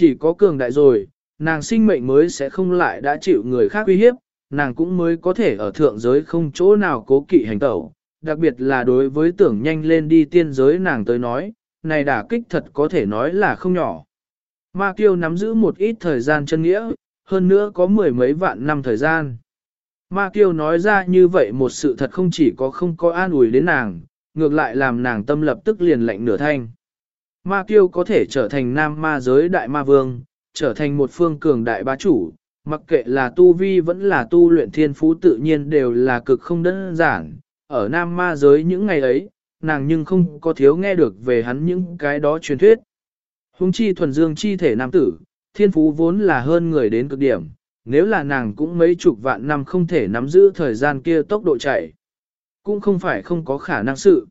Chỉ có cường đại rồi, nàng sinh mệnh mới sẽ không lại đã chịu người khác uy hiếp, nàng cũng mới có thể ở thượng giới không chỗ nào cố kỵ hành tẩu, đặc biệt là đối với tưởng nhanh lên đi tiên giới nàng tới nói, này đả kích thật có thể nói là không nhỏ. Ma Kiêu nắm giữ một ít thời gian chân nghĩa, hơn nữa có mười mấy vạn năm thời gian. Ma Kiêu nói ra như vậy một sự thật không chỉ có không có an ủi đến nàng, ngược lại làm nàng tâm lập tức liền lạnh nửa thanh. Ma Kiêu có thể trở thành nam ma giới đại ma vương, trở thành một phương cường đại bá chủ, mặc kệ là tu vi vẫn là tu luyện thiên phú tự nhiên đều là cực không đơn giản. Ở nam ma giới những ngày ấy, nàng nhưng không có thiếu nghe được về hắn những cái đó truyền thuyết. Hùng chi thuần dương chi thể nam tử, thiên phú vốn là hơn người đến cực điểm, nếu là nàng cũng mấy chục vạn năm không thể nắm giữ thời gian kia tốc độ chạy. Cũng không phải không có khả năng sự.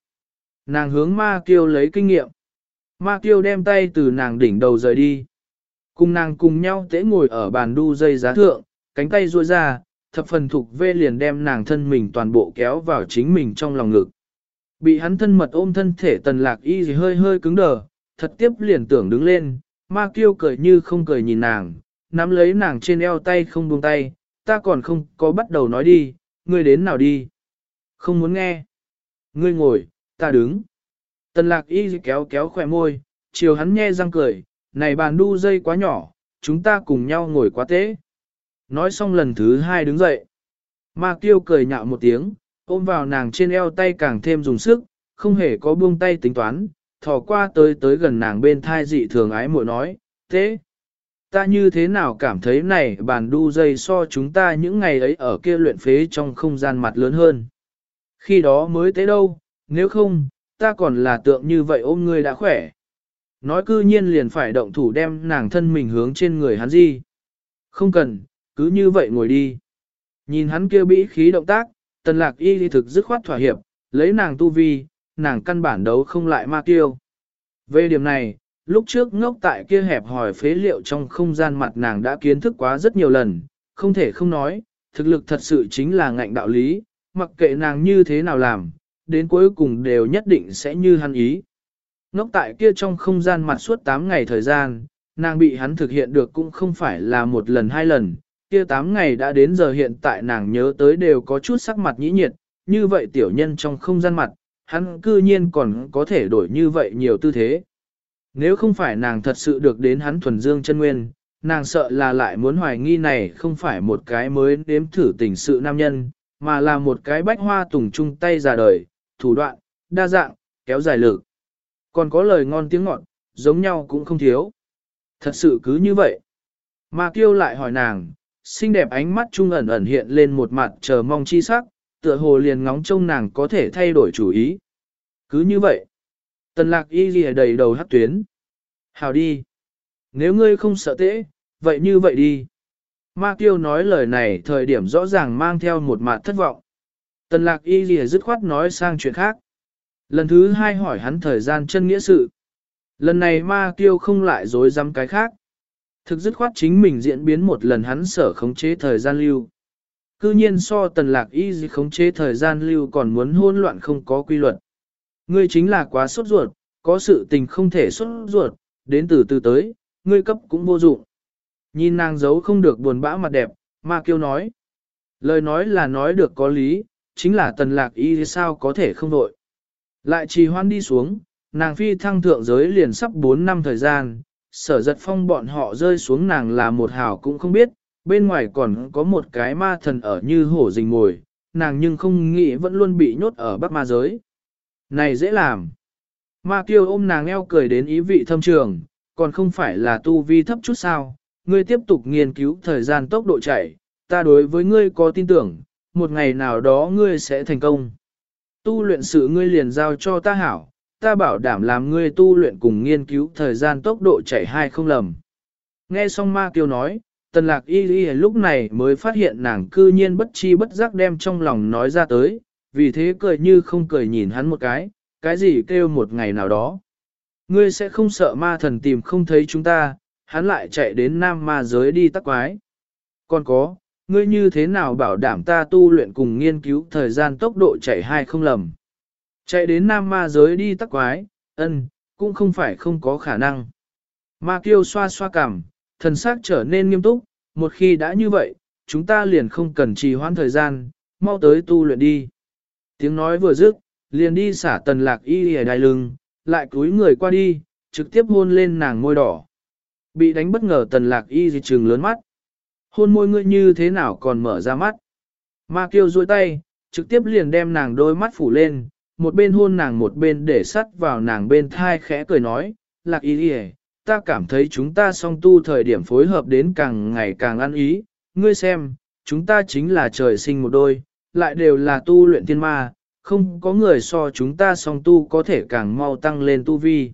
Nàng hướng ma kiêu lấy kinh nghiệm. Ma kiêu đem tay từ nàng đỉnh đầu rời đi. Cùng nàng cùng nhau tễ ngồi ở bàn đu dây giá thượng, cánh tay ruôi ra, thập phần thục vê liền đem nàng thân mình toàn bộ kéo vào chính mình trong lòng ngực. Bị hắn thân mật ôm thân thể tần lạc y gì hơi hơi cứng đờ, thật tiếp liền tưởng đứng lên, ma kiêu cười như không cười nhìn nàng, nắm lấy nàng trên eo tay không buông tay, ta còn không có bắt đầu nói đi, ngươi đến nào đi. Không muốn nghe. Ngươi ngồi, ta đứng. Tần lạc y kéo kéo khỏe môi, chiều hắn nhe răng cười, này bàn đu dây quá nhỏ, chúng ta cùng nhau ngồi quá tế. Nói xong lần thứ hai đứng dậy. Ma kiêu cười nhạo một tiếng, ôm vào nàng trên eo tay càng thêm dùng sức, không hề có buông tay tính toán, thò qua tới tới gần nàng bên thai dị thường ái muội nói, thế, ta như thế nào cảm thấy này bàn đu dây so chúng ta những ngày ấy ở kia luyện phế trong không gian mặt lớn hơn. Khi đó mới thế đâu, nếu không, ta còn là tượng như vậy ôm ngươi đã khỏe. Nói cư nhiên liền phải động thủ đem nàng thân mình hướng trên người hắn gì. Không cần, cứ như vậy ngồi đi. Nhìn hắn kia bĩ khí động tác, tần lạc y đi thực dứt khoát thỏa hiệp, lấy nàng tu vi, nàng căn bản đấu không lại ma tiêu. Về điểm này, lúc trước ngốc tại kia hẹp hỏi phế liệu trong không gian mặt nàng đã kiến thức quá rất nhiều lần, không thể không nói, thực lực thật sự chính là ngạnh đạo lý, mặc kệ nàng như thế nào làm, đến cuối cùng đều nhất định sẽ như hắn ý. Ngốc tại kia trong không gian mặt suốt 8 ngày thời gian, nàng bị hắn thực hiện được cũng không phải là một lần hai lần, kia 8 ngày đã đến giờ hiện tại nàng nhớ tới đều có chút sắc mặt nhĩ nhiệt, như vậy tiểu nhân trong không gian mặt, hắn cư nhiên còn có thể đổi như vậy nhiều tư thế. Nếu không phải nàng thật sự được đến hắn thuần dương chân nguyên, nàng sợ là lại muốn hoài nghi này không phải một cái mới đếm thử tình sự nam nhân, mà là một cái bách hoa tùng chung tay ra đời, thủ đoạn, đa dạng, kéo dài lực. Còn có lời ngon tiếng ngọt, giống nhau cũng không thiếu. Thật sự cứ như vậy. Mà kiêu lại hỏi nàng, xinh đẹp ánh mắt trung ẩn ẩn hiện lên một mặt chờ mong chi sắc, tựa hồ liền ngóng trông nàng có thể thay đổi chủ ý. Cứ như vậy, tần lạc y ghi đầy đầu hát tuyến. Hào đi. Nếu ngươi không sợ tễ, vậy như vậy đi. Ma Kiêu nói lời này thời điểm rõ ràng mang theo một mặt thất vọng. Tần lạc y gì dứt khoát nói sang chuyện khác. Lần thứ hai hỏi hắn thời gian chân nghĩa sự. Lần này ma Kiêu không lại dối dăm cái khác. Thực dứt khoát chính mình diễn biến một lần hắn sở khống chế thời gian lưu. Cư nhiên so tần lạc y gì khống chế thời gian lưu còn muốn hôn loạn không có quy luật. Ngươi chính là quá sốt ruột, có sự tình không thể sốt ruột, đến từ từ tới, ngươi cấp cũng vô dụng. Nhìn nàng giấu không được buồn bã mặt đẹp, Ma Kiêu nói. Lời nói là nói được có lý, chính là tần lạc y sao có thể không đội. Lại trì hoan đi xuống, nàng phi thăng thượng giới liền sắp 4 năm thời gian, sở giật phong bọn họ rơi xuống nàng là một hào cũng không biết, bên ngoài còn có một cái ma thần ở như hổ rình ngồi, nàng nhưng không nghĩ vẫn luôn bị nhốt ở bắc ma giới. Này dễ làm. Ma tiêu ôm nàng eo cười đến ý vị thâm trường, còn không phải là tu vi thấp chút sao, ngươi tiếp tục nghiên cứu thời gian tốc độ chạy, ta đối với ngươi có tin tưởng, một ngày nào đó ngươi sẽ thành công. Tu luyện sự ngươi liền giao cho ta hảo, ta bảo đảm làm ngươi tu luyện cùng nghiên cứu thời gian tốc độ chạy hai không lầm. Nghe xong ma kiêu nói, tần lạc y y lúc này mới phát hiện nàng cư nhiên bất chi bất giác đem trong lòng nói ra tới, vì thế cười như không cười nhìn hắn một cái, cái gì kêu một ngày nào đó. Ngươi sẽ không sợ ma thần tìm không thấy chúng ta, hắn lại chạy đến nam ma giới đi tắc quái. Còn có, ngươi như thế nào bảo đảm ta tu luyện cùng nghiên cứu thời gian tốc độ chạy hai không lầm. Chạy đến nam ma giới đi tắc quái, ân, cũng không phải không có khả năng. Ma kiêu xoa xoa cằm, thần sắc trở nên nghiêm túc, một khi đã như vậy, chúng ta liền không cần trì hoãn thời gian, mau tới tu luyện đi. Tiếng nói vừa dứt, liền đi xả tần lạc y ở đai lưng, lại cúi người qua đi, trực tiếp hôn lên nàng môi đỏ. Bị đánh bất ngờ tần lạc y dịch trừng lớn mắt. Hôn môi ngươi như thế nào còn mở ra mắt. Ma kiêu duỗi tay, trực tiếp liền đem nàng đôi mắt phủ lên, một bên hôn nàng một bên để sắt vào nàng bên thai khẽ cười nói, lạc y đi ta cảm thấy chúng ta song tu thời điểm phối hợp đến càng ngày càng ăn ý, ngươi xem, chúng ta chính là trời sinh một đôi, lại đều là tu luyện tiên ma, không có người so chúng ta song tu có thể càng mau tăng lên tu vi.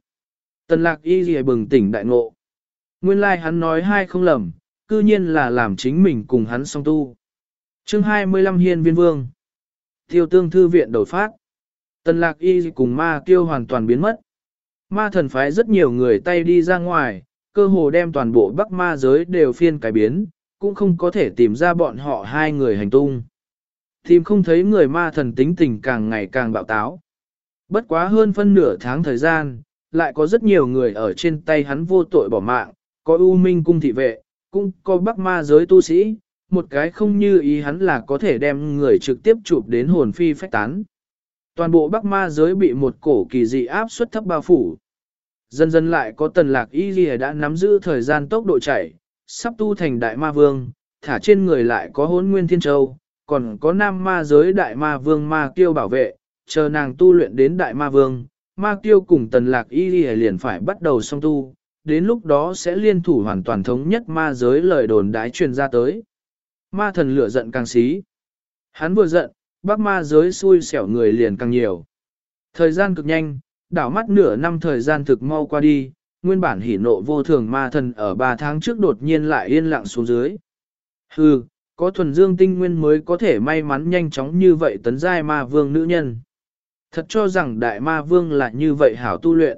Tần lạc y gì bừng tỉnh đại ngộ. Nguyên lai like hắn nói hai không lầm, cư nhiên là làm chính mình cùng hắn song tu. chương 25 Hiên Viên Vương Tiêu tương thư viện đổi phát. Tần lạc y cùng ma tiêu hoàn toàn biến mất. Ma thần phái rất nhiều người tay đi ra ngoài, cơ hồ đem toàn bộ bắc ma giới đều phiên cải biến, cũng không có thể tìm ra bọn họ hai người hành tung. Tìm không thấy người ma thần tính tình càng ngày càng bạo táo. Bất quá hơn phân nửa tháng thời gian, lại có rất nhiều người ở trên tay hắn vô tội bỏ mạng, có ưu minh cung thị vệ, cũng có bắc ma giới tu sĩ, một cái không như ý hắn là có thể đem người trực tiếp chụp đến hồn phi phách tán. Toàn bộ bắc ma giới bị một cổ kỳ dị áp suất thấp bao phủ. Dần dần lại có tần lạc y ghi đã nắm giữ thời gian tốc độ chạy, sắp tu thành đại ma vương, thả trên người lại có hốn nguyên thiên châu, còn có nam ma giới đại ma vương ma kiêu bảo vệ, chờ nàng tu luyện đến đại ma vương, ma kiêu cùng tần lạc y ghi liền phải bắt đầu song tu, đến lúc đó sẽ liên thủ hoàn toàn thống nhất ma giới lời đồn đái truyền ra tới. Ma thần lửa giận càng xí. Hắn vừa giận, bác ma giới xui xẻo người liền càng nhiều. Thời gian cực nhanh, đảo mắt nửa năm thời gian thực mau qua đi, nguyên bản hỉ nộ vô thường ma thần ở 3 tháng trước đột nhiên lại yên lặng xuống dưới. Hừ, có thuần dương tinh nguyên mới có thể may mắn nhanh chóng như vậy tấn giai ma vương nữ nhân. Thật cho rằng đại ma vương là như vậy hảo tu luyện.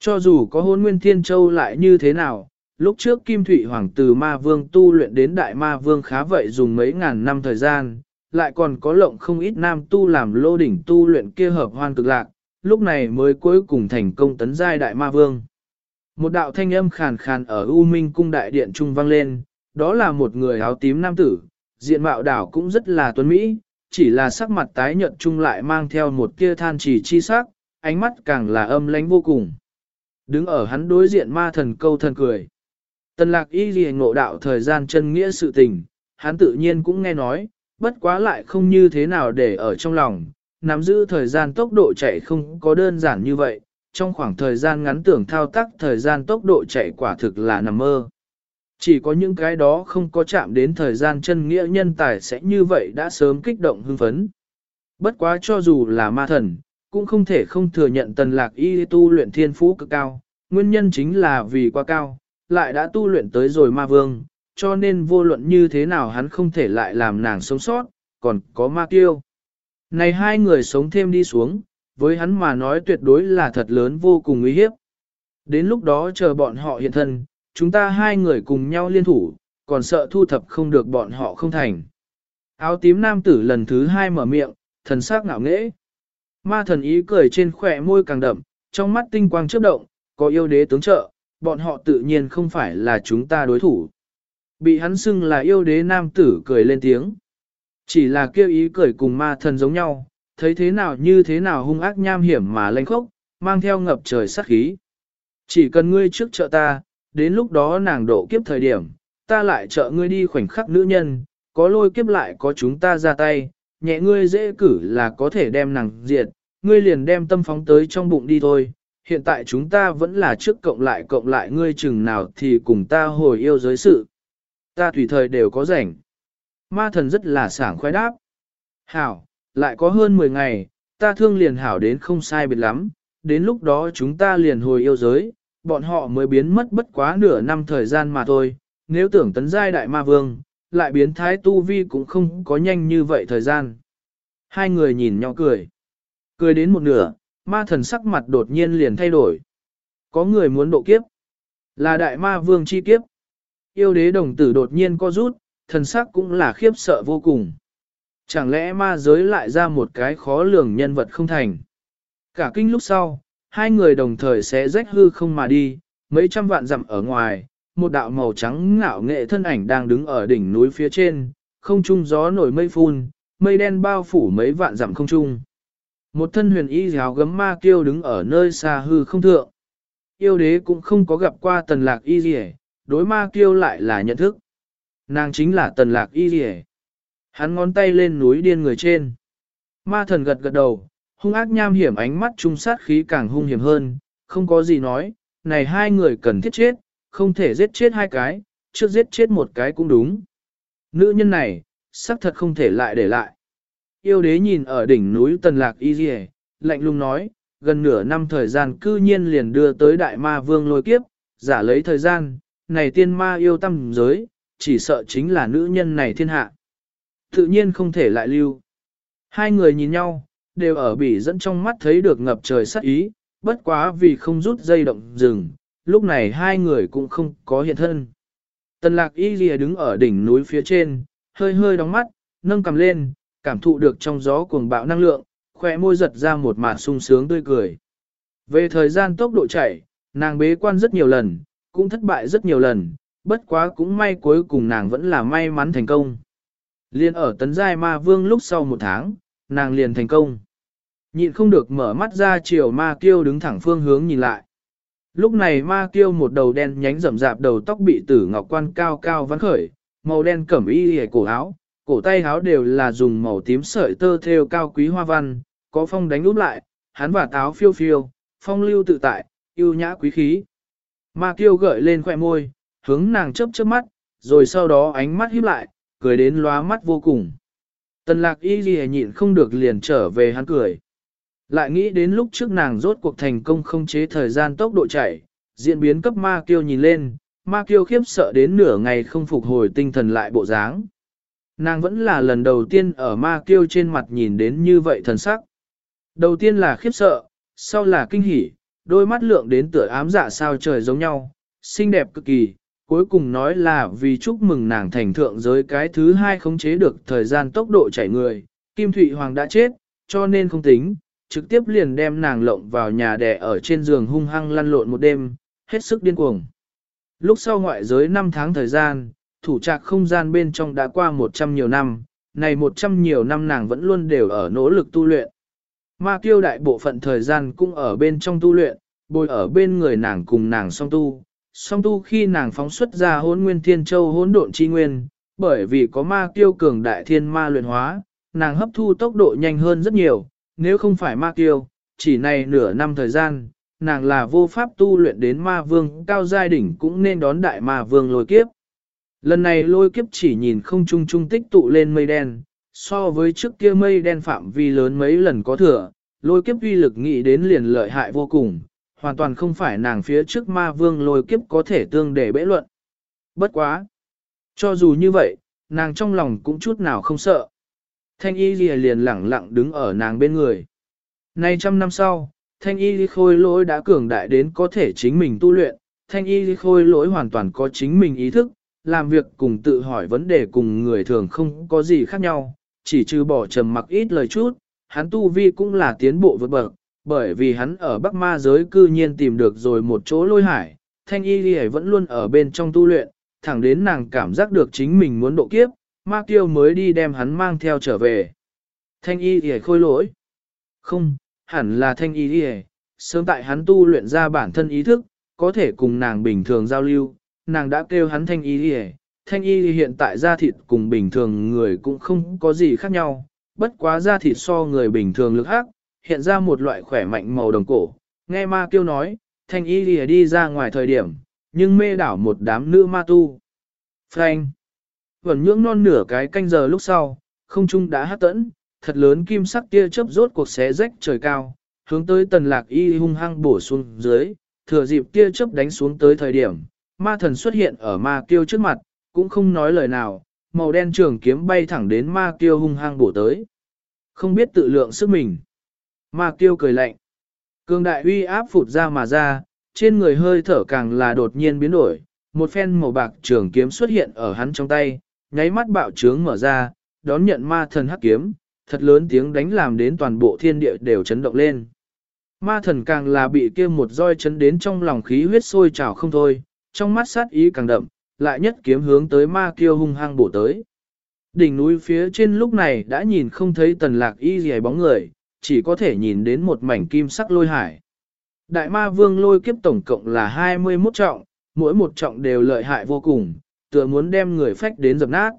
Cho dù có hôn nguyên thiên châu lại như thế nào, lúc trước Kim Thụy Hoàng từ ma vương tu luyện đến đại ma vương khá vậy dùng mấy ngàn năm thời gian, lại còn có lộng không ít nam tu làm lô đỉnh tu luyện kia hợp hoan cực lạc, lúc này mới cuối cùng thành công tấn giai đại ma vương. Một đạo thanh âm khàn khàn ở U Minh cung đại điện trung vang lên, đó là một người áo tím nam tử, diện mạo đảo cũng rất là tuấn mỹ, chỉ là sắc mặt tái nhợt chung lại mang theo một kia than chỉ chi sắc, ánh mắt càng là âm lãnh vô cùng. Đứng ở hắn đối diện ma thần câu thần cười. Tần lạc y ghi ngộ đạo thời gian chân nghĩa sự tình, hắn tự nhiên cũng nghe nói, bất quá lại không như thế nào để ở trong lòng, nắm giữ thời gian tốc độ chạy không có đơn giản như vậy, trong khoảng thời gian ngắn tưởng thao tác thời gian tốc độ chạy quả thực là nằm mơ. Chỉ có những cái đó không có chạm đến thời gian chân nghĩa nhân tài sẽ như vậy đã sớm kích động hưng phấn. Bất quá cho dù là ma thần, cũng không thể không thừa nhận tần lạc y tu luyện thiên phú cực cao, nguyên nhân chính là vì quá cao, lại đã tu luyện tới rồi ma vương, cho nên vô luận như thế nào hắn không thể lại làm nàng sống sót, còn có ma tiêu. Này hai người sống thêm đi xuống, với hắn mà nói tuyệt đối là thật lớn vô cùng nguy hiếp. Đến lúc đó chờ bọn họ hiện thân, chúng ta hai người cùng nhau liên thủ, còn sợ thu thập không được bọn họ không thành. Áo tím nam tử lần thứ hai mở miệng, thần sắc ngạo nghễ. Ma thần ý cười trên khỏe môi càng đậm, trong mắt tinh quang chớp động, có yêu đế tướng trợ, bọn họ tự nhiên không phải là chúng ta đối thủ. Bị hắn xưng là yêu đế nam tử cười lên tiếng. Chỉ là kêu ý cười cùng ma thần giống nhau, thấy thế nào như thế nào hung ác nham hiểm mà lanh khốc, mang theo ngập trời sát khí. Chỉ cần ngươi trước trợ ta, đến lúc đó nàng độ kiếp thời điểm, ta lại trợ ngươi đi khoảnh khắc nữ nhân, có lôi kiếp lại có chúng ta ra tay, nhẹ ngươi dễ cử là có thể đem nàng diệt, ngươi liền đem tâm phóng tới trong bụng đi thôi. Hiện tại chúng ta vẫn là trước cộng lại cộng lại ngươi chừng nào thì cùng ta hồi yêu giới sự. Ta tùy thời đều có rảnh. Ma thần rất là sảng khoái đáp. Hảo, lại có hơn 10 ngày, ta thương liền hảo đến không sai biệt lắm, đến lúc đó chúng ta liền hồi yêu giới, bọn họ mới biến mất bất quá nửa năm thời gian mà thôi, nếu tưởng tấn giai đại ma vương, lại biến thái tu vi cũng không có nhanh như vậy thời gian. Hai người nhìn nhau cười. Cười đến một nửa, ma thần sắc mặt đột nhiên liền thay đổi. Có người muốn độ kiếp. Là đại ma vương chi kiếp. Yêu đế đồng tử đột nhiên co rút, thần sắc cũng là khiếp sợ vô cùng. Chẳng lẽ ma giới lại ra một cái khó lường nhân vật không thành. Cả kinh lúc sau, hai người đồng thời sẽ rách hư không mà đi, mấy trăm vạn dặm ở ngoài, một đạo màu trắng ngạo nghệ thân ảnh đang đứng ở đỉnh núi phía trên, không trung gió nổi mây phun, mây đen bao phủ mấy vạn dặm không trung. Một thân huyền y giáo gấm ma kiêu đứng ở nơi xa hư không thượng. Yêu đế cũng không có gặp qua tần lạc y gì đối ma kiêu lại là nhận thức. Nàng chính là tần lạc y gì Hắn ngón tay lên núi điên người trên. Ma thần gật gật đầu, hung ác nham hiểm ánh mắt trung sát khí càng hung hiểm hơn, không có gì nói, này hai người cần thiết chết, không thể giết chết hai cái, trước giết chết một cái cũng đúng. Nữ nhân này, xác thật không thể lại để lại. Yêu đế nhìn ở đỉnh núi Tần Lạc Y Dì lạnh lùng nói, gần nửa năm thời gian cư nhiên liền đưa tới đại ma vương lôi kiếp, giả lấy thời gian, này tiên ma yêu tâm giới, chỉ sợ chính là nữ nhân này thiên hạ. Tự nhiên không thể lại lưu. Hai người nhìn nhau, đều ở bỉ dẫn trong mắt thấy được ngập trời sát ý, bất quá vì không rút dây động rừng, lúc này hai người cũng không có hiện thân. Tần lạc y lìa đứng ở đỉnh núi phía trên, hơi hơi đóng mắt, nâng cầm lên, cảm thụ được trong gió cuồng bạo năng lượng, khỏe môi giật ra một màn sung sướng tươi cười. Về thời gian tốc độ chạy, nàng bế quan rất nhiều lần, cũng thất bại rất nhiều lần, bất quá cũng may cuối cùng nàng vẫn là may mắn thành công. Liên ở tấn giai ma vương lúc sau một tháng, nàng liền thành công. Nhịn không được mở mắt ra chiều ma kiêu đứng thẳng phương hướng nhìn lại. Lúc này ma kiêu một đầu đen nhánh rậm rạp đầu tóc bị tử ngọc quan cao cao vắn khởi, màu đen cẩm y hề cổ áo, cổ tay áo đều là dùng màu tím sợi tơ thêu cao quý hoa văn, có phong đánh úp lại, hắn và táo phiêu phiêu, phong lưu tự tại, yêu nhã quý khí. Ma kiêu gợi lên khỏe môi, hướng nàng chớp chớp mắt, rồi sau đó ánh mắt híp lại, cười đến lóa mắt vô cùng. Tần lạc y ghi nhịn không được liền trở về hắn cười. Lại nghĩ đến lúc trước nàng rốt cuộc thành công không chế thời gian tốc độ chạy, diễn biến cấp ma kiêu nhìn lên, ma kiêu khiếp sợ đến nửa ngày không phục hồi tinh thần lại bộ dáng. Nàng vẫn là lần đầu tiên ở ma kiêu trên mặt nhìn đến như vậy thần sắc. Đầu tiên là khiếp sợ, sau là kinh hỉ, đôi mắt lượng đến tựa ám dạ sao trời giống nhau, xinh đẹp cực kỳ, cuối cùng nói là vì chúc mừng nàng thành thượng giới cái thứ hai khống chế được thời gian tốc độ chảy người, Kim Thụy Hoàng đã chết, cho nên không tính, trực tiếp liền đem nàng lộng vào nhà đẻ ở trên giường hung hăng lăn lộn một đêm, hết sức điên cuồng. Lúc sau ngoại giới 5 tháng thời gian, thủ trạc không gian bên trong đã qua 100 nhiều năm, này 100 nhiều năm nàng vẫn luôn đều ở nỗ lực tu luyện. Ma kiêu đại bộ phận thời gian cũng ở bên trong tu luyện, bồi ở bên người nàng cùng nàng song tu. Song tu khi nàng phóng xuất ra hôn nguyên thiên châu hỗn độn chi nguyên, bởi vì có ma kiêu cường đại thiên ma luyện hóa, nàng hấp thu tốc độ nhanh hơn rất nhiều, nếu không phải ma kiêu, chỉ này nửa năm thời gian, nàng là vô pháp tu luyện đến ma vương cao giai đỉnh cũng nên đón đại ma vương lôi kiếp. Lần này lôi kiếp chỉ nhìn không trung trung tích tụ lên mây đen, so với trước kia mây đen phạm vi lớn mấy lần có thừa, lôi kiếp uy lực nghĩ đến liền lợi hại vô cùng, hoàn toàn không phải nàng phía trước ma vương lôi kiếp có thể tương để bẽ luận. Bất quá! Cho dù như vậy, nàng trong lòng cũng chút nào không sợ. Thanh y lìa liền lẳng lặng đứng ở nàng bên người. Nay trăm năm sau, thanh y khôi lỗi đã cường đại đến có thể chính mình tu luyện, thanh y khôi lỗi hoàn toàn có chính mình ý thức, làm việc cùng tự hỏi vấn đề cùng người thường không có gì khác nhau, chỉ trừ bỏ trầm mặc ít lời chút, hắn tu vi cũng là tiến bộ vượt bậc, bởi vì hắn ở Bắc Ma giới cư nhiên tìm được rồi một chỗ lôi hải, thanh y lìa vẫn luôn ở bên trong tu luyện, thẳng đến nàng cảm giác được chính mình muốn độ kiếp, ma kiêu mới đi đem hắn mang theo trở về. Thanh y ghi khôi lỗi. Không, hẳn là thanh y ghi sớm tại hắn tu luyện ra bản thân ý thức, có thể cùng nàng bình thường giao lưu, nàng đã kêu hắn thanh y ghi Thanh y hiện tại da thịt cùng bình thường người cũng không có gì khác nhau, bất quá da thịt so người bình thường lực hắc, hiện ra một loại khỏe mạnh màu đồng cổ. Nghe ma kiêu nói, thanh y lìa đi ra ngoài thời điểm, nhưng mê đảo một đám nữ ma tu. Frank! Vẩn nhưỡng non nửa cái canh giờ lúc sau, không trung đã hát tẫn, thật lớn kim sắc tia chớp rốt cuộc xé rách trời cao, hướng tới tần lạc y hung hăng bổ xuống dưới, thừa dịp tia chớp đánh xuống tới thời điểm, ma thần xuất hiện ở ma kiêu trước mặt, cũng không nói lời nào, màu đen trường kiếm bay thẳng đến ma kiêu hung hăng bổ tới. Không biết tự lượng sức mình. Ma kiêu cười lạnh. Cường đại uy áp phụt ra mà ra, trên người hơi thở càng là đột nhiên biến đổi. Một phen màu bạc trường kiếm xuất hiện ở hắn trong tay, nháy mắt bạo trướng mở ra, đón nhận ma thần hắc kiếm, thật lớn tiếng đánh làm đến toàn bộ thiên địa đều chấn động lên. Ma thần càng là bị kia một roi chấn đến trong lòng khí huyết sôi trào không thôi, trong mắt sát ý càng đậm, lại nhất kiếm hướng tới ma kiêu hung hăng bổ tới. Đỉnh núi phía trên lúc này đã nhìn không thấy tần lạc y gì bóng người, chỉ có thể nhìn đến một mảnh kim sắc lôi hải. Đại ma vương lôi kiếp tổng cộng là 21 trọng, mỗi một trọng đều lợi hại vô cùng, tựa muốn đem người phách đến dập nát.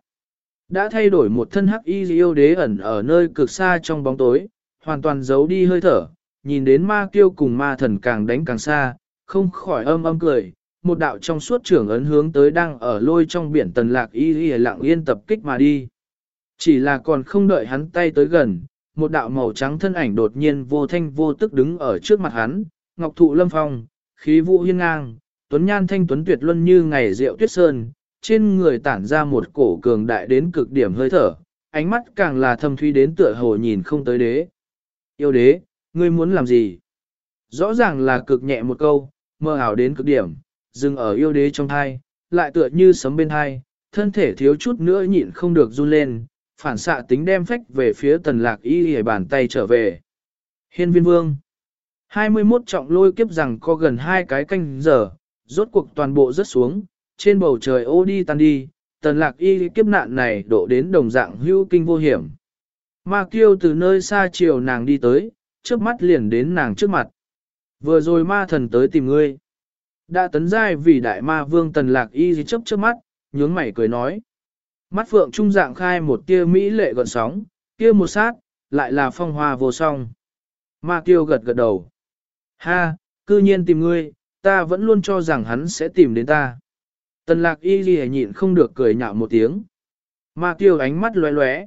Đã thay đổi một thân hắc y yêu đế ẩn ở nơi cực xa trong bóng tối, hoàn toàn giấu đi hơi thở, nhìn đến ma kiêu cùng ma thần càng đánh càng xa, không khỏi âm âm cười, một đạo trong suốt trưởng ấn hướng tới đang ở lôi trong biển tần lạc y y lặng yên tập kích mà đi. Chỉ là còn không đợi hắn tay tới gần, một đạo màu trắng thân ảnh đột nhiên vô thanh vô tức đứng ở trước mặt hắn, ngọc thụ lâm phong, khí vũ hiên ngang, tuấn nhan thanh tuấn tuyệt luân như ngày rượu tuyết sơn, trên người tản ra một cổ cường đại đến cực điểm hơi thở, ánh mắt càng là thâm thuy đến tựa hồ nhìn không tới đế. Yêu đế, ngươi muốn làm gì? Rõ ràng là cực nhẹ một câu, mơ ảo đến cực điểm, dừng ở yêu đế trong thai, lại tựa như sấm bên thai, thân thể thiếu chút nữa nhịn không được run lên, phản xạ tính đem phách về phía tần lạc y hề bàn tay trở về. Hiên viên vương 21 trọng lôi kiếp rằng có gần hai cái canh giờ, rốt cuộc toàn bộ rớt xuống, trên bầu trời ô đi tan đi, tần lạc y kiếp nạn này độ đến đồng dạng hưu kinh vô hiểm. Ma kiêu từ nơi xa chiều nàng đi tới, trước mắt liền đến nàng trước mặt. Vừa rồi ma thần tới tìm ngươi. Đã tấn giai vì đại ma vương tần lạc y gì chấp trước mắt, nhướng mày cười nói. Mắt phượng trung dạng khai một tia mỹ lệ gọn sóng, kia một sát, lại là phong hoa vô song. Ma kiêu gật gật đầu. Ha, cư nhiên tìm ngươi, ta vẫn luôn cho rằng hắn sẽ tìm đến ta. Tần lạc y ghi nhịn không được cười nhạo một tiếng. Ma tiêu ánh mắt lóe lóe.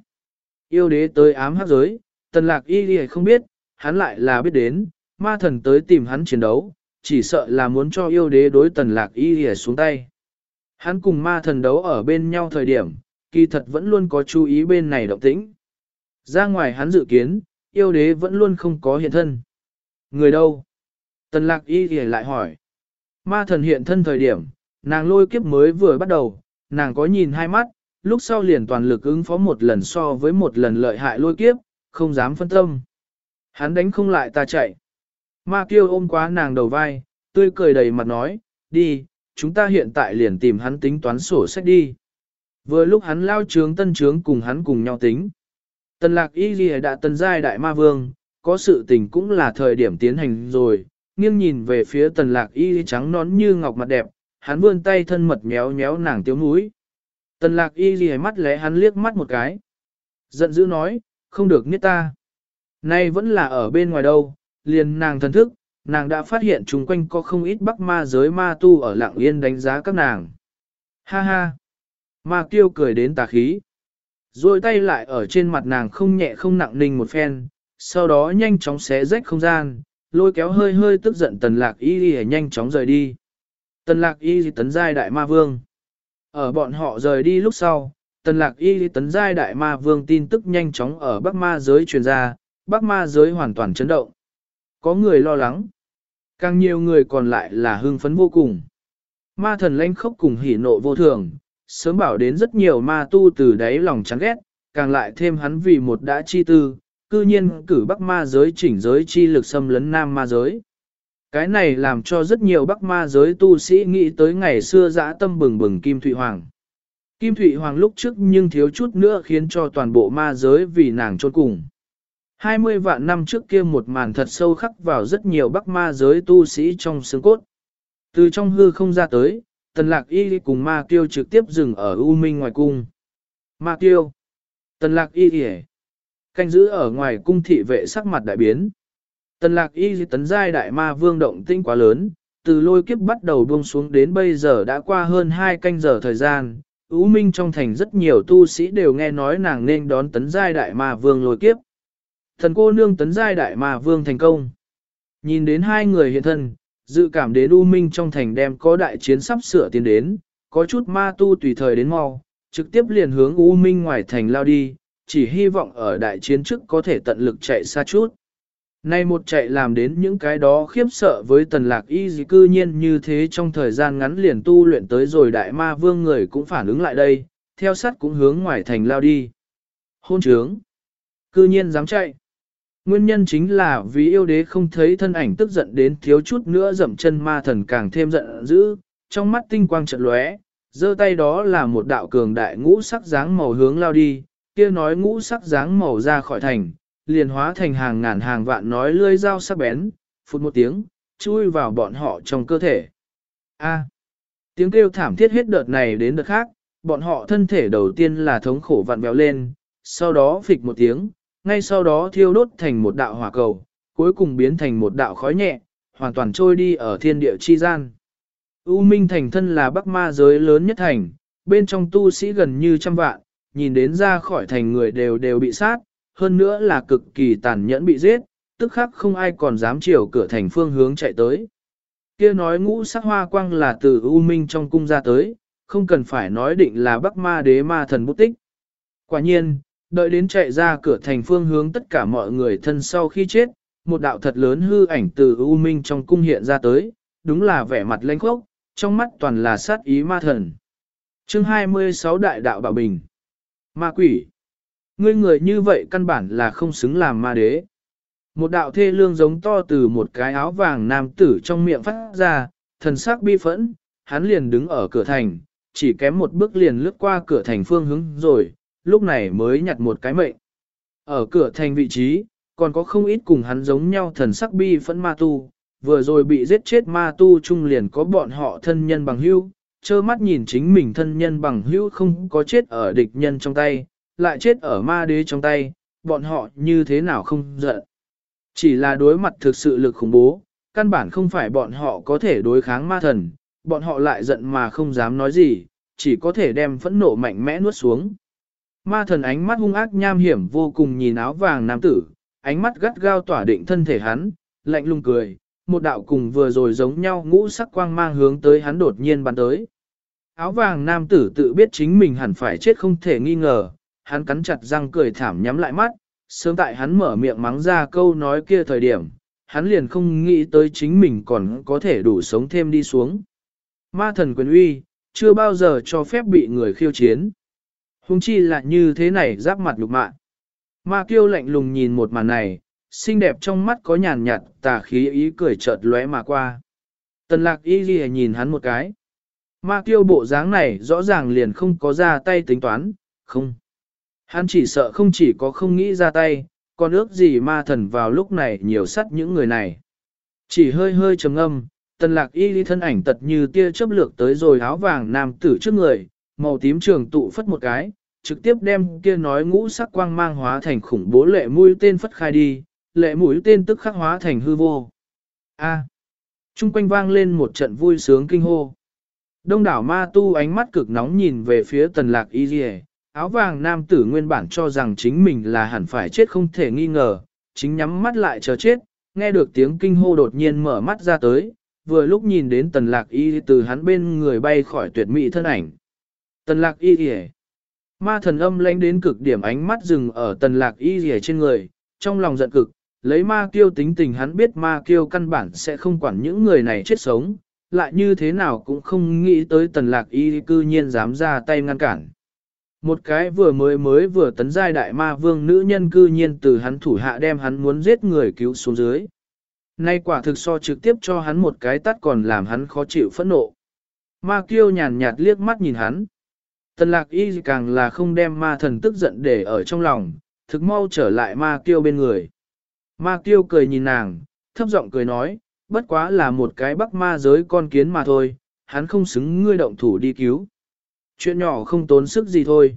Yêu đế tới ám hắc giới, tần lạc y ghi không biết, hắn lại là biết đến, ma thần tới tìm hắn chiến đấu, chỉ sợ là muốn cho yêu đế đối tần lạc y ghi xuống tay. Hắn cùng ma thần đấu ở bên nhau thời điểm, kỳ thật vẫn luôn có chú ý bên này động tĩnh. Ra ngoài hắn dự kiến, yêu đế vẫn luôn không có hiện thân. Người đâu? Tần lạc y thì lại hỏi. Ma thần hiện thân thời điểm, nàng lôi kiếp mới vừa bắt đầu, nàng có nhìn hai mắt, lúc sau liền toàn lực ứng phó một lần so với một lần lợi hại lôi kiếp, không dám phân tâm. Hắn đánh không lại ta chạy. Ma kiêu ôm quá nàng đầu vai, tươi cười đầy mặt nói, đi, chúng ta hiện tại liền tìm hắn tính toán sổ sách đi. Vừa lúc hắn lao trướng tân trướng cùng hắn cùng nhau tính. Tần lạc y ghi đã tần giai đại ma vương, có sự tình cũng là thời điểm tiến hành rồi, nghiêng nhìn về phía tần lạc y trắng nón như ngọc mặt đẹp, hắn vươn tay thân mật méo méo nàng tiếu mũi. Tần lạc y ghi mắt lẽ hắn liếc mắt một cái. Giận dữ nói, không được nghiết ta. Nay vẫn là ở bên ngoài đâu, liền nàng thần thức, nàng đã phát hiện chung quanh có không ít bắc ma giới ma tu ở lạng yên đánh giá các nàng. Ha ha! Ma tiêu cười đến tà khí. Rồi tay lại ở trên mặt nàng không nhẹ không nặng ninh một phen, sau đó nhanh chóng xé rách không gian, lôi kéo hơi hơi tức giận tần lạc y đi nhanh chóng rời đi. Tần lạc y tấn giai đại ma vương. Ở bọn họ rời đi lúc sau, tần lạc y tấn giai đại ma vương tin tức nhanh chóng ở bắc ma giới truyền ra, bắc ma giới hoàn toàn chấn động. Có người lo lắng. Càng nhiều người còn lại là hưng phấn vô cùng. Ma thần lãnh khốc cùng hỉ nộ vô thường, sớm bảo đến rất nhiều ma tu từ đáy lòng chán ghét, càng lại thêm hắn vì một đã chi tư, cư nhiên cử bắc ma giới chỉnh giới chi lực xâm lấn nam ma giới. Cái này làm cho rất nhiều bắc ma giới tu sĩ nghĩ tới ngày xưa dã tâm bừng bừng Kim Thụy Hoàng. Kim Thụy Hoàng lúc trước nhưng thiếu chút nữa khiến cho toàn bộ ma giới vì nàng trôn cùng. 20 vạn năm trước kia một màn thật sâu khắc vào rất nhiều bắc ma giới tu sĩ trong xương cốt. Từ trong hư không ra tới, tần lạc y cùng ma kiêu trực tiếp dừng ở U Minh ngoài cung. Ma kiêu, tần lạc y canh giữ ở ngoài cung thị vệ sắc mặt đại biến. Tần lạc y tấn giai đại ma vương động tinh quá lớn, từ lôi kiếp bắt đầu buông xuống đến bây giờ đã qua hơn 2 canh giờ thời gian. U Minh trong thành rất nhiều tu sĩ đều nghe nói nàng nên đón tấn giai đại ma vương lôi kiếp. Thần cô nương tấn giai đại ma vương thành công. Nhìn đến hai người hiện thân, dự cảm đến U Minh trong thành đem có đại chiến sắp sửa tiến đến, có chút ma tu tùy thời đến mau, trực tiếp liền hướng U Minh ngoài thành lao đi, chỉ hy vọng ở đại chiến trước có thể tận lực chạy xa chút. Nay một chạy làm đến những cái đó khiếp sợ với tần lạc y dì cư nhiên như thế trong thời gian ngắn liền tu luyện tới rồi đại ma vương người cũng phản ứng lại đây, theo sát cũng hướng ngoài thành lao đi. Hôn trướng! Cư nhiên dám chạy! Nguyên nhân chính là vì yêu đế không thấy thân ảnh tức giận đến thiếu chút nữa dậm chân ma thần càng thêm giận dữ, trong mắt tinh quang trận lóe, giơ tay đó là một đạo cường đại ngũ sắc dáng màu hướng lao đi, kia nói ngũ sắc dáng màu ra khỏi thành, liền hóa thành hàng ngàn hàng vạn nói lươi dao sắc bén, phút một tiếng, chui vào bọn họ trong cơ thể. A. À. tiếng kêu thảm thiết hết đợt này đến đợt khác, bọn họ thân thể đầu tiên là thống khổ vặn béo lên, sau đó phịch một tiếng, ngay sau đó thiêu đốt thành một đạo hỏa cầu, cuối cùng biến thành một đạo khói nhẹ, hoàn toàn trôi đi ở thiên địa chi gian. U Minh thành thân là Bắc Ma giới lớn nhất thành, bên trong tu sĩ gần như trăm vạn, nhìn đến ra khỏi thành người đều đều bị sát, hơn nữa là cực kỳ tàn nhẫn bị giết, tức khắc không ai còn dám chiều cửa thành phương hướng chạy tới. Kia nói ngũ sắc hoa quang là từ U Minh trong cung ra tới, không cần phải nói định là Bắc Ma đế ma thần bút tích. Quả nhiên, đợi đến chạy ra cửa thành phương hướng tất cả mọi người thân sau khi chết, một đạo thật lớn hư ảnh từ U Minh trong cung hiện ra tới, đúng là vẻ mặt lãnh khốc, trong mắt toàn là sát ý ma thần. chương 26 Đại đạo Bảo Bình Ma quỷ Ngươi người như vậy căn bản là không xứng làm ma đế. Một đạo thê lương giống to từ một cái áo vàng nam tử trong miệng phát ra, thần sắc bi phẫn, hắn liền đứng ở cửa thành, chỉ kém một bước liền lướt qua cửa thành phương hướng rồi, lúc này mới nhặt một cái mệnh. Ở cửa thành vị trí, còn có không ít cùng hắn giống nhau thần sắc bi phẫn ma tu, vừa rồi bị giết chết ma tu chung liền có bọn họ thân nhân bằng hữu, trơ mắt nhìn chính mình thân nhân bằng hữu không có chết ở địch nhân trong tay, lại chết ở ma đế trong tay, bọn họ như thế nào không giận. Chỉ là đối mặt thực sự lực khủng bố, căn bản không phải bọn họ có thể đối kháng ma thần, bọn họ lại giận mà không dám nói gì, chỉ có thể đem phẫn nộ mạnh mẽ nuốt xuống. Ma thần ánh mắt hung ác nham hiểm vô cùng nhìn áo vàng nam tử, ánh mắt gắt gao tỏa định thân thể hắn, lạnh lùng cười, một đạo cùng vừa rồi giống nhau ngũ sắc quang mang hướng tới hắn đột nhiên bắn tới. Áo vàng nam tử tự biết chính mình hẳn phải chết không thể nghi ngờ, hắn cắn chặt răng cười thảm nhắm lại mắt, sớm tại hắn mở miệng mắng ra câu nói kia thời điểm, hắn liền không nghĩ tới chính mình còn có thể đủ sống thêm đi xuống. Ma thần quyền uy, chưa bao giờ cho phép bị người khiêu chiến. Hùng chi là như thế này giáp mặt lục mạ. Ma kiêu lạnh lùng nhìn một màn này, xinh đẹp trong mắt có nhàn nhạt tà khí ý cười chợt lóe mà qua. Tần lạc y ghi nhìn hắn một cái. Ma kiêu bộ dáng này rõ ràng liền không có ra tay tính toán, không. Hắn chỉ sợ không chỉ có không nghĩ ra tay, còn ước gì ma thần vào lúc này nhiều sắt những người này. Chỉ hơi hơi trầm âm, tần lạc y đi thân ảnh tật như tia chớp lược tới rồi áo vàng nam tử trước người, màu tím trường tụ phất một cái, trực tiếp đem kia nói ngũ sắc quang mang hóa thành khủng bố lệ mũi tên phất khai đi, lệ mũi tên tức khắc hóa thành hư vô. A. Trung quanh vang lên một trận vui sướng kinh hô. Đông đảo ma tu ánh mắt cực nóng nhìn về phía tần lạc y dì áo vàng nam tử nguyên bản cho rằng chính mình là hẳn phải chết không thể nghi ngờ, chính nhắm mắt lại chờ chết, nghe được tiếng kinh hô đột nhiên mở mắt ra tới, vừa lúc nhìn đến tần lạc y từ hắn bên người bay khỏi tuyệt mỹ thân ảnh. Tần lạc y rìa. Ma thần âm lánh đến cực điểm ánh mắt dừng ở tần lạc y rìa trên người, trong lòng giận cực, lấy ma kiêu tính tình hắn biết ma kiêu căn bản sẽ không quản những người này chết sống, lại như thế nào cũng không nghĩ tới tần lạc y cư nhiên dám ra tay ngăn cản. Một cái vừa mới mới vừa tấn giai đại ma vương nữ nhân cư nhiên từ hắn thủ hạ đem hắn muốn giết người cứu xuống dưới. Nay quả thực so trực tiếp cho hắn một cái tắt còn làm hắn khó chịu phẫn nộ. Ma kiêu nhàn nhạt liếc mắt nhìn hắn. Tần lạc y càng là không đem ma thần tức giận để ở trong lòng, thực mau trở lại ma kiêu bên người. Ma kiêu cười nhìn nàng, thấp giọng cười nói, bất quá là một cái bắc ma giới con kiến mà thôi, hắn không xứng ngươi động thủ đi cứu. Chuyện nhỏ không tốn sức gì thôi.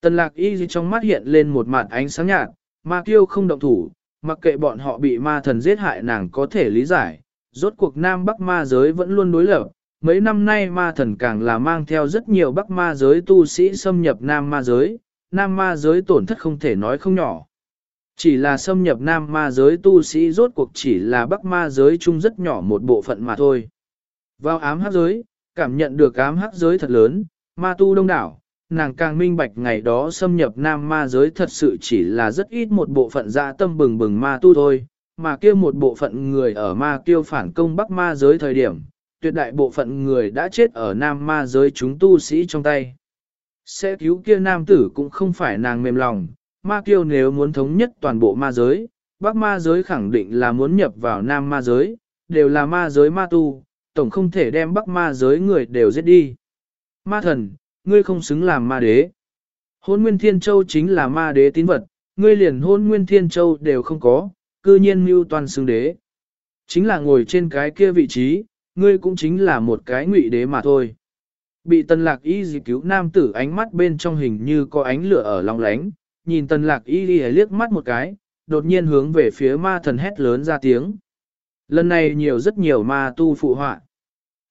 Tần lạc y trong mắt hiện lên một mặt ánh sáng nhạt, ma kiêu không động thủ, mặc kệ bọn họ bị ma thần giết hại nàng có thể lý giải. Rốt cuộc Nam Bắc ma giới vẫn luôn đối lập, mấy năm nay ma thần càng là mang theo rất nhiều Bắc ma giới tu sĩ xâm nhập Nam ma giới, Nam ma giới tổn thất không thể nói không nhỏ. Chỉ là xâm nhập nam ma giới tu sĩ rốt cuộc chỉ là bắc ma giới chung rất nhỏ một bộ phận mà thôi. Vào ám hắc giới, cảm nhận được ám hắc giới thật lớn, ma tu đông đảo, nàng càng minh bạch ngày đó xâm nhập nam ma giới thật sự chỉ là rất ít một bộ phận dạ tâm bừng bừng ma tu thôi, mà kia một bộ phận người ở ma kiêu phản công bắc ma giới thời điểm, tuyệt đại bộ phận người đã chết ở nam ma giới chúng tu sĩ trong tay. Sẽ cứu kia nam tử cũng không phải nàng mềm lòng, ma kiêu nếu muốn thống nhất toàn bộ ma giới, Bắc ma giới khẳng định là muốn nhập vào Nam ma giới, đều là ma giới ma tu, tổng không thể đem Bắc ma giới người đều giết đi. Ma thần, ngươi không xứng làm ma đế. Hôn Nguyên Thiên Châu chính là ma đế tín vật, ngươi liền hôn Nguyên Thiên Châu đều không có, cư nhiên mưu toàn xứng đế. Chính là ngồi trên cái kia vị trí, ngươi cũng chính là một cái ngụy đế mà thôi. Bị tần lạc y dị cứu nam tử ánh mắt bên trong hình như có ánh lửa ở lòng lánh, nhìn tần lạc y dị liếc mắt một cái, đột nhiên hướng về phía ma thần hét lớn ra tiếng. Lần này nhiều rất nhiều ma tu phụ họa.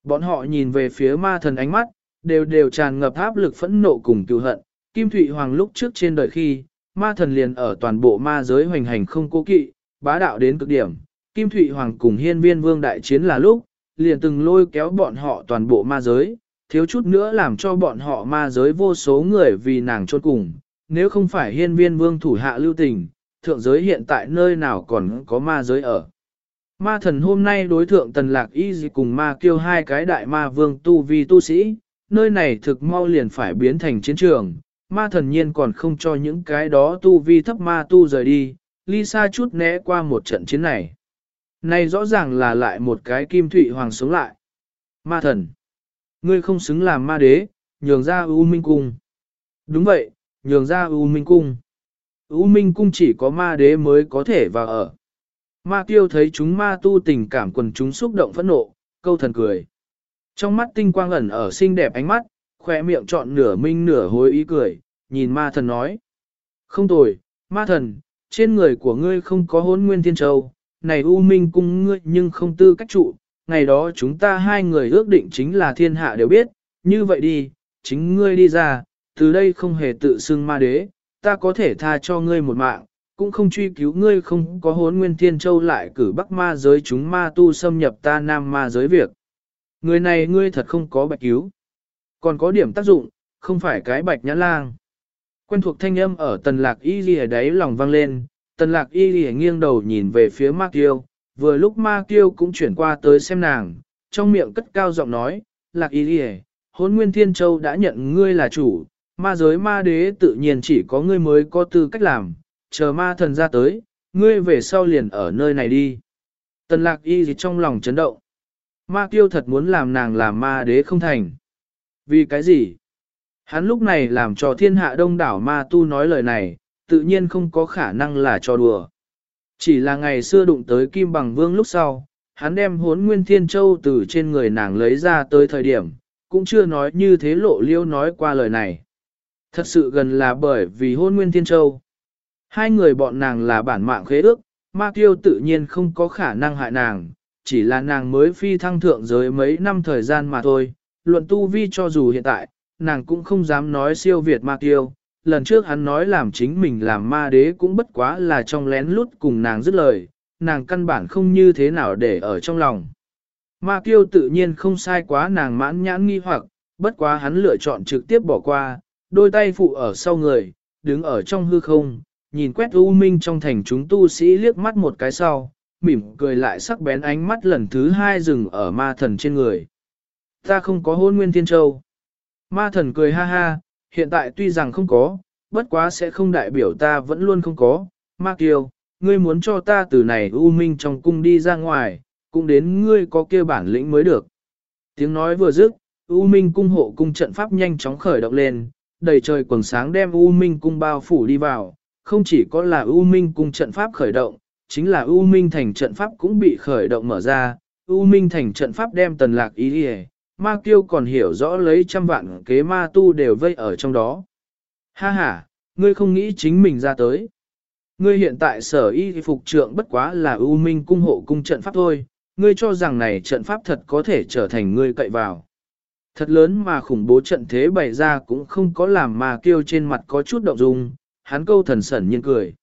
Bọn họ nhìn về phía ma thần ánh mắt, đều đều tràn ngập áp lực phẫn nộ cùng cựu hận. Kim Thụy Hoàng lúc trước trên đời khi, ma thần liền ở toàn bộ ma giới hoành hành không cố kỵ, bá đạo đến cực điểm. Kim Thụy Hoàng cùng hiên viên vương đại chiến là lúc, liền từng lôi kéo bọn họ toàn bộ ma giới, thiếu chút nữa làm cho bọn họ ma giới vô số người vì nàng chôn cùng. Nếu không phải hiên viên vương thủ hạ lưu tình, thượng giới hiện tại nơi nào còn có ma giới ở. Ma thần hôm nay đối thượng tần lạc y gì cùng ma kêu hai cái đại ma vương tu vi tu sĩ, nơi này thực mau liền phải biến thành chiến trường, ma thần nhiên còn không cho những cái đó tu vi thấp ma tu rời đi, ly xa chút né qua một trận chiến này. Này rõ ràng là lại một cái kim thụy hoàng sống lại. Ma thần, ngươi không xứng làm ma đế, nhường ra U Minh Cung. Đúng vậy, nhường ra U Minh Cung. U Minh Cung chỉ có ma đế mới có thể vào ở. Ma tiêu thấy chúng ma tu tình cảm quần chúng xúc động phẫn nộ, câu thần cười. Trong mắt tinh quang ẩn ở xinh đẹp ánh mắt, khỏe miệng chọn nửa minh nửa hối ý cười, nhìn ma thần nói. Không tồi, ma thần, trên người của ngươi không có hôn nguyên thiên châu, này U Minh cung ngươi nhưng không tư cách trụ, ngày đó chúng ta hai người ước định chính là thiên hạ đều biết, như vậy đi, chính ngươi đi ra, từ đây không hề tự xưng ma đế, ta có thể tha cho ngươi một mạng, cũng không truy cứu ngươi không có hốn nguyên thiên châu lại cử bắc ma giới chúng ma tu xâm nhập ta nam ma giới việc. Người này ngươi thật không có bạch cứu. Còn có điểm tác dụng, không phải cái bạch nhã lang. Quen thuộc thanh âm ở tần lạc y ghi ở đáy lòng vang lên, tần lạc y ghi nghiêng đầu nhìn về phía ma tiêu, vừa lúc ma tiêu cũng chuyển qua tới xem nàng, trong miệng cất cao giọng nói, lạc y ghi hốn nguyên thiên châu đã nhận ngươi là chủ, ma giới ma đế tự nhiên chỉ có ngươi mới có tư cách làm, chờ ma thần ra tới, ngươi về sau liền ở nơi này đi. Tần lạc y gì trong lòng chấn động. Ma kiêu thật muốn làm nàng làm ma đế không thành. Vì cái gì? Hắn lúc này làm cho thiên hạ đông đảo ma tu nói lời này, tự nhiên không có khả năng là cho đùa. Chỉ là ngày xưa đụng tới Kim Bằng Vương lúc sau, hắn đem hốn nguyên thiên châu từ trên người nàng lấy ra tới thời điểm, cũng chưa nói như thế lộ liêu nói qua lời này. Thật sự gần là bởi vì hôn nguyên thiên châu. Hai người bọn nàng là bản mạng khế ước, ma tiêu tự nhiên không có khả năng hại nàng, chỉ là nàng mới phi thăng thượng giới mấy năm thời gian mà thôi. Luận tu vi cho dù hiện tại, nàng cũng không dám nói siêu việt ma tiêu. Lần trước hắn nói làm chính mình làm ma đế cũng bất quá là trong lén lút cùng nàng dứt lời, nàng căn bản không như thế nào để ở trong lòng. Ma tiêu tự nhiên không sai quá nàng mãn nhãn nghi hoặc, bất quá hắn lựa chọn trực tiếp bỏ qua, đôi tay phụ ở sau người, đứng ở trong hư không, nhìn quét u minh trong thành chúng tu sĩ liếc mắt một cái sau, mỉm cười lại sắc bén ánh mắt lần thứ hai dừng ở ma thần trên người. Ta không có hôn nguyên thiên châu. Ma thần cười ha ha, hiện tại tuy rằng không có, bất quá sẽ không đại biểu ta vẫn luôn không có. Ma kiều, ngươi muốn cho ta từ này u minh trong cung đi ra ngoài, cũng đến ngươi có kia bản lĩnh mới được. Tiếng nói vừa dứt, u minh cung hộ cung trận pháp nhanh chóng khởi động lên, đầy trời quần sáng đem u minh cung bao phủ đi vào, không chỉ có là U Minh cung trận pháp khởi động, chính là U Minh thành trận pháp cũng bị khởi động mở ra, U Minh thành trận pháp đem tần lạc ý đi ma kiêu còn hiểu rõ lấy trăm vạn kế ma tu đều vây ở trong đó. Ha ha, ngươi không nghĩ chính mình ra tới. Ngươi hiện tại sở y phục trượng bất quá là U Minh cung hộ cung trận pháp thôi, ngươi cho rằng này trận pháp thật có thể trở thành ngươi cậy vào. Thật lớn mà khủng bố trận thế bày ra cũng không có làm ma kêu trên mặt có chút động dung, hắn câu thần sẩn nhiên cười.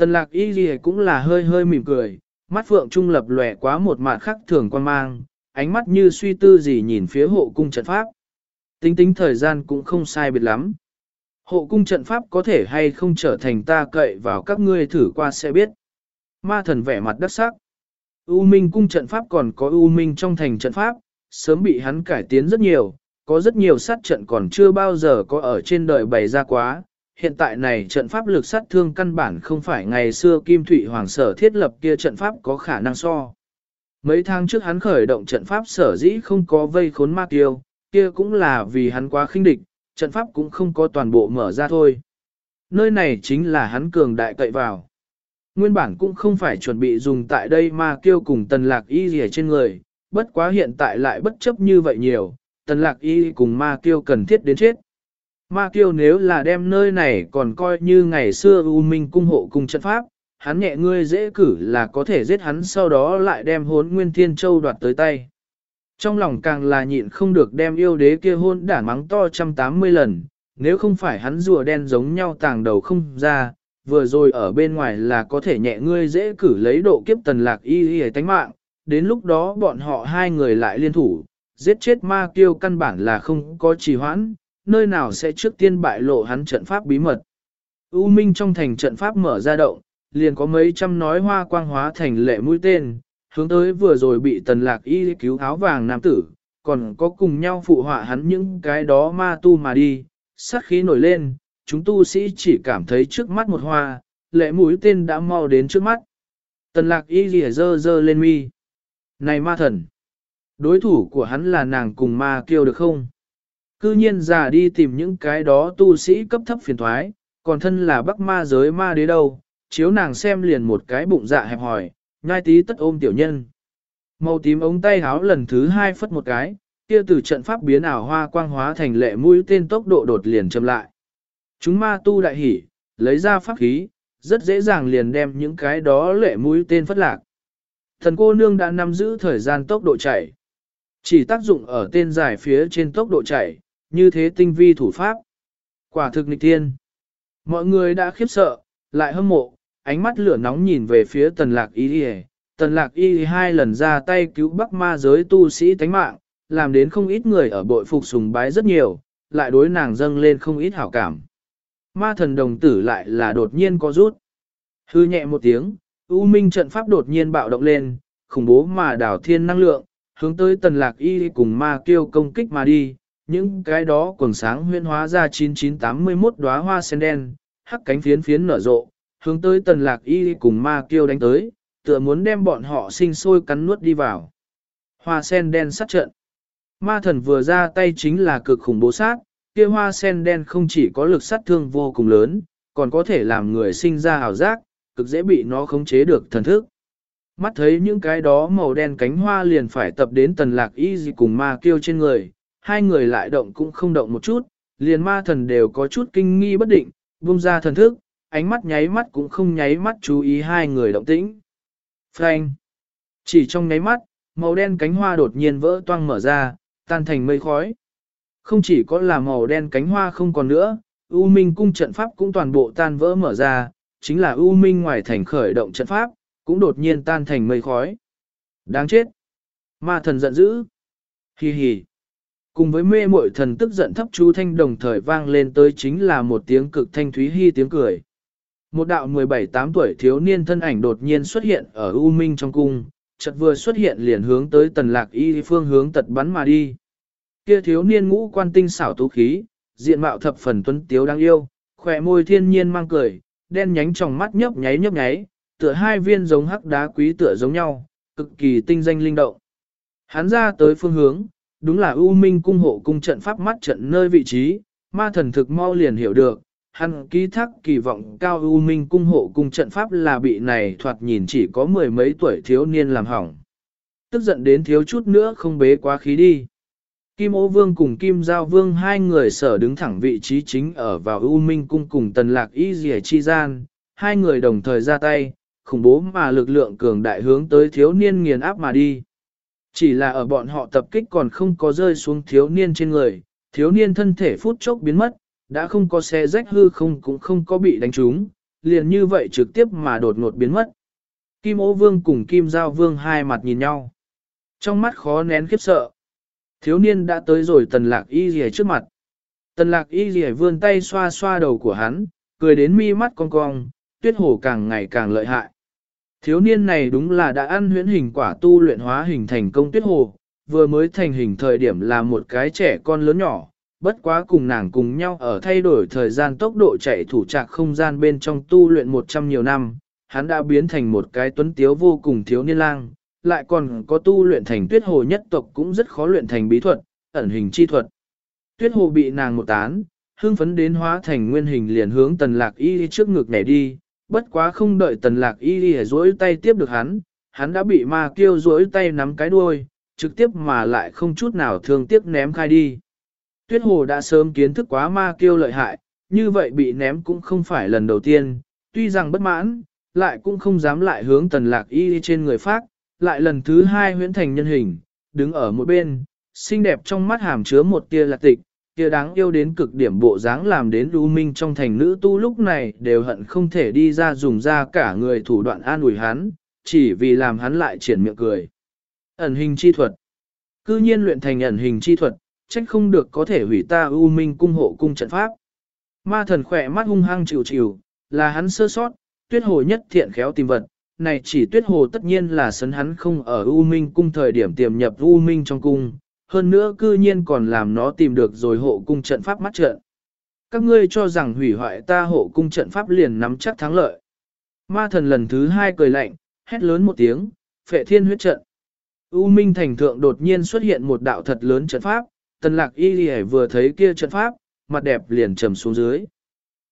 Tần lạc y ghi cũng là hơi hơi mỉm cười, mắt phượng trung lập lòe quá một mạt khắc thường quan mang, ánh mắt như suy tư gì nhìn phía hộ cung trận pháp. Tính tính thời gian cũng không sai biệt lắm. Hộ cung trận pháp có thể hay không trở thành ta cậy vào các ngươi thử qua sẽ biết. Ma thần vẻ mặt đắc sắc. U Minh cung trận pháp còn có U Minh trong thành trận pháp, sớm bị hắn cải tiến rất nhiều, có rất nhiều sát trận còn chưa bao giờ có ở trên đời bày ra quá, hiện tại này trận pháp lực sát thương căn bản không phải ngày xưa Kim Thụy Hoàng sở thiết lập kia trận pháp có khả năng so. Mấy tháng trước hắn khởi động trận pháp sở dĩ không có vây khốn ma tiêu, kia cũng là vì hắn quá khinh địch, trận pháp cũng không có toàn bộ mở ra thôi. Nơi này chính là hắn cường đại cậy vào. Nguyên bản cũng không phải chuẩn bị dùng tại đây ma kêu cùng tần lạc y gì trên người, bất quá hiện tại lại bất chấp như vậy nhiều, tần lạc y cùng ma kêu cần thiết đến chết. Ma kiêu nếu là đem nơi này còn coi như ngày xưa U Minh cung hộ cùng trận pháp, hắn nhẹ ngươi dễ cử là có thể giết hắn sau đó lại đem hốn nguyên thiên châu đoạt tới tay. Trong lòng càng là nhịn không được đem yêu đế kia hôn đản mắng to trăm tám mươi lần, nếu không phải hắn rùa đen giống nhau tàng đầu không ra, vừa rồi ở bên ngoài là có thể nhẹ ngươi dễ cử lấy độ kiếp tần lạc y y tánh mạng, đến lúc đó bọn họ hai người lại liên thủ, giết chết ma kiêu căn bản là không có trì hoãn, nơi nào sẽ trước tiên bại lộ hắn trận pháp bí mật. U Minh trong thành trận pháp mở ra động, liền có mấy trăm nói hoa quang hóa thành lệ mũi tên, hướng tới vừa rồi bị tần lạc y cứu áo vàng nam tử, còn có cùng nhau phụ họa hắn những cái đó ma tu mà đi, sát khí nổi lên, chúng tu sĩ chỉ cảm thấy trước mắt một hoa, lệ mũi tên đã mau đến trước mắt. Tần lạc y rỉa dơ dơ lên mi. Này ma thần! Đối thủ của hắn là nàng cùng ma kêu được không? Cư nhiên già đi tìm những cái đó tu sĩ cấp thấp phiền thoái, còn thân là bắc ma giới ma đế đâu, chiếu nàng xem liền một cái bụng dạ hẹp hỏi, nhai tí tất ôm tiểu nhân. Màu tím ống tay háo lần thứ hai phất một cái, kia từ trận pháp biến ảo hoa quang hóa thành lệ mũi tên tốc độ đột liền chậm lại. Chúng ma tu đại hỉ, lấy ra pháp khí, rất dễ dàng liền đem những cái đó lệ mũi tên phất lạc. Thần cô nương đã nắm giữ thời gian tốc độ chạy. Chỉ tác dụng ở tên dài phía trên tốc độ chạy, như thế tinh vi thủ pháp. Quả thực nghịch tiên. Mọi người đã khiếp sợ, lại hâm mộ, ánh mắt lửa nóng nhìn về phía tần lạc y y. Tần lạc y hai lần ra tay cứu bắc ma giới tu sĩ tánh mạng, làm đến không ít người ở bội phục sùng bái rất nhiều, lại đối nàng dâng lên không ít hảo cảm. Ma thần đồng tử lại là đột nhiên có rút. Hư nhẹ một tiếng, U Minh trận pháp đột nhiên bạo động lên, khủng bố mà đảo thiên năng lượng, hướng tới tần lạc y cùng ma kêu công kích mà đi. Những cái đó quần sáng huyên hóa ra 9981 đóa hoa sen đen, hắc cánh phiến phiến nở rộ, hướng tới tần lạc y cùng ma kêu đánh tới, tựa muốn đem bọn họ sinh sôi cắn nuốt đi vào. Hoa sen đen sát trận. Ma thần vừa ra tay chính là cực khủng bố sát, kia hoa sen đen không chỉ có lực sát thương vô cùng lớn, còn có thể làm người sinh ra ảo giác, cực dễ bị nó khống chế được thần thức. Mắt thấy những cái đó màu đen cánh hoa liền phải tập đến tần lạc y gì cùng ma kêu trên người, hai người lại động cũng không động một chút, liền ma thần đều có chút kinh nghi bất định, buông ra thần thức, ánh mắt nháy mắt cũng không nháy mắt chú ý hai người động tĩnh. Frank! Chỉ trong nháy mắt, màu đen cánh hoa đột nhiên vỡ toang mở ra, tan thành mây khói. Không chỉ có là màu đen cánh hoa không còn nữa, U Minh cung trận pháp cũng toàn bộ tan vỡ mở ra, chính là U Minh ngoài thành khởi động trận pháp, cũng đột nhiên tan thành mây khói. Đáng chết! Ma thần giận dữ! Hi hi! Cùng với mê muội thần tức giận thấp chú thanh đồng thời vang lên tới chính là một tiếng cực thanh thúy hy tiếng cười. Một đạo 17-8 tuổi thiếu niên thân ảnh đột nhiên xuất hiện ở U Minh trong cung, chợt vừa xuất hiện liền hướng tới tần lạc y phương hướng tật bắn mà đi. Kia thiếu niên ngũ quan tinh xảo tú khí, diện mạo thập phần tuấn tiếu đáng yêu, khỏe môi thiên nhiên mang cười, đen nhánh trong mắt nhấp nháy nhấp nháy, tựa hai viên giống hắc đá quý tựa giống nhau, cực kỳ tinh danh linh động. Hắn ra tới phương hướng, đúng là U Minh cung hộ cung trận pháp mắt trận nơi vị trí, ma thần thực mau liền hiểu được, hắn ký thác kỳ vọng cao U Minh cung hộ cung trận pháp là bị này thoạt nhìn chỉ có mười mấy tuổi thiếu niên làm hỏng. Tức giận đến thiếu chút nữa không bế quá khí đi. Kim Ô Vương cùng Kim Giao Vương hai người sở đứng thẳng vị trí chính ở vào U Minh cung cùng Tần Lạc Y Dì Chi Gian, hai người đồng thời ra tay, khủng bố mà lực lượng cường đại hướng tới thiếu niên nghiền áp mà đi. Chỉ là ở bọn họ tập kích còn không có rơi xuống thiếu niên trên người, thiếu niên thân thể phút chốc biến mất, đã không có xe rách hư không cũng không có bị đánh trúng, liền như vậy trực tiếp mà đột ngột biến mất. Kim Ô Vương cùng Kim Giao Vương hai mặt nhìn nhau. Trong mắt khó nén khiếp sợ. Thiếu niên đã tới rồi tần lạc y rìa trước mặt. Tần lạc y rìa vươn tay xoa xoa đầu của hắn, cười đến mi mắt cong cong, tuyết hổ càng ngày càng lợi hại. Thiếu niên này đúng là đã ăn huyễn hình quả tu luyện hóa hình thành công tuyết hồ, vừa mới thành hình thời điểm là một cái trẻ con lớn nhỏ, bất quá cùng nàng cùng nhau ở thay đổi thời gian tốc độ chạy thủ trạc không gian bên trong tu luyện 100 nhiều năm, hắn đã biến thành một cái tuấn tiếu vô cùng thiếu niên lang, lại còn có tu luyện thành tuyết hồ nhất tộc cũng rất khó luyện thành bí thuật, ẩn hình chi thuật. Tuyết hồ bị nàng một tán, hương phấn đến hóa thành nguyên hình liền hướng tần lạc y trước ngực nhảy đi, bất quá không đợi tần lạc y đi rỗi tay tiếp được hắn, hắn đã bị ma kêu rỗi tay nắm cái đuôi, trực tiếp mà lại không chút nào thương tiếc ném khai đi. Tuyết hồ đã sớm kiến thức quá ma kêu lợi hại, như vậy bị ném cũng không phải lần đầu tiên, tuy rằng bất mãn, lại cũng không dám lại hướng tần lạc y trên người phát, lại lần thứ hai huyễn thành nhân hình, đứng ở một bên, xinh đẹp trong mắt hàm chứa một tia lạc tịch, kia đáng yêu đến cực điểm bộ dáng làm đến lưu minh trong thành nữ tu lúc này đều hận không thể đi ra dùng ra cả người thủ đoạn an ủi hắn, chỉ vì làm hắn lại triển miệng cười. Ẩn hình chi thuật Cư nhiên luyện thành ẩn hình chi thuật, trách không được có thể hủy ta ưu minh cung hộ cung trận pháp. Ma thần khỏe mắt hung hăng chịu chịu, là hắn sơ sót, tuyết hồ nhất thiện khéo tìm vật, này chỉ tuyết hồ tất nhiên là sấn hắn không ở U Minh cung thời điểm tiềm nhập U Minh trong cung, hơn nữa cư nhiên còn làm nó tìm được rồi hộ cung trận pháp mắt trận. Các ngươi cho rằng hủy hoại ta hộ cung trận pháp liền nắm chắc thắng lợi. Ma thần lần thứ hai cười lạnh, hét lớn một tiếng, phệ thiên huyết trận. U Minh thành thượng đột nhiên xuất hiện một đạo thật lớn trận pháp, tần lạc y lì vừa thấy kia trận pháp, mặt đẹp liền trầm xuống dưới.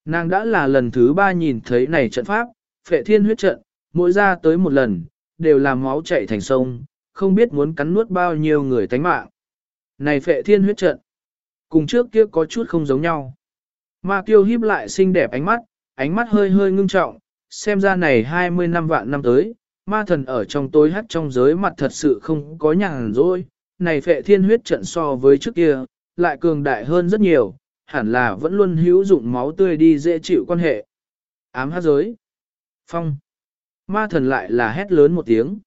Nàng đã là lần thứ ba nhìn thấy này trận pháp, phệ thiên huyết trận, mỗi ra tới một lần, đều làm máu chảy thành sông, không biết muốn cắn nuốt bao nhiêu người tánh mạng. Này phệ thiên huyết trận, cùng trước kia có chút không giống nhau. Ma tiêu híp lại xinh đẹp ánh mắt, ánh mắt hơi hơi ngưng trọng, xem ra này 20 năm vạn năm tới, ma thần ở trong tối hắt trong giới mặt thật sự không có nhàn rỗi. Này phệ thiên huyết trận so với trước kia, lại cường đại hơn rất nhiều, hẳn là vẫn luôn hữu dụng máu tươi đi dễ chịu quan hệ. Ám hát giới. Phong. Ma thần lại là hét lớn một tiếng.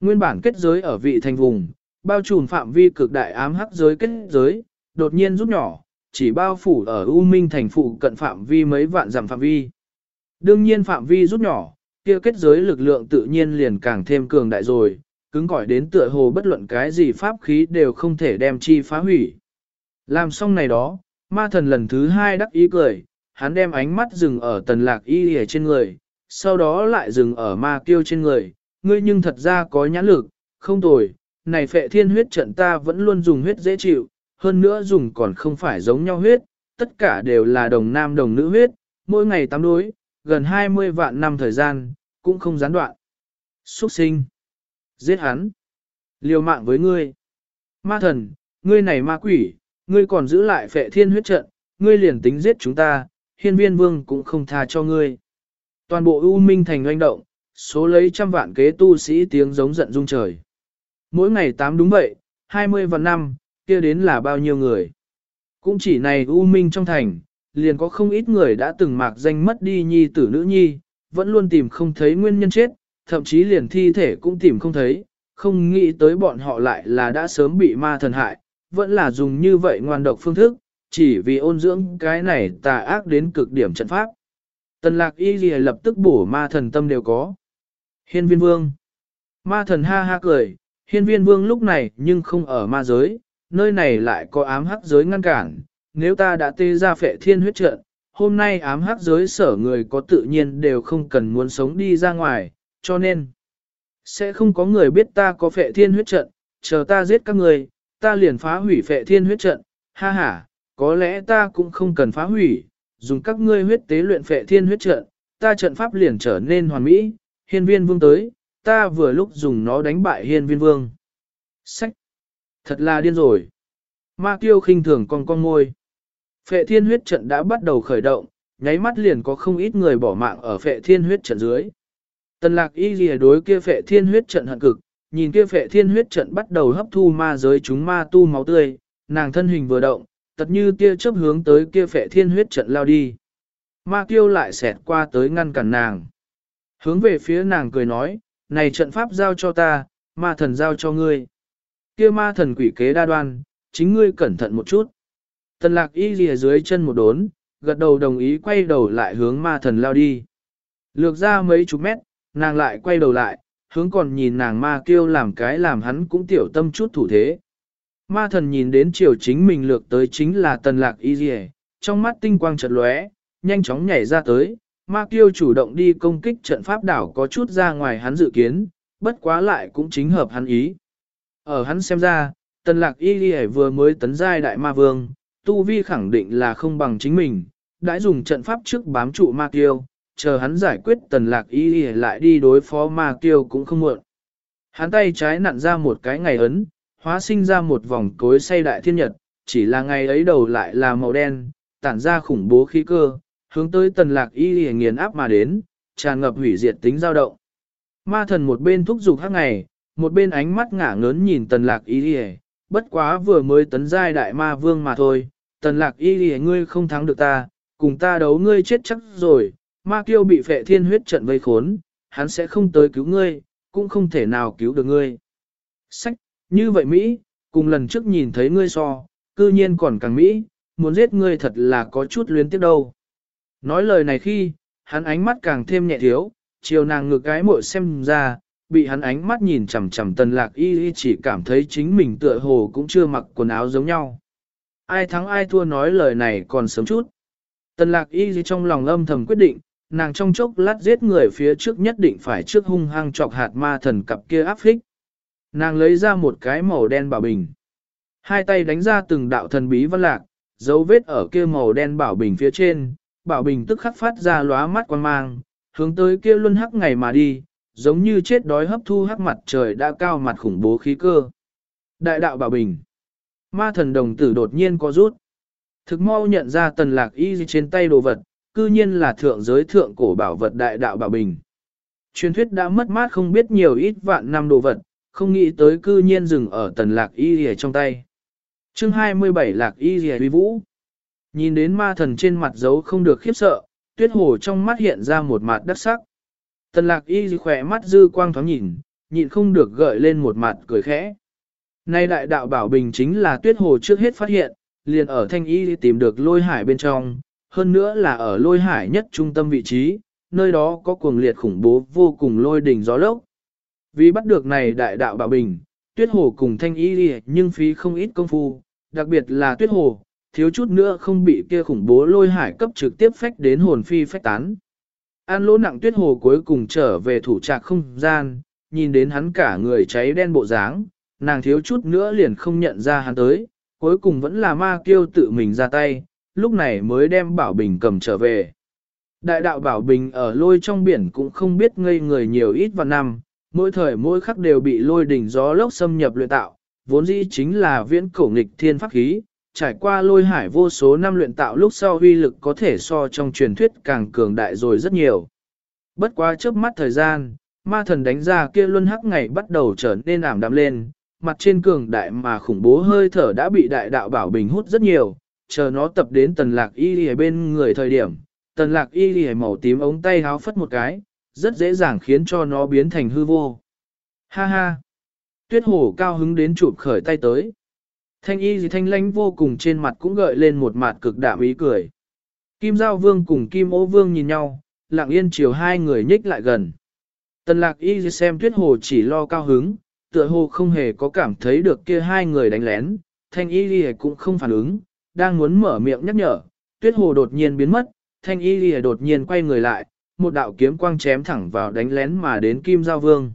Nguyên bản kết giới ở vị thành vùng, bao trùm phạm vi cực đại ám hắc giới kết giới, đột nhiên rút nhỏ, chỉ bao phủ ở U Minh thành phụ cận phạm vi mấy vạn dặm phạm vi. Đương nhiên phạm vi rút nhỏ, kia kết giới lực lượng tự nhiên liền càng thêm cường đại rồi, cứng cỏi đến tựa hồ bất luận cái gì pháp khí đều không thể đem chi phá hủy. Làm xong này đó, ma thần lần thứ hai đắc ý cười, hắn đem ánh mắt dừng ở tần lạc y ở trên người, sau đó lại dừng ở ma kiêu trên người, ngươi nhưng thật ra có nhãn lực, không tồi, này phệ thiên huyết trận ta vẫn luôn dùng huyết dễ chịu, hơn nữa dùng còn không phải giống nhau huyết, tất cả đều là đồng nam đồng nữ huyết, mỗi ngày tám đối, gần 20 vạn năm thời gian, cũng không gián đoạn. Xuất sinh. Giết hắn. Liều mạng với ngươi. Ma thần, ngươi này ma quỷ, ngươi còn giữ lại phệ thiên huyết trận, ngươi liền tính giết chúng ta, hiên viên vương cũng không tha cho ngươi. Toàn bộ U Minh thành doanh động, số lấy trăm vạn kế tu sĩ tiếng giống giận rung trời. Mỗi ngày tám đúng vậy, 20 và năm, kia đến là bao nhiêu người. Cũng chỉ này U Minh trong thành, liền có không ít người đã từng mạc danh mất đi nhi tử nữ nhi, vẫn luôn tìm không thấy nguyên nhân chết, thậm chí liền thi thể cũng tìm không thấy, không nghĩ tới bọn họ lại là đã sớm bị ma thần hại, vẫn là dùng như vậy ngoan độc phương thức, chỉ vì ôn dưỡng cái này tà ác đến cực điểm trận pháp. Tần lạc y gì lập tức bổ ma thần tâm đều có. Hiên viên vương. Ma thần ha ha cười, hiên viên vương lúc này nhưng không ở ma giới, nơi này lại có ám hắc giới ngăn cản. Nếu ta đã tê ra phệ thiên huyết trận, hôm nay ám hắc giới sở người có tự nhiên đều không cần muốn sống đi ra ngoài, cho nên sẽ không có người biết ta có phệ thiên huyết trận, chờ ta giết các người, ta liền phá hủy phệ thiên huyết trận, ha ha, có lẽ ta cũng không cần phá hủy, dùng các ngươi huyết tế luyện phệ thiên huyết trận, ta trận pháp liền trở nên hoàn mỹ, hiên viên vương tới, ta vừa lúc dùng nó đánh bại hiên viên vương. Sách! Thật là điên rồi! Ma kiêu khinh thường con con ngôi. Phệ thiên huyết trận đã bắt đầu khởi động, nháy mắt liền có không ít người bỏ mạng ở phệ thiên huyết trận dưới. Tần lạc y lìa đối kia phệ thiên huyết trận hận cực, nhìn kia phệ thiên huyết trận bắt đầu hấp thu ma giới chúng ma tu máu tươi, nàng thân hình vừa động, tật như tia chớp hướng tới kia phệ thiên huyết trận lao đi. Ma kiêu lại xẹt qua tới ngăn cản nàng. Hướng về phía nàng cười nói, này trận pháp giao cho ta, ma thần giao cho ngươi. Kia ma thần quỷ kế đa đoan, chính ngươi cẩn thận một chút. Tần lạc y lìa dưới chân một đốn, gật đầu đồng ý quay đầu lại hướng ma thần lao đi. Lược ra mấy chục mét, nàng lại quay đầu lại, hướng còn nhìn nàng ma kêu làm cái làm hắn cũng tiểu tâm chút thủ thế. Ma thần nhìn đến chiều chính mình lược tới chính là tần lạc y dì trong mắt tinh quang chợt lóe, nhanh chóng nhảy ra tới. Ma kiêu chủ động đi công kích trận pháp đảo có chút ra ngoài hắn dự kiến, bất quá lại cũng chính hợp hắn ý. Ở hắn xem ra, tần lạc y dì vừa mới tấn giai đại ma vương, tu vi khẳng định là không bằng chính mình, đã dùng trận pháp trước bám trụ ma kiêu, chờ hắn giải quyết tần lạc y dì lại đi đối phó ma kiêu cũng không muộn. Hắn tay trái nặn ra một cái ngày ấn, hóa sinh ra một vòng cối say đại thiên nhật, chỉ là ngày ấy đầu lại là màu đen, tản ra khủng bố khí cơ, hướng tới tần lạc y y nghiền áp mà đến, tràn ngập hủy diệt tính dao động. Ma thần một bên thúc giục hắc ngày, một bên ánh mắt ngả ngớn nhìn tần lạc y y, bất quá vừa mới tấn giai đại ma vương mà thôi, tần lạc y y ngươi không thắng được ta, cùng ta đấu ngươi chết chắc rồi, ma kiêu bị phệ thiên huyết trận vây khốn, hắn sẽ không tới cứu ngươi, cũng không thể nào cứu được ngươi. Sách, như vậy Mỹ, cùng lần trước nhìn thấy ngươi so, cư nhiên còn càng Mỹ, muốn giết ngươi thật là có chút luyến tiếc đâu. Nói lời này khi, hắn ánh mắt càng thêm nhẹ thiếu, chiều nàng ngược cái mội xem ra, bị hắn ánh mắt nhìn chằm chằm tần lạc y y chỉ cảm thấy chính mình tựa hồ cũng chưa mặc quần áo giống nhau. Ai thắng ai thua nói lời này còn sớm chút. Tần lạc y trong lòng âm thầm quyết định, nàng trong chốc lát giết người phía trước nhất định phải trước hung hăng chọc hạt ma thần cặp kia áp phích. Nàng lấy ra một cái màu đen bảo bình. Hai tay đánh ra từng đạo thần bí văn lạc, dấu vết ở kia màu đen bảo bình phía trên, bảo bình tức khắc phát ra lóa mắt quan mang, hướng tới kia luân hắc ngày mà đi, giống như chết đói hấp thu hắc mặt trời đã cao mặt khủng bố khí cơ. Đại đạo bảo bình. Ma thần đồng tử đột nhiên có rút. Thực mau nhận ra tần lạc y trên tay đồ vật, cư nhiên là thượng giới thượng cổ bảo vật đại đạo bảo bình. Truyền thuyết đã mất mát không biết nhiều ít vạn năm đồ vật, không nghĩ tới cư nhiên dừng ở tần lạc y rìa trong tay. chương 27 lạc y rìa uy vũ. Nhìn đến ma thần trên mặt dấu không được khiếp sợ, tuyết hồ trong mắt hiện ra một mặt đắc sắc. Tần lạc y khỏe mắt dư quang thoáng nhìn, nhịn không được gợi lên một mặt cười khẽ. Nay đại đạo bảo bình chính là tuyết hồ trước hết phát hiện, liền ở thanh y tìm được lôi hải bên trong, hơn nữa là ở lôi hải nhất trung tâm vị trí, nơi đó có cuồng liệt khủng bố vô cùng lôi đỉnh gió lốc. Vì bắt được này đại đạo bảo bình, tuyết hồ cùng thanh y đi nhưng phí không ít công phu, đặc biệt là tuyết hồ, thiếu chút nữa không bị kia khủng bố lôi hải cấp trực tiếp phách đến hồn phi phách tán. An lỗ nặng tuyết hồ cuối cùng trở về thủ trạc không gian, nhìn đến hắn cả người cháy đen bộ dáng, nàng thiếu chút nữa liền không nhận ra hắn tới, cuối cùng vẫn là ma kiêu tự mình ra tay, lúc này mới đem bảo bình cầm trở về. Đại đạo bảo bình ở lôi trong biển cũng không biết ngây người nhiều ít và năm, mỗi thời mỗi khắc đều bị lôi đỉnh gió lốc xâm nhập luyện tạo, vốn dĩ chính là viễn cổ nghịch thiên pháp khí, trải qua lôi hải vô số năm luyện tạo lúc sau huy lực có thể so trong truyền thuyết càng cường đại rồi rất nhiều. Bất quá trước mắt thời gian, ma thần đánh ra kia luân hắc ngày bắt đầu trở nên ảm đạm lên, mặt trên cường đại mà khủng bố hơi thở đã bị đại đạo bảo bình hút rất nhiều, chờ nó tập đến tần lạc y lì bên người thời điểm, tần lạc y lì màu tím ống tay háo phất một cái, rất dễ dàng khiến cho nó biến thành hư vô. Ha ha! Tuyết hổ cao hứng đến chụp khởi tay tới. Thanh y gì thanh lánh vô cùng trên mặt cũng gợi lên một mặt cực đạm ý cười. Kim Giao Vương cùng Kim Ô Vương nhìn nhau, lặng yên chiều hai người nhích lại gần. Tần lạc y xem tuyết hồ chỉ lo cao hứng, tựa hồ không hề có cảm thấy được kia hai người đánh lén, thanh y cũng không phản ứng, đang muốn mở miệng nhắc nhở, tuyết hồ đột nhiên biến mất, thanh y đột nhiên quay người lại, một đạo kiếm quang chém thẳng vào đánh lén mà đến Kim Giao Vương.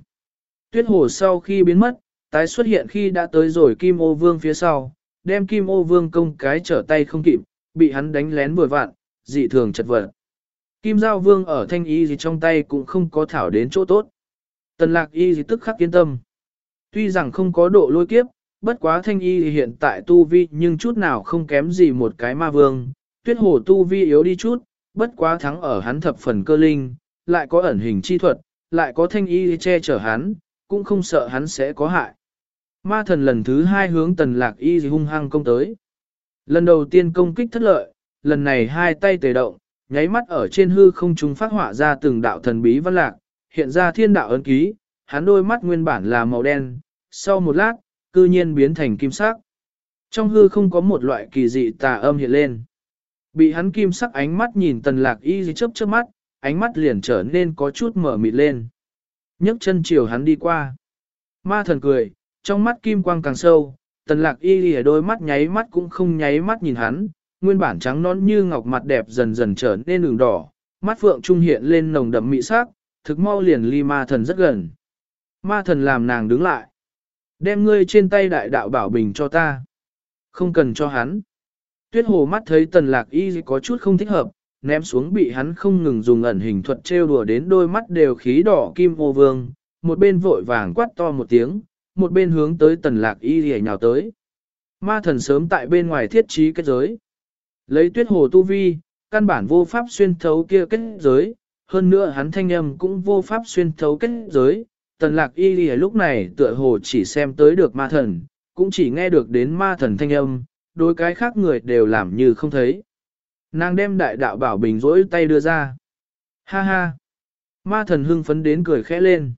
Tuyết hồ sau khi biến mất, tái xuất hiện khi đã tới rồi Kim Ô Vương phía sau, đem Kim Ô Vương công cái trở tay không kịp, bị hắn đánh lén vừa vạn, dị thường chật vật. Kim Giao Vương ở thanh y gì trong tay cũng không có thảo đến chỗ tốt. Tần lạc y gì tức khắc yên tâm. Tuy rằng không có độ lôi kiếp, bất quá thanh y hiện tại tu vi nhưng chút nào không kém gì một cái ma vương. Tuyết hồ tu vi yếu đi chút, bất quá thắng ở hắn thập phần cơ linh, lại có ẩn hình chi thuật, lại có thanh y che chở hắn, cũng không sợ hắn sẽ có hại. Ma thần lần thứ hai hướng tần lạc y hung hăng công tới. Lần đầu tiên công kích thất lợi, lần này hai tay tề động, nháy mắt ở trên hư không trung phát họa ra từng đạo thần bí văn lạc, hiện ra thiên đạo ấn ký, hắn đôi mắt nguyên bản là màu đen, sau một lát, cư nhiên biến thành kim sắc. Trong hư không có một loại kỳ dị tà âm hiện lên. Bị hắn kim sắc ánh mắt nhìn tần lạc y chớp chớp mắt, ánh mắt liền trở nên có chút mở mịt lên. nhấc chân chiều hắn đi qua. Ma thần cười, trong mắt kim quang càng sâu, tần lạc y lìa đôi mắt nháy mắt cũng không nháy mắt nhìn hắn, nguyên bản trắng non như ngọc mặt đẹp dần dần trở nên đường đỏ, mắt phượng trung hiện lên nồng đậm mị sắc, thực mau liền ly ma thần rất gần. Ma thần làm nàng đứng lại. Đem ngươi trên tay đại đạo bảo bình cho ta. Không cần cho hắn. Tuyết hồ mắt thấy tần lạc y có chút không thích hợp, ném xuống bị hắn không ngừng dùng ẩn hình thuật trêu đùa đến đôi mắt đều khí đỏ kim ô vương, một bên vội vàng quát to một tiếng, một bên hướng tới tần lạc y rìa nhào tới. Ma thần sớm tại bên ngoài thiết trí kết giới. Lấy tuyết hồ tu vi, căn bản vô pháp xuyên thấu kia kết giới, hơn nữa hắn thanh âm cũng vô pháp xuyên thấu kết giới. Tần lạc y lìa lúc này tựa hồ chỉ xem tới được ma thần, cũng chỉ nghe được đến ma thần thanh âm, đối cái khác người đều làm như không thấy. Nàng đem đại đạo bảo bình rỗi tay đưa ra. Ha ha! Ma thần hưng phấn đến cười khẽ lên.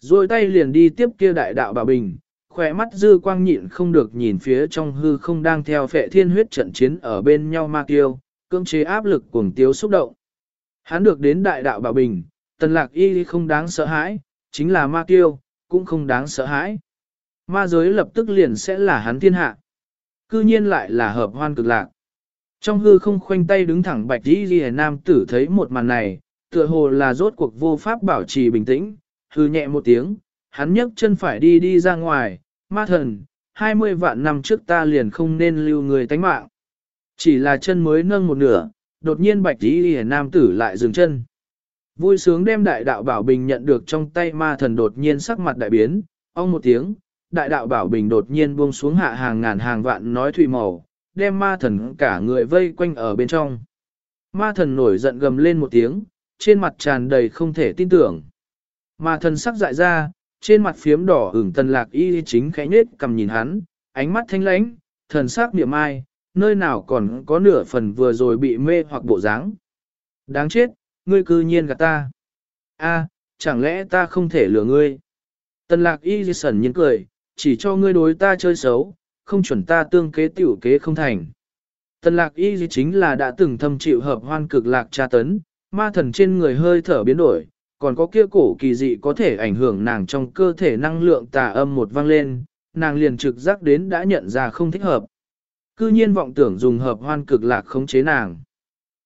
Rồi tay liền đi tiếp kia đại đạo bảo bình, khỏe mắt dư quang nhịn không được nhìn phía trong hư không đang theo phệ thiên huyết trận chiến ở bên nhau ma kiêu, cưỡng chế áp lực cuồng tiếu xúc động. Hắn được đến đại đạo bảo bình, tần lạc y không đáng sợ hãi, chính là ma kiêu, cũng không đáng sợ hãi. Ma giới lập tức liền sẽ là hắn thiên hạ. Cư nhiên lại là hợp hoan cực lạc. Trong hư không khoanh tay đứng thẳng bạch y ghi nam tử thấy một màn này, tựa hồ là rốt cuộc vô pháp bảo trì bình tĩnh, hư nhẹ một tiếng, hắn nhấc chân phải đi đi ra ngoài, ma thần, 20 vạn năm trước ta liền không nên lưu người tánh mạng. Chỉ là chân mới nâng một nửa, đột nhiên bạch đi hề nam tử lại dừng chân. Vui sướng đem đại đạo bảo bình nhận được trong tay ma thần đột nhiên sắc mặt đại biến, ông một tiếng, đại đạo bảo bình đột nhiên buông xuống hạ hàng ngàn hàng vạn nói thủy màu, đem ma thần cả người vây quanh ở bên trong. Ma thần nổi giận gầm lên một tiếng, trên mặt tràn đầy không thể tin tưởng. Ma thần sắc dại ra, trên mặt phiếm đỏ ửng tần lạc y chính khẽ nết cầm nhìn hắn, ánh mắt thanh lãnh, thần sắc niệm ai, nơi nào còn có nửa phần vừa rồi bị mê hoặc bộ dáng. Đáng chết, ngươi cư nhiên gạt ta. A, chẳng lẽ ta không thể lừa ngươi? Tần lạc y sẩn nhiên cười, chỉ cho ngươi đối ta chơi xấu, không chuẩn ta tương kế tiểu kế không thành. Tần lạc y chính là đã từng thâm chịu hợp hoan cực lạc tra tấn, ma thần trên người hơi thở biến đổi, còn có kia cổ kỳ dị có thể ảnh hưởng nàng trong cơ thể năng lượng tà âm một vang lên, nàng liền trực giác đến đã nhận ra không thích hợp. Cư nhiên vọng tưởng dùng hợp hoan cực lạc khống chế nàng.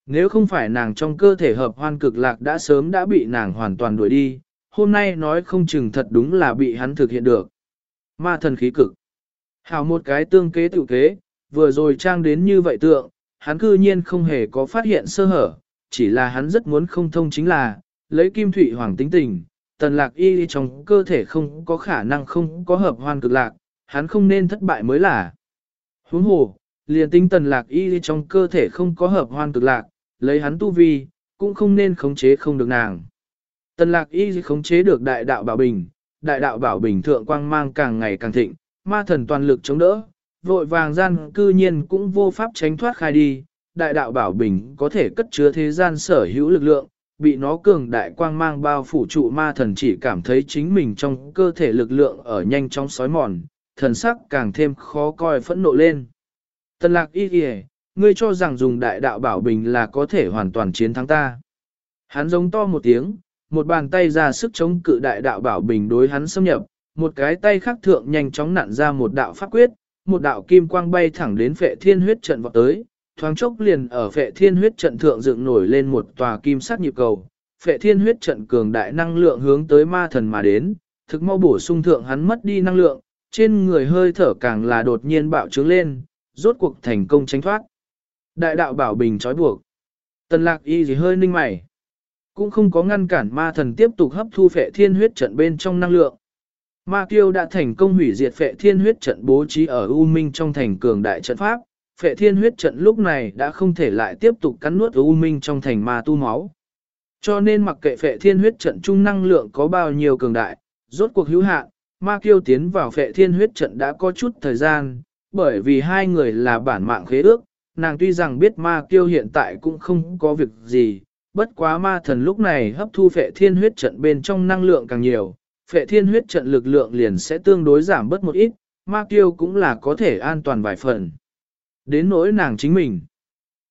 Nếu không phải nàng trong cơ thể hợp hoan cực lạc đã sớm đã bị nàng hoàn toàn đuổi đi, hôm nay nói không chừng thật đúng là bị hắn thực hiện được. Ma thần khí cực. hào một cái tương kế tự kế, vừa rồi trang đến như vậy tượng, hắn cư nhiên không hề có phát hiện sơ hở, chỉ là hắn rất muốn không thông chính là, lấy kim thủy hoàng tính tình, tần lạc y trong cơ thể không có khả năng không có hợp hoan cực lạc, hắn không nên thất bại mới là. Huống hồ, liền tính tần lạc y trong cơ thể không có hợp hoan cực lạc, lấy hắn tu vi, cũng không nên khống chế không được nàng. Tần lạc y khống chế được đại đạo bảo bình, đại đạo bảo bình thượng quang mang càng ngày càng thịnh, ma thần toàn lực chống đỡ, vội vàng gian cư nhiên cũng vô pháp tránh thoát khai đi, đại đạo bảo bình có thể cất chứa thế gian sở hữu lực lượng, bị nó cường đại quang mang bao phủ trụ ma thần chỉ cảm thấy chính mình trong cơ thể lực lượng ở nhanh chóng sói mòn, thần sắc càng thêm khó coi phẫn nộ lên. Tần lạc y kìa, ngươi cho rằng dùng đại đạo bảo bình là có thể hoàn toàn chiến thắng ta. Hắn giống to một tiếng, một bàn tay ra sức chống cự đại đạo bảo bình đối hắn xâm nhập, một cái tay khác thượng nhanh chóng nặn ra một đạo pháp quyết, một đạo kim quang bay thẳng đến phệ thiên huyết trận vọt tới, thoáng chốc liền ở phệ thiên huyết trận thượng dựng nổi lên một tòa kim sắc nhịp cầu. Phệ thiên huyết trận cường đại năng lượng hướng tới ma thần mà đến, thực mau bổ sung thượng hắn mất đi năng lượng, trên người hơi thở càng là đột nhiên bạo trướng lên, rốt cuộc thành công tránh thoát. Đại đạo bảo bình trói buộc. Tần lạc y gì hơi ninh mày. Cũng không có ngăn cản ma thần tiếp tục hấp thu phệ thiên huyết trận bên trong năng lượng. Ma Kiêu đã thành công hủy diệt phệ thiên huyết trận bố trí ở U Minh trong thành cường đại trận pháp. Phệ thiên huyết trận lúc này đã không thể lại tiếp tục cắn nuốt U Minh trong thành ma tu máu. Cho nên mặc kệ phệ thiên huyết trận trung năng lượng có bao nhiêu cường đại, rốt cuộc hữu hạn, ma kiêu tiến vào phệ thiên huyết trận đã có chút thời gian, bởi vì hai người là bản mạng khế ước, nàng tuy rằng biết ma kiêu hiện tại cũng không có việc gì, bất quá ma thần lúc này hấp thu phệ thiên huyết trận bên trong năng lượng càng nhiều, phệ thiên huyết trận lực lượng liền sẽ tương đối giảm bớt một ít, ma kiêu cũng là có thể an toàn vài phần. Đến nỗi nàng chính mình,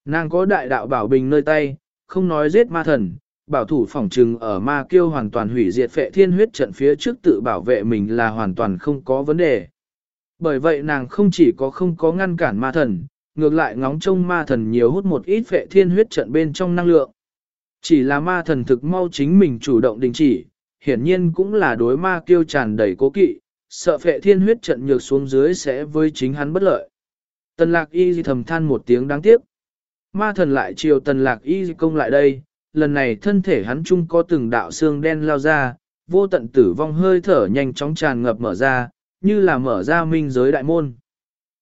nàng có đại đạo bảo bình nơi tay, không nói giết ma thần, bảo thủ phòng trừng ở ma kiêu hoàn toàn hủy diệt phệ thiên huyết trận phía trước tự bảo vệ mình là hoàn toàn không có vấn đề. Bởi vậy nàng không chỉ có không có ngăn cản ma thần, ngược lại ngóng trông ma thần nhiều hút một ít phệ thiên huyết trận bên trong năng lượng. Chỉ là ma thần thực mau chính mình chủ động đình chỉ, hiển nhiên cũng là đối ma kiêu tràn đầy cố kỵ, sợ phệ thiên huyết trận nhược xuống dưới sẽ với chính hắn bất lợi. Tần lạc y thầm than một tiếng đáng tiếc. Ma thần lại chiều tần lạc y công lại đây, lần này thân thể hắn chung có từng đạo xương đen lao ra, vô tận tử vong hơi thở nhanh chóng tràn ngập mở ra, như là mở ra minh giới đại môn.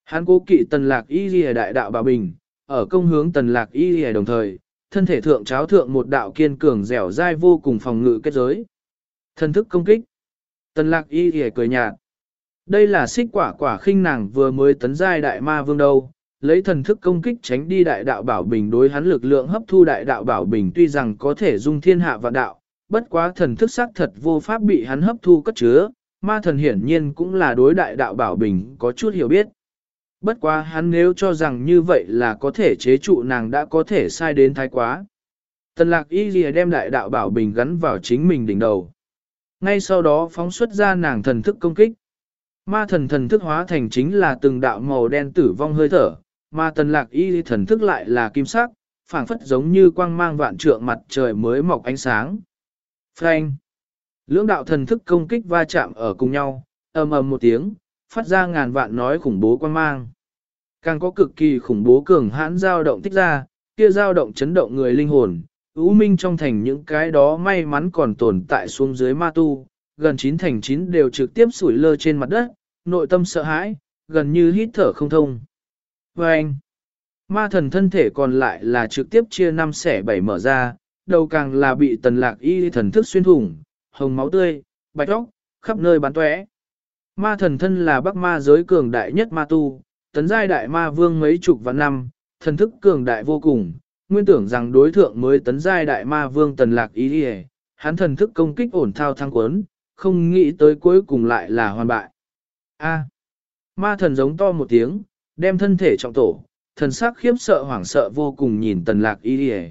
Hắn cố kỵ tần lạc y ghi đại đạo bảo bình, ở công hướng tần lạc y ghi đồng thời, thân thể thượng cháo thượng một đạo kiên cường dẻo dai vô cùng phòng ngự kết giới. Thân thức công kích. Tần lạc y ghi cười nhạt. Đây là xích quả quả khinh nàng vừa mới tấn giai đại ma vương đâu, lấy thần thức công kích tránh đi đại đạo bảo bình đối hắn lực lượng hấp thu đại đạo bảo bình tuy rằng có thể dung thiên hạ vạn đạo, bất quá thần thức xác thật vô pháp bị hắn hấp thu cất chứa, ma thần hiển nhiên cũng là đối đại đạo bảo bình có chút hiểu biết. Bất quá hắn nếu cho rằng như vậy là có thể chế trụ nàng đã có thể sai đến thái quá. Tần lạc y ghi đem đại đạo bảo bình gắn vào chính mình đỉnh đầu. Ngay sau đó phóng xuất ra nàng thần thức công kích. Ma thần thần thức hóa thành chính là từng đạo màu đen tử vong hơi thở, mà tần lạc y thần thức lại là kim sắc, phảng phất giống như quang mang vạn trượng mặt trời mới mọc ánh sáng. Phanh! Lưỡng đạo thần thức công kích va chạm ở cùng nhau, ầm ầm một tiếng, phát ra ngàn vạn nói khủng bố quang mang. Càng có cực kỳ khủng bố cường hãn dao động tích ra, kia dao động chấn động người linh hồn, ưu minh trong thành những cái đó may mắn còn tồn tại xuống dưới ma tu, gần chín thành chín đều trực tiếp sủi lơ trên mặt đất, nội tâm sợ hãi, gần như hít thở không thông. Và anh, ma thần thân thể còn lại là trực tiếp chia năm xẻ bảy mở ra, đầu càng là bị tần lạc y thần thức xuyên thủng, hồng máu tươi, bạch óc, khắp nơi bắn tóe. Ma thần thân là bắc ma giới cường đại nhất ma tu, tấn giai đại ma vương mấy chục vạn năm, thần thức cường đại vô cùng, nguyên tưởng rằng đối thượng mới tấn giai đại ma vương tần lạc y hắn thần thức công kích ổn thao thăng quấn, không nghĩ tới cuối cùng lại là hoàn bại. A. ma thần giống to một tiếng, đem thân thể trọng tổ, thần sắc khiếp sợ hoảng sợ vô cùng nhìn tần lạc y lìa.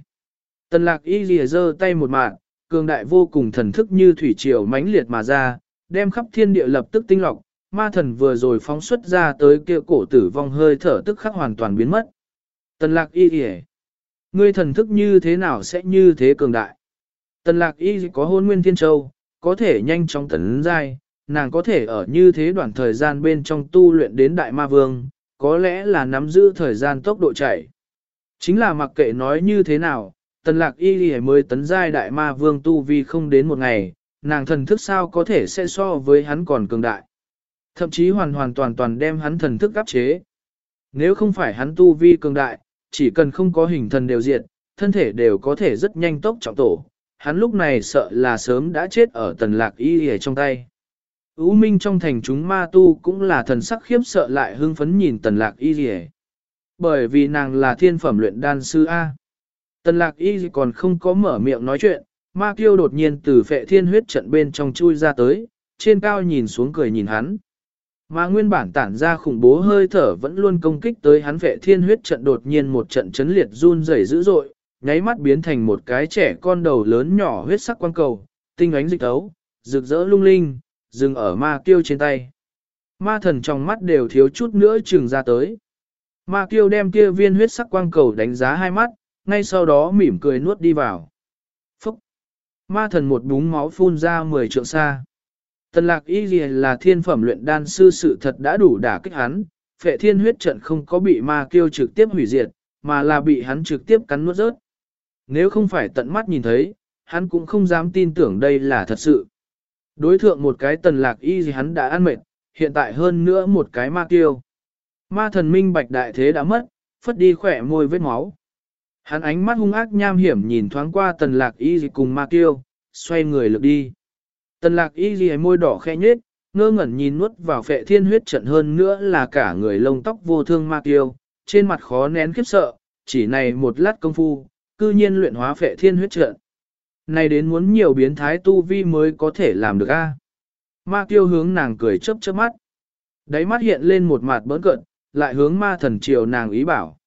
Tần lạc y lìa giơ tay một mạng, cường đại vô cùng thần thức như thủy triều mãnh liệt mà ra, đem khắp thiên địa lập tức tinh lọc, ma thần vừa rồi phóng xuất ra tới kia cổ tử vong hơi thở tức khắc hoàn toàn biến mất. Tần lạc y lìa, Ngươi thần thức như thế nào sẽ như thế cường đại? Tần lạc y có hôn nguyên thiên châu, có thể nhanh chóng tấn giai, nàng có thể ở như thế đoạn thời gian bên trong tu luyện đến đại ma vương, có lẽ là nắm giữ thời gian tốc độ chạy. Chính là mặc kệ nói như thế nào, tần lạc y lì mới tấn giai đại ma vương tu vi không đến một ngày, nàng thần thức sao có thể sẽ so với hắn còn cường đại. Thậm chí hoàn hoàn toàn toàn đem hắn thần thức áp chế. Nếu không phải hắn tu vi cường đại, chỉ cần không có hình thần đều diệt, thân thể đều có thể rất nhanh tốc trọng tổ. Hắn lúc này sợ là sớm đã chết ở tần lạc y lì trong tay. U minh trong thành chúng ma tu cũng là thần sắc khiếp sợ lại hưng phấn nhìn tần lạc y hề. Bởi vì nàng là thiên phẩm luyện đan sư A. Tần lạc y còn không có mở miệng nói chuyện, ma kiêu đột nhiên từ phệ thiên huyết trận bên trong chui ra tới, trên cao nhìn xuống cười nhìn hắn. Mà nguyên bản tản ra khủng bố hơi thở vẫn luôn công kích tới hắn vệ thiên huyết trận đột nhiên một trận chấn liệt run rẩy dữ dội, nháy mắt biến thành một cái trẻ con đầu lớn nhỏ huyết sắc quang cầu, tinh ánh dịch tấu, rực rỡ lung linh, dừng ở ma kiêu trên tay. Ma thần trong mắt đều thiếu chút nữa chừng ra tới. Ma kiêu đem kia viên huyết sắc quang cầu đánh giá hai mắt, ngay sau đó mỉm cười nuốt đi vào. Phúc! Ma thần một búng máu phun ra mười trượng xa. Tần lạc y gì là thiên phẩm luyện đan sư sự thật đã đủ đả kích hắn, phệ thiên huyết trận không có bị ma kiêu trực tiếp hủy diệt, mà là bị hắn trực tiếp cắn nuốt rớt. Nếu không phải tận mắt nhìn thấy, hắn cũng không dám tin tưởng đây là thật sự. Đối thượng một cái tần lạc y gì hắn đã ăn mệt, hiện tại hơn nữa một cái ma kiêu. Ma thần minh bạch đại thế đã mất, phất đi khỏe môi vết máu. Hắn ánh mắt hung ác nham hiểm nhìn thoáng qua tần lạc y gì cùng ma kiêu, xoay người lực đi. Tần lạc y ghi môi đỏ khẽ nhết, ngơ ngẩn nhìn nuốt vào phệ thiên huyết trận hơn nữa là cả người lông tóc vô thương ma tiêu, trên mặt khó nén khiếp sợ, chỉ này một lát công phu, cư nhiên luyện hóa phệ thiên huyết trận. Này đến muốn nhiều biến thái tu vi mới có thể làm được a. Ma tiêu hướng nàng cười chớp chớp mắt. Đáy mắt hiện lên một mặt bỡn cận, lại hướng ma thần chiều nàng ý bảo.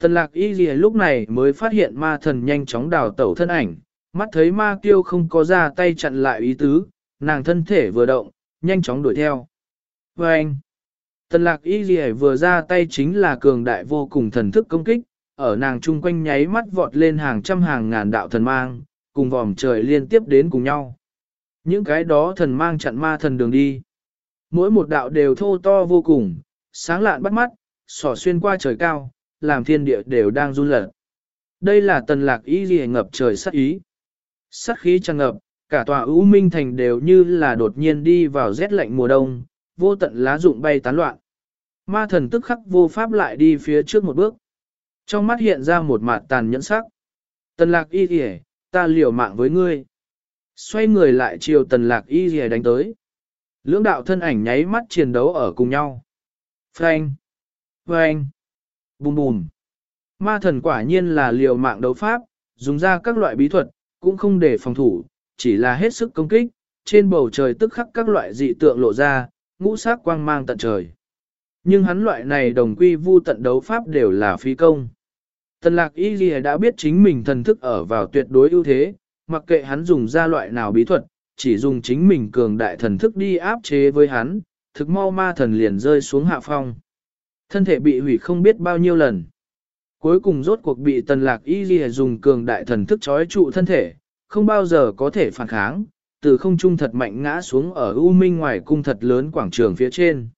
Tần lạc y gì lúc này mới phát hiện ma thần nhanh chóng đào tẩu thân ảnh, Mắt thấy ma kiêu không có ra tay chặn lại ý tứ, nàng thân thể vừa động, nhanh chóng đuổi theo. Và anh, Tần lạc y gì vừa ra tay chính là cường đại vô cùng thần thức công kích, ở nàng chung quanh nháy mắt vọt lên hàng trăm hàng ngàn đạo thần mang, cùng vòm trời liên tiếp đến cùng nhau. Những cái đó thần mang chặn ma thần đường đi. Mỗi một đạo đều thô to vô cùng, sáng lạn bắt mắt, sỏ xuyên qua trời cao, làm thiên địa đều đang run lật. Đây là tần lạc ý gì ngập trời sát ý. Sát khí tràn ngập, cả tòa ưu minh thành đều như là đột nhiên đi vào rét lạnh mùa đông, vô tận lá rụng bay tán loạn. Ma thần tức khắc vô pháp lại đi phía trước một bước. Trong mắt hiện ra một mặt tàn nhẫn sắc. Tần lạc y kìa, ta liều mạng với ngươi. Xoay người lại chiều tần lạc y kìa đánh tới. Lưỡng đạo thân ảnh nháy mắt chiến đấu ở cùng nhau. Frank! Frank! Bùm bùm! Ma thần quả nhiên là liều mạng đấu pháp, dùng ra các loại bí thuật, cũng không để phòng thủ, chỉ là hết sức công kích, trên bầu trời tức khắc các loại dị tượng lộ ra, ngũ sắc quang mang tận trời. Nhưng hắn loại này đồng quy vu tận đấu pháp đều là phi công. Tần lạc y ghi đã biết chính mình thần thức ở vào tuyệt đối ưu thế, mặc kệ hắn dùng ra loại nào bí thuật, chỉ dùng chính mình cường đại thần thức đi áp chế với hắn, thực mau ma thần liền rơi xuống hạ phong. Thân thể bị hủy không biết bao nhiêu lần. Cuối cùng rốt cuộc bị tần lạc y ghi dùng cường đại thần thức trói trụ thân thể, không bao giờ có thể phản kháng, từ không trung thật mạnh ngã xuống ở U Minh ngoài cung thật lớn quảng trường phía trên.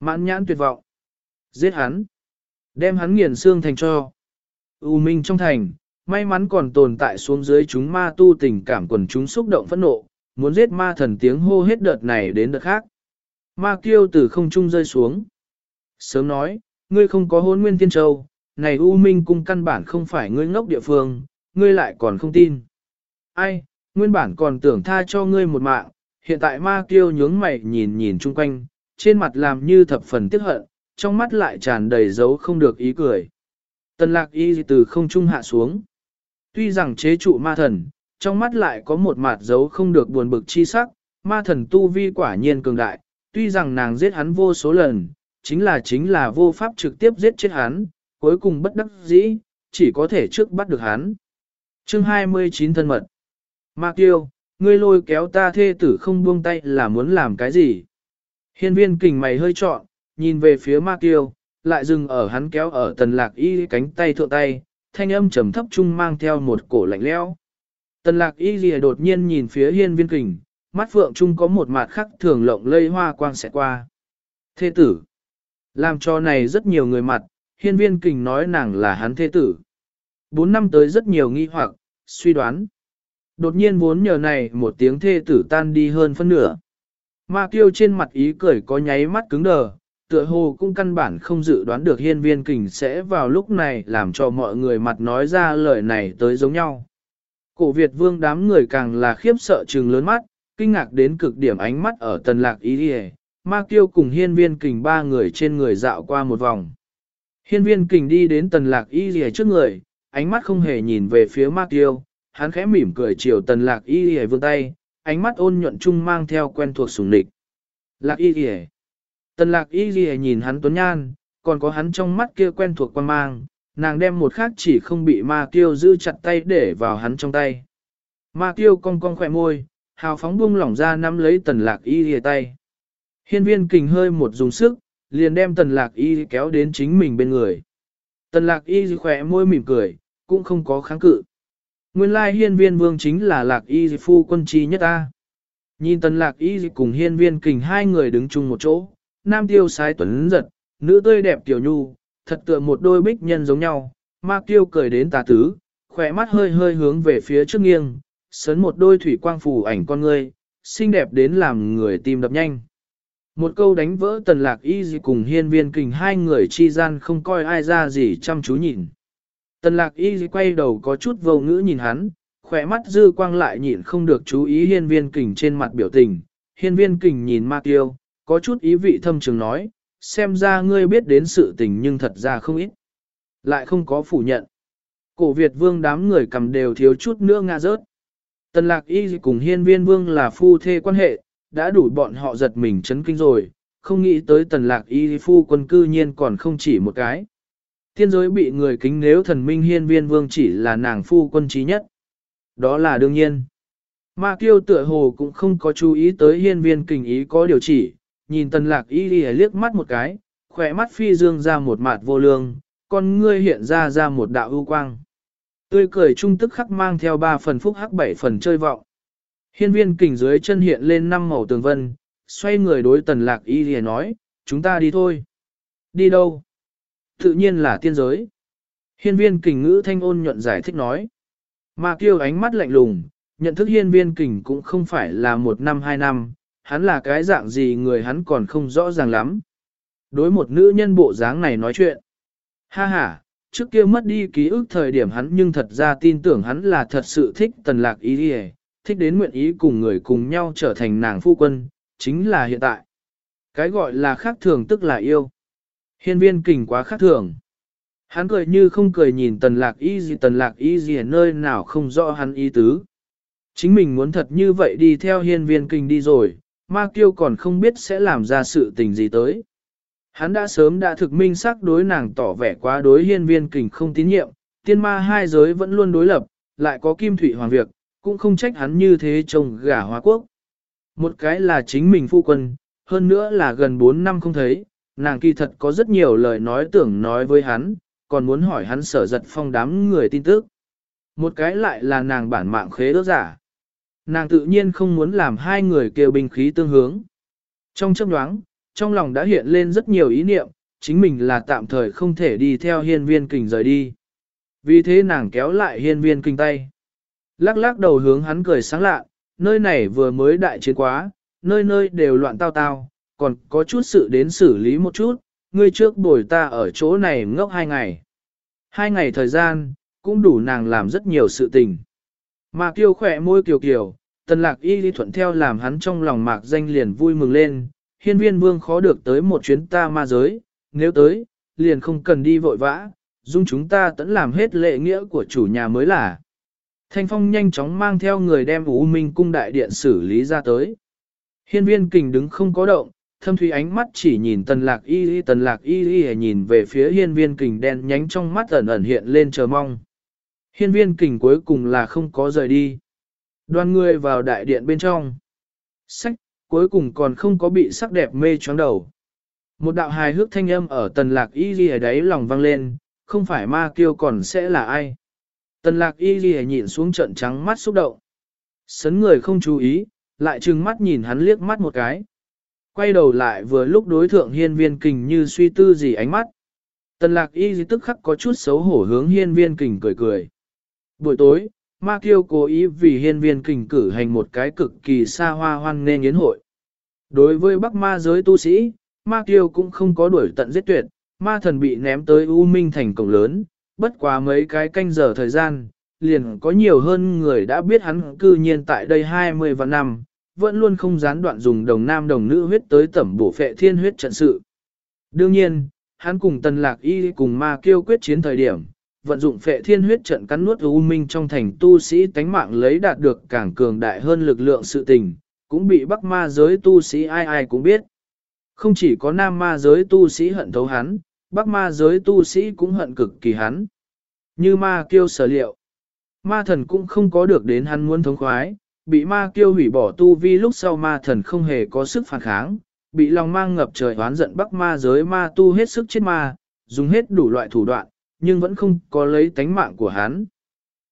Mãn nhãn tuyệt vọng. Giết hắn. Đem hắn nghiền xương thành cho. U Minh trong thành, may mắn còn tồn tại xuống dưới chúng ma tu tình cảm quần chúng xúc động phẫn nộ, muốn giết ma thần tiếng hô hết đợt này đến đợt khác. Ma kiêu từ không trung rơi xuống. Sớm nói, ngươi không có hôn nguyên tiên châu, này U Minh cung căn bản không phải ngươi ngốc địa phương, ngươi lại còn không tin. Ai, nguyên bản còn tưởng tha cho ngươi một mạng, hiện tại ma kiêu nhướng mày nhìn nhìn chung quanh, trên mặt làm như thập phần tiếc hận, trong mắt lại tràn đầy dấu không được ý cười. Tần lạc y từ không trung hạ xuống. Tuy rằng chế trụ ma thần, trong mắt lại có một mặt dấu không được buồn bực chi sắc, ma thần tu vi quả nhiên cường đại, tuy rằng nàng giết hắn vô số lần, chính là chính là vô pháp trực tiếp giết chết hắn, cuối cùng bất đắc dĩ, chỉ có thể trước bắt được hắn. Chương 29 thân mật Ma Kiêu, ngươi lôi kéo ta thê tử không buông tay là muốn làm cái gì? Hiên viên kình mày hơi trọn, nhìn về phía Ma Kiêu, lại dừng ở hắn kéo ở tần lạc y cánh tay thượng tay, thanh âm trầm thấp trung mang theo một cổ lạnh lẽo. Tần lạc y lìa đột nhiên nhìn phía hiên viên kình, mắt phượng trung có một mặt khắc thường lộng lây hoa quang sẽ qua. Thế tử. Làm cho này rất nhiều người mặt, hiên viên kình nói nàng là hắn thế tử. Bốn năm tới rất nhiều nghi hoặc, suy đoán. Đột nhiên muốn nhờ này một tiếng thê tử tan đi hơn phân nửa. Ma kiêu trên mặt ý cười có nháy mắt cứng đờ, tựa hồ cũng căn bản không dự đoán được hiên viên kình sẽ vào lúc này làm cho mọi người mặt nói ra lời này tới giống nhau. Cổ Việt vương đám người càng là khiếp sợ trừng lớn mắt, kinh ngạc đến cực điểm ánh mắt ở tần lạc ý đi ma kiêu cùng hiên viên kình ba người trên người dạo qua một vòng. Hiên viên kình đi đến tần lạc y rìa trước người, ánh mắt không hề nhìn về phía ma kiêu, hắn khẽ mỉm cười chiều tần lạc y rìa vương tay, ánh mắt ôn nhuận chung mang theo quen thuộc sùng địch. Lạc y rìa. Tần lạc y ghi nhìn hắn tuấn nhan, còn có hắn trong mắt kia quen thuộc quan mang, nàng đem một khác chỉ không bị ma kiêu giữ chặt tay để vào hắn trong tay. Ma kiêu cong cong khỏe môi, hào phóng buông lỏng ra nắm lấy tần lạc y ghi tay. Hiên viên kình hơi một dùng sức, liền đem tần lạc y kéo đến chính mình bên người. Tần lạc y khỏe môi mỉm cười, cũng không có kháng cự. Nguyên lai hiên viên vương chính là lạc y phu quân chi nhất ta. Nhìn tần lạc y cùng hiên viên kình hai người đứng chung một chỗ, nam tiêu sái tuấn giật, nữ tươi đẹp tiểu nhu, thật tựa một đôi bích nhân giống nhau, ma tiêu cười đến tà tứ, khỏe mắt hơi hơi hướng về phía trước nghiêng, sấn một đôi thủy quang phủ ảnh con ngươi, xinh đẹp đến làm người tim đập nhanh. Một câu đánh vỡ tần lạc y gì cùng hiên viên kình hai người chi gian không coi ai ra gì chăm chú nhìn. Tần lạc y gì quay đầu có chút vô ngữ nhìn hắn, khỏe mắt dư quang lại nhịn không được chú ý hiên viên kình trên mặt biểu tình. Hiên viên kình nhìn ma tiêu, có chút ý vị thâm trường nói, xem ra ngươi biết đến sự tình nhưng thật ra không ít. Lại không có phủ nhận. Cổ Việt vương đám người cầm đều thiếu chút nữa ngã rớt. Tần lạc y cùng hiên viên vương là phu thê quan hệ, đã đủ bọn họ giật mình chấn kinh rồi, không nghĩ tới tần lạc y phu quân cư nhiên còn không chỉ một cái. Thiên giới bị người kính nếu thần minh hiên viên vương chỉ là nàng phu quân trí nhất. Đó là đương nhiên. Ma kiêu tựa hồ cũng không có chú ý tới hiên viên kình ý có điều chỉ, nhìn tần lạc y đi liếc mắt một cái, khỏe mắt phi dương ra một mạt vô lương, con ngươi hiện ra ra một đạo ưu quang. Tươi cười trung tức khắc mang theo ba phần phúc hắc bảy phần chơi vọng. Hiên viên kình dưới chân hiện lên năm màu tường vân, xoay người đối tần lạc y đi nói, chúng ta đi thôi. Đi đâu? Tự nhiên là tiên giới. Hiên viên kình ngữ thanh ôn nhuận giải thích nói. Mà kêu ánh mắt lạnh lùng, nhận thức hiên viên kình cũng không phải là một năm hai năm, hắn là cái dạng gì người hắn còn không rõ ràng lắm. Đối một nữ nhân bộ dáng này nói chuyện. Ha ha, trước kia mất đi ký ức thời điểm hắn nhưng thật ra tin tưởng hắn là thật sự thích tần lạc ý đi thích đến nguyện ý cùng người cùng nhau trở thành nàng phu quân, chính là hiện tại. Cái gọi là khác thường tức là yêu. Hiên viên kình quá khác thường. Hắn cười như không cười nhìn tần lạc y gì tần lạc y gì ở nơi nào không rõ hắn ý tứ. Chính mình muốn thật như vậy đi theo hiên viên kinh đi rồi, ma kiêu còn không biết sẽ làm ra sự tình gì tới. Hắn đã sớm đã thực minh xác đối nàng tỏ vẻ quá đối hiên viên kình không tín nhiệm, tiên ma hai giới vẫn luôn đối lập, lại có kim thủy hoàng việc, cũng không trách hắn như thế trông gả hóa quốc. Một cái là chính mình phu quân, hơn nữa là gần 4 năm không thấy, nàng kỳ thật có rất nhiều lời nói tưởng nói với hắn, còn muốn hỏi hắn sở giật phong đám người tin tức. Một cái lại là nàng bản mạng khế ước giả. Nàng tự nhiên không muốn làm hai người kêu binh khí tương hướng. Trong chấp đoáng, trong lòng đã hiện lên rất nhiều ý niệm, chính mình là tạm thời không thể đi theo hiên viên kình rời đi. Vì thế nàng kéo lại hiên viên kinh tay. Lắc lắc đầu hướng hắn cười sáng lạ, nơi này vừa mới đại chiến quá, nơi nơi đều loạn tao tao, còn có chút sự đến xử lý một chút, ngươi trước bồi ta ở chỗ này ngốc hai ngày. Hai ngày thời gian, cũng đủ nàng làm rất nhiều sự tình. Mà kiêu khỏe môi kiều kiều, tần lạc y lý thuận theo làm hắn trong lòng mạc danh liền vui mừng lên, hiên viên vương khó được tới một chuyến ta ma giới, nếu tới, liền không cần đi vội vã, dung chúng ta tẫn làm hết lệ nghĩa của chủ nhà mới là. Thanh phong nhanh chóng mang theo người đem U Minh cung đại điện xử lý ra tới. Hiên viên kình đứng không có động, thâm thủy ánh mắt chỉ nhìn tần lạc y y tần lạc y y nhìn về phía hiên viên kình đen nhánh trong mắt ẩn ẩn hiện lên chờ mong. Hiên viên kình cuối cùng là không có rời đi. Đoàn người vào đại điện bên trong. Sách, cuối cùng còn không có bị sắc đẹp mê choáng đầu. Một đạo hài hước thanh âm ở tần lạc y ghi ở đấy lòng vang lên, không phải ma kiêu còn sẽ là ai. Tần lạc y y nhìn xuống trận trắng mắt xúc động. Sấn người không chú ý, lại trừng mắt nhìn hắn liếc mắt một cái. Quay đầu lại vừa lúc đối thượng hiên viên kình như suy tư gì ánh mắt. Tần lạc y tức khắc có chút xấu hổ hướng hiên viên kình cười cười. Buổi tối, Ma Kiêu cố ý vì hiên viên kình cử hành một cái cực kỳ xa hoa hoan nên yến hội. Đối với Bắc Ma giới tu sĩ, Ma Kiêu cũng không có đuổi tận giết tuyệt, ma thần bị ném tới U Minh thành cổng lớn, bất quá mấy cái canh giờ thời gian, liền có nhiều hơn người đã biết hắn cư nhiên tại đây 20 vạn năm, vẫn luôn không gián đoạn dùng đồng nam đồng nữ huyết tới tẩm bổ phệ thiên huyết trận sự. Đương nhiên, hắn cùng tần lạc y cùng ma kiêu quyết chiến thời điểm, vận dụng phệ thiên huyết trận cắn nuốt u minh trong thành tu sĩ tánh mạng lấy đạt được càng cường đại hơn lực lượng sự tình, cũng bị bắc ma giới tu sĩ ai ai cũng biết. Không chỉ có nam ma giới tu sĩ hận thấu hắn, bắc ma giới tu sĩ cũng hận cực kỳ hắn. Như ma kiêu sở liệu, ma thần cũng không có được đến hắn muốn thống khoái, bị ma kiêu hủy bỏ tu vi lúc sau ma thần không hề có sức phản kháng, bị lòng mang ngập trời oán giận bắc ma giới ma tu hết sức chết ma, dùng hết đủ loại thủ đoạn, nhưng vẫn không có lấy tánh mạng của hắn.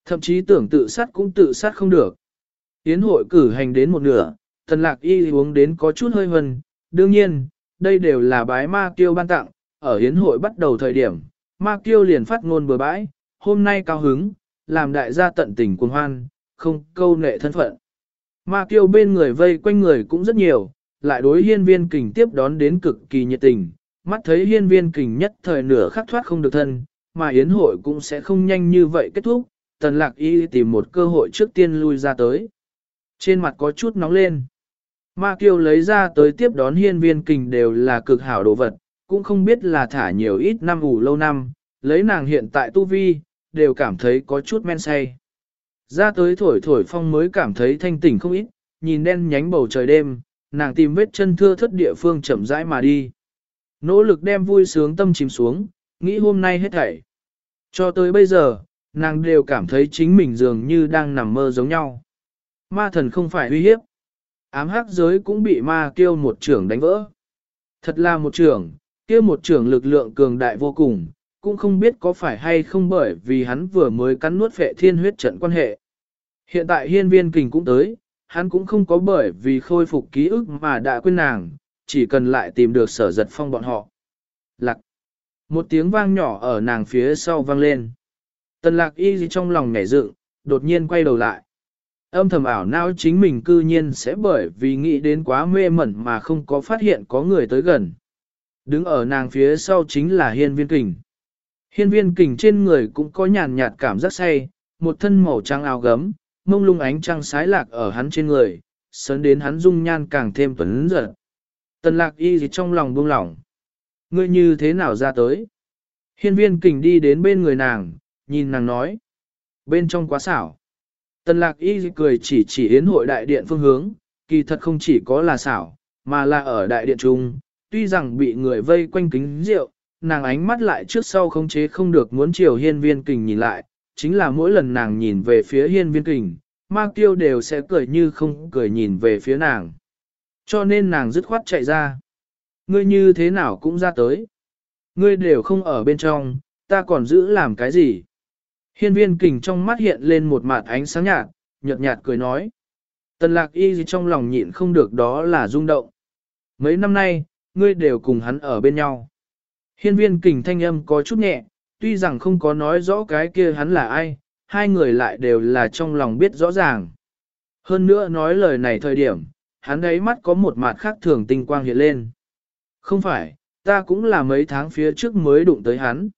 Thậm chí tưởng tự sát cũng tự sát không được. Yến hội cử hành đến một nửa, thần lạc y uống đến có chút hơi vần, đương nhiên, đây đều là bái ma kiêu ban tặng, ở yến hội bắt đầu thời điểm, ma kiêu liền phát ngôn bừa bãi, hôm nay cao hứng, làm đại gia tận tình cuồng hoan, không câu nệ thân phận. Ma kiêu bên người vây quanh người cũng rất nhiều, lại đối hiên viên kình tiếp đón đến cực kỳ nhiệt tình, mắt thấy hiên viên kình nhất thời nửa khắc thoát không được thân, mà yến hội cũng sẽ không nhanh như vậy kết thúc, tần lạc y tìm một cơ hội trước tiên lui ra tới. Trên mặt có chút nóng lên. Ma kiêu lấy ra tới tiếp đón hiên viên kình đều là cực hảo đồ vật, cũng không biết là thả nhiều ít năm ủ lâu năm, lấy nàng hiện tại tu vi, đều cảm thấy có chút men say. Ra tới thổi thổi phong mới cảm thấy thanh tỉnh không ít, nhìn đen nhánh bầu trời đêm, nàng tìm vết chân thưa thất địa phương chậm rãi mà đi. Nỗ lực đem vui sướng tâm chìm xuống, nghĩ hôm nay hết thảy. Cho tới bây giờ, nàng đều cảm thấy chính mình dường như đang nằm mơ giống nhau. Ma thần không phải uy hiếp. Ám hắc giới cũng bị ma kêu một trưởng đánh vỡ. Thật là một trưởng, kia một trưởng lực lượng cường đại vô cùng, cũng không biết có phải hay không bởi vì hắn vừa mới cắn nuốt phệ thiên huyết trận quan hệ. Hiện tại hiên viên kình cũng tới, hắn cũng không có bởi vì khôi phục ký ức mà đã quên nàng, chỉ cần lại tìm được sở giật phong bọn họ. Lạc. Một tiếng vang nhỏ ở nàng phía sau vang lên. Tần lạc y gì trong lòng nhảy dựng, đột nhiên quay đầu lại. Âm thầm ảo não chính mình cư nhiên sẽ bởi vì nghĩ đến quá mê mẩn mà không có phát hiện có người tới gần. Đứng ở nàng phía sau chính là hiên viên kình. Hiên viên kình trên người cũng có nhàn nhạt cảm giác say, một thân màu trắng áo gấm, mông lung ánh trăng sái lạc ở hắn trên người, sớn đến hắn dung nhan càng thêm tuấn giật. Tần lạc y gì trong lòng buông lỏng. Ngươi như thế nào ra tới? Hiên viên kình đi đến bên người nàng, nhìn nàng nói. Bên trong quá xảo. Tần lạc y cười chỉ chỉ yến hội đại điện phương hướng, kỳ thật không chỉ có là xảo, mà là ở đại điện trung, tuy rằng bị người vây quanh kính rượu, nàng ánh mắt lại trước sau không chế không được muốn chiều hiên viên kình nhìn lại, chính là mỗi lần nàng nhìn về phía hiên viên kình, ma tiêu đều sẽ cười như không cười nhìn về phía nàng. Cho nên nàng dứt khoát chạy ra. Ngươi như thế nào cũng ra tới. Ngươi đều không ở bên trong, ta còn giữ làm cái gì? Hiên viên kình trong mắt hiện lên một mặt ánh sáng nhạt, nhợt nhạt cười nói. Tần lạc y gì trong lòng nhịn không được đó là rung động. Mấy năm nay, ngươi đều cùng hắn ở bên nhau. Hiên viên kình thanh âm có chút nhẹ, tuy rằng không có nói rõ cái kia hắn là ai, hai người lại đều là trong lòng biết rõ ràng. Hơn nữa nói lời này thời điểm, hắn ấy mắt có một mặt khác thường tinh quang hiện lên. Không phải, ta cũng là mấy tháng phía trước mới đụng tới hắn.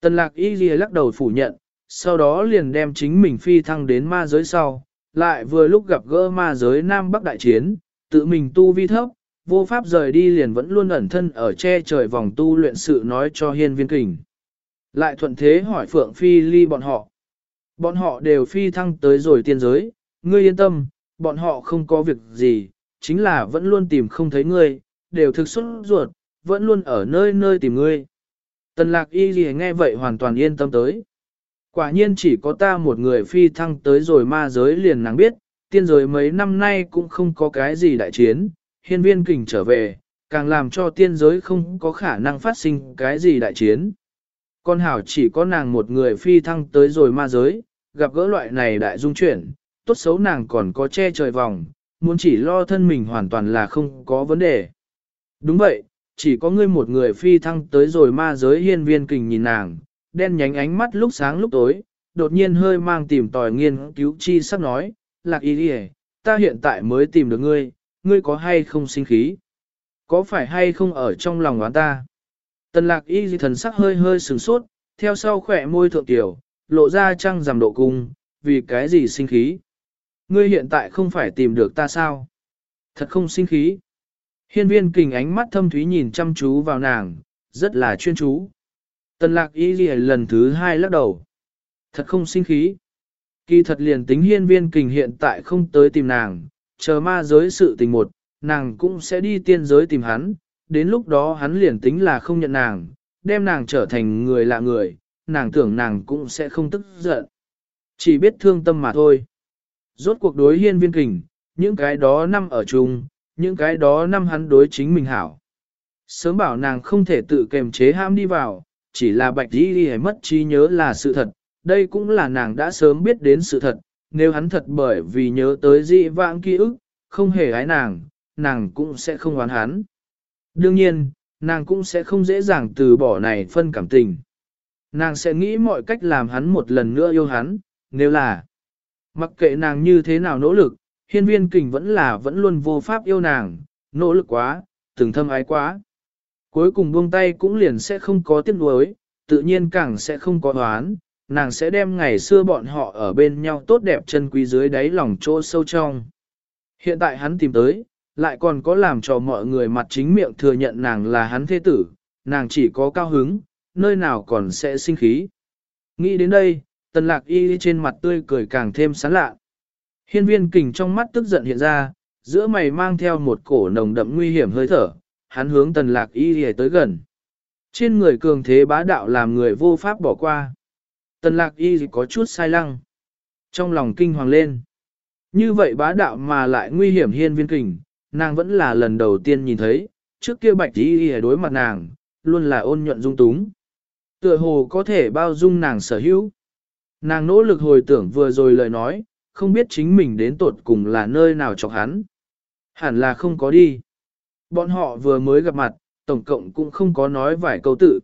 Tần lạc y ghi lắc đầu phủ nhận, sau đó liền đem chính mình phi thăng đến ma giới sau, lại vừa lúc gặp gỡ ma giới Nam Bắc đại chiến, tự mình tu vi thấp, vô pháp rời đi liền vẫn luôn ẩn thân ở che trời vòng tu luyện sự nói cho hiên viên kình. Lại thuận thế hỏi Phượng Phi ly bọn họ. Bọn họ đều phi thăng tới rồi tiên giới, ngươi yên tâm, bọn họ không có việc gì, chính là vẫn luôn tìm không thấy ngươi, đều thực xuất ruột, vẫn luôn ở nơi nơi tìm ngươi. Tần lạc y gì nghe vậy hoàn toàn yên tâm tới. Quả nhiên chỉ có ta một người phi thăng tới rồi ma giới liền nàng biết, tiên giới mấy năm nay cũng không có cái gì đại chiến, hiên viên kình trở về, càng làm cho tiên giới không có khả năng phát sinh cái gì đại chiến. Con hảo chỉ có nàng một người phi thăng tới rồi ma giới, gặp gỡ loại này đại dung chuyển, tốt xấu nàng còn có che trời vòng, muốn chỉ lo thân mình hoàn toàn là không có vấn đề. Đúng vậy, chỉ có ngươi một người phi thăng tới rồi ma giới hiên viên kình nhìn nàng, đen nhánh ánh mắt lúc sáng lúc tối, đột nhiên hơi mang tìm tòi nghiên cứu chi sắp nói, lạc ý đi ta hiện tại mới tìm được ngươi, ngươi có hay không sinh khí? Có phải hay không ở trong lòng oán ta? Tần lạc y thần sắc hơi hơi sừng sốt, theo sau khỏe môi thượng tiểu, lộ ra trăng giảm độ cung, vì cái gì sinh khí? Ngươi hiện tại không phải tìm được ta sao? Thật không sinh khí. Hiên viên kình ánh mắt thâm thúy nhìn chăm chú vào nàng, rất là chuyên chú. Tần lạc y ghi lần thứ hai lắc đầu. Thật không sinh khí. Kỳ thật liền tính hiên viên kình hiện tại không tới tìm nàng, chờ ma giới sự tình một, nàng cũng sẽ đi tiên giới tìm hắn, đến lúc đó hắn liền tính là không nhận nàng, đem nàng trở thành người lạ người, nàng tưởng nàng cũng sẽ không tức giận. Chỉ biết thương tâm mà thôi. Rốt cuộc đối hiên viên kình, những cái đó năm ở chung, những cái đó năm hắn đối chính mình hảo. Sớm bảo nàng không thể tự kềm chế ham đi vào, chỉ là bạch đi đi mất trí nhớ là sự thật, đây cũng là nàng đã sớm biết đến sự thật, nếu hắn thật bởi vì nhớ tới dị vãng ký ức, không hề ái nàng, nàng cũng sẽ không oán hắn. Đương nhiên, nàng cũng sẽ không dễ dàng từ bỏ này phân cảm tình. Nàng sẽ nghĩ mọi cách làm hắn một lần nữa yêu hắn, nếu là mặc kệ nàng như thế nào nỗ lực, hiên viên kình vẫn là vẫn luôn vô pháp yêu nàng, nỗ lực quá, từng thâm ái quá. Cuối cùng buông tay cũng liền sẽ không có tiếc nuối, tự nhiên càng sẽ không có đoán, nàng sẽ đem ngày xưa bọn họ ở bên nhau tốt đẹp chân quý dưới đáy lòng chỗ sâu trong. Hiện tại hắn tìm tới, lại còn có làm cho mọi người mặt chính miệng thừa nhận nàng là hắn thế tử, nàng chỉ có cao hứng, nơi nào còn sẽ sinh khí. Nghĩ đến đây, tần lạc y trên mặt tươi cười càng thêm sán lạ. Hiên viên kình trong mắt tức giận hiện ra, giữa mày mang theo một cổ nồng đậm nguy hiểm hơi thở, hắn hướng tần lạc y tới gần. Trên người cường thế bá đạo làm người vô pháp bỏ qua. Tần lạc y có chút sai lăng. Trong lòng kinh hoàng lên. Như vậy bá đạo mà lại nguy hiểm hiên viên kình, nàng vẫn là lần đầu tiên nhìn thấy, trước kia bạch y hề đối mặt nàng, luôn là ôn nhuận dung túng. Tựa hồ có thể bao dung nàng sở hữu. Nàng nỗ lực hồi tưởng vừa rồi lời nói, không biết chính mình đến tột cùng là nơi nào chọc hắn. Hẳn là không có đi. Bọn họ vừa mới gặp mặt, tổng cộng cũng không có nói vài câu tự.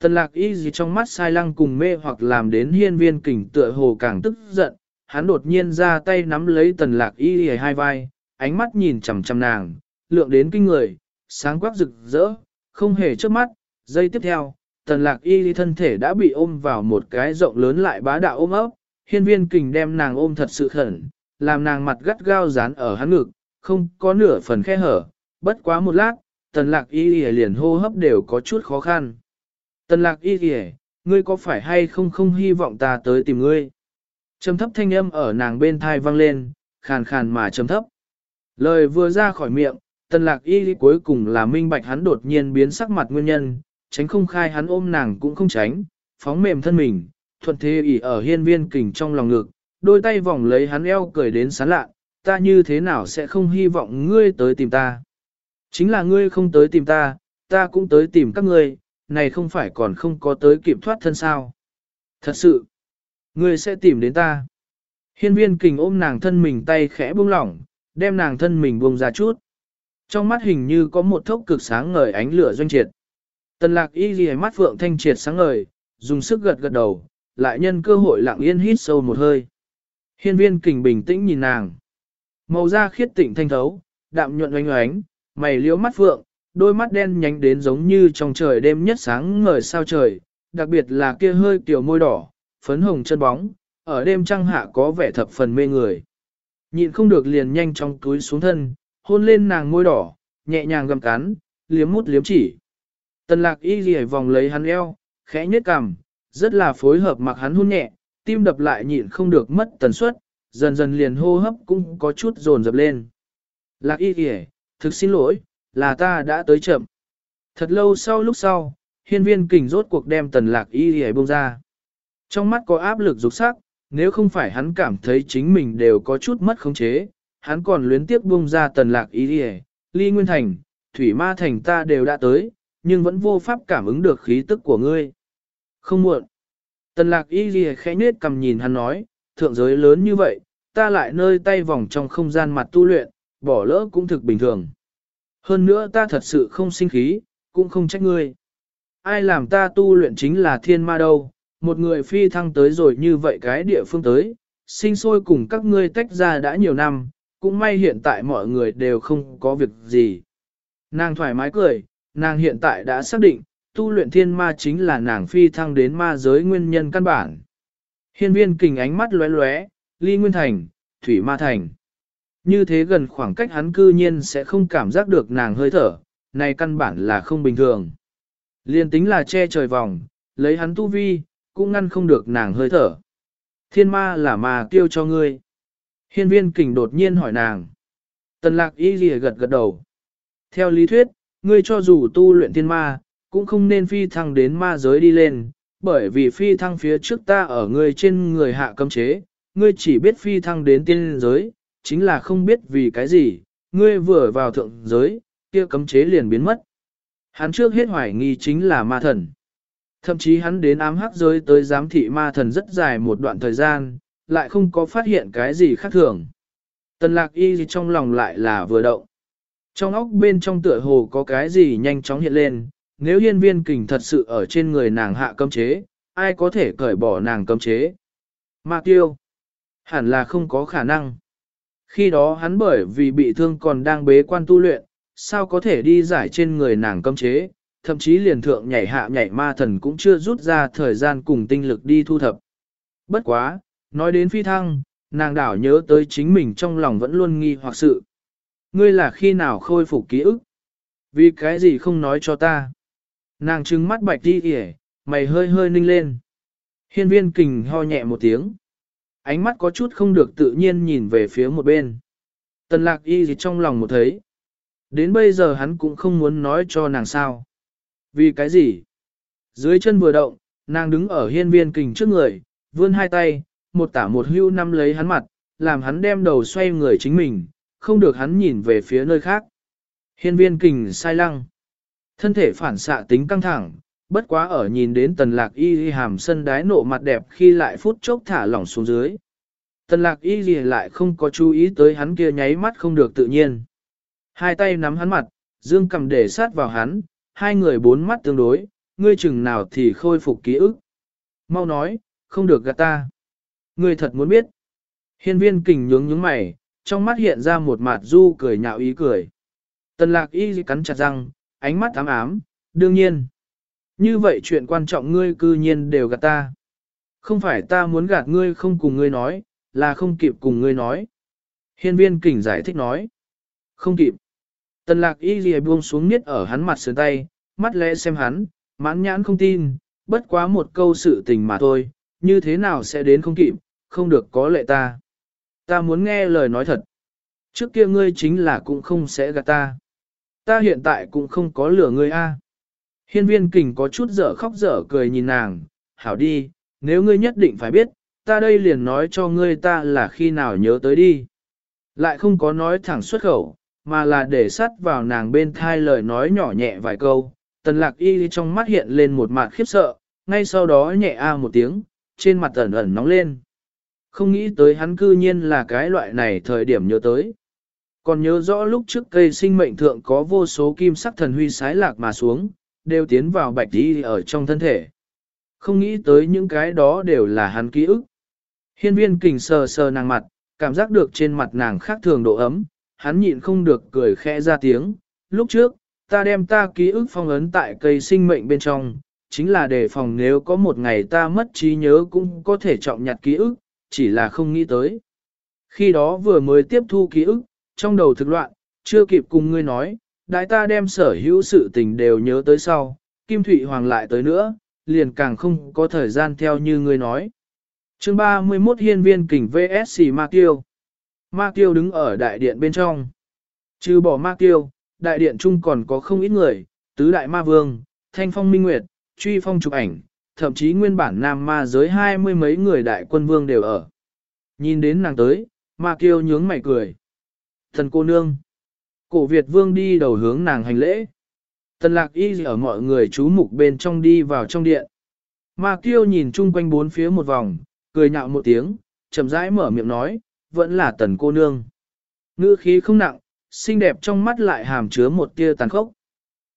Tần lạc y gì trong mắt sai lăng cùng mê hoặc làm đến hiên viên kình tựa hồ càng tức giận, hắn đột nhiên ra tay nắm lấy tần lạc y gì hai vai, ánh mắt nhìn chằm chằm nàng, lượng đến kinh người, sáng quắc rực rỡ, không hề trước mắt, giây tiếp theo, tần lạc y thân thể đã bị ôm vào một cái rộng lớn lại bá đạo ôm ấp, hiên viên kình đem nàng ôm thật sự khẩn, làm nàng mặt gắt gao dán ở hắn ngực, không có nửa phần khe hở, bất quá một lát, tần lạc y liền hô hấp đều có chút khó khăn. Tần lạc y y, ngươi có phải hay không không hy vọng ta tới tìm ngươi? Trầm thấp thanh âm ở nàng bên thai vang lên, khàn khàn mà trầm thấp. Lời vừa ra khỏi miệng, tần lạc y cuối cùng là minh bạch hắn đột nhiên biến sắc mặt nguyên nhân, tránh không khai hắn ôm nàng cũng không tránh, phóng mềm thân mình, thuận thế ỉ ở hiên viên kình trong lòng ngực, đôi tay vòng lấy hắn eo cười đến sán lạ, ta như thế nào sẽ không hy vọng ngươi tới tìm ta. Chính là ngươi không tới tìm ta, ta cũng tới tìm các ngươi, này không phải còn không có tới kịp thoát thân sao. Thật sự, ngươi sẽ tìm đến ta. Hiên viên kình ôm nàng thân mình tay khẽ buông lỏng, đem nàng thân mình buông ra chút. Trong mắt hình như có một thốc cực sáng ngời ánh lửa doanh triệt. Tần lạc y ghi mắt phượng thanh triệt sáng ngời, dùng sức gật gật đầu, lại nhân cơ hội lặng yên hít sâu một hơi. Hiên viên kình bình tĩnh nhìn nàng. Màu da khiết tịnh thanh thấu, đạm nhuận oánh oánh, mày liễu mắt phượng, đôi mắt đen nhánh đến giống như trong trời đêm nhất sáng ngời sao trời, đặc biệt là kia hơi tiểu môi đỏ, phấn hồng chân bóng, ở đêm trăng hạ có vẻ thập phần mê người. Nhịn không được liền nhanh trong túi xuống thân, hôn lên nàng môi đỏ, nhẹ nhàng gầm cắn, liếm mút liếm chỉ. Tần lạc y ghi vòng lấy hắn eo, khẽ nhếch cằm, rất là phối hợp mặc hắn hôn nhẹ, tim đập lại nhịn không được mất tần suất, dần dần liền hô hấp cũng có chút dồn dập lên. Lạc y kìa, thực xin lỗi, là ta đã tới chậm. Thật lâu sau lúc sau, hiên viên kình rốt cuộc đem tần lạc y kìa bông ra. Trong mắt có áp lực rục sắc, nếu không phải hắn cảm thấy chính mình đều có chút mất khống chế, hắn còn luyến tiếc bông ra tần lạc y kìa, ly nguyên thành, thủy ma thành ta đều đã tới, nhưng vẫn vô pháp cảm ứng được khí tức của ngươi. Không muộn. Tần lạc y ghi khẽ nết cầm nhìn hắn nói, thượng giới lớn như vậy, ta lại nơi tay vòng trong không gian mặt tu luyện, bỏ lỡ cũng thực bình thường. Hơn nữa ta thật sự không sinh khí, cũng không trách ngươi. Ai làm ta tu luyện chính là thiên ma đâu, một người phi thăng tới rồi như vậy cái địa phương tới, sinh sôi cùng các ngươi tách ra đã nhiều năm, cũng may hiện tại mọi người đều không có việc gì. Nàng thoải mái cười, nàng hiện tại đã xác định, tu luyện thiên ma chính là nàng phi thăng đến ma giới nguyên nhân căn bản. Hiên viên kình ánh mắt lóe lóe, ly nguyên thành, thủy ma thành. Như thế gần khoảng cách hắn cư nhiên sẽ không cảm giác được nàng hơi thở, này căn bản là không bình thường. Liên tính là che trời vòng, lấy hắn tu vi, cũng ngăn không được nàng hơi thở. Thiên ma là ma tiêu cho ngươi. Hiên viên kình đột nhiên hỏi nàng. Tần lạc y lìa gật gật đầu. Theo lý thuyết, ngươi cho dù tu luyện thiên ma, cũng không nên phi thăng đến ma giới đi lên, bởi vì phi thăng phía trước ta ở ngươi trên người hạ cấm chế, ngươi chỉ biết phi thăng đến tiên giới, chính là không biết vì cái gì, ngươi vừa vào thượng giới, kia cấm chế liền biến mất. Hắn trước hết hoài nghi chính là ma thần. Thậm chí hắn đến ám hắc giới tới giám thị ma thần rất dài một đoạn thời gian, lại không có phát hiện cái gì khác thường. Tần lạc y trong lòng lại là vừa động. Trong óc bên trong tựa hồ có cái gì nhanh chóng hiện lên, nếu hiên viên kình thật sự ở trên người nàng hạ cấm chế, ai có thể cởi bỏ nàng cấm chế? Ma tiêu. Hẳn là không có khả năng. Khi đó hắn bởi vì bị thương còn đang bế quan tu luyện, sao có thể đi giải trên người nàng cấm chế, thậm chí liền thượng nhảy hạ nhảy ma thần cũng chưa rút ra thời gian cùng tinh lực đi thu thập. Bất quá, nói đến phi thăng, nàng đảo nhớ tới chính mình trong lòng vẫn luôn nghi hoặc sự. Ngươi là khi nào khôi phục ký ức? Vì cái gì không nói cho ta? Nàng trừng mắt bạch đi kìa, mày hơi hơi ninh lên. Hiên viên kình ho nhẹ một tiếng. Ánh mắt có chút không được tự nhiên nhìn về phía một bên. Tần lạc y gì trong lòng một thấy. Đến bây giờ hắn cũng không muốn nói cho nàng sao. Vì cái gì? Dưới chân vừa động, nàng đứng ở hiên viên kình trước người, vươn hai tay, một tả một hưu năm lấy hắn mặt, làm hắn đem đầu xoay người chính mình, không được hắn nhìn về phía nơi khác. Hiên viên kình sai lăng. Thân thể phản xạ tính căng thẳng, bất quá ở nhìn đến tần lạc y hàm sân đái nộ mặt đẹp khi lại phút chốc thả lỏng xuống dưới. Tần lạc y gì lại không có chú ý tới hắn kia nháy mắt không được tự nhiên. Hai tay nắm hắn mặt, dương cầm để sát vào hắn, hai người bốn mắt tương đối, ngươi chừng nào thì khôi phục ký ức. Mau nói, không được gạt ta. Ngươi thật muốn biết. Hiên viên kình nhướng nhướng mày, trong mắt hiện ra một mặt du cười nhạo ý cười. Tần lạc y cắn chặt răng, ánh mắt ám ám, đương nhiên. Như vậy chuyện quan trọng ngươi cư nhiên đều gạt ta. Không phải ta muốn gạt ngươi không cùng ngươi nói, là không kịp cùng ngươi nói. Hiên viên kình giải thích nói. Không kịp. Tần lạc y ghi buông xuống niết ở hắn mặt sườn tay, mắt lẽ xem hắn, mãn nhãn không tin, bất quá một câu sự tình mà thôi, như thế nào sẽ đến không kịp, không được có lệ ta. Ta muốn nghe lời nói thật. Trước kia ngươi chính là cũng không sẽ gạt ta. Ta hiện tại cũng không có lửa ngươi a. Hiên viên kình có chút dở khóc dở cười nhìn nàng, hảo đi, nếu ngươi nhất định phải biết, ta đây liền nói cho ngươi ta là khi nào nhớ tới đi. Lại không có nói thẳng xuất khẩu, mà là để sắt vào nàng bên thai lời nói nhỏ nhẹ vài câu. Tần lạc y trong mắt hiện lên một mặt khiếp sợ, ngay sau đó nhẹ a một tiếng, trên mặt ẩn ẩn nóng lên. Không nghĩ tới hắn cư nhiên là cái loại này thời điểm nhớ tới. Còn nhớ rõ lúc trước cây sinh mệnh thượng có vô số kim sắc thần huy sái lạc mà xuống, đều tiến vào bạch đi ở trong thân thể. Không nghĩ tới những cái đó đều là hắn ký ức. Hiên viên kình sờ sờ nàng mặt, cảm giác được trên mặt nàng khác thường độ ấm, hắn nhịn không được cười khẽ ra tiếng. Lúc trước, ta đem ta ký ức phong ấn tại cây sinh mệnh bên trong, chính là để phòng nếu có một ngày ta mất trí nhớ cũng có thể trọng nhặt ký ức, chỉ là không nghĩ tới. Khi đó vừa mới tiếp thu ký ức, trong đầu thực loạn, chưa kịp cùng ngươi nói, đại ta đem sở hữu sự tình đều nhớ tới sau, Kim Thụy Hoàng lại tới nữa, liền càng không có thời gian theo như ngươi nói. chương 31 hiên viên kình VSC Ma Kiêu. Ma Kiêu đứng ở đại điện bên trong. Trừ bỏ Ma Kiêu, đại điện chung còn có không ít người, tứ đại ma vương, thanh phong minh nguyệt, truy phong chụp ảnh, thậm chí nguyên bản nam ma giới hai mươi mấy người đại quân vương đều ở. Nhìn đến nàng tới, Ma Kiêu nhướng mày cười. Thần cô nương. Cổ Việt vương đi đầu hướng nàng hành lễ. Tần lạc y ở mọi người chú mục bên trong đi vào trong điện. Ma Kiêu nhìn chung quanh bốn phía một vòng, cười nhạo một tiếng, chậm rãi mở miệng nói, vẫn là tần cô nương. Ngữ khí không nặng, xinh đẹp trong mắt lại hàm chứa một tia tàn khốc.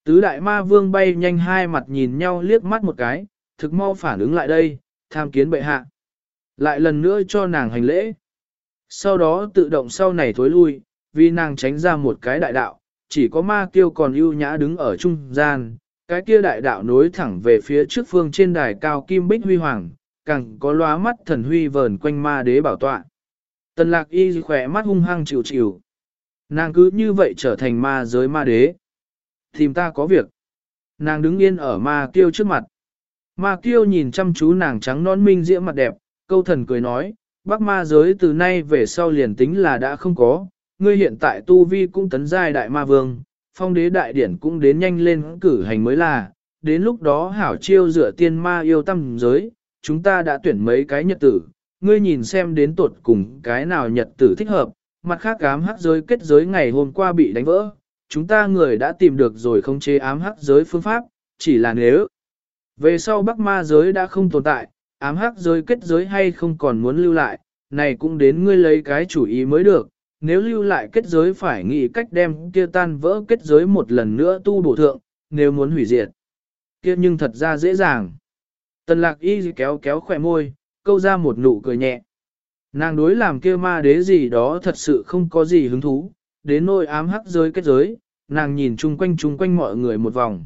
Tứ đại ma vương bay nhanh hai mặt nhìn nhau liếc mắt một cái, thực mau phản ứng lại đây, tham kiến bệ hạ. Lại lần nữa cho nàng hành lễ. Sau đó tự động sau này thối lui, vì nàng tránh ra một cái đại đạo, chỉ có ma kiêu còn ưu nhã đứng ở trung gian, cái kia đại đạo nối thẳng về phía trước phương trên đài cao kim bích huy hoàng, càng có lóa mắt thần huy vờn quanh ma đế bảo tọa. Tần lạc y khỏe mắt hung hăng chịu chịu. Nàng cứ như vậy trở thành ma giới ma đế. Tìm ta có việc. Nàng đứng yên ở ma kiêu trước mặt. Ma kiêu nhìn chăm chú nàng trắng non minh diễm mặt đẹp, câu thần cười nói, bác ma giới từ nay về sau liền tính là đã không có, ngươi hiện tại tu vi cũng tấn giai đại ma vương, phong đế đại điển cũng đến nhanh lên cử hành mới là, đến lúc đó hảo chiêu dựa tiên ma yêu tâm giới, chúng ta đã tuyển mấy cái nhật tử, ngươi nhìn xem đến tột cùng cái nào nhật tử thích hợp, mặt khác ám hắc giới kết giới ngày hôm qua bị đánh vỡ, chúng ta người đã tìm được rồi không chế ám hắc giới phương pháp, chỉ là nếu về sau bắc ma giới đã không tồn tại, ám hắc giới kết giới hay không còn muốn lưu lại, này cũng đến ngươi lấy cái chủ ý mới được, nếu lưu lại kết giới phải nghĩ cách đem kia tan vỡ kết giới một lần nữa tu bổ thượng, nếu muốn hủy diệt. Kia nhưng thật ra dễ dàng. Tần lạc y kéo kéo khỏe môi, câu ra một nụ cười nhẹ. Nàng đối làm kia ma đế gì đó thật sự không có gì hứng thú, đến nỗi ám hắc giới kết giới, nàng nhìn chung quanh chung quanh mọi người một vòng.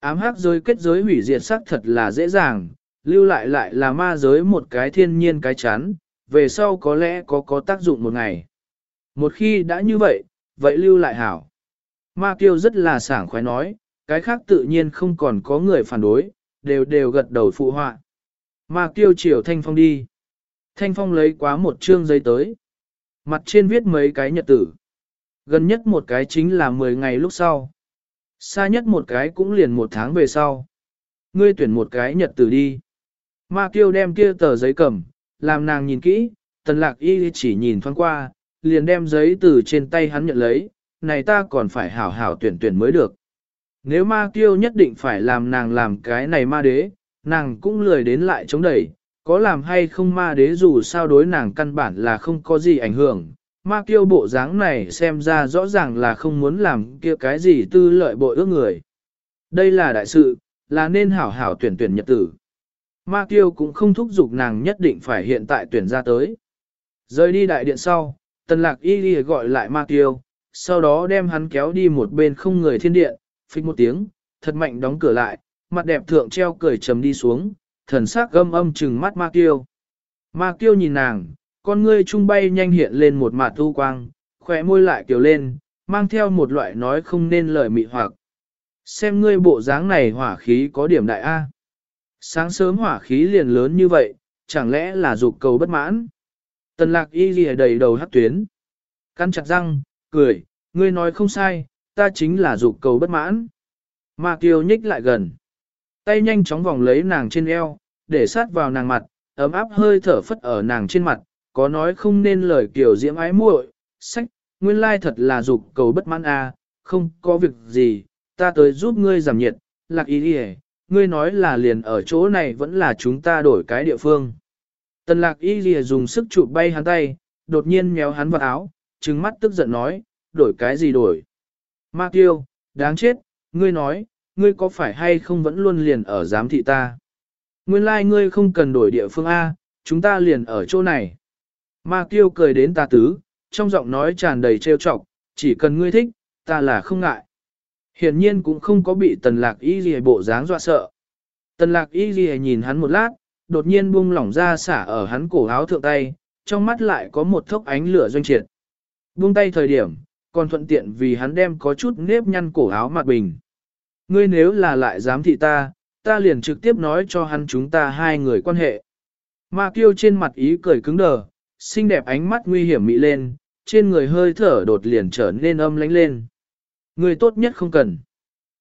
Ám hắc giới kết giới hủy diệt sắc thật là dễ dàng, lưu lại lại là ma giới một cái thiên nhiên cái chán, về sau có lẽ có có tác dụng một ngày. Một khi đã như vậy, vậy lưu lại hảo. Ma Kiêu rất là sảng khoái nói, cái khác tự nhiên không còn có người phản đối, đều đều gật đầu phụ họa. Ma Kiêu chiều Thanh Phong đi. Thanh Phong lấy quá một chương giấy tới. Mặt trên viết mấy cái nhật tử. Gần nhất một cái chính là 10 ngày lúc sau. Xa nhất một cái cũng liền một tháng về sau. Ngươi tuyển một cái nhật tử đi. Ma Kiêu đem kia tờ giấy cầm, làm nàng nhìn kỹ, tần lạc y chỉ nhìn thoáng qua, liền đem giấy từ trên tay hắn nhận lấy, này ta còn phải hảo hảo tuyển tuyển mới được. Nếu ma kiêu nhất định phải làm nàng làm cái này ma đế, nàng cũng lười đến lại chống đẩy, có làm hay không ma đế dù sao đối nàng căn bản là không có gì ảnh hưởng. Ma kiêu bộ dáng này xem ra rõ ràng là không muốn làm kia cái gì tư lợi bội ước người. Đây là đại sự, là nên hảo hảo tuyển tuyển nhật tử. Ma kiêu cũng không thúc giục nàng nhất định phải hiện tại tuyển ra tới. Rời đi đại điện sau, tần lạc y đi gọi lại ma Tiêu, sau đó đem hắn kéo đi một bên không người thiên điện, phích một tiếng, thật mạnh đóng cửa lại, mặt đẹp thượng treo cười trầm đi xuống, thần sắc gâm âm trừng mắt ma Tiêu. Ma Tiêu nhìn nàng, con ngươi trung bay nhanh hiện lên một mặt thu quang, khỏe môi lại kiều lên, mang theo một loại nói không nên lời mị hoặc. Xem ngươi bộ dáng này hỏa khí có điểm đại A. Sáng sớm hỏa khí liền lớn như vậy, chẳng lẽ là dục cầu bất mãn? Tần lạc y ghi đầy đầu hát tuyến. Căn chặt răng, cười, ngươi nói không sai, ta chính là dục cầu bất mãn. Mà kiều nhích lại gần. Tay nhanh chóng vòng lấy nàng trên eo, để sát vào nàng mặt, ấm áp hơi thở phất ở nàng trên mặt, có nói không nên lời kiểu diễm ái muội, sách, nguyên lai thật là dục cầu bất mãn a, không có việc gì, ta tới giúp ngươi giảm nhiệt, lạc ý đi ngươi nói là liền ở chỗ này vẫn là chúng ta đổi cái địa phương. Tần lạc y lìa dùng sức chụp bay hắn tay, đột nhiên méo hắn vào áo, trừng mắt tức giận nói, đổi cái gì đổi. Ma tiêu, đáng chết, ngươi nói, ngươi có phải hay không vẫn luôn liền ở giám thị ta. Nguyên lai like ngươi không cần đổi địa phương A, chúng ta liền ở chỗ này. Ma tiêu cười đến ta tứ, trong giọng nói tràn đầy trêu chọc, chỉ cần ngươi thích, ta là không ngại. Hiển nhiên cũng không có bị tần lạc y lìa bộ dáng dọa sợ. Tần lạc y lìa nhìn hắn một lát, đột nhiên buông lỏng ra xả ở hắn cổ áo thượng tay, trong mắt lại có một thốc ánh lửa doanh triệt. Buông tay thời điểm, còn thuận tiện vì hắn đem có chút nếp nhăn cổ áo mặt bình. Ngươi nếu là lại dám thị ta, ta liền trực tiếp nói cho hắn chúng ta hai người quan hệ. Ma kiêu trên mặt ý cười cứng đờ, xinh đẹp ánh mắt nguy hiểm mị lên, trên người hơi thở đột liền trở nên âm lánh lên. Người tốt nhất không cần.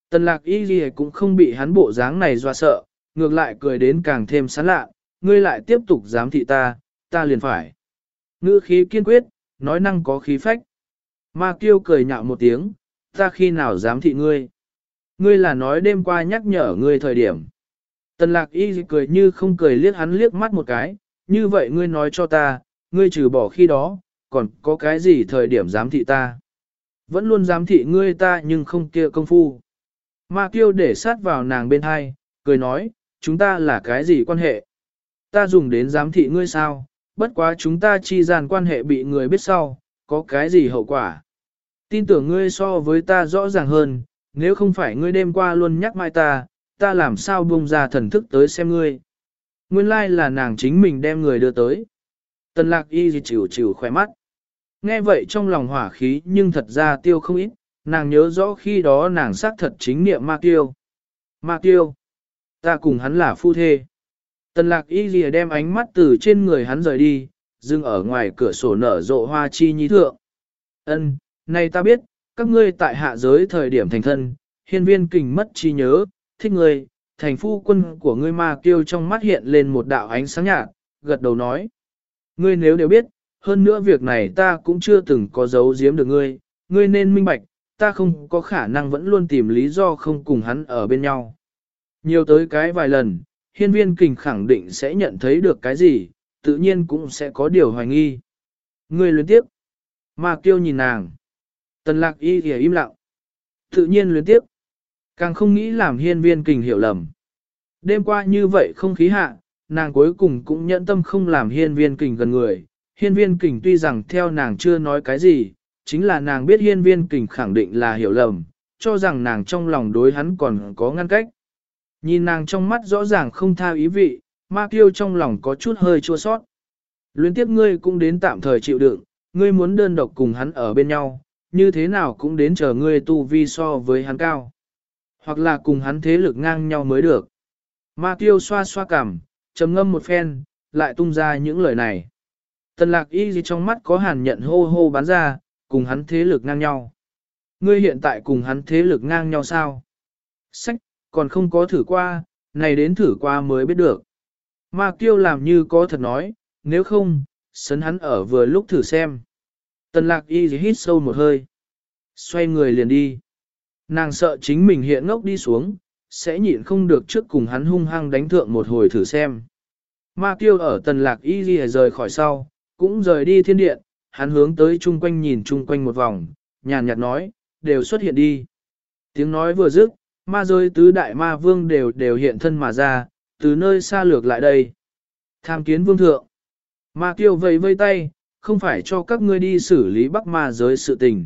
Tần lạc y gì cũng không bị hắn bộ dáng này doa sợ, ngược lại cười đến càng thêm sán lạ, ngươi lại tiếp tục dám thị ta, ta liền phải. Ngữ khí kiên quyết, nói năng có khí phách. Ma kiêu cười nhạo một tiếng, ta khi nào dám thị ngươi. Ngươi là nói đêm qua nhắc nhở ngươi thời điểm. Tần lạc y cười như không cười liếc hắn liếc mắt một cái, như vậy ngươi nói cho ta, ngươi trừ bỏ khi đó, còn có cái gì thời điểm dám thị ta. Vẫn luôn dám thị ngươi ta nhưng không kia công phu. Ma kiêu để sát vào nàng bên hai, cười nói, chúng ta là cái gì quan hệ? Ta dùng đến giám thị ngươi sao? Bất quá chúng ta chi gian quan hệ bị người biết sau, có cái gì hậu quả? Tin tưởng ngươi so với ta rõ ràng hơn, nếu không phải ngươi đêm qua luôn nhắc mai ta, ta làm sao buông ra thần thức tới xem ngươi. Nguyên lai là nàng chính mình đem người đưa tới. Tần lạc y gì chịu chịu khỏe mắt. Nghe vậy trong lòng hỏa khí nhưng thật ra tiêu không ít, nàng nhớ rõ khi đó nàng xác thật chính niệm ma tiêu. Ma tiêu, ta cùng hắn là phu thê. Tần lạc y ghi đem ánh mắt từ trên người hắn rời đi, dừng ở ngoài cửa sổ nở rộ hoa chi nhi thượng. Ân, này ta biết, các ngươi tại hạ giới thời điểm thành thân, hiên viên kình mất chi nhớ, thích ngươi, thành phu quân của ngươi ma kêu trong mắt hiện lên một đạo ánh sáng nhạt, gật đầu nói. Ngươi nếu đều biết, hơn nữa việc này ta cũng chưa từng có giấu giếm được ngươi, ngươi nên minh bạch, ta không có khả năng vẫn luôn tìm lý do không cùng hắn ở bên nhau. Nhiều tới cái vài lần, hiên viên kình khẳng định sẽ nhận thấy được cái gì, tự nhiên cũng sẽ có điều hoài nghi. người luyến tiếp. Mà kêu nhìn nàng. Tần lạc y thì im lặng. Tự nhiên luyến tiếp. Càng không nghĩ làm hiên viên kình hiểu lầm. Đêm qua như vậy không khí hạ, nàng cuối cùng cũng nhận tâm không làm hiên viên kình gần người. Hiên viên kình tuy rằng theo nàng chưa nói cái gì, chính là nàng biết hiên viên kình khẳng định là hiểu lầm, cho rằng nàng trong lòng đối hắn còn có ngăn cách. Nhìn nàng trong mắt rõ ràng không tha ý vị, ma kiêu trong lòng có chút hơi chua sót. Luyến tiếp ngươi cũng đến tạm thời chịu đựng, ngươi muốn đơn độc cùng hắn ở bên nhau, như thế nào cũng đến chờ ngươi tu vi so với hắn cao. Hoặc là cùng hắn thế lực ngang nhau mới được. Ma kiêu xoa xoa cằm, trầm ngâm một phen, lại tung ra những lời này. Tần lạc y gì trong mắt có hàn nhận hô hô bán ra, cùng hắn thế lực ngang nhau. Ngươi hiện tại cùng hắn thế lực ngang nhau sao? Sách, còn không có thử qua, này đến thử qua mới biết được. Ma kiêu làm như có thật nói, nếu không, sấn hắn ở vừa lúc thử xem. Tần lạc y hít sâu một hơi. Xoay người liền đi. Nàng sợ chính mình hiện ngốc đi xuống, sẽ nhịn không được trước cùng hắn hung hăng đánh thượng một hồi thử xem. Ma kiêu ở tần lạc y ghi rời khỏi sau, cũng rời đi thiên điện, hắn hướng tới chung quanh nhìn chung quanh một vòng, nhàn nhạt nói, đều xuất hiện đi. Tiếng nói vừa dứt, ma giới tứ đại ma vương đều đều hiện thân mà ra, từ nơi xa lược lại đây. Tham kiến vương thượng. Ma kiêu vẫy vây tay, không phải cho các ngươi đi xử lý bắc ma giới sự tình.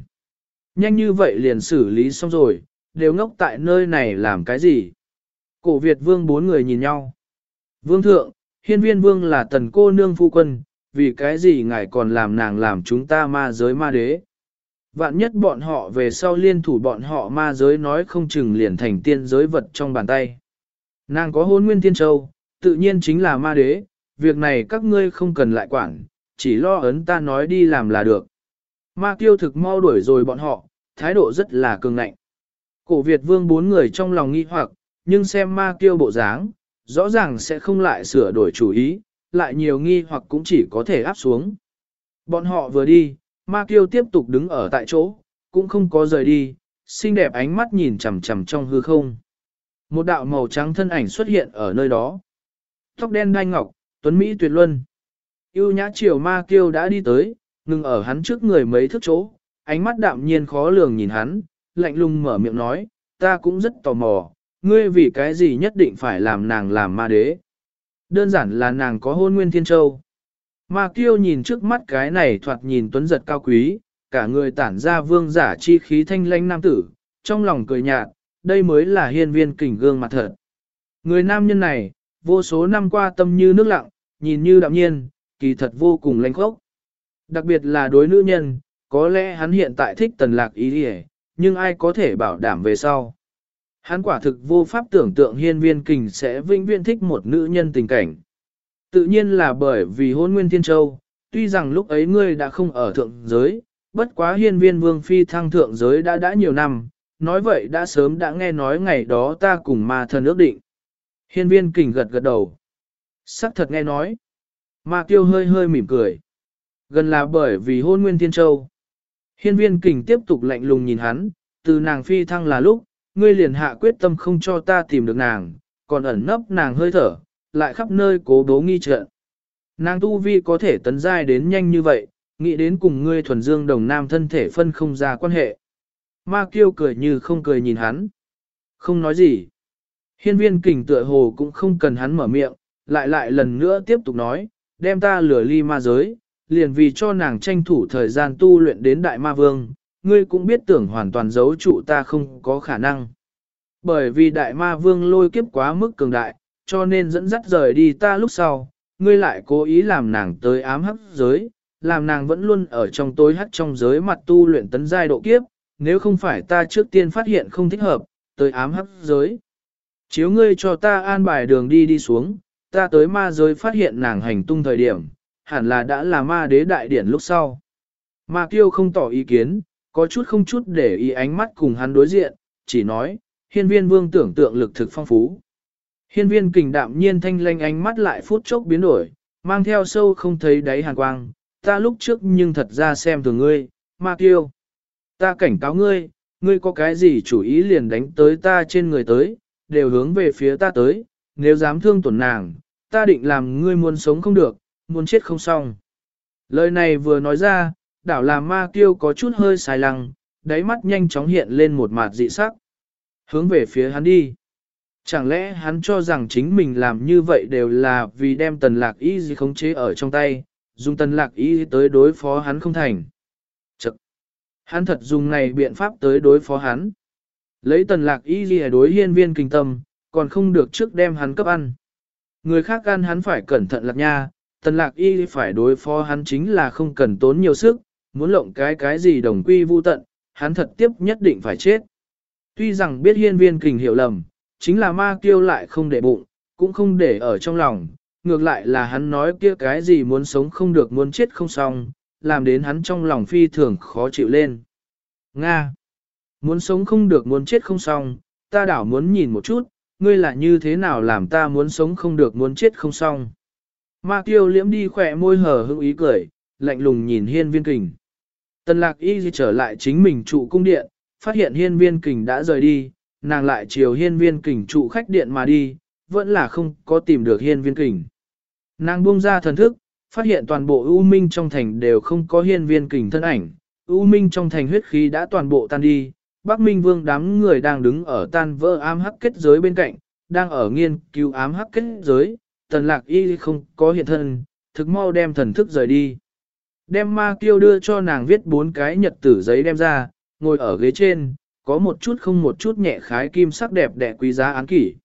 Nhanh như vậy liền xử lý xong rồi, đều ngốc tại nơi này làm cái gì? Cổ Việt vương bốn người nhìn nhau. Vương thượng, hiên viên vương là tần cô nương phu quân, vì cái gì ngài còn làm nàng làm chúng ta ma giới ma đế? Vạn nhất bọn họ về sau liên thủ bọn họ ma giới nói không chừng liền thành tiên giới vật trong bàn tay. Nàng có hôn nguyên thiên châu, tự nhiên chính là ma đế, việc này các ngươi không cần lại quản, chỉ lo ấn ta nói đi làm là được. Ma kiêu thực mau đuổi rồi bọn họ, thái độ rất là cường ngạnh. Cổ Việt vương bốn người trong lòng nghi hoặc, nhưng xem ma kiêu bộ dáng, rõ ràng sẽ không lại sửa đổi chủ ý, lại nhiều nghi hoặc cũng chỉ có thể áp xuống. Bọn họ vừa đi, ma kiêu tiếp tục đứng ở tại chỗ, cũng không có rời đi, xinh đẹp ánh mắt nhìn chằm chằm trong hư không. Một đạo màu trắng thân ảnh xuất hiện ở nơi đó. Tóc đen đai ngọc, tuấn Mỹ tuyệt luân. Yêu nhã triều ma kiêu đã đi tới, ngừng ở hắn trước người mấy thước chỗ, ánh mắt đạm nhiên khó lường nhìn hắn, lạnh lùng mở miệng nói, ta cũng rất tò mò, ngươi vì cái gì nhất định phải làm nàng làm ma đế. Đơn giản là nàng có hôn nguyên thiên châu. Ma kiêu nhìn trước mắt cái này thoạt nhìn tuấn giật cao quý, cả người tản ra vương giả chi khí thanh lãnh nam tử, trong lòng cười nhạt, đây mới là hiên viên kình gương mặt thật. Người nam nhân này, vô số năm qua tâm như nước lặng, nhìn như đạm nhiên, kỳ thật vô cùng lãnh khốc. Đặc biệt là đối nữ nhân, có lẽ hắn hiện tại thích tần lạc ý đi nhưng ai có thể bảo đảm về sau. Hắn quả thực vô pháp tưởng tượng hiên viên kình sẽ vinh viên thích một nữ nhân tình cảnh. Tự nhiên là bởi vì hôn nguyên thiên châu, tuy rằng lúc ấy ngươi đã không ở thượng giới, bất quá hiên viên vương phi thăng thượng giới đã đã nhiều năm, nói vậy đã sớm đã nghe nói ngày đó ta cùng ma thần ước định. Hiên viên kình gật gật đầu. Sắc thật nghe nói. Ma tiêu hơi hơi mỉm cười. Gần là bởi vì hôn nguyên thiên châu. Hiên viên kình tiếp tục lạnh lùng nhìn hắn, từ nàng phi thăng là lúc, ngươi liền hạ quyết tâm không cho ta tìm được nàng, còn ẩn nấp nàng hơi thở, lại khắp nơi cố đố nghi trận. Nàng tu vi có thể tấn giai đến nhanh như vậy, nghĩ đến cùng ngươi thuần dương đồng nam thân thể phân không ra quan hệ. Ma kiêu cười như không cười nhìn hắn. Không nói gì. Hiên viên kình tựa hồ cũng không cần hắn mở miệng, lại lại lần nữa tiếp tục nói, đem ta lửa ly ma giới, liền vì cho nàng tranh thủ thời gian tu luyện đến đại ma vương, ngươi cũng biết tưởng hoàn toàn giấu trụ ta không có khả năng. Bởi vì đại ma vương lôi kiếp quá mức cường đại, cho nên dẫn dắt rời đi ta lúc sau, ngươi lại cố ý làm nàng tới ám hắc giới, làm nàng vẫn luôn ở trong tối hắc trong giới mặt tu luyện tấn giai độ kiếp, nếu không phải ta trước tiên phát hiện không thích hợp, tới ám hắc giới. Chiếu ngươi cho ta an bài đường đi đi xuống, ta tới ma giới phát hiện nàng hành tung thời điểm, hẳn là đã là ma đế đại điển lúc sau. Ma kiêu không tỏ ý kiến, có chút không chút để ý ánh mắt cùng hắn đối diện, chỉ nói, hiên viên vương tưởng tượng lực thực phong phú. Hiên viên kình đạm nhiên thanh lanh ánh mắt lại phút chốc biến đổi, mang theo sâu không thấy đáy hàn quang, ta lúc trước nhưng thật ra xem thường ngươi, ma kiêu. Ta cảnh cáo ngươi, ngươi có cái gì chủ ý liền đánh tới ta trên người tới, đều hướng về phía ta tới, nếu dám thương tổn nàng, ta định làm ngươi muốn sống không được, muốn chết không xong. Lời này vừa nói ra, đảo làm ma kiêu có chút hơi sai lăng, đáy mắt nhanh chóng hiện lên một mặt dị sắc. Hướng về phía hắn đi. Chẳng lẽ hắn cho rằng chính mình làm như vậy đều là vì đem tần lạc y gì khống chế ở trong tay, dùng tần lạc y tới đối phó hắn không thành. Chật! Hắn thật dùng này biện pháp tới đối phó hắn. Lấy tần lạc y gì đối hiên viên kinh tâm, còn không được trước đem hắn cấp ăn. Người khác ăn hắn phải cẩn thận lạc nha, tần lạc y phải đối phó hắn chính là không cần tốn nhiều sức, muốn lộng cái cái gì đồng quy vu tận, hắn thật tiếp nhất định phải chết. Tuy rằng biết hiên viên kình hiểu lầm, chính là ma kiêu lại không để bụng, cũng không để ở trong lòng, ngược lại là hắn nói kia cái gì muốn sống không được muốn chết không xong, làm đến hắn trong lòng phi thường khó chịu lên. Nga! Muốn sống không được muốn chết không xong, ta đảo muốn nhìn một chút, ngươi là như thế nào làm ta muốn sống không được muốn chết không xong. Ma kiêu liễm đi khỏe môi hở hững ý cười, lạnh lùng nhìn hiên viên kình. Tần lạc y trở lại chính mình trụ cung điện, phát hiện hiên viên kình đã rời đi, nàng lại chiều hiên viên kình trụ khách điện mà đi, vẫn là không có tìm được hiên viên kình. Nàng buông ra thần thức, phát hiện toàn bộ U Minh trong thành đều không có hiên viên kình thân ảnh, U Minh trong thành huyết khí đã toàn bộ tan đi, Bắc Minh Vương đám người đang đứng ở tan vỡ ám hắc kết giới bên cạnh, đang ở nghiên cứu ám hắc kết giới, tần lạc y không có hiện thân, thực mau đem thần thức rời đi. Đem ma kiêu đưa cho nàng viết bốn cái nhật tử giấy đem ra, ngồi ở ghế trên, có một chút không một chút nhẹ khái kim sắc đẹp đẽ quý giá án kỷ.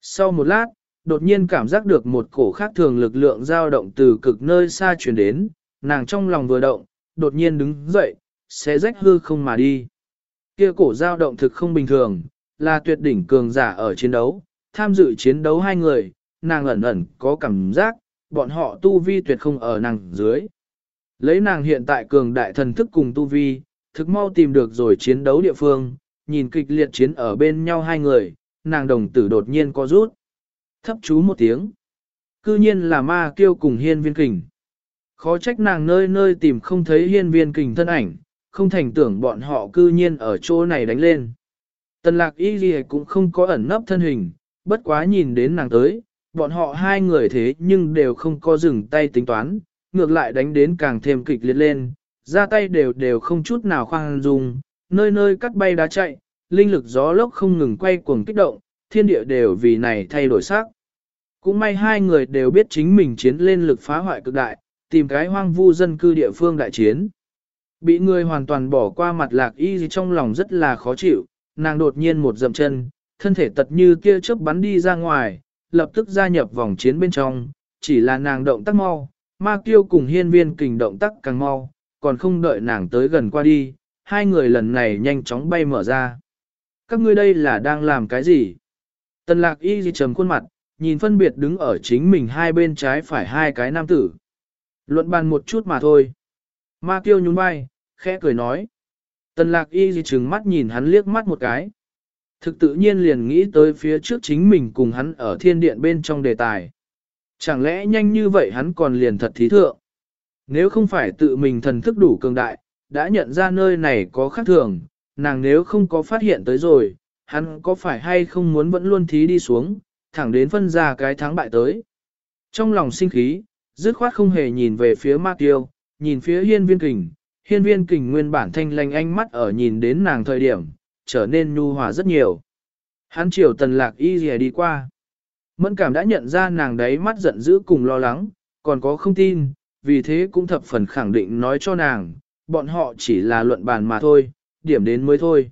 Sau một lát, đột nhiên cảm giác được một cổ khác thường lực lượng dao động từ cực nơi xa truyền đến, nàng trong lòng vừa động, đột nhiên đứng dậy, sẽ rách hư không mà đi. Kia cổ dao động thực không bình thường, là tuyệt đỉnh cường giả ở chiến đấu, tham dự chiến đấu hai người, nàng ẩn ẩn có cảm giác, bọn họ tu vi tuyệt không ở nàng dưới. Lấy nàng hiện tại cường đại thần thức cùng tu vi, thực mau tìm được rồi chiến đấu địa phương, nhìn kịch liệt chiến ở bên nhau hai người, nàng đồng tử đột nhiên có rút. Thấp chú một tiếng. Cư nhiên là ma kêu cùng hiên viên kình. Khó trách nàng nơi nơi tìm không thấy hiên viên kình thân ảnh, không thành tưởng bọn họ cư nhiên ở chỗ này đánh lên. Tần lạc y gì cũng không có ẩn nấp thân hình, bất quá nhìn đến nàng tới, bọn họ hai người thế nhưng đều không có dừng tay tính toán, ngược lại đánh đến càng thêm kịch liệt lên, ra tay đều đều không chút nào khoan dung, nơi nơi cắt bay đá chạy, linh lực gió lốc không ngừng quay cuồng kích động, thiên địa đều vì này thay đổi sắc. Cũng may hai người đều biết chính mình chiến lên lực phá hoại cực đại, tìm cái hoang vu dân cư địa phương đại chiến. Bị người hoàn toàn bỏ qua mặt lạc y gì trong lòng rất là khó chịu, nàng đột nhiên một dậm chân, thân thể tật như kia chớp bắn đi ra ngoài, lập tức gia nhập vòng chiến bên trong, chỉ là nàng động tác mau, ma kiêu cùng hiên viên kình động tác càng mau, còn không đợi nàng tới gần qua đi, hai người lần này nhanh chóng bay mở ra. Các ngươi đây là đang làm cái gì? Tần lạc y gì trầm khuôn mặt, nhìn phân biệt đứng ở chính mình hai bên trái phải hai cái nam tử. Luận bàn một chút mà thôi. Ma kiêu nhún vai, khẽ cười nói. Tần lạc y gì trừng mắt nhìn hắn liếc mắt một cái. Thực tự nhiên liền nghĩ tới phía trước chính mình cùng hắn ở thiên điện bên trong đề tài. Chẳng lẽ nhanh như vậy hắn còn liền thật thí thượng? Nếu không phải tự mình thần thức đủ cường đại, đã nhận ra nơi này có khác thường, nàng nếu không có phát hiện tới rồi, hắn có phải hay không muốn vẫn luôn thí đi xuống, thẳng đến phân ra cái thắng bại tới. Trong lòng sinh khí, dứt khoát không hề nhìn về phía Ma Tiêu, nhìn phía hiên viên kình, hiên viên kình nguyên bản thanh lành ánh mắt ở nhìn đến nàng thời điểm, trở nên nhu hòa rất nhiều. Hắn chiều tần lạc y rìa đi qua. Mẫn cảm đã nhận ra nàng đấy mắt giận dữ cùng lo lắng, còn có không tin, vì thế cũng thập phần khẳng định nói cho nàng, bọn họ chỉ là luận bàn mà thôi, điểm đến mới thôi.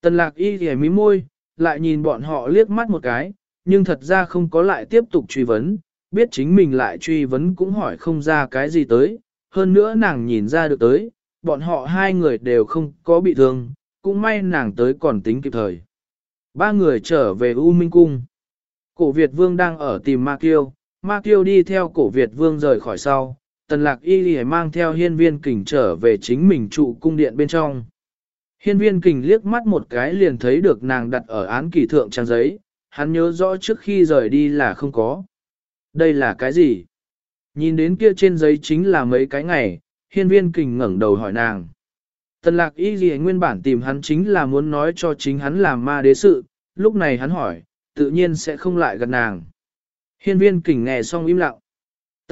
Tần lạc y rìa mí môi, lại nhìn bọn họ liếc mắt một cái, nhưng thật ra không có lại tiếp tục truy vấn, biết chính mình lại truy vấn cũng hỏi không ra cái gì tới, hơn nữa nàng nhìn ra được tới, bọn họ hai người đều không có bị thương, cũng may nàng tới còn tính kịp thời. Ba người trở về U Minh Cung. Cổ Việt Vương đang ở tìm Ma Kiêu, Ma Kiêu đi theo cổ Việt Vương rời khỏi sau, tần lạc y lì mang theo hiên viên kình trở về chính mình trụ cung điện bên trong. Hiên viên kình liếc mắt một cái liền thấy được nàng đặt ở án kỳ thượng trang giấy, hắn nhớ rõ trước khi rời đi là không có. Đây là cái gì? Nhìn đến kia trên giấy chính là mấy cái ngày, hiên viên kình ngẩng đầu hỏi nàng. Tần lạc y gì nguyên bản tìm hắn chính là muốn nói cho chính hắn làm ma đế sự, lúc này hắn hỏi, tự nhiên sẽ không lại gần nàng. Hiên viên kình nghe xong im lặng.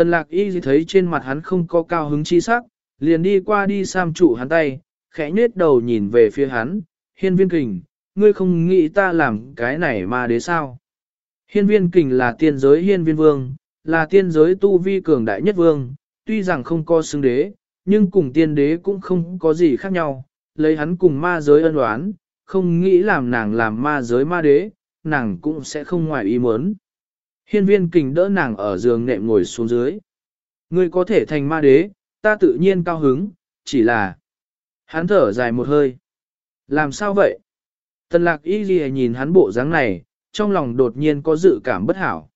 Tần lạc y gì thấy trên mặt hắn không có cao hứng chi sắc, liền đi qua đi sam trụ hắn tay, khẽ nhết đầu nhìn về phía hắn, hiên viên kình, ngươi không nghĩ ta làm cái này mà đế sao? Hiên viên kình là tiên giới hiên viên vương, là tiên giới tu vi cường đại nhất vương, tuy rằng không có xứng đế, nhưng cùng tiên đế cũng không có gì khác nhau, lấy hắn cùng ma giới ân oán, không nghĩ làm nàng làm ma giới ma đế, nàng cũng sẽ không ngoài ý muốn. Hiên viên kình đỡ nàng ở giường nệm ngồi xuống dưới. Ngươi có thể thành ma đế, ta tự nhiên cao hứng, chỉ là... Hắn thở dài một hơi. Làm sao vậy? Tần lạc y ghi nhìn hắn bộ dáng này, trong lòng đột nhiên có dự cảm bất hảo.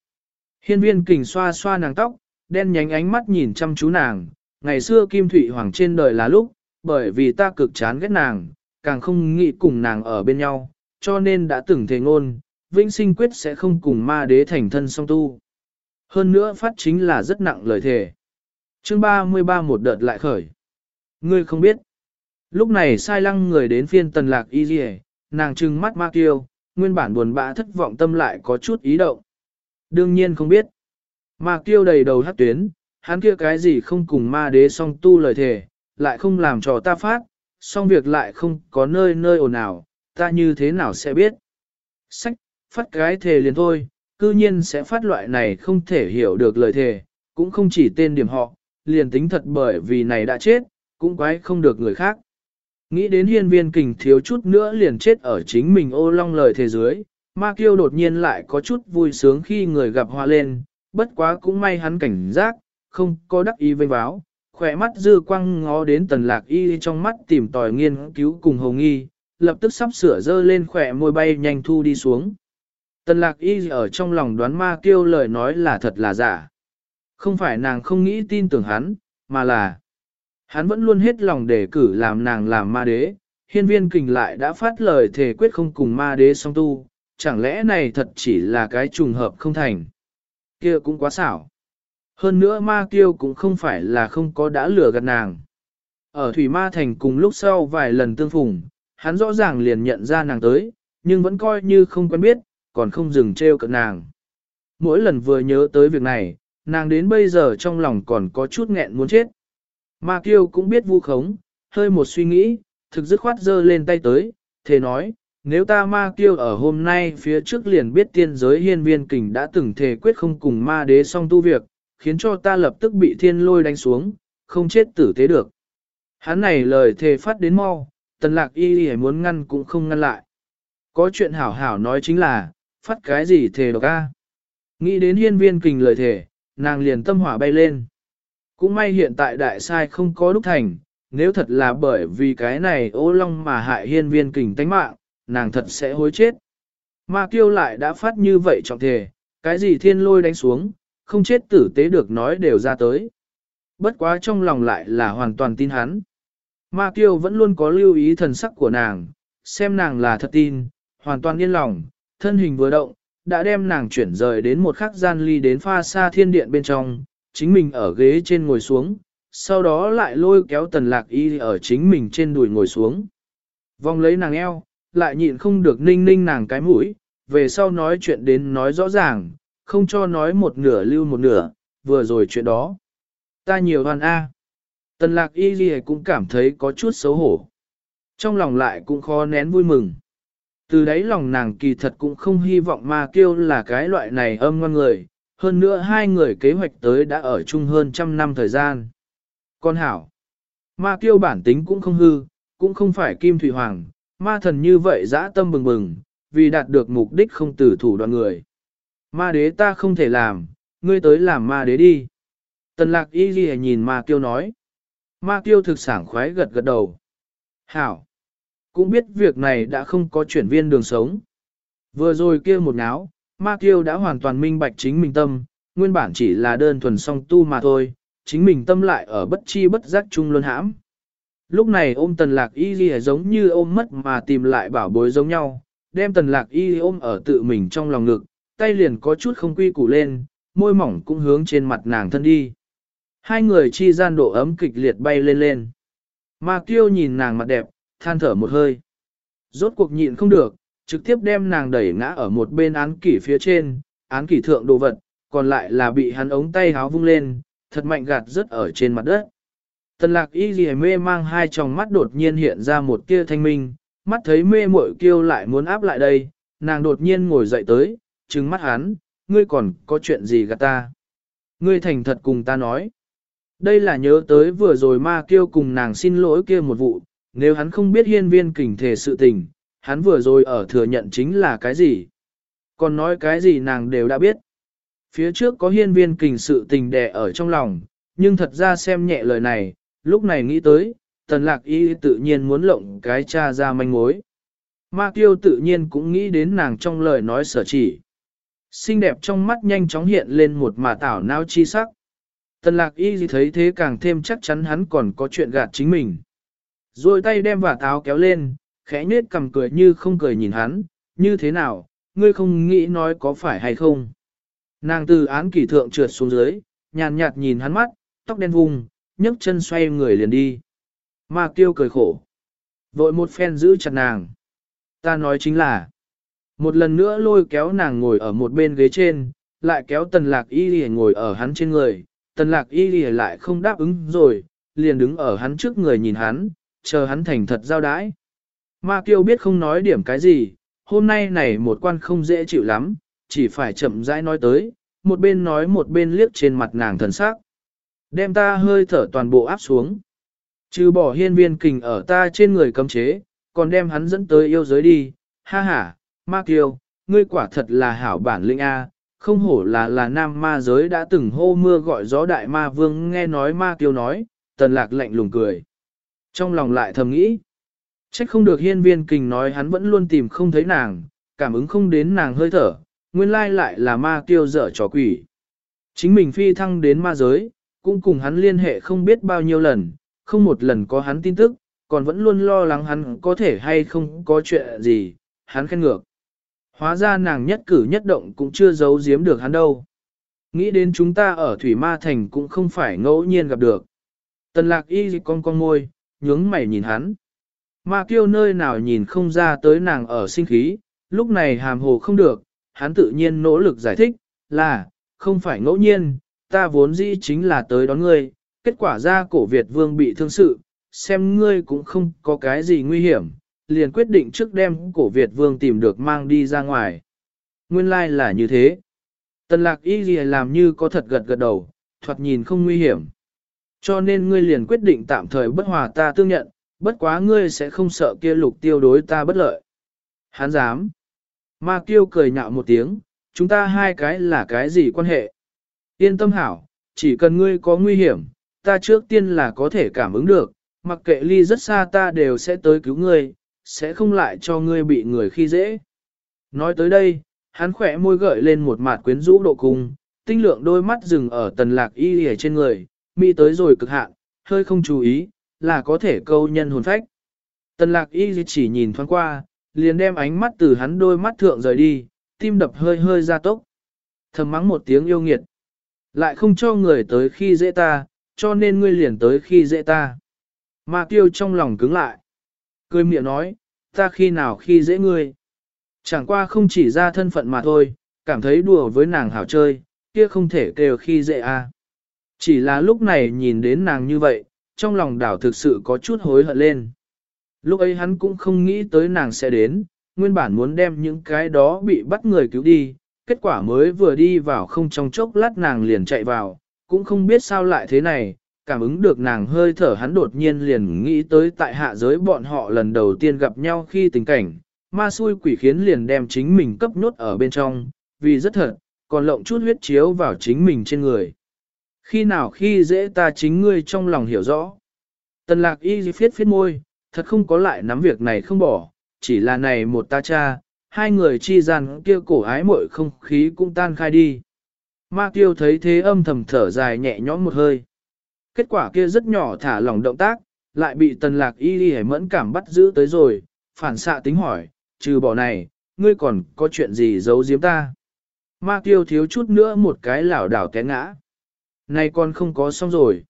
Hiên viên kình xoa xoa nàng tóc, đen nhánh ánh mắt nhìn chăm chú nàng, ngày xưa Kim Thụy Hoàng trên đời là lúc, bởi vì ta cực chán ghét nàng, càng không nghĩ cùng nàng ở bên nhau, cho nên đã từng thề ngôn, vĩnh sinh quyết sẽ không cùng ma đế thành thân song tu. Hơn nữa phát chính là rất nặng lời thề. Chương 33 một đợt lại khởi. Ngươi không biết. Lúc này sai lăng người đến phiên tần lạc y dì nàng trừng mắt ma kiêu, nguyên bản buồn bã thất vọng tâm lại có chút ý động. Đương nhiên không biết. Ma kiêu đầy đầu hát tuyến, hắn kia cái gì không cùng ma đế song tu lời thề, lại không làm cho ta phát, song việc lại không có nơi nơi ồn ào, ta như thế nào sẽ biết. Sách, phát cái thề liền thôi, cư nhiên sẽ phát loại này không thể hiểu được lời thề, cũng không chỉ tên điểm họ, liền tính thật bởi vì này đã chết, cũng quái không được người khác. Nghĩ đến hiên viên kình thiếu chút nữa liền chết ở chính mình ô long lời thề dưới, ma kiêu đột nhiên lại có chút vui sướng khi người gặp hoa lên, bất quá cũng may hắn cảnh giác, không có đắc ý vây báo, khỏe mắt dư quăng ngó đến tần lạc y trong mắt tìm tòi nghiên cứu cùng hồng nghi, lập tức sắp sửa dơ lên khỏe môi bay nhanh thu đi xuống. Tần lạc y ở trong lòng đoán ma kêu lời nói là thật là giả. Không phải nàng không nghĩ tin tưởng hắn, mà là hắn vẫn luôn hết lòng để cử làm nàng làm ma đế. Hiên viên kình lại đã phát lời thề quyết không cùng ma đế song tu, chẳng lẽ này thật chỉ là cái trùng hợp không thành. Kia cũng quá xảo. Hơn nữa ma kiêu cũng không phải là không có đã lừa gạt nàng. Ở Thủy Ma Thành cùng lúc sau vài lần tương phùng, hắn rõ ràng liền nhận ra nàng tới, nhưng vẫn coi như không quen biết, còn không dừng trêu cận nàng. Mỗi lần vừa nhớ tới việc này, nàng đến bây giờ trong lòng còn có chút nghẹn muốn chết. Ma Kiêu cũng biết vu khống, hơi một suy nghĩ, thực dứt khoát giơ lên tay tới, thề nói, nếu ta Ma Kiêu ở hôm nay phía trước liền biết tiên giới hiên viên kình đã từng thề quyết không cùng ma đế song tu việc, khiến cho ta lập tức bị thiên lôi đánh xuống, không chết tử tế được. Hắn này lời thề phát đến mau, tần lạc y y muốn ngăn cũng không ngăn lại. Có chuyện hảo hảo nói chính là, phát cái gì thề độc a? Nghĩ đến hiên viên kình lời thề, nàng liền tâm hỏa bay lên. Cũng may hiện tại đại sai không có đúc thành, nếu thật là bởi vì cái này ô long mà hại hiên viên kình tánh mạng, nàng thật sẽ hối chết. Ma kiêu lại đã phát như vậy trọng thể, cái gì thiên lôi đánh xuống, không chết tử tế được nói đều ra tới. Bất quá trong lòng lại là hoàn toàn tin hắn. Ma kiêu vẫn luôn có lưu ý thần sắc của nàng, xem nàng là thật tin, hoàn toàn yên lòng, thân hình vừa động, đã đem nàng chuyển rời đến một khắc gian ly đến pha xa thiên điện bên trong, chính mình ở ghế trên ngồi xuống, sau đó lại lôi kéo tần lạc y ở chính mình trên đùi ngồi xuống. Vòng lấy nàng eo, lại nhịn không được ninh ninh nàng cái mũi, về sau nói chuyện đến nói rõ ràng, không cho nói một nửa lưu một nửa, vừa rồi chuyện đó. Ta nhiều hoàn A. Tần lạc y ghi cũng cảm thấy có chút xấu hổ. Trong lòng lại cũng khó nén vui mừng. Từ đấy lòng nàng kỳ thật cũng không hy vọng ma kiêu là cái loại này âm ngon người, hơn nữa hai người kế hoạch tới đã ở chung hơn trăm năm thời gian. Con hảo, ma kiêu bản tính cũng không hư, cũng không phải kim thủy hoàng, ma thần như vậy dã tâm bừng bừng, vì đạt được mục đích không từ thủ đoạn người. Ma đế ta không thể làm, ngươi tới làm ma đế đi. Tần lạc y ghi nhìn ma kiêu nói. Ma kiêu thực sảng khoái gật gật đầu. Hảo, cũng biết việc này đã không có chuyển viên đường sống. Vừa rồi kia một náo, Ma Kiêu đã hoàn toàn minh bạch chính mình tâm, nguyên bản chỉ là đơn thuần song tu mà thôi, chính mình tâm lại ở bất chi bất giác chung luôn hãm. Lúc này ôm tần lạc y ghi giống như ôm mất mà tìm lại bảo bối giống nhau, đem tần lạc y ôm ở tự mình trong lòng ngực, tay liền có chút không quy củ lên, môi mỏng cũng hướng trên mặt nàng thân đi. Hai người chi gian độ ấm kịch liệt bay lên lên. Ma Kiêu nhìn nàng mặt đẹp, than thở một hơi. Rốt cuộc nhịn không được, trực tiếp đem nàng đẩy ngã ở một bên án kỷ phía trên, án kỷ thượng đồ vật, còn lại là bị hắn ống tay háo vung lên, thật mạnh gạt rớt ở trên mặt đất. Tần lạc y gì mê mang hai tròng mắt đột nhiên hiện ra một tia thanh minh, mắt thấy mê muội kêu lại muốn áp lại đây, nàng đột nhiên ngồi dậy tới, trừng mắt hắn, ngươi còn có chuyện gì gạt ta. Ngươi thành thật cùng ta nói. Đây là nhớ tới vừa rồi ma kêu cùng nàng xin lỗi kia một vụ, nếu hắn không biết hiên viên kình thể sự tình, hắn vừa rồi ở thừa nhận chính là cái gì. Còn nói cái gì nàng đều đã biết. Phía trước có hiên viên kình sự tình đè ở trong lòng, nhưng thật ra xem nhẹ lời này, lúc này nghĩ tới, tần lạc y tự nhiên muốn lộng cái cha ra manh mối. Ma kiêu tự nhiên cũng nghĩ đến nàng trong lời nói sở chỉ. Xinh đẹp trong mắt nhanh chóng hiện lên một mà tảo nao chi sắc. Tần lạc y thấy thế càng thêm chắc chắn hắn còn có chuyện gạt chính mình. Rồi tay đem và táo kéo lên, khẽ nết cầm cười như không cười nhìn hắn, như thế nào, ngươi không nghĩ nói có phải hay không. Nàng từ án kỷ thượng trượt xuống dưới, nhàn nhạt nhìn hắn mắt, tóc đen vùng, nhấc chân xoay người liền đi. Mà tiêu cười khổ. Vội một phen giữ chặt nàng. Ta nói chính là, một lần nữa lôi kéo nàng ngồi ở một bên ghế trên, lại kéo tần lạc y lìa ngồi ở hắn trên người, tần lạc y lìa lại không đáp ứng rồi, liền đứng ở hắn trước người nhìn hắn, chờ hắn thành thật giao đái. Ma kiêu biết không nói điểm cái gì, hôm nay này một quan không dễ chịu lắm, chỉ phải chậm rãi nói tới, một bên nói một bên liếc trên mặt nàng thần sắc. Đem ta hơi thở toàn bộ áp xuống. Trừ bỏ hiên viên kình ở ta trên người cấm chế, còn đem hắn dẫn tới yêu giới đi, ha ha, ma kiêu, ngươi quả thật là hảo bản linh A, không hổ là là nam ma giới đã từng hô mưa gọi gió đại ma vương nghe nói ma kiêu nói, tần lạc lạnh lùng cười. Trong lòng lại thầm nghĩ, trách không được hiên viên kình nói hắn vẫn luôn tìm không thấy nàng, cảm ứng không đến nàng hơi thở, nguyên lai lại là ma tiêu dở trò quỷ. Chính mình phi thăng đến ma giới, cũng cùng hắn liên hệ không biết bao nhiêu lần, không một lần có hắn tin tức, còn vẫn luôn lo lắng hắn có thể hay không có chuyện gì, hắn khen ngược. Hóa ra nàng nhất cử nhất động cũng chưa giấu giếm được hắn đâu. Nghĩ đến chúng ta ở Thủy Ma Thành cũng không phải ngẫu nhiên gặp được. Tần lạc y con con môi, nhướng mày nhìn hắn. Ma kiêu nơi nào nhìn không ra tới nàng ở sinh khí, lúc này hàm hồ không được, hắn tự nhiên nỗ lực giải thích, là, không phải ngẫu nhiên, ta vốn dĩ chính là tới đón ngươi, kết quả ra cổ Việt vương bị thương sự, xem ngươi cũng không có cái gì nguy hiểm, liền quyết định trước đem cổ Việt vương tìm được mang đi ra ngoài. Nguyên lai like là như thế. Tần lạc y gì làm như có thật gật gật đầu, thoạt nhìn không nguy hiểm. Cho nên ngươi liền quyết định tạm thời bất hòa ta tương nhận, bất quá ngươi sẽ không sợ kia lục tiêu đối ta bất lợi. Hắn dám. Ma kiêu cười nhạo một tiếng, chúng ta hai cái là cái gì quan hệ? Yên tâm hảo, chỉ cần ngươi có nguy hiểm, ta trước tiên là có thể cảm ứng được, mặc kệ ly rất xa ta đều sẽ tới cứu ngươi, sẽ không lại cho ngươi bị người khi dễ. Nói tới đây, hắn khỏe môi gợi lên một mặt quyến rũ độ cung, tinh lượng đôi mắt dừng ở tần lạc y hề trên người, mi tới rồi cực hạn, hơi không chú ý, là có thể câu nhân hồn phách. Tần lạc y chỉ nhìn thoáng qua, liền đem ánh mắt từ hắn đôi mắt thượng rời đi, tim đập hơi hơi ra tốc. Thầm mắng một tiếng yêu nghiệt. Lại không cho người tới khi dễ ta, cho nên ngươi liền tới khi dễ ta. mà tiêu trong lòng cứng lại. Cười miệng nói, ta khi nào khi dễ ngươi. Chẳng qua không chỉ ra thân phận mà thôi, cảm thấy đùa với nàng hảo chơi, kia không thể kêu khi dễ a. Chỉ là lúc này nhìn đến nàng như vậy, trong lòng đảo thực sự có chút hối hận lên. Lúc ấy hắn cũng không nghĩ tới nàng sẽ đến, nguyên bản muốn đem những cái đó bị bắt người cứu đi, kết quả mới vừa đi vào không trong chốc lát nàng liền chạy vào, cũng không biết sao lại thế này, cảm ứng được nàng hơi thở hắn đột nhiên liền nghĩ tới tại hạ giới bọn họ lần đầu tiên gặp nhau khi tình cảnh, ma xui quỷ khiến liền đem chính mình cấp nhốt ở bên trong, vì rất thật, còn lộng chút huyết chiếu vào chính mình trên người. Khi nào khi dễ ta chính ngươi trong lòng hiểu rõ. Tần lạc y phiết phiết môi, thật không có lại nắm việc này không bỏ, chỉ là này một ta cha, hai người chi gian kia cổ ái mội không khí cũng tan khai đi. Ma tiêu thấy thế âm thầm thở dài nhẹ nhõm một hơi. Kết quả kia rất nhỏ thả lỏng động tác, lại bị tần lạc y đi mẫn cảm bắt giữ tới rồi, phản xạ tính hỏi, trừ bỏ này, ngươi còn có chuyện gì giấu giếm ta? Ma tiêu thiếu chút nữa một cái lảo đảo té ngã. Này con không có xong rồi.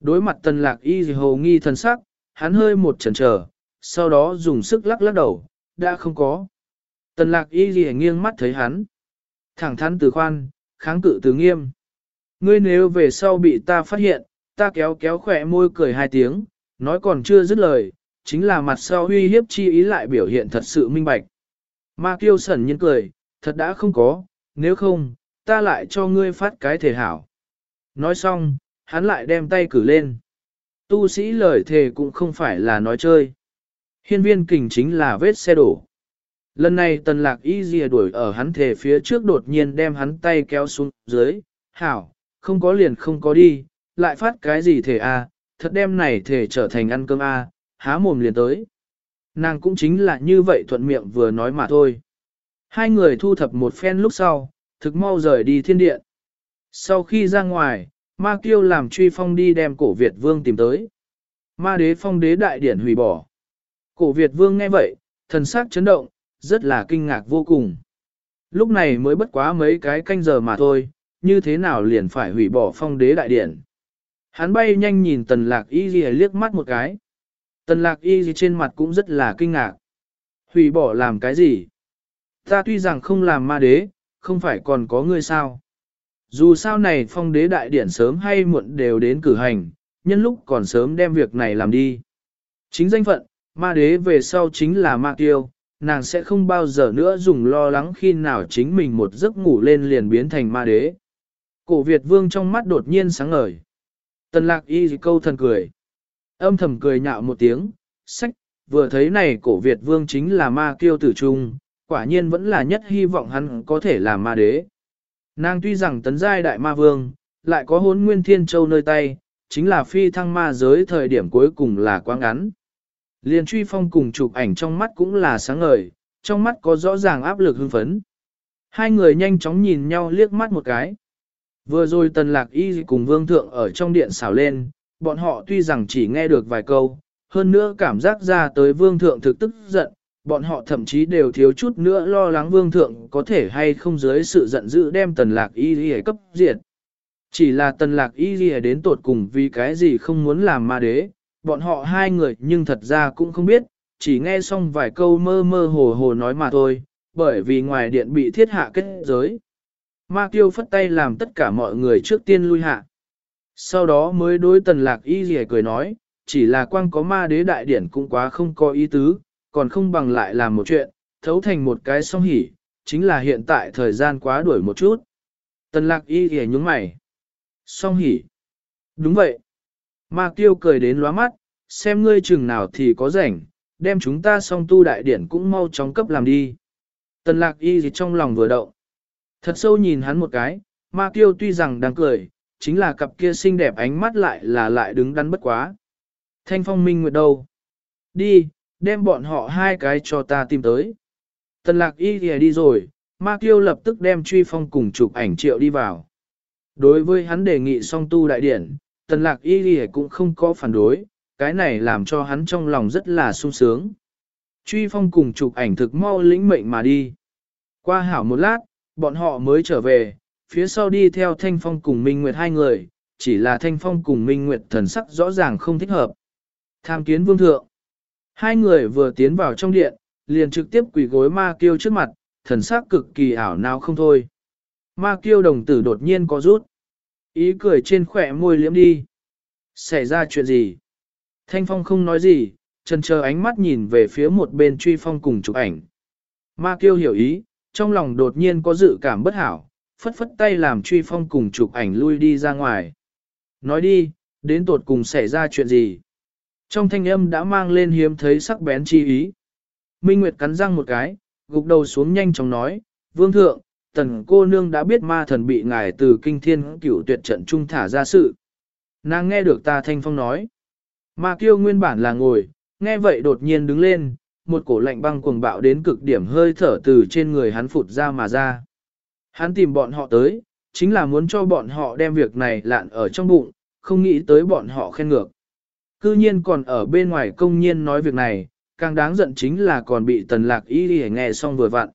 Đối mặt tần lạc y gì hồ nghi thần sắc, hắn hơi một chần trở, sau đó dùng sức lắc lắc đầu, đã không có. Tần lạc y gì nghiêng mắt thấy hắn. Thẳng thắn từ khoan, kháng cự từ nghiêm. Ngươi nếu về sau bị ta phát hiện, ta kéo kéo khỏe môi cười hai tiếng, nói còn chưa dứt lời, chính là mặt sau uy hiếp chi ý lại biểu hiện thật sự minh bạch. Ma kiêu sẩn nhiên cười, thật đã không có, nếu không, ta lại cho ngươi phát cái thể hảo. Nói xong, hắn lại đem tay cử lên. Tu sĩ lời thề cũng không phải là nói chơi. Hiên viên kình chính là vết xe đổ. Lần này tần lạc y dìa đuổi ở hắn thề phía trước đột nhiên đem hắn tay kéo xuống dưới. Hảo, không có liền không có đi, lại phát cái gì thề a thật đem này thề trở thành ăn cơm a há mồm liền tới. Nàng cũng chính là như vậy thuận miệng vừa nói mà thôi. Hai người thu thập một phen lúc sau, thực mau rời đi thiên điện. Sau khi ra ngoài, ma kiêu làm truy phong đi đem cổ Việt vương tìm tới. Ma đế phong đế đại điển hủy bỏ. Cổ Việt vương nghe vậy, thần sắc chấn động, rất là kinh ngạc vô cùng. Lúc này mới bất quá mấy cái canh giờ mà thôi, như thế nào liền phải hủy bỏ phong đế đại điển. Hắn bay nhanh nhìn tần lạc y ghi liếc mắt một cái. Tần lạc y gì trên mặt cũng rất là kinh ngạc. Hủy bỏ làm cái gì? Ta tuy rằng không làm ma đế, không phải còn có ngươi sao? Dù sao này phong đế đại điển sớm hay muộn đều đến cử hành, nhân lúc còn sớm đem việc này làm đi. Chính danh phận, ma đế về sau chính là ma tiêu, nàng sẽ không bao giờ nữa dùng lo lắng khi nào chính mình một giấc ngủ lên liền biến thành ma đế. Cổ Việt vương trong mắt đột nhiên sáng ngời. Tần lạc y câu thần cười. Âm thầm cười nhạo một tiếng, sách, vừa thấy này cổ Việt vương chính là ma kiêu tử trung, quả nhiên vẫn là nhất hy vọng hắn có thể làm ma đế. Nàng tuy rằng tấn giai đại ma vương, lại có hốn nguyên thiên châu nơi tay, chính là phi thăng ma giới thời điểm cuối cùng là quá ngắn. Liên truy phong cùng chụp ảnh trong mắt cũng là sáng ngời, trong mắt có rõ ràng áp lực hưng phấn. Hai người nhanh chóng nhìn nhau liếc mắt một cái. Vừa rồi tần lạc y cùng vương thượng ở trong điện xảo lên, bọn họ tuy rằng chỉ nghe được vài câu, hơn nữa cảm giác ra tới vương thượng thực tức giận, bọn họ thậm chí đều thiếu chút nữa lo lắng vương thượng có thể hay không dưới sự giận dữ đem tần lạc y ghi cấp diệt. Chỉ là tần lạc y ghi đến tột cùng vì cái gì không muốn làm ma đế, bọn họ hai người nhưng thật ra cũng không biết, chỉ nghe xong vài câu mơ mơ hồ hồ nói mà thôi, bởi vì ngoài điện bị thiết hạ kết giới. Ma Kiêu phất tay làm tất cả mọi người trước tiên lui hạ. Sau đó mới đối tần lạc y ghi cười nói, chỉ là quang có ma đế đại điển cũng quá không có ý tứ, còn không bằng lại làm một chuyện, thấu thành một cái song hỉ, chính là hiện tại thời gian quá đuổi một chút. Tần lạc y gì nhúng mày. Song hỉ. Đúng vậy. Ma Kiêu cười đến lóa mắt, xem ngươi chừng nào thì có rảnh, đem chúng ta song tu đại điển cũng mau chóng cấp làm đi. Tần lạc y gì trong lòng vừa động. Thật sâu nhìn hắn một cái, ma kiêu tuy rằng đang cười, chính là cặp kia xinh đẹp ánh mắt lại là lại đứng đắn bất quá. Thanh phong minh nguyệt đâu? Đi, đem bọn họ hai cái cho ta tìm tới. Tần lạc y thì đi rồi, ma kiêu lập tức đem truy phong cùng chụp ảnh triệu đi vào. Đối với hắn đề nghị song tu đại điển, tần lạc y thì cũng không có phản đối, cái này làm cho hắn trong lòng rất là sung sướng. Truy phong cùng chụp ảnh thực mau lĩnh mệnh mà đi. Qua hảo một lát, bọn họ mới trở về, phía sau đi theo Thanh Phong cùng Minh Nguyệt hai người, chỉ là Thanh Phong cùng Minh Nguyệt thần sắc rõ ràng không thích hợp. Tham kiến vương thượng. Hai người vừa tiến vào trong điện, liền trực tiếp quỳ gối ma kiêu trước mặt, thần sắc cực kỳ ảo nào không thôi. Ma kiêu đồng tử đột nhiên có rút. Ý cười trên khỏe môi liếm đi. Xảy ra chuyện gì? Thanh Phong không nói gì, chân chờ ánh mắt nhìn về phía một bên truy phong cùng chụp ảnh. Ma kiêu hiểu ý, trong lòng đột nhiên có dự cảm bất hảo, phất phất tay làm truy phong cùng chụp ảnh lui đi ra ngoài. Nói đi, đến tột cùng xảy ra chuyện gì? Trong thanh âm đã mang lên hiếm thấy sắc bén chi ý. Minh Nguyệt cắn răng một cái, gục đầu xuống nhanh chóng nói, Vương Thượng, tần cô nương đã biết ma thần bị ngài từ kinh thiên cửu tuyệt trận trung thả ra sự. Nàng nghe được ta thanh phong nói. Ma kiêu nguyên bản là ngồi, nghe vậy đột nhiên đứng lên, một cổ lạnh băng cuồng bạo đến cực điểm hơi thở từ trên người hắn phụt ra mà ra. Hắn tìm bọn họ tới, chính là muốn cho bọn họ đem việc này lạn ở trong bụng, không nghĩ tới bọn họ khen ngược. Cư nhiên còn ở bên ngoài công nhiên nói việc này, càng đáng giận chính là còn bị tần lạc y đi nghe xong vừa vặn.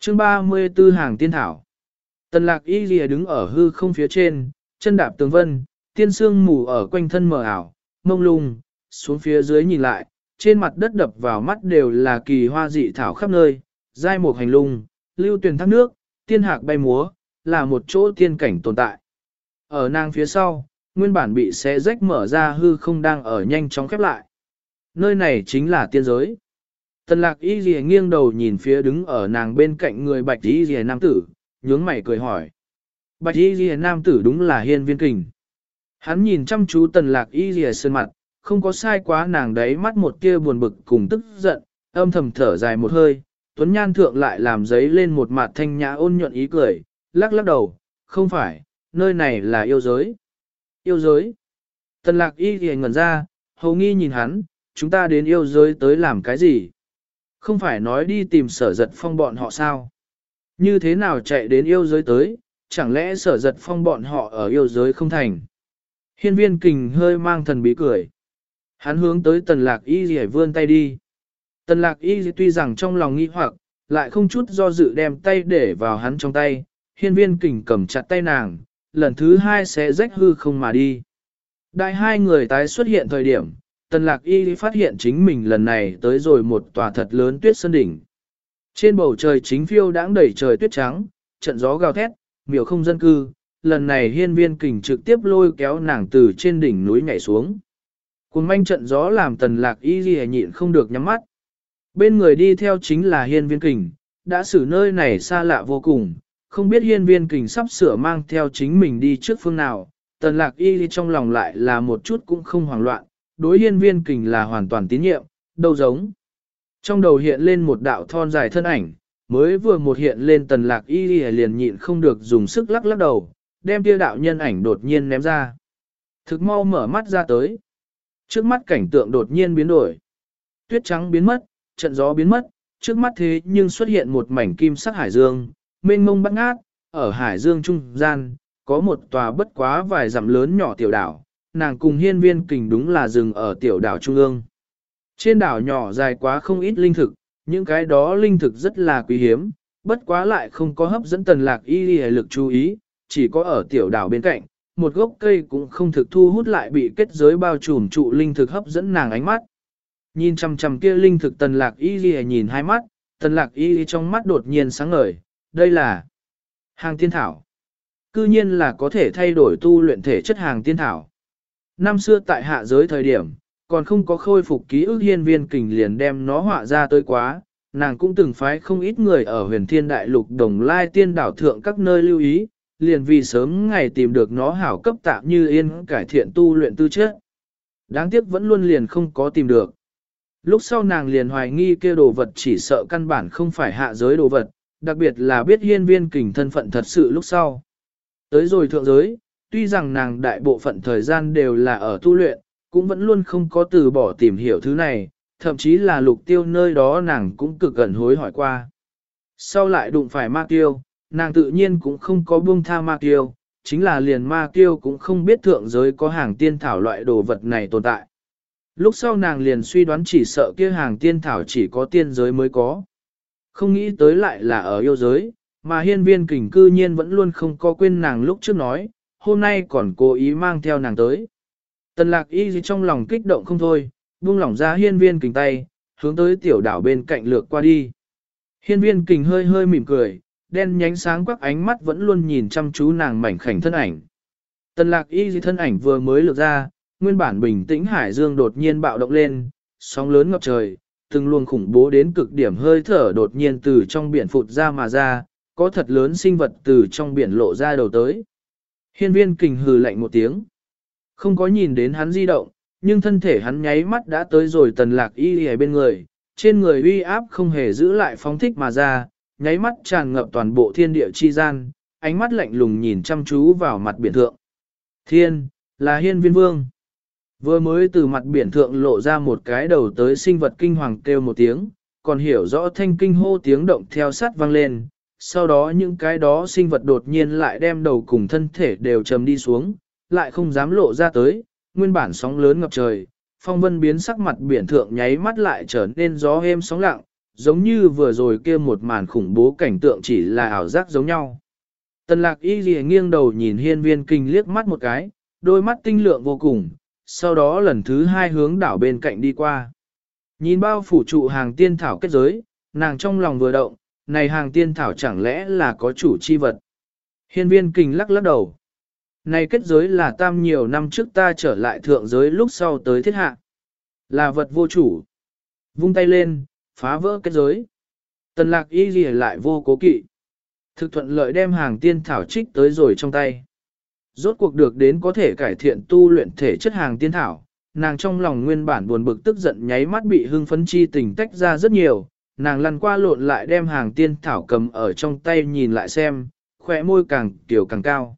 chương 34 hàng tiên thảo. Tần lạc y lìa đứng ở hư không phía trên, chân đạp tường vân, tiên sương mù ở quanh thân mờ ảo, mông lung, xuống phía dưới nhìn lại, trên mặt đất đập vào mắt đều là kỳ hoa dị thảo khắp nơi, giai một hành lung, lưu tuyển thác nước, tiên hạc bay múa, là một chỗ tiên cảnh tồn tại. Ở nàng phía sau, nguyên bản bị xé rách mở ra hư không đang ở nhanh chóng khép lại. Nơi này chính là tiên giới. Tần lạc y rìa nghiêng đầu nhìn phía đứng ở nàng bên cạnh người bạch y rìa nam tử, nhướng mày cười hỏi. Bạch y rìa nam tử đúng là hiên viên kình. Hắn nhìn chăm chú tần lạc y rìa sơn mặt, không có sai quá nàng đấy mắt một kia buồn bực cùng tức giận, âm thầm thở dài một hơi, Tuấn Nhan Thượng lại làm giấy lên một mặt thanh nhã ôn nhuận ý cười, lắc lắc đầu, không phải, nơi này là yêu giới. Yêu giới. Tần lạc y thì ngẩn ra, hầu nghi nhìn hắn, chúng ta đến yêu giới tới làm cái gì? Không phải nói đi tìm sở giật phong bọn họ sao? Như thế nào chạy đến yêu giới tới, chẳng lẽ sở giật phong bọn họ ở yêu giới không thành? Hiên viên kình hơi mang thần bí cười. Hắn hướng tới tần lạc y gì vươn tay đi. Tần lạc y tuy rằng trong lòng nghi hoặc, lại không chút do dự đem tay để vào hắn trong tay, hiên viên kình cầm chặt tay nàng, lần thứ hai sẽ rách hư không mà đi. Đại hai người tái xuất hiện thời điểm, tần lạc y phát hiện chính mình lần này tới rồi một tòa thật lớn tuyết sơn đỉnh. Trên bầu trời chính phiêu đãng đầy trời tuyết trắng, trận gió gào thét, miểu không dân cư, lần này hiên viên kình trực tiếp lôi kéo nàng từ trên đỉnh núi nhảy xuống. Cùng manh trận gió làm tần lạc y ghi nhịn không được nhắm mắt. Bên người đi theo chính là hiên viên kình, đã xử nơi này xa lạ vô cùng, không biết hiên viên kình sắp sửa mang theo chính mình đi trước phương nào, tần lạc y trong lòng lại là một chút cũng không hoảng loạn, đối hiên viên kình là hoàn toàn tín nhiệm, đâu giống. Trong đầu hiện lên một đạo thon dài thân ảnh, mới vừa một hiện lên tần lạc y liền nhịn không được dùng sức lắc lắc đầu, đem kia đạo nhân ảnh đột nhiên ném ra. Thực mau mở mắt ra tới. Trước mắt cảnh tượng đột nhiên biến đổi. Tuyết trắng biến mất, trận gió biến mất, trước mắt thế nhưng xuất hiện một mảnh kim sắc hải dương, mênh mông bắt ngát, ở hải dương trung gian, có một tòa bất quá vài dặm lớn nhỏ tiểu đảo, nàng cùng hiên viên kình đúng là dừng ở tiểu đảo trung ương. Trên đảo nhỏ dài quá không ít linh thực, những cái đó linh thực rất là quý hiếm, bất quá lại không có hấp dẫn tần lạc y y lực chú ý, chỉ có ở tiểu đảo bên cạnh, một gốc cây cũng không thực thu hút lại bị kết giới bao trùm trụ linh thực hấp dẫn nàng ánh mắt. Nhìn chằm chằm kia linh thực tần lạc y y nhìn hai mắt, tần lạc y y trong mắt đột nhiên sáng ngời, đây là hàng tiên thảo. Cư nhiên là có thể thay đổi tu luyện thể chất hàng tiên thảo. Năm xưa tại hạ giới thời điểm, còn không có khôi phục ký ức hiên viên kình liền đem nó họa ra tới quá, nàng cũng từng phái không ít người ở huyền thiên đại lục đồng lai tiên đảo thượng các nơi lưu ý, liền vì sớm ngày tìm được nó hảo cấp tạm như yên cải thiện tu luyện tư chất. Đáng tiếc vẫn luôn liền không có tìm được. Lúc sau nàng liền hoài nghi kia đồ vật chỉ sợ căn bản không phải hạ giới đồ vật, đặc biệt là biết hiên viên kình thân phận thật sự lúc sau. Tới rồi thượng giới, tuy rằng nàng đại bộ phận thời gian đều là ở tu luyện, cũng vẫn luôn không có từ bỏ tìm hiểu thứ này, thậm chí là lục tiêu nơi đó nàng cũng cực gần hối hỏi qua. Sau lại đụng phải ma tiêu, nàng tự nhiên cũng không có buông tha ma tiêu, chính là liền ma tiêu cũng không biết thượng giới có hàng tiên thảo loại đồ vật này tồn tại. Lúc sau nàng liền suy đoán chỉ sợ kia hàng tiên thảo chỉ có tiên giới mới có. Không nghĩ tới lại là ở yêu giới, mà hiên viên kình cư nhiên vẫn luôn không có quên nàng lúc trước nói, hôm nay còn cố ý mang theo nàng tới. Tần lạc y trong lòng kích động không thôi, buông lỏng ra hiên viên kình tay, hướng tới tiểu đảo bên cạnh lược qua đi. Hiên viên kình hơi hơi mỉm cười, đen nhánh sáng quắc ánh mắt vẫn luôn nhìn chăm chú nàng mảnh khảnh thân ảnh. Tần lạc y thân ảnh vừa mới lược ra, nguyên bản bình tĩnh hải dương đột nhiên bạo động lên, sóng lớn ngập trời, từng luồng khủng bố đến cực điểm hơi thở đột nhiên từ trong biển phụt ra mà ra, có thật lớn sinh vật từ trong biển lộ ra đầu tới. Hiên viên kình hừ lạnh một tiếng. Không có nhìn đến hắn di động, nhưng thân thể hắn nháy mắt đã tới rồi tần lạc y ở bên người, trên người uy áp không hề giữ lại phóng thích mà ra, nháy mắt tràn ngập toàn bộ thiên địa chi gian, ánh mắt lạnh lùng nhìn chăm chú vào mặt biển thượng. Thiên, là hiên viên vương. Vừa mới từ mặt biển thượng lộ ra một cái đầu tới sinh vật kinh hoàng kêu một tiếng, còn hiểu rõ thanh kinh hô tiếng động theo sát vang lên, sau đó những cái đó sinh vật đột nhiên lại đem đầu cùng thân thể đều trầm đi xuống, lại không dám lộ ra tới, nguyên bản sóng lớn ngập trời, phong vân biến sắc mặt biển thượng nháy mắt lại trở nên gió êm sóng lặng, giống như vừa rồi kia một màn khủng bố cảnh tượng chỉ là ảo giác giống nhau. Tần lạc y ghi nghiêng đầu nhìn hiên viên kinh liếc mắt một cái, đôi mắt tinh lượng vô cùng, sau đó lần thứ hai hướng đảo bên cạnh đi qua. Nhìn bao phủ trụ hàng tiên thảo kết giới, nàng trong lòng vừa động, này hàng tiên thảo chẳng lẽ là có chủ chi vật. Hiên viên kình lắc lắc đầu. Này kết giới là tam nhiều năm trước ta trở lại thượng giới lúc sau tới thiết hạ. Là vật vô chủ. Vung tay lên, phá vỡ kết giới. Tần lạc y ghi lại vô cố kỵ. Thực thuận lợi đem hàng tiên thảo trích tới rồi trong tay. Rốt cuộc được đến có thể cải thiện tu luyện thể chất hàng tiên thảo, nàng trong lòng nguyên bản buồn bực tức giận nháy mắt bị hưng phấn chi tình tách ra rất nhiều, nàng lăn qua lộn lại đem hàng tiên thảo cầm ở trong tay nhìn lại xem, khỏe môi càng kiểu càng cao.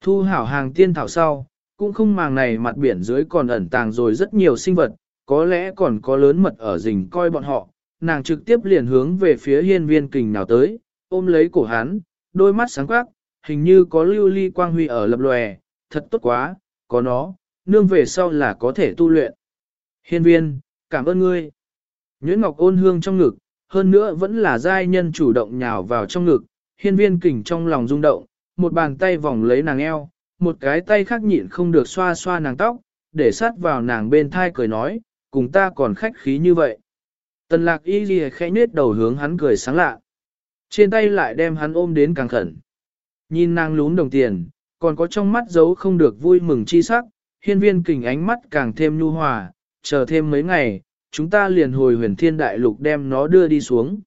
Thu hảo hàng tiên thảo sau, cũng không màng này mặt biển dưới còn ẩn tàng rồi rất nhiều sinh vật, có lẽ còn có lớn mật ở rình coi bọn họ, nàng trực tiếp liền hướng về phía hiên viên kình nào tới, ôm lấy cổ hắn, đôi mắt sáng quắc, hình như có lưu ly quang huy ở lập lòe, thật tốt quá, có nó, nương về sau là có thể tu luyện. Hiên viên, cảm ơn ngươi. Nguyễn Ngọc ôn hương trong ngực, hơn nữa vẫn là giai nhân chủ động nhào vào trong ngực, hiên viên kình trong lòng rung động, một bàn tay vòng lấy nàng eo, một cái tay khác nhịn không được xoa xoa nàng tóc, để sát vào nàng bên thai cười nói, cùng ta còn khách khí như vậy. Tần lạc y ghi khẽ nết đầu hướng hắn cười sáng lạ. Trên tay lại đem hắn ôm đến càng khẩn. Nhìn nàng lún đồng tiền, còn có trong mắt giấu không được vui mừng chi sắc, hiên viên kình ánh mắt càng thêm nhu hòa, chờ thêm mấy ngày, chúng ta liền hồi huyền thiên đại lục đem nó đưa đi xuống.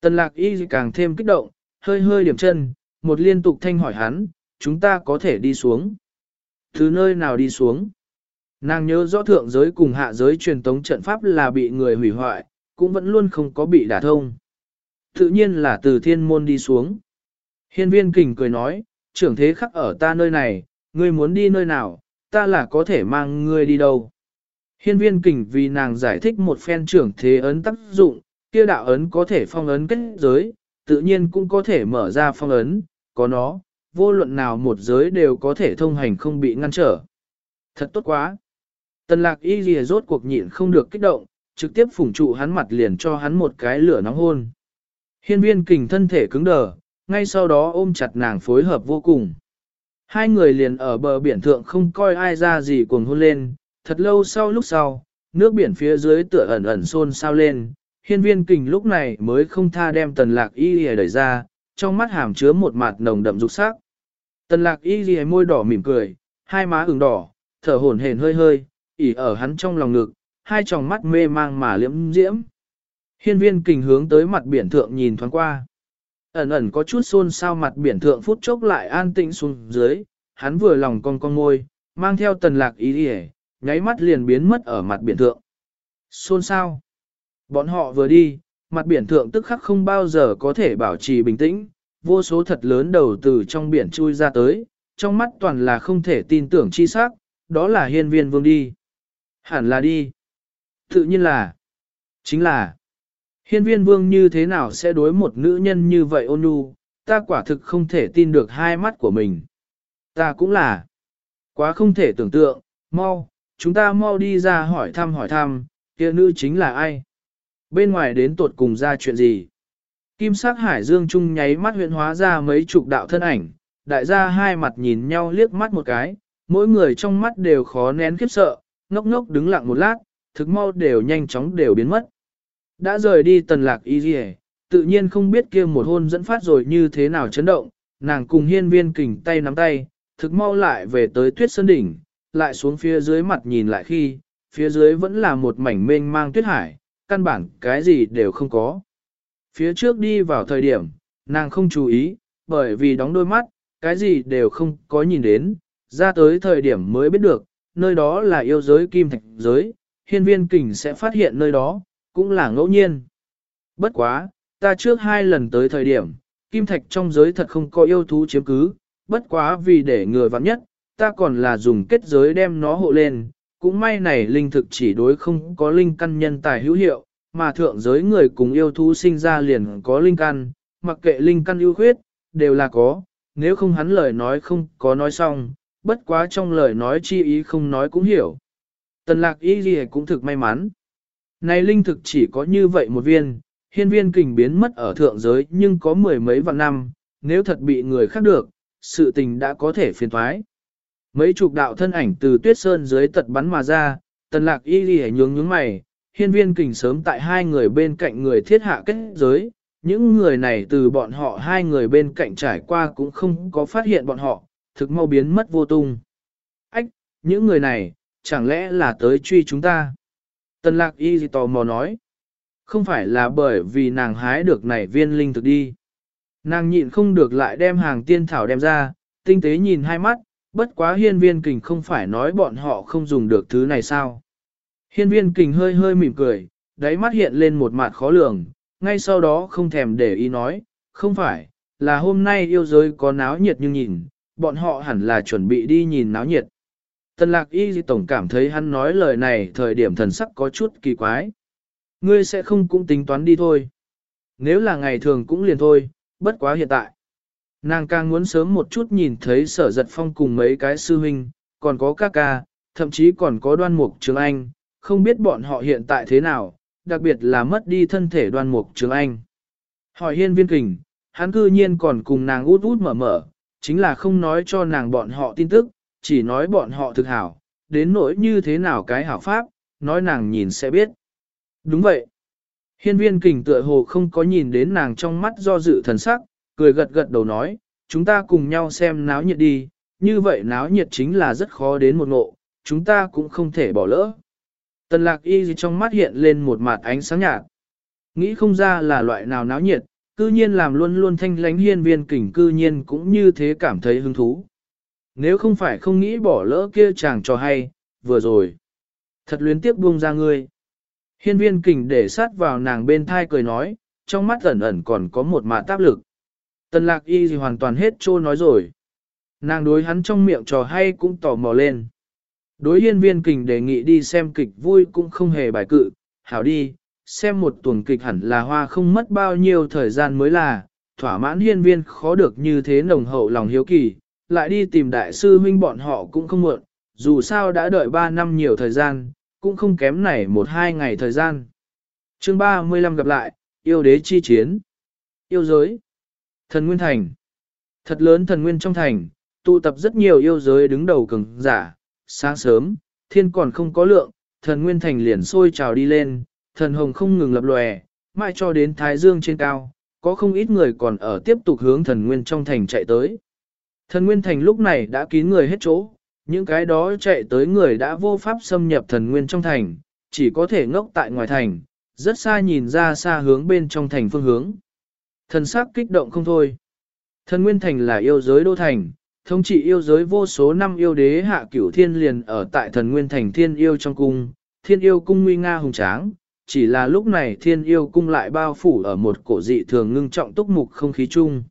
Tần lạc y càng thêm kích động, hơi hơi điểm chân, một liên tục thanh hỏi hắn, chúng ta có thể đi xuống. Từ nơi nào đi xuống? Nàng nhớ rõ thượng giới cùng hạ giới truyền tống trận pháp là bị người hủy hoại, cũng vẫn luôn không có bị đả thông. Tự nhiên là từ thiên môn đi xuống. Hiên viên kình cười nói, trưởng thế khắc ở ta nơi này, ngươi muốn đi nơi nào, ta là có thể mang ngươi đi đâu. Hiên viên kình vì nàng giải thích một phen trưởng thế ấn tác dụng, kia đạo ấn có thể phong ấn kết giới, tự nhiên cũng có thể mở ra phong ấn, có nó, vô luận nào một giới đều có thể thông hành không bị ngăn trở. Thật tốt quá. Tần lạc y lìa rốt cuộc nhịn không được kích động, trực tiếp phủng trụ hắn mặt liền cho hắn một cái lửa nóng hôn. Hiên viên kình thân thể cứng đờ, ngay sau đó ôm chặt nàng phối hợp vô cùng. Hai người liền ở bờ biển thượng không coi ai ra gì cuồng hôn lên, thật lâu sau lúc sau, nước biển phía dưới tựa ẩn ẩn xôn sao lên, hiên viên kình lúc này mới không tha đem tần lạc y lìa đẩy ra, trong mắt hàm chứa một mặt nồng đậm dục sắc. Tần lạc y lìa môi đỏ mỉm cười, hai má ửng đỏ, thở hổn hển hơi hơi, ỉ ở hắn trong lòng ngực, hai tròng mắt mê mang mà liễm diễm. Hiên viên kình hướng tới mặt biển thượng nhìn thoáng qua. Ẩn ẩn có chút xôn xao mặt biển thượng phút chốc lại an tĩnh xuống dưới, hắn vừa lòng con con môi, mang theo tần lạc ý đi nháy mắt liền biến mất ở mặt biển thượng. Xôn xao. Bọn họ vừa đi, mặt biển thượng tức khắc không bao giờ có thể bảo trì bình tĩnh, vô số thật lớn đầu từ trong biển chui ra tới, trong mắt toàn là không thể tin tưởng chi sắc, đó là hiên viên vương đi. Hẳn là đi. Tự nhiên là. Chính là. Hiên viên vương như thế nào sẽ đối một nữ nhân như vậy ôn nhu, ta quả thực không thể tin được hai mắt của mình. Ta cũng là. Quá không thể tưởng tượng, mau, chúng ta mau đi ra hỏi thăm hỏi thăm, kia nữ chính là ai? Bên ngoài đến tuột cùng ra chuyện gì? Kim sắc hải dương trung nháy mắt huyện hóa ra mấy chục đạo thân ảnh, đại gia hai mặt nhìn nhau liếc mắt một cái, mỗi người trong mắt đều khó nén khiếp sợ, ngốc ngốc đứng lặng một lát, thực mau đều nhanh chóng đều biến mất. Đã rời đi tần lạc y dì tự nhiên không biết kia một hôn dẫn phát rồi như thế nào chấn động, nàng cùng hiên viên kình tay nắm tay, thực mau lại về tới tuyết sơn đỉnh, lại xuống phía dưới mặt nhìn lại khi, phía dưới vẫn là một mảnh mênh mang tuyết hải, căn bản cái gì đều không có. Phía trước đi vào thời điểm, nàng không chú ý, bởi vì đóng đôi mắt, cái gì đều không có nhìn đến, ra tới thời điểm mới biết được, nơi đó là yêu giới kim thạch giới, hiên viên kình sẽ phát hiện nơi đó, cũng là ngẫu nhiên. Bất quá, ta trước hai lần tới thời điểm, kim thạch trong giới thật không có yêu thú chiếm cứ, bất quá vì để người vắng nhất, ta còn là dùng kết giới đem nó hộ lên, cũng may này linh thực chỉ đối không có linh căn nhân tài hữu hiệu, mà thượng giới người cùng yêu thú sinh ra liền có linh căn, mặc kệ linh căn ưu khuyết, đều là có, nếu không hắn lời nói không có nói xong, bất quá trong lời nói chi ý không nói cũng hiểu. Tần lạc y gì cũng thực may mắn. Này linh thực chỉ có như vậy một viên, hiên viên kình biến mất ở thượng giới nhưng có mười mấy vạn năm, nếu thật bị người khác được, sự tình đã có thể phiền thoái. Mấy chục đạo thân ảnh từ tuyết sơn dưới tật bắn mà ra, tần lạc y ghi nhướng nhướng mày, hiên viên kình sớm tại hai người bên cạnh người thiết hạ kết giới, những người này từ bọn họ hai người bên cạnh trải qua cũng không có phát hiện bọn họ, thực mau biến mất vô tung. Ách, những người này, chẳng lẽ là tới truy chúng ta? Tần lạc y tò mò nói. Không phải là bởi vì nàng hái được này viên linh thực đi. Nàng nhịn không được lại đem hàng tiên thảo đem ra, tinh tế nhìn hai mắt, bất quá hiên viên kình không phải nói bọn họ không dùng được thứ này sao. Hiên viên kình hơi hơi mỉm cười, đáy mắt hiện lên một mặt khó lường, ngay sau đó không thèm để ý nói, không phải, là hôm nay yêu giới có náo nhiệt nhưng nhìn, bọn họ hẳn là chuẩn bị đi nhìn náo nhiệt. Tần lạc y tổng cảm thấy hắn nói lời này thời điểm thần sắc có chút kỳ quái. Ngươi sẽ không cũng tính toán đi thôi. Nếu là ngày thường cũng liền thôi, bất quá hiện tại. Nàng càng muốn sớm một chút nhìn thấy sở giật phong cùng mấy cái sư huynh, còn có ca ca, thậm chí còn có đoan mục trường anh, không biết bọn họ hiện tại thế nào, đặc biệt là mất đi thân thể đoan mục trường anh. Hỏi hiên viên kình, hắn cư nhiên còn cùng nàng út út mở mở, chính là không nói cho nàng bọn họ tin tức, chỉ nói bọn họ thực hảo, đến nỗi như thế nào cái hảo pháp, nói nàng nhìn sẽ biết. Đúng vậy. Hiên viên kình tựa hồ không có nhìn đến nàng trong mắt do dự thần sắc, cười gật gật đầu nói, chúng ta cùng nhau xem náo nhiệt đi, như vậy náo nhiệt chính là rất khó đến một ngộ, chúng ta cũng không thể bỏ lỡ. Tần lạc y trong mắt hiện lên một mặt ánh sáng nhạt. Nghĩ không ra là loại nào náo nhiệt, cư nhiên làm luôn luôn thanh lánh hiên viên kình cư nhiên cũng như thế cảm thấy hứng thú. Nếu không phải không nghĩ bỏ lỡ kia chàng cho hay, vừa rồi. Thật luyến tiếp buông ra ngươi. Hiên viên kình để sát vào nàng bên thai cười nói, trong mắt ẩn ẩn còn có một mạ táp lực. Tần lạc y gì hoàn toàn hết trô nói rồi. Nàng đối hắn trong miệng trò hay cũng tò mò lên. Đối hiên viên kình đề nghị đi xem kịch vui cũng không hề bài cự, hảo đi, xem một tuần kịch hẳn là hoa không mất bao nhiêu thời gian mới là, thỏa mãn hiên viên khó được như thế nồng hậu lòng hiếu kỳ, lại đi tìm đại sư huynh bọn họ cũng không muộn, dù sao đã đợi 3 năm nhiều thời gian, cũng không kém này một hai ngày thời gian. chương 35 gặp lại, yêu đế chi chiến, yêu giới, thần nguyên thành. Thật lớn thần nguyên trong thành, tụ tập rất nhiều yêu giới đứng đầu cường giả, sáng sớm, thiên còn không có lượng, thần nguyên thành liền sôi trào đi lên, thần hồng không ngừng lập lòe, mãi cho đến thái dương trên cao, có không ít người còn ở tiếp tục hướng thần nguyên trong thành chạy tới. Thần nguyên thành lúc này đã kín người hết chỗ, những cái đó chạy tới người đã vô pháp xâm nhập thần nguyên trong thành, chỉ có thể ngốc tại ngoài thành, rất xa nhìn ra xa hướng bên trong thành phương hướng. Thần sắc kích động không thôi. Thần nguyên thành là yêu giới đô thành, thống trị yêu giới vô số năm yêu đế hạ cửu thiên liền ở tại thần nguyên thành thiên yêu trong cung, thiên yêu cung nguy nga hùng tráng, chỉ là lúc này thiên yêu cung lại bao phủ ở một cổ dị thường ngưng trọng túc mục không khí chung.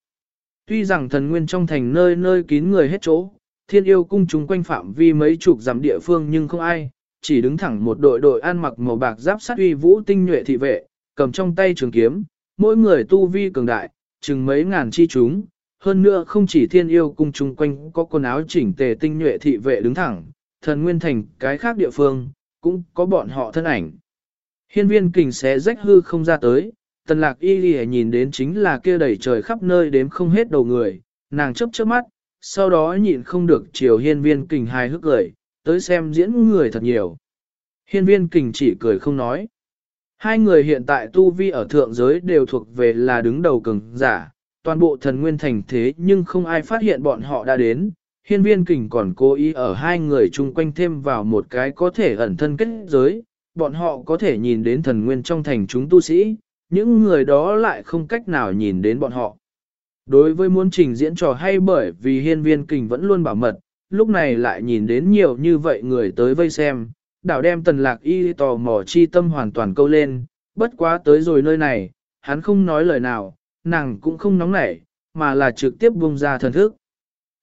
Tuy rằng thần nguyên trong thành nơi nơi kín người hết chỗ, thiên yêu cung chúng quanh phạm vi mấy chục dặm địa phương nhưng không ai, chỉ đứng thẳng một đội đội ăn mặc màu bạc giáp sát uy vũ tinh nhuệ thị vệ, cầm trong tay trường kiếm, mỗi người tu vi cường đại, chừng mấy ngàn chi chúng. Hơn nữa không chỉ thiên yêu cung chung quanh có quần áo chỉnh tề tinh nhuệ thị vệ đứng thẳng, thần nguyên thành cái khác địa phương, cũng có bọn họ thân ảnh. Hiên viên kình sẽ rách hư không ra tới, tần lạc y ghi nhìn đến chính là kia đầy trời khắp nơi đếm không hết đầu người, nàng chấp chớp mắt, sau đó nhịn không được chiều hiên viên kình hài hước cười, tới xem diễn người thật nhiều. Hiên viên kình chỉ cười không nói. Hai người hiện tại tu vi ở thượng giới đều thuộc về là đứng đầu cường giả, toàn bộ thần nguyên thành thế nhưng không ai phát hiện bọn họ đã đến. Hiên viên kình còn cố ý ở hai người chung quanh thêm vào một cái có thể ẩn thân kết giới, bọn họ có thể nhìn đến thần nguyên trong thành chúng tu sĩ, những người đó lại không cách nào nhìn đến bọn họ. Đối với muốn trình diễn trò hay bởi vì hiên viên kình vẫn luôn bảo mật, lúc này lại nhìn đến nhiều như vậy người tới vây xem, đảo đem tần lạc y tò mò chi tâm hoàn toàn câu lên, bất quá tới rồi nơi này, hắn không nói lời nào, nàng cũng không nóng nảy, mà là trực tiếp buông ra thần thức.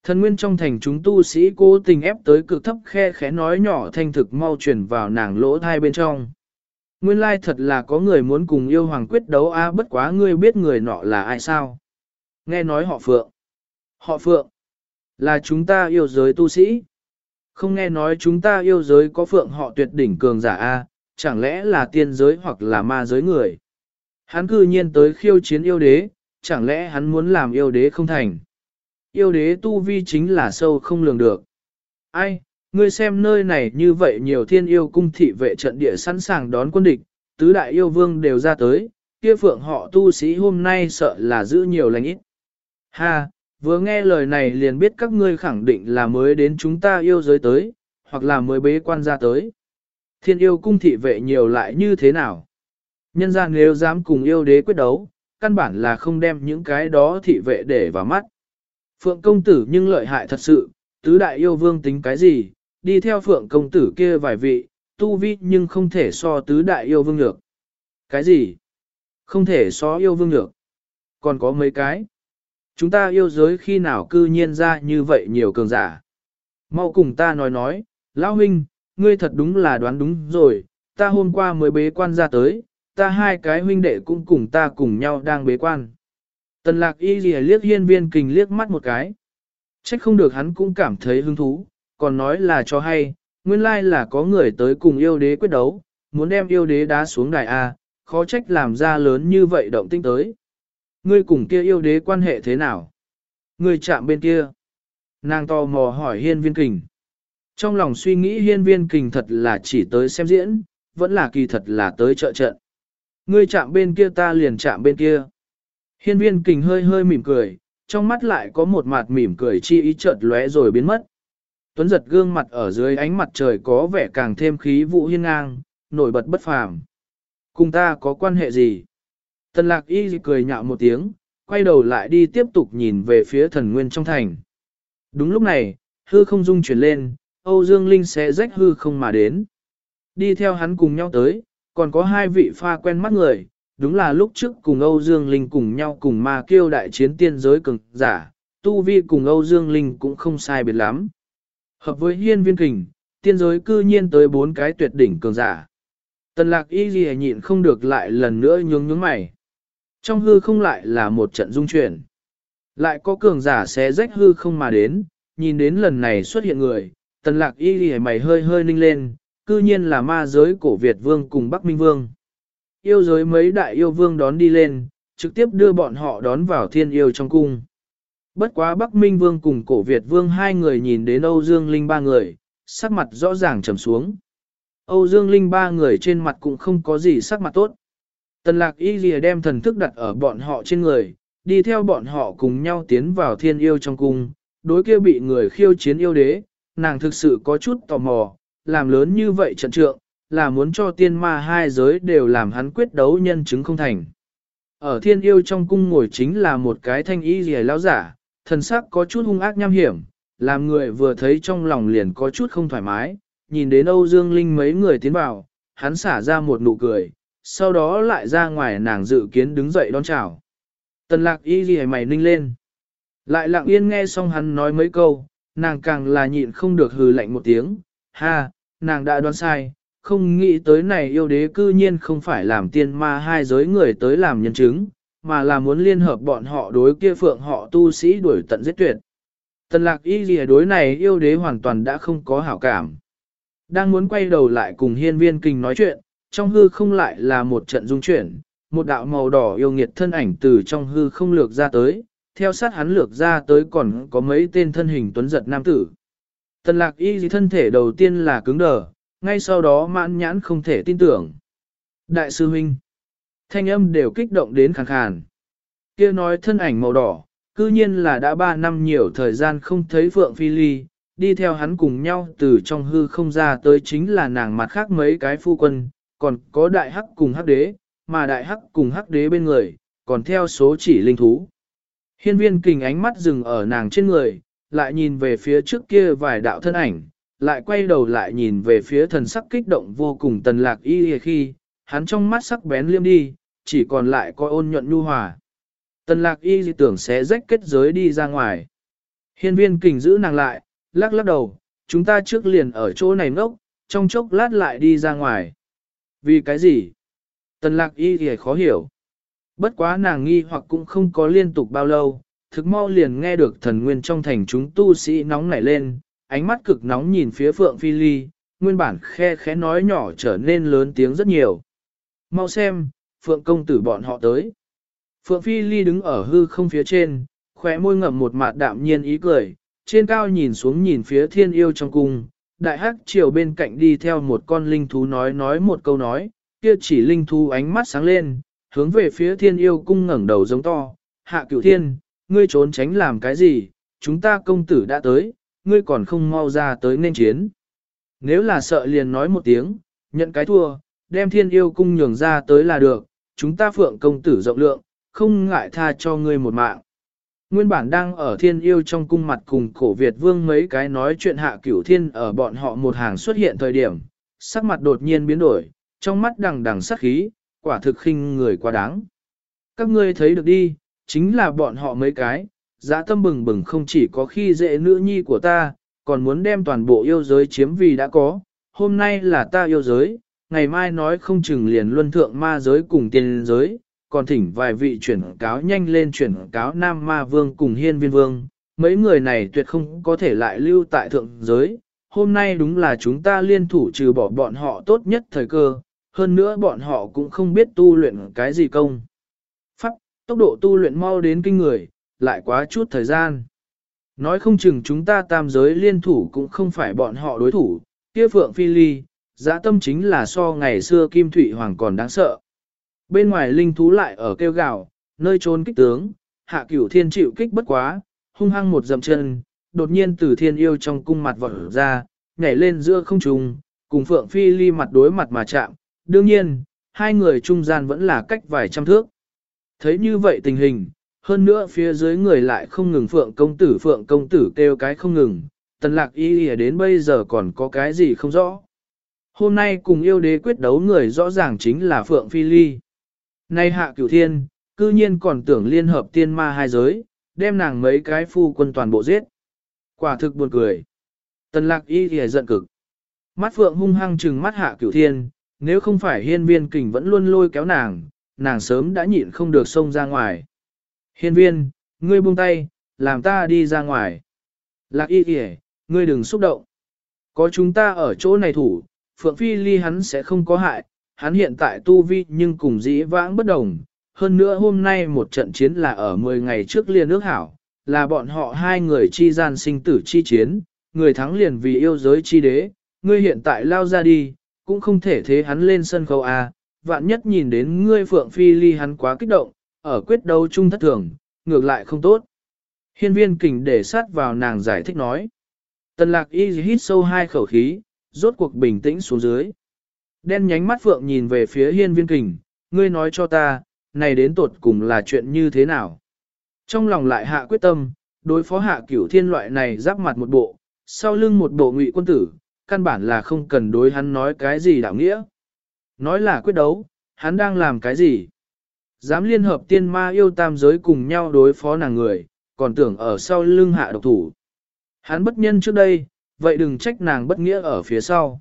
Thần nguyên trong thành chúng tu sĩ cố tình ép tới cực thấp khe khẽ nói nhỏ thanh thực mau truyền vào nàng lỗ thai bên trong. Nguyên lai thật là có người muốn cùng yêu hoàng quyết đấu a bất quá ngươi biết người nọ là ai sao? Nghe nói họ Phượng. Họ Phượng. Là chúng ta yêu giới tu sĩ. Không nghe nói chúng ta yêu giới có Phượng họ tuyệt đỉnh cường giả a chẳng lẽ là tiên giới hoặc là ma giới người. Hắn cư nhiên tới khiêu chiến yêu đế, chẳng lẽ hắn muốn làm yêu đế không thành. Yêu đế tu vi chính là sâu không lường được. Ai, ngươi xem nơi này như vậy nhiều thiên yêu cung thị vệ trận địa sẵn sàng đón quân địch, tứ đại yêu vương đều ra tới, kia phượng họ tu sĩ hôm nay sợ là giữ nhiều lành ít. Ha, vừa nghe lời này liền biết các ngươi khẳng định là mới đến chúng ta yêu giới tới, hoặc là mới bế quan ra tới. Thiên yêu cung thị vệ nhiều lại như thế nào? Nhân gian nếu dám cùng yêu đế quyết đấu, căn bản là không đem những cái đó thị vệ để vào mắt. Phượng công tử nhưng lợi hại thật sự, tứ đại yêu vương tính cái gì, đi theo phượng công tử kia vài vị, tu vi nhưng không thể so tứ đại yêu vương được. Cái gì? Không thể so yêu vương được. Còn có mấy cái. Chúng ta yêu giới khi nào cư nhiên ra như vậy nhiều cường giả. Mau cùng ta nói nói, lão huynh, ngươi thật đúng là đoán đúng rồi, ta hôm qua mới bế quan ra tới, ta hai cái huynh đệ cũng cùng ta cùng nhau đang bế quan. Tần lạc y lìa liếc hiên viên kình liếc mắt một cái. Trách không được hắn cũng cảm thấy hứng thú, còn nói là cho hay, nguyên lai là có người tới cùng yêu đế quyết đấu, muốn đem yêu đế đá xuống đài A, khó trách làm ra lớn như vậy động tinh tới. Ngươi cùng kia yêu đế quan hệ thế nào? Ngươi chạm bên kia. Nàng to mò hỏi hiên viên kình. Trong lòng suy nghĩ hiên viên kình thật là chỉ tới xem diễn, vẫn là kỳ thật là tới trợ trận. Ngươi chạm bên kia ta liền chạm bên kia. Hiên viên kình hơi hơi mỉm cười, trong mắt lại có một mặt mỉm cười chi ý chợt lóe rồi biến mất. Tuấn giật gương mặt ở dưới ánh mặt trời có vẻ càng thêm khí vũ hiên ngang, nổi bật bất phàm. Cùng ta có quan hệ gì? Tần lạc y cười nhạo một tiếng, quay đầu lại đi tiếp tục nhìn về phía thần nguyên trong thành. Đúng lúc này, hư không dung chuyển lên, Âu Dương Linh sẽ rách hư không mà đến. Đi theo hắn cùng nhau tới, còn có hai vị pha quen mắt người, đúng là lúc trước cùng Âu Dương Linh cùng nhau cùng ma kêu đại chiến tiên giới cường giả, tu vi cùng Âu Dương Linh cũng không sai biệt lắm. Hợp với hiên viên kình, tiên giới cư nhiên tới bốn cái tuyệt đỉnh cường giả. Tần lạc y ghi nhịn không được lại lần nữa nhướng nhướng mày. Trong hư không lại là một trận dung chuyển. Lại có cường giả xé rách hư không mà đến, nhìn đến lần này xuất hiện người, tần lạc y ghi mày hơi hơi ninh lên, cư nhiên là ma giới cổ Việt vương cùng Bắc Minh vương. Yêu giới mấy đại yêu vương đón đi lên, trực tiếp đưa bọn họ đón vào thiên yêu trong cung. Bất quá Bắc Minh Vương cùng cổ Việt Vương hai người nhìn đến Âu Dương Linh ba người, sắc mặt rõ ràng trầm xuống. Âu Dương Linh ba người trên mặt cũng không có gì sắc mặt tốt. Tần lạc y lìa đem thần thức đặt ở bọn họ trên người, đi theo bọn họ cùng nhau tiến vào thiên yêu trong cung, đối kia bị người khiêu chiến yêu đế, nàng thực sự có chút tò mò, làm lớn như vậy trận trượng, là muốn cho tiên ma hai giới đều làm hắn quyết đấu nhân chứng không thành. Ở thiên yêu trong cung ngồi chính là một cái thanh y lìa lão giả, thần sắc có chút hung ác nham hiểm, làm người vừa thấy trong lòng liền có chút không thoải mái, nhìn đến Âu Dương Linh mấy người tiến vào, hắn xả ra một nụ cười, sau đó lại ra ngoài nàng dự kiến đứng dậy đón chào. Tần lạc y ghi mày ninh lên. Lại lặng yên nghe xong hắn nói mấy câu, nàng càng là nhịn không được hừ lạnh một tiếng, ha, nàng đã đoán sai, không nghĩ tới này yêu đế cư nhiên không phải làm tiên ma hai giới người tới làm nhân chứng, mà là muốn liên hợp bọn họ đối kia phượng họ tu sĩ đuổi tận giết tuyệt. Tần lạc y lìa đối này yêu đế hoàn toàn đã không có hảo cảm. Đang muốn quay đầu lại cùng hiên viên kinh nói chuyện, trong hư không lại là một trận dung chuyển, một đạo màu đỏ yêu nghiệt thân ảnh từ trong hư không lược ra tới, theo sát hắn lược ra tới còn có mấy tên thân hình tuấn giật nam tử. Tần lạc y gì thân thể đầu tiên là cứng đờ, ngay sau đó mãn nhãn không thể tin tưởng. Đại sư huynh, thanh âm đều kích động đến khàn khàn. kia nói thân ảnh màu đỏ, cư nhiên là đã 3 năm nhiều thời gian không thấy Phượng Phi Ly, đi theo hắn cùng nhau từ trong hư không ra tới chính là nàng mặt khác mấy cái phu quân, còn có đại hắc cùng hắc đế, mà đại hắc cùng hắc đế bên người, còn theo số chỉ linh thú. Hiên viên kình ánh mắt dừng ở nàng trên người, lại nhìn về phía trước kia vài đạo thân ảnh, lại quay đầu lại nhìn về phía thần sắc kích động vô cùng tần lạc y khi, hắn trong mắt sắc bén liêm đi, chỉ còn lại có ôn nhuận nhu hòa. Tần lạc y tưởng sẽ rách kết giới đi ra ngoài. Hiên viên kình giữ nàng lại, lắc lắc đầu, chúng ta trước liền ở chỗ này ngốc, trong chốc lát lại đi ra ngoài. Vì cái gì? Tần lạc y thì khó hiểu. Bất quá nàng nghi hoặc cũng không có liên tục bao lâu, thực mau liền nghe được thần nguyên trong thành chúng tu sĩ nóng nảy lên, ánh mắt cực nóng nhìn phía Phượng Phi Ly, nguyên bản khe khẽ nói nhỏ trở nên lớn tiếng rất nhiều. Mau xem, Phượng công tử bọn họ tới. Phượng Phi Ly đứng ở hư không phía trên, khóe môi ngậm một mạt đạm nhiên ý cười, trên cao nhìn xuống nhìn phía thiên yêu trong cung, đại hắc chiều bên cạnh đi theo một con linh thú nói nói một câu nói, kia chỉ linh thú ánh mắt sáng lên, hướng về phía thiên yêu cung ngẩng đầu giống to, hạ cửu thiên, ngươi trốn tránh làm cái gì, chúng ta công tử đã tới, ngươi còn không mau ra tới nên chiến. Nếu là sợ liền nói một tiếng, nhận cái thua, đem thiên yêu cung nhường ra tới là được, chúng ta phượng công tử rộng lượng, không ngại tha cho ngươi một mạng. Nguyên bản đang ở thiên yêu trong cung mặt cùng cổ Việt vương mấy cái nói chuyện hạ cửu thiên ở bọn họ một hàng xuất hiện thời điểm, sắc mặt đột nhiên biến đổi, trong mắt đằng đằng sắc khí, quả thực khinh người quá đáng. Các ngươi thấy được đi, chính là bọn họ mấy cái, dã tâm bừng bừng không chỉ có khi dễ nữ nhi của ta, còn muốn đem toàn bộ yêu giới chiếm vì đã có, hôm nay là ta yêu giới, ngày mai nói không chừng liền luân thượng ma giới cùng tiên giới, còn thỉnh vài vị chuyển cáo nhanh lên chuyển cáo Nam Ma Vương cùng Hiên Viên Vương, mấy người này tuyệt không có thể lại lưu tại thượng giới, hôm nay đúng là chúng ta liên thủ trừ bỏ bọn họ tốt nhất thời cơ, hơn nữa bọn họ cũng không biết tu luyện cái gì công. Pháp, tốc độ tu luyện mau đến kinh người, lại quá chút thời gian. Nói không chừng chúng ta tam giới liên thủ cũng không phải bọn họ đối thủ, kia phượng phi ly, giã tâm chính là so ngày xưa Kim Thụy Hoàng còn đáng sợ. Bên ngoài linh thú lại ở kêu gào, nơi trốn kích tướng, hạ cửu thiên chịu kích bất quá, hung hăng một dậm chân, đột nhiên từ thiên yêu trong cung mặt vọt ra, nhảy lên giữa không trung, cùng Phượng Phi Ly mặt đối mặt mà chạm. Đương nhiên, hai người trung gian vẫn là cách vài trăm thước. Thấy như vậy tình hình, hơn nữa phía dưới người lại không ngừng Phượng công tử Phượng công tử kêu cái không ngừng, tần lạc y đến bây giờ còn có cái gì không rõ. Hôm nay cùng yêu đế quyết đấu người rõ ràng chính là Phượng Phi Ly. Nay hạ cửu thiên, cư nhiên còn tưởng liên hợp tiên ma hai giới, đem nàng mấy cái phu quân toàn bộ giết. Quả thực buồn cười. Tần lạc y thì giận cực. Mắt phượng hung hăng trừng mắt hạ cửu thiên, nếu không phải hiên viên kình vẫn luôn lôi kéo nàng, nàng sớm đã nhịn không được xông ra ngoài. Hiên viên, ngươi buông tay, làm ta đi ra ngoài. Lạc y thì ngươi đừng xúc động. Có chúng ta ở chỗ này thủ, Phượng Phi Ly hắn sẽ không có hại, hắn hiện tại tu vi nhưng cùng dĩ vãng bất đồng. Hơn nữa hôm nay một trận chiến là ở 10 ngày trước liên ước hảo, là bọn họ hai người chi gian sinh tử chi chiến, người thắng liền vì yêu giới chi đế, ngươi hiện tại lao ra đi, cũng không thể thế hắn lên sân khấu A, vạn nhất nhìn đến ngươi Phượng Phi Ly hắn quá kích động, ở quyết đấu chung thất thường, ngược lại không tốt. Hiên viên kình để sát vào nàng giải thích nói. Tần lạc y hít sâu hai khẩu khí, rốt cuộc bình tĩnh xuống dưới. Đen nhánh mắt Phượng nhìn về phía hiên viên kình, ngươi nói cho ta, này đến tột cùng là chuyện như thế nào? Trong lòng lại hạ quyết tâm, đối phó hạ cửu thiên loại này giáp mặt một bộ, sau lưng một bộ ngụy quân tử, căn bản là không cần đối hắn nói cái gì đạo nghĩa. Nói là quyết đấu, hắn đang làm cái gì? Dám liên hợp tiên ma yêu tam giới cùng nhau đối phó nàng người, còn tưởng ở sau lưng hạ độc thủ. Hắn bất nhân trước đây, vậy đừng trách nàng bất nghĩa ở phía sau.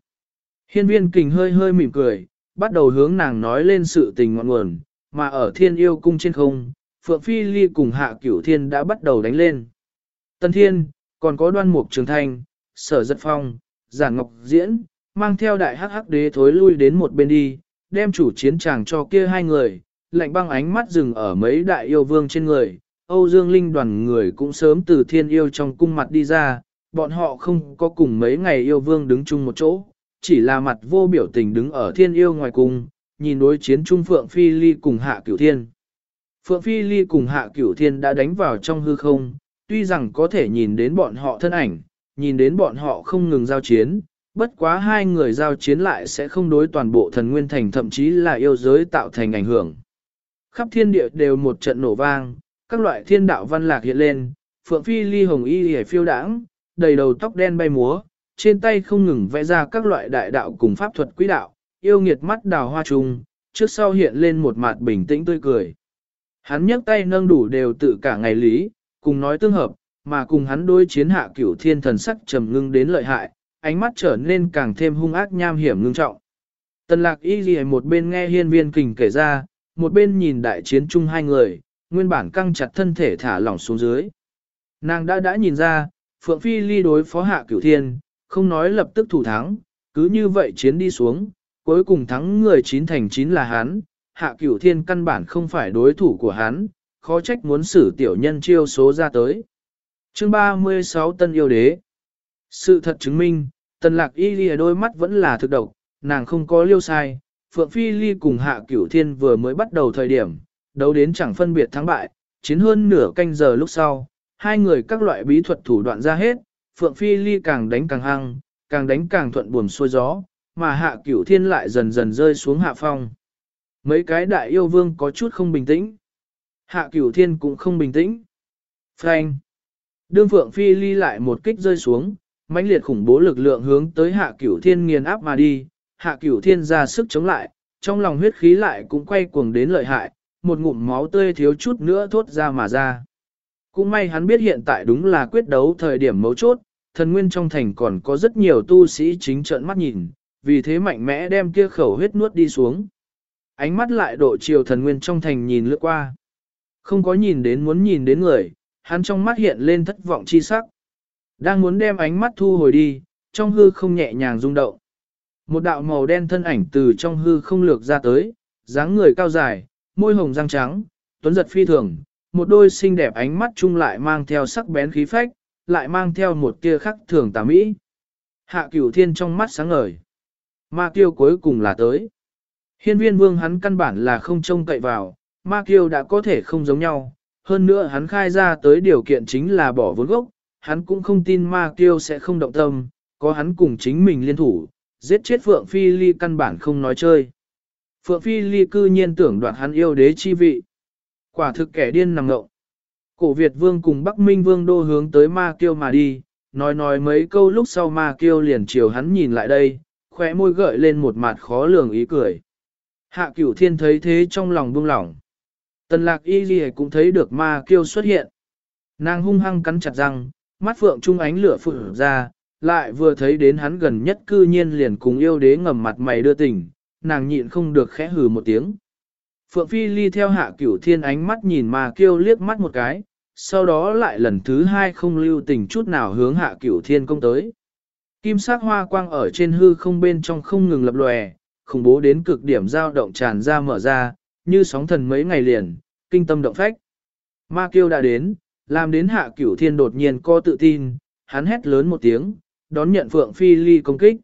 Hiên viên kình hơi hơi mỉm cười, bắt đầu hướng nàng nói lên sự tình ngọn nguồn, mà ở thiên yêu cung trên không, Phượng Phi Ly cùng Hạ Cửu Thiên đã bắt đầu đánh lên. Tân Thiên, còn có đoan mục trường thanh, sở giật phong, Giả ngọc diễn, mang theo đại hắc hắc đế thối lui đến một bên đi, đem chủ chiến tràng cho kia hai người, lạnh băng ánh mắt dừng ở mấy đại yêu vương trên người. Âu Dương Linh đoàn người cũng sớm từ thiên yêu trong cung mặt đi ra, bọn họ không có cùng mấy ngày yêu vương đứng chung một chỗ, chỉ là mặt vô biểu tình đứng ở thiên yêu ngoài cung, nhìn đối chiến Trung Phượng Phi Ly cùng Hạ Cửu Thiên. Phượng Phi Ly cùng Hạ Cửu Thiên đã đánh vào trong hư không, tuy rằng có thể nhìn đến bọn họ thân ảnh, nhìn đến bọn họ không ngừng giao chiến, bất quá hai người giao chiến lại sẽ không đối toàn bộ thần nguyên thành thậm chí là yêu giới tạo thành ảnh hưởng. Khắp thiên địa đều một trận nổ vang, các loại thiên đạo văn lạc hiện lên, Phượng Phi Ly hồng y hề phiêu đãng, đầy đầu tóc đen bay múa, trên tay không ngừng vẽ ra các loại đại đạo cùng pháp thuật quý đạo, yêu nghiệt mắt đào hoa trùng, trước sau hiện lên một mặt bình tĩnh tươi cười. Hắn nhấc tay nâng đủ đều tự cả ngày lý, cùng nói tương hợp, mà cùng hắn đối chiến hạ cửu thiên thần sắc trầm ngưng đến lợi hại, ánh mắt trở nên càng thêm hung ác nham hiểm ngưng trọng. Tần lạc y ghi một bên nghe hiên viên kình kể ra, một bên nhìn đại chiến chung hai người, nguyên bản căng chặt thân thể thả lỏng xuống dưới. Nàng đã đã nhìn ra, Phượng Phi ly đối phó hạ cửu thiên, không nói lập tức thủ thắng, cứ như vậy chiến đi xuống, cuối cùng thắng người chín thành chín là hắn, hạ cửu thiên căn bản không phải đối thủ của hắn, khó trách muốn xử tiểu nhân chiêu số ra tới. Chương 36 Tân Yêu Đế. Sự thật chứng minh, tần lạc y ly đôi mắt vẫn là thực độc, nàng không có liêu sai, Phượng Phi Ly cùng Hạ Cửu Thiên vừa mới bắt đầu thời điểm, đấu đến chẳng phân biệt thắng bại, chiến hơn nửa canh giờ lúc sau, hai người các loại bí thuật thủ đoạn ra hết, Phượng Phi Ly càng đánh càng hăng, càng đánh càng thuận buồm xuôi gió, mà Hạ Cửu Thiên lại dần dần rơi xuống hạ phong. Mấy cái đại yêu vương có chút không bình tĩnh. Hạ Cửu Thiên cũng không bình tĩnh. Phanh. Đương Phượng Phi ly lại một kích rơi xuống, mãnh liệt khủng bố lực lượng hướng tới hạ cửu thiên nghiền áp mà đi, hạ cửu thiên ra sức chống lại, trong lòng huyết khí lại cũng quay cuồng đến lợi hại, một ngụm máu tươi thiếu chút nữa thốt ra mà ra. Cũng may hắn biết hiện tại đúng là quyết đấu thời điểm mấu chốt, thần nguyên trong thành còn có rất nhiều tu sĩ chính trợn mắt nhìn, vì thế mạnh mẽ đem kia khẩu huyết nuốt đi xuống. Ánh mắt lại độ chiều thần nguyên trong thành nhìn lướt qua. Không có nhìn đến muốn nhìn đến người, hắn trong mắt hiện lên thất vọng chi sắc. Đang muốn đem ánh mắt thu hồi đi, trong hư không nhẹ nhàng rung động. Một đạo màu đen thân ảnh từ trong hư không lược ra tới, dáng người cao dài, môi hồng răng trắng, tuấn giật phi thường, một đôi xinh đẹp ánh mắt chung lại mang theo sắc bén khí phách, lại mang theo một tia khắc thường tà mỹ. Hạ cửu thiên trong mắt sáng ngời. Ma kiêu cuối cùng là tới. Hiên viên vương hắn căn bản là không trông cậy vào, ma kiêu đã có thể không giống nhau. Hơn nữa hắn khai ra tới điều kiện chính là bỏ vốn gốc, hắn cũng không tin ma kiêu sẽ không động tâm, có hắn cùng chính mình liên thủ, giết chết Phượng Phi Ly căn bản không nói chơi. Phượng Phi Ly cư nhiên tưởng đoạt hắn yêu đế chi vị. Quả thực kẻ điên nằm ngộng. Cổ Việt Vương cùng Bắc Minh Vương đô hướng tới ma kiêu mà đi, nói nói mấy câu lúc sau ma kiêu liền chiều hắn nhìn lại đây, khóe môi gợi lên một mặt khó lường ý cười. Hạ cửu thiên thấy thế trong lòng buông lỏng. Tần lạc y gì cũng thấy được ma kiêu xuất hiện. Nàng hung hăng cắn chặt răng, mắt phượng trung ánh lửa phượng ra, lại vừa thấy đến hắn gần nhất cư nhiên liền cùng yêu đế ngầm mặt mày đưa tình, nàng nhịn không được khẽ hừ một tiếng. Phượng Phi Ly theo hạ cửu thiên ánh mắt nhìn ma kiêu liếc mắt một cái, sau đó lại lần thứ hai không lưu tình chút nào hướng hạ cửu thiên công tới. Kim sắc hoa quang ở trên hư không bên trong không ngừng lập lòe, khủng bố đến cực điểm dao động tràn ra mở ra, như sóng thần mấy ngày liền, kinh tâm động phách. Ma kiêu đã đến, làm đến hạ cửu thiên đột nhiên co tự tin, hắn hét lớn một tiếng, đón nhận phượng phi ly công kích.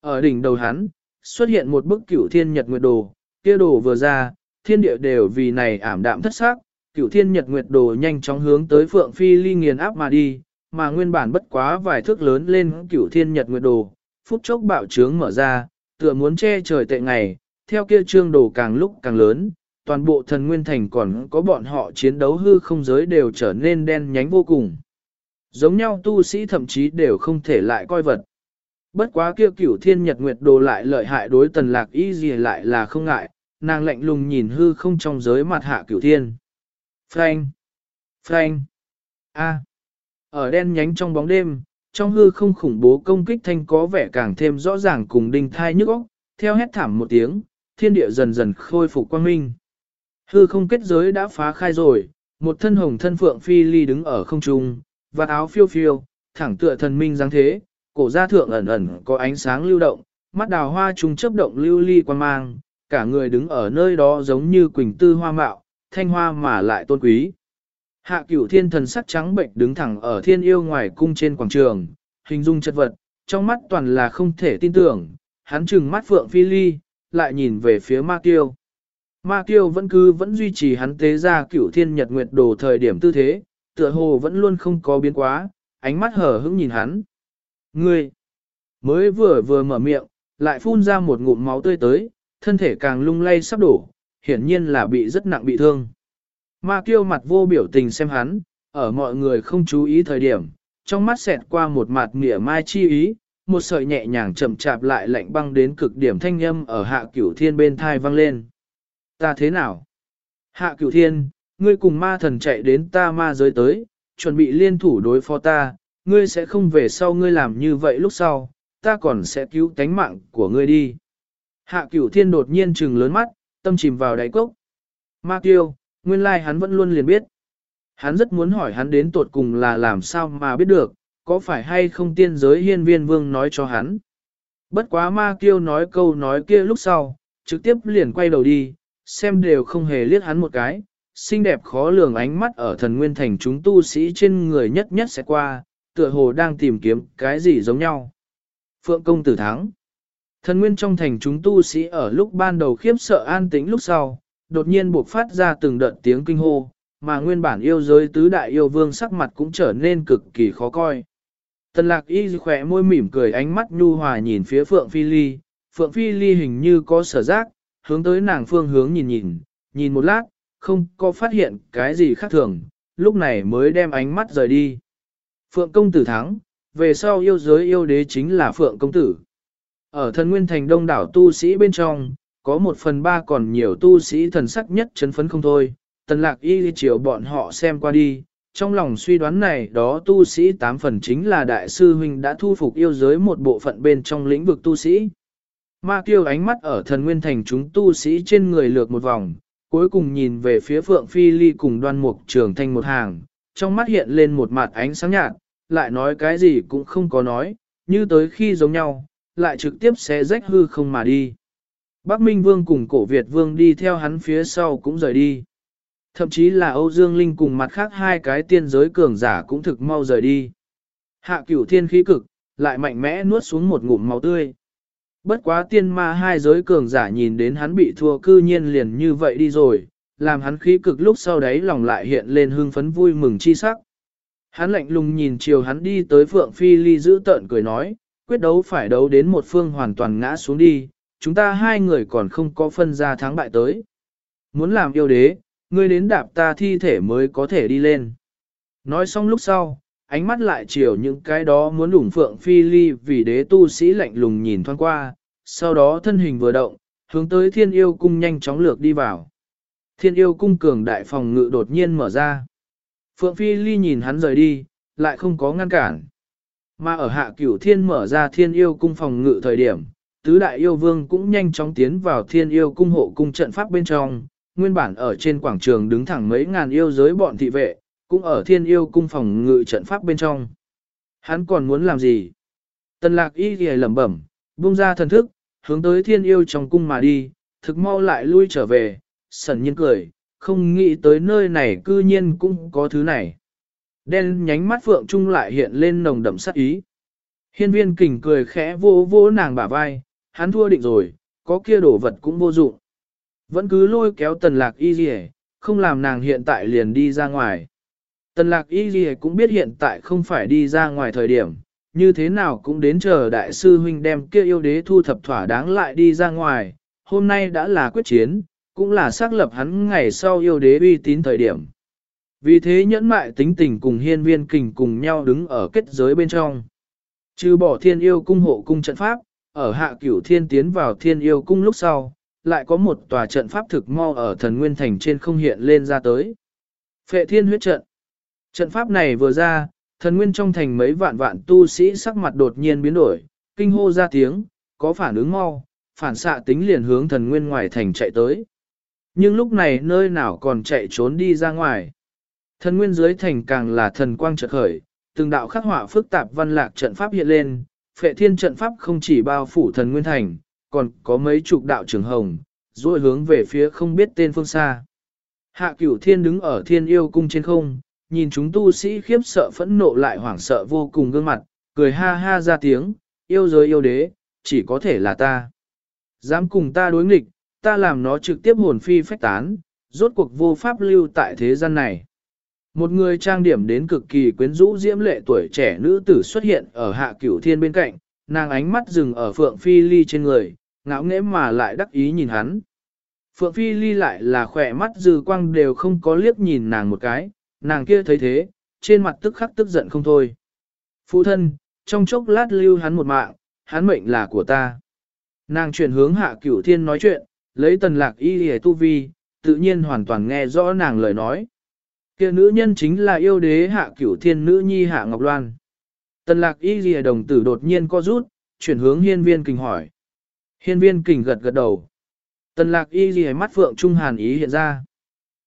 Ở đỉnh đầu hắn, xuất hiện một bức cửu thiên nhật nguyệt đồ, kia đồ vừa ra, thiên địa đều vì này ảm đạm thất sắc, cửu thiên nhật nguyệt đồ nhanh chóng hướng tới phượng phi ly nghiền áp mà đi, mà nguyên bản bất quá vài thước lớn lên cửu thiên nhật nguyệt đồ, phút chốc bạo trướng mở ra, tựa muốn che trời tệ ngày, theo kia trương đồ càng lúc càng lớn, toàn bộ thần nguyên thành còn có bọn họ chiến đấu hư không giới đều trở nên đen nhánh vô cùng. Giống nhau tu sĩ thậm chí đều không thể lại coi vật. Bất quá kia cửu thiên nhật nguyệt đồ lại lợi hại đối tần lạc y gì lại là không ngại, nàng lạnh lùng nhìn hư không trong giới mặt hạ cửu thiên. Frank! Frank! A! Ở đen nhánh trong bóng đêm, trong hư không khủng bố công kích thanh có vẻ càng thêm rõ ràng cùng đinh thai nhức óc, theo hét thảm một tiếng, thiên địa dần dần khôi phục quang minh. Hư không kết giới đã phá khai rồi, một thân hồng thân phượng phi ly đứng ở không trung, và áo phiêu phiêu, thẳng tựa thần minh dáng thế, cổ gia thượng ẩn ẩn có ánh sáng lưu động, mắt đào hoa trùng chấp động lưu ly quan mang, cả người đứng ở nơi đó giống như quỳnh tư hoa mạo, thanh hoa mà lại tôn quý. Hạ cửu thiên thần sắc trắng bệnh đứng thẳng ở thiên yêu ngoài cung trên quảng trường, hình dung chất vật, trong mắt toàn là không thể tin tưởng, hắn trừng mắt phượng phi ly, lại nhìn về phía ma tiêu Ma tiêu vẫn cứ vẫn duy trì hắn tế ra cửu thiên nhật nguyệt đồ thời điểm tư thế, tựa hồ vẫn luôn không có biến quá, ánh mắt hở hững nhìn hắn. Ngươi, mới vừa vừa mở miệng, lại phun ra một ngụm máu tươi tới, thân thể càng lung lay sắp đổ, hiển nhiên là bị rất nặng bị thương. Ma kiêu mặt vô biểu tình xem hắn, ở mọi người không chú ý thời điểm, trong mắt xẹt qua một mặt mỉa mai chi ý, một sợi nhẹ nhàng chậm chạp lại lạnh băng đến cực điểm thanh âm ở hạ cửu thiên bên thai vang lên. Ta thế nào? Hạ cửu thiên, ngươi cùng ma thần chạy đến ta ma giới tới, chuẩn bị liên thủ đối phó ta, ngươi sẽ không về sau ngươi làm như vậy lúc sau, ta còn sẽ cứu tánh mạng của ngươi đi. Hạ cửu thiên đột nhiên trừng lớn mắt, tâm chìm vào đáy cốc. Ma kiêu, nguyên lai hắn vẫn luôn liền biết. Hắn rất muốn hỏi hắn đến tột cùng là làm sao mà biết được, có phải hay không tiên giới hiên viên vương nói cho hắn. Bất quá ma kiêu nói câu nói kia lúc sau, trực tiếp liền quay đầu đi, xem đều không hề liếc hắn một cái, xinh đẹp khó lường ánh mắt ở thần nguyên thành chúng tu sĩ trên người nhất nhất sẽ qua, tựa hồ đang tìm kiếm cái gì giống nhau. Phượng công tử thắng. Thần nguyên trong thành chúng tu sĩ ở lúc ban đầu khiếp sợ an tĩnh lúc sau, đột nhiên buộc phát ra từng đợt tiếng kinh hô, mà nguyên bản yêu giới tứ đại yêu vương sắc mặt cũng trở nên cực kỳ khó coi. Tần lạc y khỏe môi mỉm cười ánh mắt nhu hòa nhìn phía Phượng Phi Ly, Phượng Phi Ly hình như có sở giác, hướng tới nàng phương hướng nhìn nhìn, nhìn một lát, không có phát hiện cái gì khác thường, lúc này mới đem ánh mắt rời đi. Phượng công tử thắng, về sau yêu giới yêu đế chính là Phượng công tử. Ở thần nguyên thành đông đảo tu sĩ bên trong, có một phần ba còn nhiều tu sĩ thần sắc nhất chấn phấn không thôi, tần lạc y chiều bọn họ xem qua đi, trong lòng suy đoán này đó tu sĩ tám phần chính là đại sư huynh đã thu phục yêu giới một bộ phận bên trong lĩnh vực tu sĩ. Ma kiêu ánh mắt ở thần nguyên thành chúng tu sĩ trên người lược một vòng, cuối cùng nhìn về phía Phượng Phi Ly cùng đoan mục trường thanh một hàng, trong mắt hiện lên một mặt ánh sáng nhạt, lại nói cái gì cũng không có nói, như tới khi giống nhau, lại trực tiếp sẽ rách hư không mà đi. Bắc Minh Vương cùng cổ Việt Vương đi theo hắn phía sau cũng rời đi. Thậm chí là Âu Dương Linh cùng mặt khác hai cái tiên giới cường giả cũng thực mau rời đi. Hạ cửu thiên khí cực, lại mạnh mẽ nuốt xuống một ngụm máu tươi. Bất quá tiên ma hai giới cường giả nhìn đến hắn bị thua cư nhiên liền như vậy đi rồi, làm hắn khí cực lúc sau đấy lòng lại hiện lên hưng phấn vui mừng chi sắc. Hắn lạnh lùng nhìn chiều hắn đi tới Phượng Phi Ly giữ tợn cười nói, quyết đấu phải đấu đến một phương hoàn toàn ngã xuống đi, chúng ta hai người còn không có phân ra thắng bại tới. Muốn làm yêu đế, ngươi đến đạp ta thi thể mới có thể đi lên. Nói xong lúc sau, ánh mắt lại chiều những cái đó muốn lủng Phượng Phi Ly vì đế tu sĩ lạnh lùng nhìn thoáng qua, sau đó thân hình vừa động, hướng tới thiên yêu cung nhanh chóng lược đi vào. Thiên yêu cung cường đại phòng ngự đột nhiên mở ra. Phượng Phi Ly nhìn hắn rời đi, lại không có ngăn cản. Mà ở hạ cửu thiên mở ra thiên yêu cung phòng ngự thời điểm, tứ đại yêu vương cũng nhanh chóng tiến vào thiên yêu cung hộ cung trận pháp bên trong, nguyên bản ở trên quảng trường đứng thẳng mấy ngàn yêu giới bọn thị vệ, cũng ở thiên yêu cung phòng ngự trận pháp bên trong. Hắn còn muốn làm gì? Tần lạc y ghi lẩm bẩm, buông ra thần thức, hướng tới thiên yêu trong cung mà đi, thực mau lại lui trở về, sẩn nhiên cười, không nghĩ tới nơi này cư nhiên cũng có thứ này. Đen nhánh mắt phượng trung lại hiện lên nồng đậm sát ý. Hiên viên kình cười khẽ vô vô nàng bả vai, hắn thua định rồi, có kia đổ vật cũng vô dụng. Vẫn cứ lôi kéo tần lạc y gì không làm nàng hiện tại liền đi ra ngoài. Tần lạc y gì cũng biết hiện tại không phải đi ra ngoài thời điểm, như thế nào cũng đến chờ đại sư huynh đem kia yêu đế thu thập thỏa đáng lại đi ra ngoài, hôm nay đã là quyết chiến, cũng là xác lập hắn ngày sau yêu đế uy tín thời điểm. Vì thế nhẫn mại tính tình cùng hiên viên kình cùng nhau đứng ở kết giới bên trong. Trừ bỏ thiên yêu cung hộ cung trận pháp, ở hạ cửu thiên tiến vào thiên yêu cung lúc sau, lại có một tòa trận pháp thực mau ở thần nguyên thành trên không hiện lên ra tới. Phệ thiên huyết trận. Trận pháp này vừa ra, thần nguyên trong thành mấy vạn vạn tu sĩ sắc mặt đột nhiên biến đổi, kinh hô ra tiếng, có phản ứng mau, phản xạ tính liền hướng thần nguyên ngoài thành chạy tới. Nhưng lúc này nơi nào còn chạy trốn đi ra ngoài. Thần nguyên dưới thành càng là thần quang chợt khởi, từng đạo khắc họa phức tạp văn lạc trận pháp hiện lên, phệ thiên trận pháp không chỉ bao phủ thần nguyên thành, còn có mấy chục đạo trường hồng, rồi hướng về phía không biết tên phương xa. Hạ cửu thiên đứng ở thiên yêu cung trên không, nhìn chúng tu sĩ khiếp sợ phẫn nộ lại hoảng sợ vô cùng gương mặt, cười ha ha ra tiếng, yêu giới yêu đế, chỉ có thể là ta. Dám cùng ta đối nghịch, ta làm nó trực tiếp hồn phi phách tán, rốt cuộc vô pháp lưu tại thế gian này. Một người trang điểm đến cực kỳ quyến rũ diễm lệ tuổi trẻ nữ tử xuất hiện ở hạ cửu thiên bên cạnh, nàng ánh mắt dừng ở phượng phi ly trên người, ngạo nghễ mà lại đắc ý nhìn hắn. Phượng phi ly lại là khỏe mắt dư quang đều không có liếc nhìn nàng một cái, nàng kia thấy thế, trên mặt tức khắc tức giận không thôi. Phụ thân, trong chốc lát lưu hắn một mạng, hắn mệnh là của ta. Nàng chuyển hướng hạ cửu thiên nói chuyện, lấy tần lạc y hề tu vi, tự nhiên hoàn toàn nghe rõ nàng lời nói. Kia nữ nhân chính là yêu đế hạ cửu thiên nữ nhi hạ Ngọc Loan. Tần lạc y ghi đồng tử đột nhiên co rút, chuyển hướng hiên viên kình hỏi. Hiên viên kình gật gật đầu. Tần lạc y ghi mắt phượng trung hàn ý hiện ra.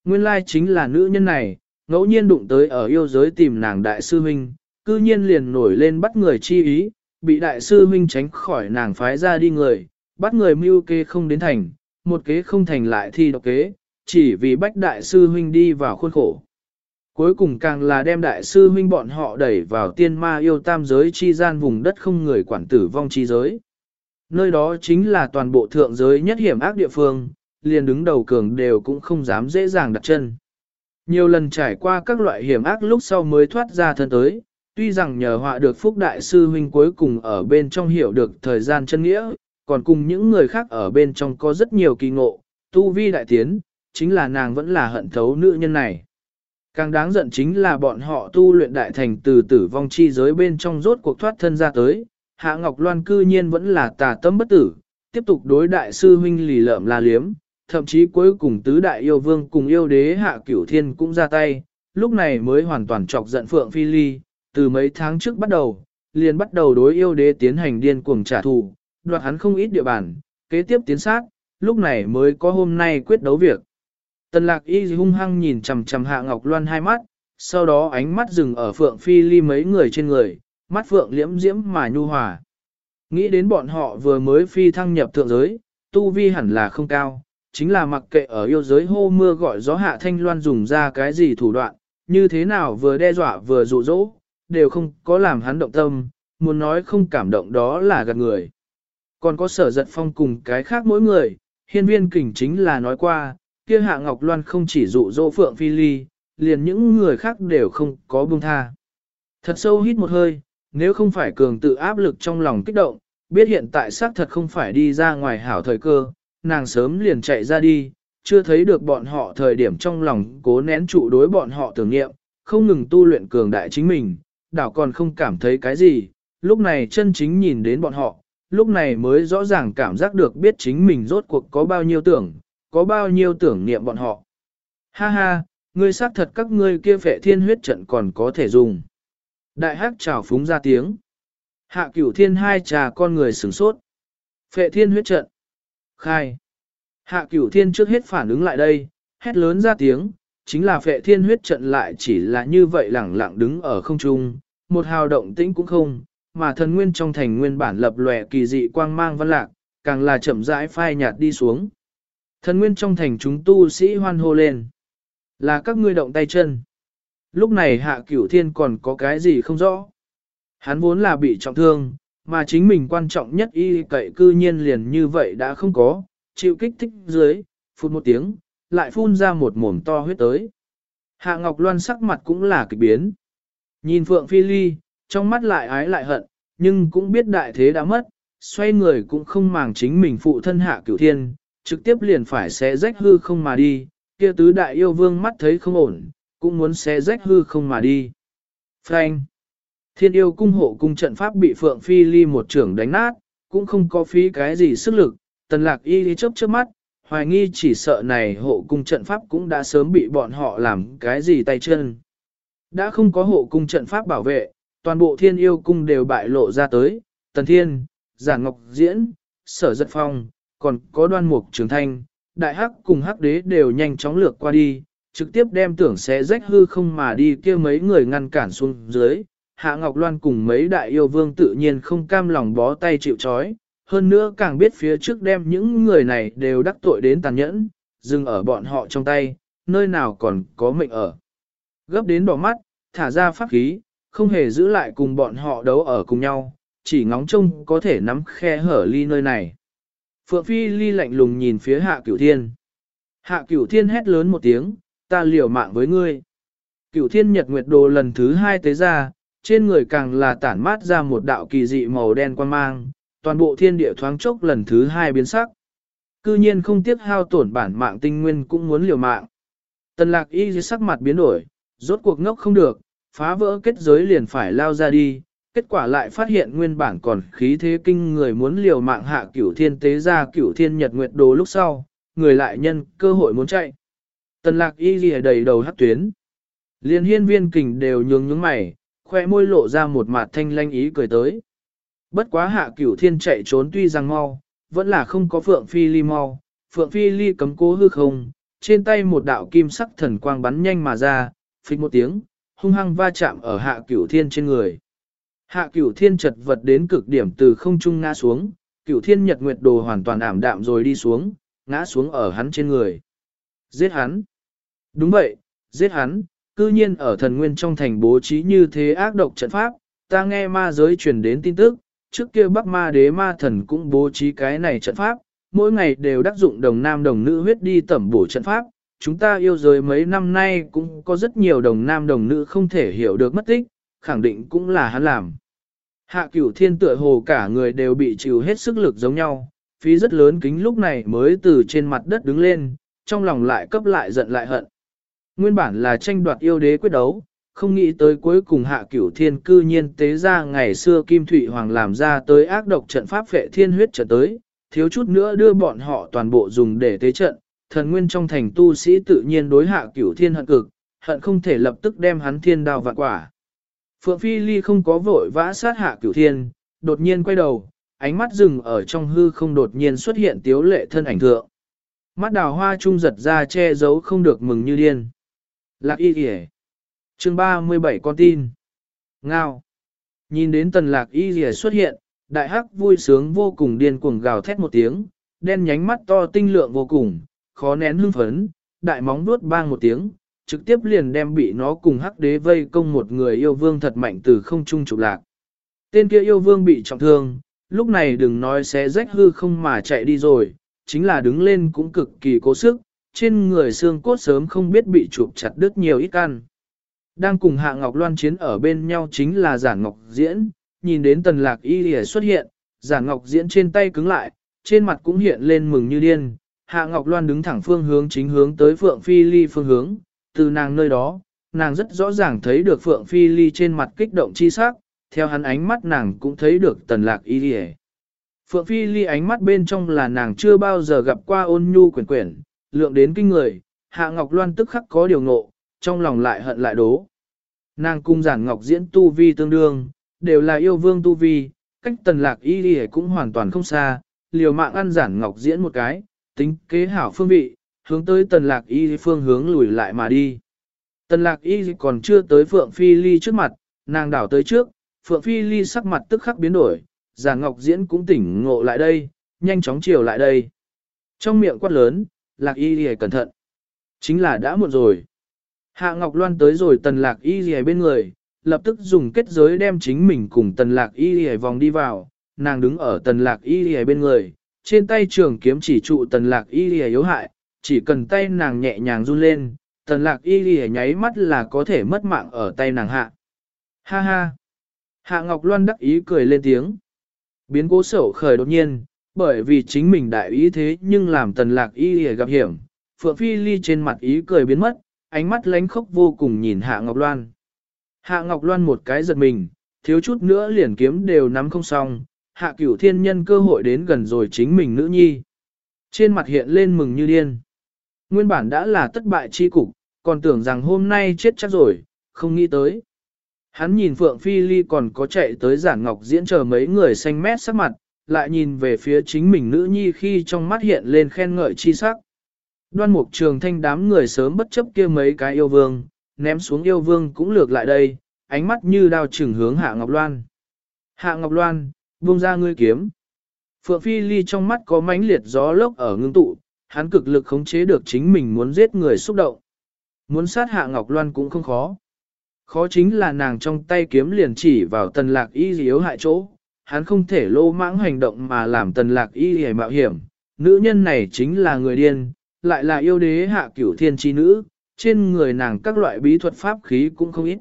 Nguyên lai chính là nữ nhân này, ngẫu nhiên đụng tới ở yêu giới tìm nàng đại sư huynh, cư nhiên liền nổi lên bắt người chi ý, bị đại sư huynh tránh khỏi nàng phái ra đi người, bắt người mưu kê không đến thành, một kế không thành lại thi độc kế, chỉ vì bách đại sư huynh đi vào khuôn khổ. Cuối cùng càng là đem đại sư huynh bọn họ đẩy vào tiên ma yêu tam giới chi gian vùng đất không người quản tử vong chi giới. Nơi đó chính là toàn bộ thượng giới nhất hiểm ác địa phương, liền đứng đầu cường đều cũng không dám dễ dàng đặt chân. Nhiều lần trải qua các loại hiểm ác lúc sau mới thoát ra thân tới, tuy rằng nhờ họa được phúc đại sư huynh cuối cùng ở bên trong hiểu được thời gian chân nghĩa, còn cùng những người khác ở bên trong có rất nhiều kỳ ngộ, tu vi đại tiến, chính là nàng vẫn là hận thấu nữ nhân này. Càng đáng giận chính là bọn họ tu luyện đại thành từ tử vong chi giới bên trong rốt cuộc thoát thân ra tới, Hạ Ngọc Loan cư nhiên vẫn là tà tâm bất tử, tiếp tục đối đại sư huynh lì lợm la liếm, thậm chí cuối cùng tứ đại yêu vương cùng yêu đế Hạ Cửu Thiên cũng ra tay, lúc này mới hoàn toàn chọc giận Phượng Phi Ly, từ mấy tháng trước bắt đầu, liền bắt đầu đối yêu đế tiến hành điên cuồng trả thù, đoạt hắn không ít địa bàn, kế tiếp tiến sát, lúc này mới có hôm nay quyết đấu việc. Tần lạc y hung hăng nhìn chầm chầm hạ Ngọc Loan hai mắt, sau đó ánh mắt dừng ở Phượng Phi Ly mấy người trên người, mắt Phượng liễm diễm mà nhu hòa. Nghĩ đến bọn họ vừa mới phi thăng nhập thượng giới, tu vi hẳn là không cao, chính là mặc kệ ở yêu giới hô mưa gọi gió hạ thanh loan dùng ra cái gì thủ đoạn, như thế nào vừa đe dọa vừa dụ dỗ, đều không có làm hắn động tâm, muốn nói không cảm động đó là gạt người. Còn có sở giật phong cùng cái khác mỗi người, hiên viên kình chính là nói qua, kia hạ Ngọc Loan không chỉ dụ dỗ Phượng Phi Ly, liền những người khác đều không có buông tha. Thật sâu hít một hơi, nếu không phải cường tự áp lực trong lòng kích động, biết hiện tại xác thật không phải đi ra ngoài hảo thời cơ, nàng sớm liền chạy ra đi, chưa thấy được bọn họ thời điểm trong lòng cố nén trụ đối bọn họ tưởng niệm, không ngừng tu luyện cường đại chính mình, đảo còn không cảm thấy cái gì, lúc này chân chính nhìn đến bọn họ, lúc này mới rõ ràng cảm giác được biết chính mình rốt cuộc có bao nhiêu tưởng, có bao nhiêu tưởng niệm bọn họ. Ha ha, ngươi xác thật các ngươi kia phệ thiên huyết trận còn có thể dùng. Đại hắc trào phúng ra tiếng. Hạ cửu thiên hai trà con người sửng sốt. Phệ thiên huyết trận. Khai. Hạ cửu thiên trước hết phản ứng lại đây, hét lớn ra tiếng, chính là phệ thiên huyết trận lại chỉ là như vậy lẳng lặng đứng ở không trung, một hào động tĩnh cũng không, mà thần nguyên trong thành nguyên bản lập lòe kỳ dị quang mang văn lạc, càng là chậm rãi phai nhạt đi xuống. Thần nguyên trong thành chúng tu sĩ hoan hô lên. Là các ngươi động tay chân. Lúc này hạ cửu thiên còn có cái gì không rõ. Hắn vốn là bị trọng thương, mà chính mình quan trọng nhất y cậy cư nhiên liền như vậy đã không có, chịu kích thích dưới, phút một tiếng, lại phun ra một mồm to huyết tới. Hạ Ngọc Loan sắc mặt cũng là kịch biến. Nhìn Phượng Phi Ly, trong mắt lại ái lại hận, nhưng cũng biết đại thế đã mất, xoay người cũng không màng chính mình phụ thân hạ cửu thiên, trực tiếp liền phải xé rách hư không mà đi, kia tứ đại yêu vương mắt thấy không ổn, cũng muốn xé rách hư không mà đi. Frank! Thiên yêu cung hộ cung trận pháp bị Phượng Phi Ly một trưởng đánh nát, cũng không có phí cái gì sức lực, tần lạc y chớp chớp mắt, hoài nghi chỉ sợ này hộ cung trận pháp cũng đã sớm bị bọn họ làm cái gì tay chân. Đã không có hộ cung trận pháp bảo vệ, toàn bộ thiên yêu cung đều bại lộ ra tới, tần thiên, giả ngọc diễn, sở giật phong, còn có đoan mục trường thanh, đại hắc cùng hắc đế đều nhanh chóng lược qua đi, trực tiếp đem tưởng sẽ rách hư không mà đi kia mấy người ngăn cản xuống dưới. Hạ Ngọc Loan cùng mấy đại yêu vương tự nhiên không cam lòng bó tay chịu chói, hơn nữa càng biết phía trước đem những người này đều đắc tội đến tàn nhẫn, dừng ở bọn họ trong tay, nơi nào còn có mệnh ở. Gấp đến đỏ mắt, thả ra pháp khí, không hề giữ lại cùng bọn họ đấu ở cùng nhau, chỉ ngóng trông có thể nắm khe hở ly nơi này. Phượng Phi ly lạnh lùng nhìn phía hạ cửu thiên. Hạ cửu thiên hét lớn một tiếng, ta liều mạng với ngươi. Cửu thiên nhật nguyệt đồ lần thứ hai tế ra, trên người càng là tản mát ra một đạo kỳ dị màu đen quan mang, toàn bộ thiên địa thoáng chốc lần thứ hai biến sắc. Cư nhiên không tiếc hao tổn bản mạng tinh nguyên cũng muốn liều mạng. Tần lạc y dưới sắc mặt biến đổi, rốt cuộc ngốc không được, phá vỡ kết giới liền phải lao ra đi, kết quả lại phát hiện nguyên bản còn khí thế kinh người muốn liều mạng hạ cửu thiên tế ra cửu thiên nhật nguyệt đồ lúc sau, người lại nhân cơ hội muốn chạy. Tần lạc y ghi đầy đầu hắc tuyến. Liên hiên viên kình đều nhướng nhướng mày, khoe môi lộ ra một mặt thanh lanh ý cười tới. Bất quá hạ cửu thiên chạy trốn tuy rằng mau, vẫn là không có phượng phi ly mau. Phượng phi ly cấm cố hư không, trên tay một đạo kim sắc thần quang bắn nhanh mà ra, phích một tiếng, hung hăng va chạm ở hạ cửu thiên trên người. Hạ cửu thiên chật vật đến cực điểm từ không trung ngã xuống, cửu thiên nhật nguyệt đồ hoàn toàn ảm đạm rồi đi xuống, ngã xuống ở hắn trên người. Giết hắn. Đúng vậy, giết hắn, cư nhiên ở thần nguyên trong thành bố trí như thế ác độc trận pháp, ta nghe ma giới truyền đến tin tức, trước kia bắc ma đế ma thần cũng bố trí cái này trận pháp, mỗi ngày đều đắc dụng đồng nam đồng nữ huyết đi tẩm bổ trận pháp, chúng ta yêu giới mấy năm nay cũng có rất nhiều đồng nam đồng nữ không thể hiểu được mất tích, khẳng định cũng là hắn làm. Hạ cửu thiên tựa hồ cả người đều bị chịu hết sức lực giống nhau, phí rất lớn kính lúc này mới từ trên mặt đất đứng lên, trong lòng lại cấp lại giận lại hận. Nguyên bản là tranh đoạt yêu đế quyết đấu, không nghĩ tới cuối cùng hạ cửu thiên cư nhiên tế ra ngày xưa Kim Thụy Hoàng làm ra tới ác độc trận pháp phệ thiên huyết trận tới, thiếu chút nữa đưa bọn họ toàn bộ dùng để tế trận, thần nguyên trong thành tu sĩ tự nhiên đối hạ cửu thiên hận cực, hận không thể lập tức đem hắn thiên đào vạn quả. Phượng Phi Ly không có vội vã sát hạ cửu thiên, đột nhiên quay đầu, ánh mắt dừng ở trong hư không đột nhiên xuất hiện tiếu lệ thân ảnh thượng. Mắt đào hoa trung giật ra che giấu không được mừng như điên. Lạc y kìa. chương 37 con tin. Ngao. Nhìn đến tần lạc y kìa xuất hiện, đại hắc vui sướng vô cùng điên cuồng gào thét một tiếng, đen nhánh mắt to tinh lượng vô cùng, khó nén hưng phấn, đại móng vuốt bang một tiếng, trực tiếp liền đem bị nó cùng hắc đế vây công một người yêu vương thật mạnh từ không trung trục lạc. Tên kia yêu vương bị trọng thương, lúc này đừng nói sẽ rách hư không mà chạy đi rồi, chính là đứng lên cũng cực kỳ cố sức, trên người xương cốt sớm không biết bị chụp chặt đứt nhiều ít căn. Đang cùng Hạ Ngọc Loan chiến ở bên nhau chính là Giản Ngọc Diễn, nhìn đến tần lạc y lìa xuất hiện, Giản Ngọc Diễn trên tay cứng lại, trên mặt cũng hiện lên mừng như điên. Hạ Ngọc Loan đứng thẳng phương hướng chính hướng tới Phượng Phi Ly phương hướng, từ nàng nơi đó, nàng rất rõ ràng thấy được Phượng Phi Ly trên mặt kích động chi sắc, theo hắn ánh mắt nàng cũng thấy được tần lạc y lìa. Phượng Phi Ly ánh mắt bên trong là nàng chưa bao giờ gặp qua ôn nhu quyển quyển, lượng đến kinh người, Hạ Ngọc Loan tức khắc có điều ngộ, trong lòng lại hận lại đố. Nàng cung giản ngọc diễn tu vi tương đương, đều là yêu vương tu vi, cách tần lạc y đi cũng hoàn toàn không xa, liều mạng ăn giản ngọc diễn một cái, tính kế hảo phương vị, hướng tới tần lạc y phương hướng lùi lại mà đi. Tần lạc y còn chưa tới Phượng Phi Ly trước mặt, nàng đảo tới trước, Phượng Phi Ly sắc mặt tức khắc biến đổi, giả ngọc diễn cũng tỉnh ngộ lại đây, nhanh chóng chiều lại đây. Trong miệng quát lớn, lạc y đi cẩn thận. Chính là đã muộn rồi. Hạ Ngọc Loan tới rồi tần lạc y gì bên người, lập tức dùng kết giới đem chính mình cùng tần lạc y gì vòng đi vào, nàng đứng ở tần lạc y gì bên người, trên tay trường kiếm chỉ trụ tần lạc y gì yếu hại, chỉ cần tay nàng nhẹ nhàng run lên, tần lạc y gì nháy mắt là có thể mất mạng ở tay nàng hạ. Ha ha! Hạ Ngọc Loan đắc ý cười lên tiếng. Biến cố sổ khởi đột nhiên, bởi vì chính mình đại ý thế nhưng làm tần lạc y gì gặp hiểm, Phượng Phi Ly trên mặt ý cười biến mất, ánh mắt lánh khóc vô cùng nhìn Hạ Ngọc Loan. Hạ Ngọc Loan một cái giật mình, thiếu chút nữa liền kiếm đều nắm không xong, Hạ Cửu Thiên nhân cơ hội đến gần rồi chính mình nữ nhi. Trên mặt hiện lên mừng như điên. Nguyên bản đã là thất bại chi cục, còn tưởng rằng hôm nay chết chắc rồi, không nghĩ tới. Hắn nhìn Phượng Phi Ly còn có chạy tới giản ngọc diễn chờ mấy người xanh mét sắc mặt, lại nhìn về phía chính mình nữ nhi khi trong mắt hiện lên khen ngợi chi sắc. Đoan mục trường thanh đám người sớm bất chấp kia mấy cái yêu vương, ném xuống yêu vương cũng lược lại đây, ánh mắt như đao chừng hướng Hạ Ngọc Loan. Hạ Ngọc Loan, buông ra ngươi kiếm. Phượng Phi Ly trong mắt có mãnh liệt gió lốc ở ngưng tụ, hắn cực lực khống chế được chính mình muốn giết người xúc động. Muốn sát Hạ Ngọc Loan cũng không khó. Khó chính là nàng trong tay kiếm liền chỉ vào tần lạc y yếu hại chỗ, hắn không thể lô mãng hành động mà làm tần lạc y hề mạo hiểm. Nữ nhân này chính là người điên, lại là yêu đế hạ cửu thiên chi nữ, trên người nàng các loại bí thuật pháp khí cũng không ít.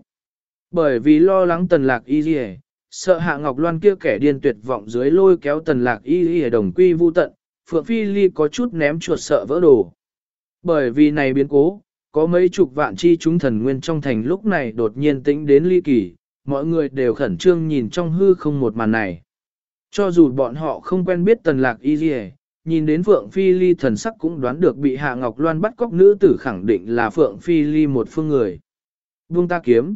Bởi vì lo lắng tần lạc y hề, sợ hạ ngọc loan kia kẻ điên tuyệt vọng dưới lôi kéo tần lạc y hề đồng quy vu tận, phượng phi ly có chút ném chuột sợ vỡ đồ. Bởi vì này biến cố, có mấy chục vạn chi chúng thần nguyên trong thành lúc này đột nhiên tĩnh đến ly kỳ, mọi người đều khẩn trương nhìn trong hư không một màn này. Cho dù bọn họ không quen biết tần lạc y dì nhìn đến Phượng Phi Ly thần sắc cũng đoán được bị Hạ Ngọc Loan bắt cóc nữ tử khẳng định là Phượng Phi Ly một phương người. Vương ta kiếm.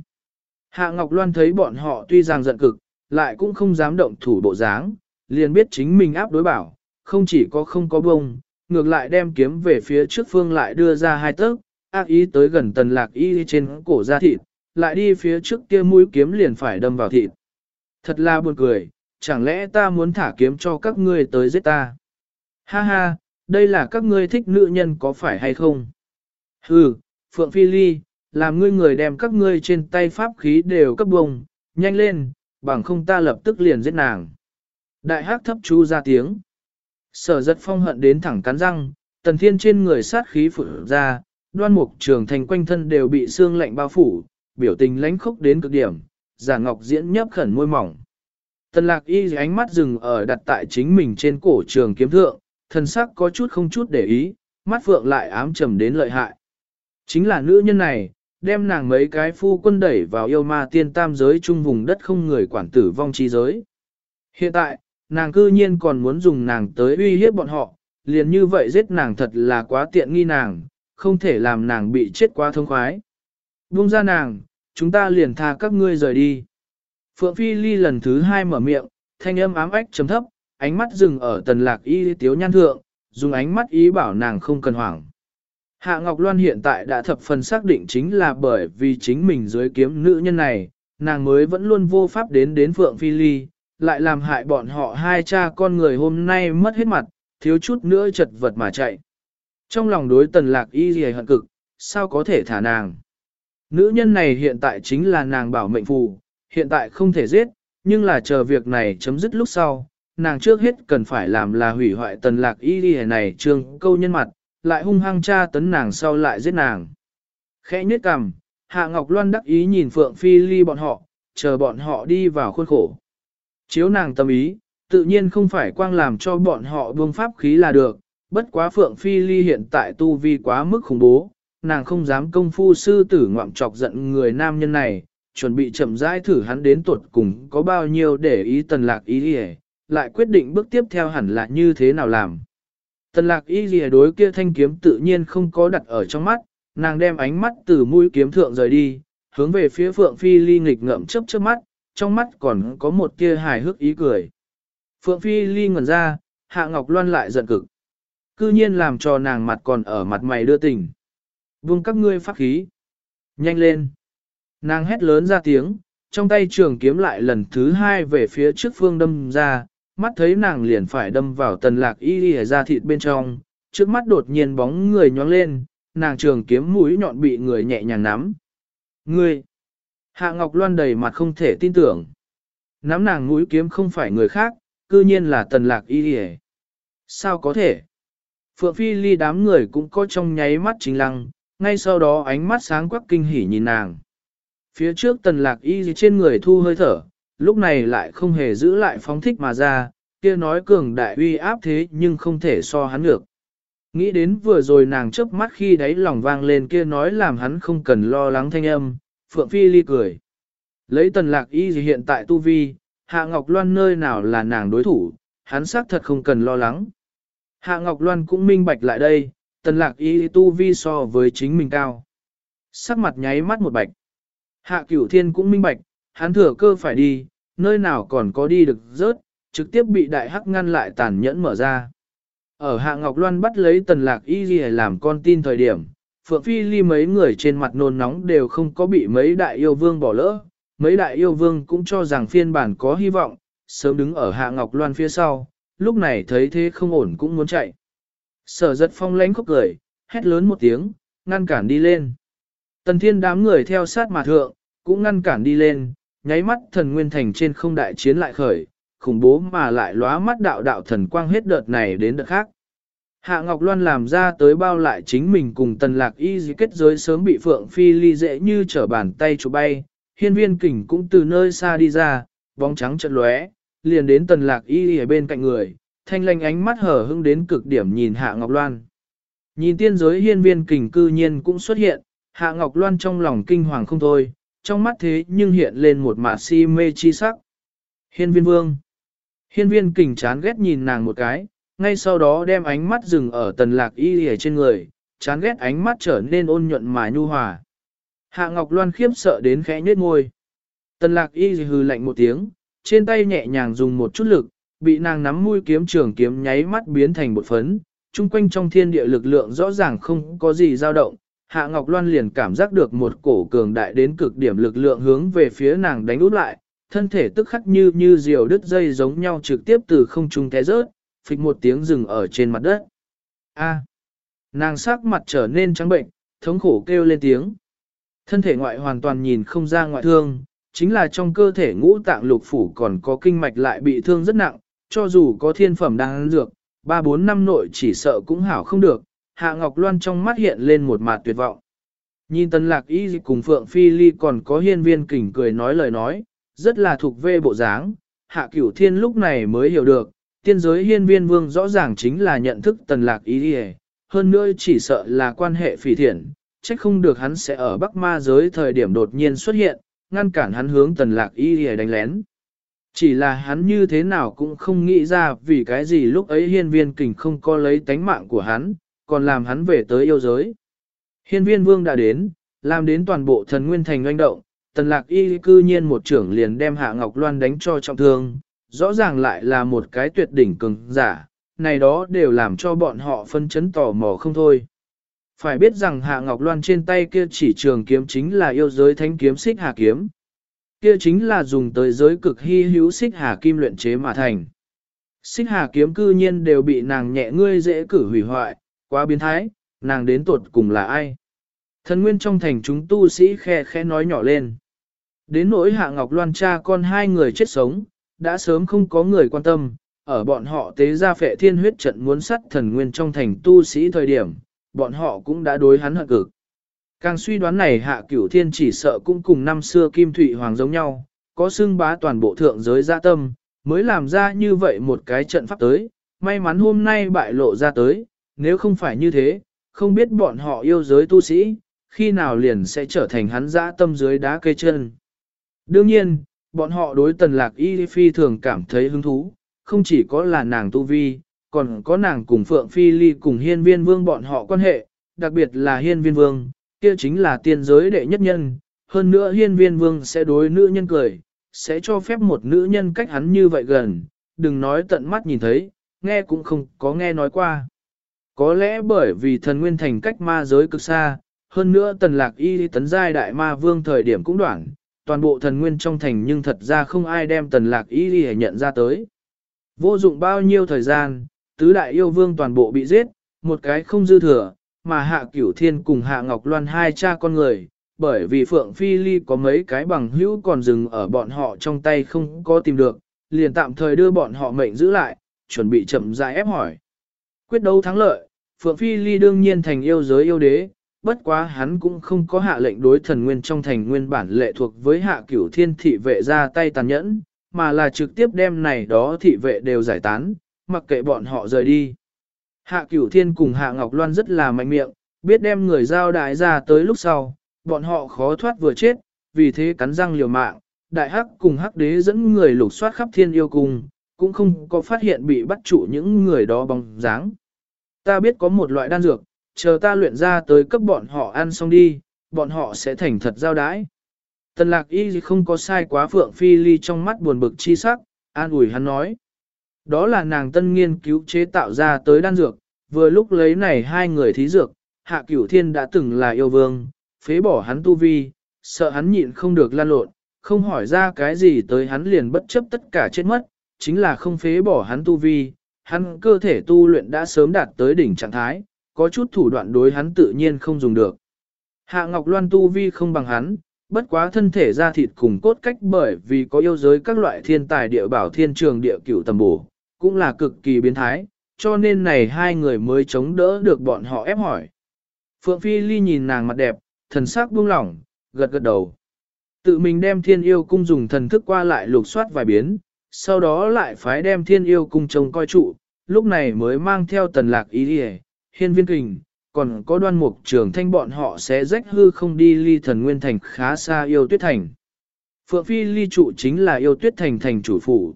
Hạ Ngọc Loan thấy bọn họ tuy rằng giận cực, lại cũng không dám động thủ bộ dáng, liền biết chính mình áp đối bảo, không chỉ có không có bông, ngược lại đem kiếm về phía trước phương lại đưa ra hai tấc, ác ý tới gần tần lạc y trên cổ da thịt, lại đi phía trước kia mũi kiếm liền phải đâm vào thịt. Thật là buồn cười, chẳng lẽ ta muốn thả kiếm cho các ngươi tới giết ta? Ha ha, đây là các ngươi thích nữ nhân có phải hay không? Hừ, Phượng Phi Ly, làm ngươi người đem các ngươi trên tay pháp khí đều cấp bông, nhanh lên, bằng không ta lập tức liền giết nàng. Đại hắc thấp chú ra tiếng. Sở giật phong hận đến thẳng cắn răng, tần thiên trên người sát khí phụ ra, đoan mục trường thành quanh thân đều bị xương lạnh bao phủ, biểu tình lãnh khốc đến cực điểm, giả ngọc diễn nhấp khẩn môi mỏng. Tần lạc y ánh mắt dừng ở đặt tại chính mình trên cổ trường kiếm thượng, thần sắc có chút không chút để ý, mắt phượng lại ám trầm đến lợi hại. Chính là nữ nhân này, đem nàng mấy cái phu quân đẩy vào yêu ma tiên tam giới chung vùng đất không người quản tử vong chi giới. Hiện tại, nàng cư nhiên còn muốn dùng nàng tới uy hiếp bọn họ, liền như vậy giết nàng thật là quá tiện nghi nàng, không thể làm nàng bị chết quá thông khoái. Buông ra nàng, chúng ta liền tha các ngươi rời đi. Phượng Phi Ly lần thứ hai mở miệng, thanh âm ám ách chấm thấp, ánh mắt dừng ở tần lạc y tiếu nhan thượng, dùng ánh mắt ý bảo nàng không cần hoảng. Hạ Ngọc Loan hiện tại đã thập phần xác định chính là bởi vì chính mình dưới kiếm nữ nhân này, nàng mới vẫn luôn vô pháp đến đến Phượng Phi Ly, lại làm hại bọn họ hai cha con người hôm nay mất hết mặt, thiếu chút nữa chật vật mà chạy. Trong lòng đối tần lạc y gì hận cực, sao có thể thả nàng. Nữ nhân này hiện tại chính là nàng bảo mệnh phù, hiện tại không thể giết, nhưng là chờ việc này chấm dứt lúc sau, nàng trước hết cần phải làm là hủy hoại tần lạc y gì này trương câu nhân mặt, lại hung hăng tra tấn nàng sau lại giết nàng. Khẽ nhếch cằm, Hạ Ngọc Loan đắc ý nhìn Phượng Phi Ly bọn họ, chờ bọn họ đi vào khuôn khổ. Chiếu nàng tâm ý, tự nhiên không phải quang làm cho bọn họ buông pháp khí là được, bất quá Phượng Phi Ly hiện tại tu vi quá mức khủng bố, nàng không dám công phu sư tử ngoạm chọc giận người nam nhân này, chuẩn bị chậm rãi thử hắn đến tuột cùng có bao nhiêu để ý tần lạc ý đi lại quyết định bước tiếp theo hẳn là như thế nào làm. Tần lạc y gì đối kia thanh kiếm tự nhiên không có đặt ở trong mắt, nàng đem ánh mắt từ mũi kiếm thượng rời đi, hướng về phía Phượng Phi Ly nghịch ngậm chớp chớp mắt, trong mắt còn có một tia hài hước ý cười. Phượng Phi Ly ngẩn ra, Hạ Ngọc Loan lại giận cực. Cư nhiên làm cho nàng mặt còn ở mặt mày đưa tình. Vung các ngươi pháp khí. Nhanh lên. Nàng hét lớn ra tiếng, trong tay trường kiếm lại lần thứ hai về phía trước phương đâm ra, mắt thấy nàng liền phải đâm vào tần lạc y đi ra thịt bên trong, trước mắt đột nhiên bóng người nhóng lên, nàng trường kiếm mũi nhọn bị người nhẹ nhàng nắm. Ngươi! Hạ Ngọc Loan đầy mặt không thể tin tưởng. Nắm nàng mũi kiếm không phải người khác, cư nhiên là tần lạc y đi Sao có thể? Phượng Phi ly đám người cũng có trong nháy mắt chính lăng, ngay sau đó ánh mắt sáng quắc kinh hỉ nhìn nàng. Phía trước tần lạc y trên người thu hơi thở, lúc này lại không hề giữ lại phóng thích mà ra, kia nói cường đại uy áp thế nhưng không thể so hắn được. Nghĩ đến vừa rồi nàng chớp mắt khi đáy lòng vang lên kia nói làm hắn không cần lo lắng thanh âm, Phượng Phi ly cười. Lấy tần lạc y gì hiện tại tu vi, Hạ Ngọc Loan nơi nào là nàng đối thủ, hắn xác thật không cần lo lắng. Hạ Ngọc Loan cũng minh bạch lại đây, tần lạc y tu vi so với chính mình cao. Sắc mặt nháy mắt một bạch. Hạ cửu thiên cũng minh bạch, hắn thừa cơ phải đi, nơi nào còn có đi được rớt, trực tiếp bị đại hắc ngăn lại tàn nhẫn mở ra. Ở Hạ Ngọc Loan bắt lấy tần lạc y gì làm con tin thời điểm, Phượng Phi Ly mấy người trên mặt nôn nóng đều không có bị mấy đại yêu vương bỏ lỡ, mấy đại yêu vương cũng cho rằng phiên bản có hy vọng, sớm đứng ở Hạ Ngọc Loan phía sau, lúc này thấy thế không ổn cũng muốn chạy. Sở giật phong lánh khóc cười, hét lớn một tiếng, ngăn cản đi lên. Tần thiên đám người theo sát mà thượng, cũng ngăn cản đi lên, nháy mắt thần nguyên thành trên không đại chiến lại khởi, khủng bố mà lại lóa mắt đạo đạo thần quang hết đợt này đến đợt khác. Hạ Ngọc Loan làm ra tới bao lại chính mình cùng tần lạc y dì kết giới sớm bị Phượng Phi ly dễ như trở bàn tay chụp bay, hiên viên kình cũng từ nơi xa đi ra, bóng trắng trận lóe, liền đến tần lạc y ở bên cạnh người, thanh lanh ánh mắt hở hững đến cực điểm nhìn Hạ Ngọc Loan. Nhìn tiên giới hiên viên kình cư nhiên cũng xuất hiện, Hạ Ngọc Loan trong lòng kinh hoàng không thôi, trong mắt thế nhưng hiện lên một mạ si mê chi sắc. Hiên viên vương. Hiên viên kình chán ghét nhìn nàng một cái, ngay sau đó đem ánh mắt dừng ở tần lạc y hề trên người, chán ghét ánh mắt trở nên ôn nhuận mà nhu hòa. Hạ Ngọc Loan khiếp sợ đến khẽ nhếch môi. Tần lạc y hừ lạnh một tiếng, trên tay nhẹ nhàng dùng một chút lực, bị nàng nắm mũi kiếm trường kiếm nháy mắt biến thành một phấn, chung quanh trong thiên địa lực lượng rõ ràng không có gì dao động. Hạ Ngọc Loan liền cảm giác được một cổ cường đại đến cực điểm lực lượng hướng về phía nàng đánh út lại, thân thể tức khắc như như diều đứt dây giống nhau trực tiếp từ không trung té rớt, phịch một tiếng rừng ở trên mặt đất. A. nàng sắc mặt trở nên trắng bệnh, thống khổ kêu lên tiếng. Thân thể ngoại hoàn toàn nhìn không ra ngoại thương, chính là trong cơ thể ngũ tạng lục phủ còn có kinh mạch lại bị thương rất nặng, cho dù có thiên phẩm đang dược, 3-4 năm nội chỉ sợ cũng hảo không được, Hạ Ngọc Loan trong mắt hiện lên một mặt tuyệt vọng. Nhìn tân lạc y cùng Phượng Phi Ly còn có hiên viên kỉnh cười nói lời nói, rất là thuộc về bộ dáng, Hạ Cửu Thiên lúc này mới hiểu được, tiên giới hiên viên vương rõ ràng chính là nhận thức tần lạc y đi hơn nữa chỉ sợ là quan hệ phỉ thiện, trách không được hắn sẽ ở Bắc Ma giới thời điểm đột nhiên xuất hiện, ngăn cản hắn hướng tần lạc y đi đánh lén. Chỉ là hắn như thế nào cũng không nghĩ ra vì cái gì lúc ấy hiên viên kình không có lấy tánh mạng của hắn, còn làm hắn về tới yêu giới. Hiên viên vương đã đến, làm đến toàn bộ thần nguyên thành doanh động, tần lạc y cư nhiên một trưởng liền đem hạ Ngọc Loan đánh cho trọng thương, rõ ràng lại là một cái tuyệt đỉnh cường giả, này đó đều làm cho bọn họ phân chấn tò mò không thôi. Phải biết rằng Hạ Ngọc Loan trên tay kia chỉ trường kiếm chính là yêu giới thánh kiếm xích hà kiếm. Kia chính là dùng tới giới cực hy hữu xích hà kim luyện chế mà thành. Xích hà kiếm cư nhiên đều bị nàng nhẹ ngươi dễ cử hủy hoại, quá biến thái, nàng đến tuột cùng là ai? Thần nguyên trong thành chúng tu sĩ khe khẽ nói nhỏ lên. Đến nỗi hạ ngọc loan cha con hai người chết sống, đã sớm không có người quan tâm, ở bọn họ tế ra phệ thiên huyết trận muốn sắt thần nguyên trong thành tu sĩ thời điểm, bọn họ cũng đã đối hắn hận cực. Càng suy đoán này hạ cửu thiên chỉ sợ cũng cùng năm xưa Kim Thụy Hoàng giống nhau, có xưng bá toàn bộ thượng giới gia tâm, mới làm ra như vậy một cái trận pháp tới, may mắn hôm nay bại lộ ra tới, nếu không phải như thế, không biết bọn họ yêu giới tu sĩ, khi nào liền sẽ trở thành hắn dã tâm dưới đá cây chân. Đương nhiên, bọn họ đối tần lạc y phi thường cảm thấy hứng thú, không chỉ có là nàng tu vi, còn có nàng cùng Phượng Phi Ly cùng hiên viên vương bọn họ quan hệ, đặc biệt là hiên viên vương, kia chính là tiên giới đệ nhất nhân, hơn nữa hiên viên vương sẽ đối nữ nhân cười, sẽ cho phép một nữ nhân cách hắn như vậy gần, đừng nói tận mắt nhìn thấy, nghe cũng không có nghe nói qua. Có lẽ bởi vì thần nguyên thành cách ma giới cực xa, hơn nữa tần lạc y tấn giai đại ma vương thời điểm cũng đoạn, toàn bộ thần nguyên trong thành nhưng thật ra không ai đem tần lạc y nhận ra tới. Vô dụng bao nhiêu thời gian, tứ đại yêu vương toàn bộ bị giết, một cái không dư thừa, mà hạ cửu thiên cùng hạ ngọc loan hai cha con người, bởi vì Phượng Phi Ly có mấy cái bằng hữu còn dừng ở bọn họ trong tay không có tìm được, liền tạm thời đưa bọn họ mệnh giữ lại, chuẩn bị chậm rãi ép hỏi. Quyết đấu thắng lợi, Phượng Phi Ly đương nhiên thành yêu giới yêu đế, bất quá hắn cũng không có hạ lệnh đối thần nguyên trong thành nguyên bản lệ thuộc với hạ cửu thiên thị vệ ra tay tàn nhẫn, mà là trực tiếp đem này đó thị vệ đều giải tán, mặc kệ bọn họ rời đi. Hạ cửu thiên cùng hạ ngọc loan rất là mạnh miệng, biết đem người giao đại ra tới lúc sau, bọn họ khó thoát vừa chết, vì thế cắn răng liều mạng, đại hắc cùng hắc đế dẫn người lục soát khắp thiên yêu cung, cũng không có phát hiện bị bắt trụ những người đó bóng dáng. Ta biết có một loại đan dược, chờ ta luyện ra tới cấp bọn họ ăn xong đi, bọn họ sẽ thành thật giao đái. Tần lạc y không có sai quá phượng phi ly trong mắt buồn bực chi sắc, an ủi hắn nói. Đó là nàng tân nghiên cứu chế tạo ra tới đan dược, vừa lúc lấy này hai người thí dược, hạ cửu thiên đã từng là yêu vương, phế bỏ hắn tu vi, sợ hắn nhịn không được lan lộn, không hỏi ra cái gì tới hắn liền bất chấp tất cả chết mất, chính là không phế bỏ hắn tu vi, hắn cơ thể tu luyện đã sớm đạt tới đỉnh trạng thái, có chút thủ đoạn đối hắn tự nhiên không dùng được. Hạ Ngọc Loan tu vi không bằng hắn, bất quá thân thể ra thịt cùng cốt cách bởi vì có yêu giới các loại thiên tài địa bảo thiên trường địa cửu tầm bổ, cũng là cực kỳ biến thái, cho nên này hai người mới chống đỡ được bọn họ ép hỏi. Phượng Phi Ly nhìn nàng mặt đẹp, thần sắc buông lỏng, gật gật đầu. Tự mình đem thiên yêu cung dùng thần thức qua lại lục soát vài biến, sau đó lại phái đem thiên yêu cung trông coi trụ, lúc này mới mang theo tần lạc ý đi hiên viên kình, còn có đoan mục trường thanh bọn họ sẽ rách hư không đi ly thần nguyên thành khá xa yêu tuyết thành. Phượng Phi ly trụ chính là yêu tuyết thành thành chủ phủ.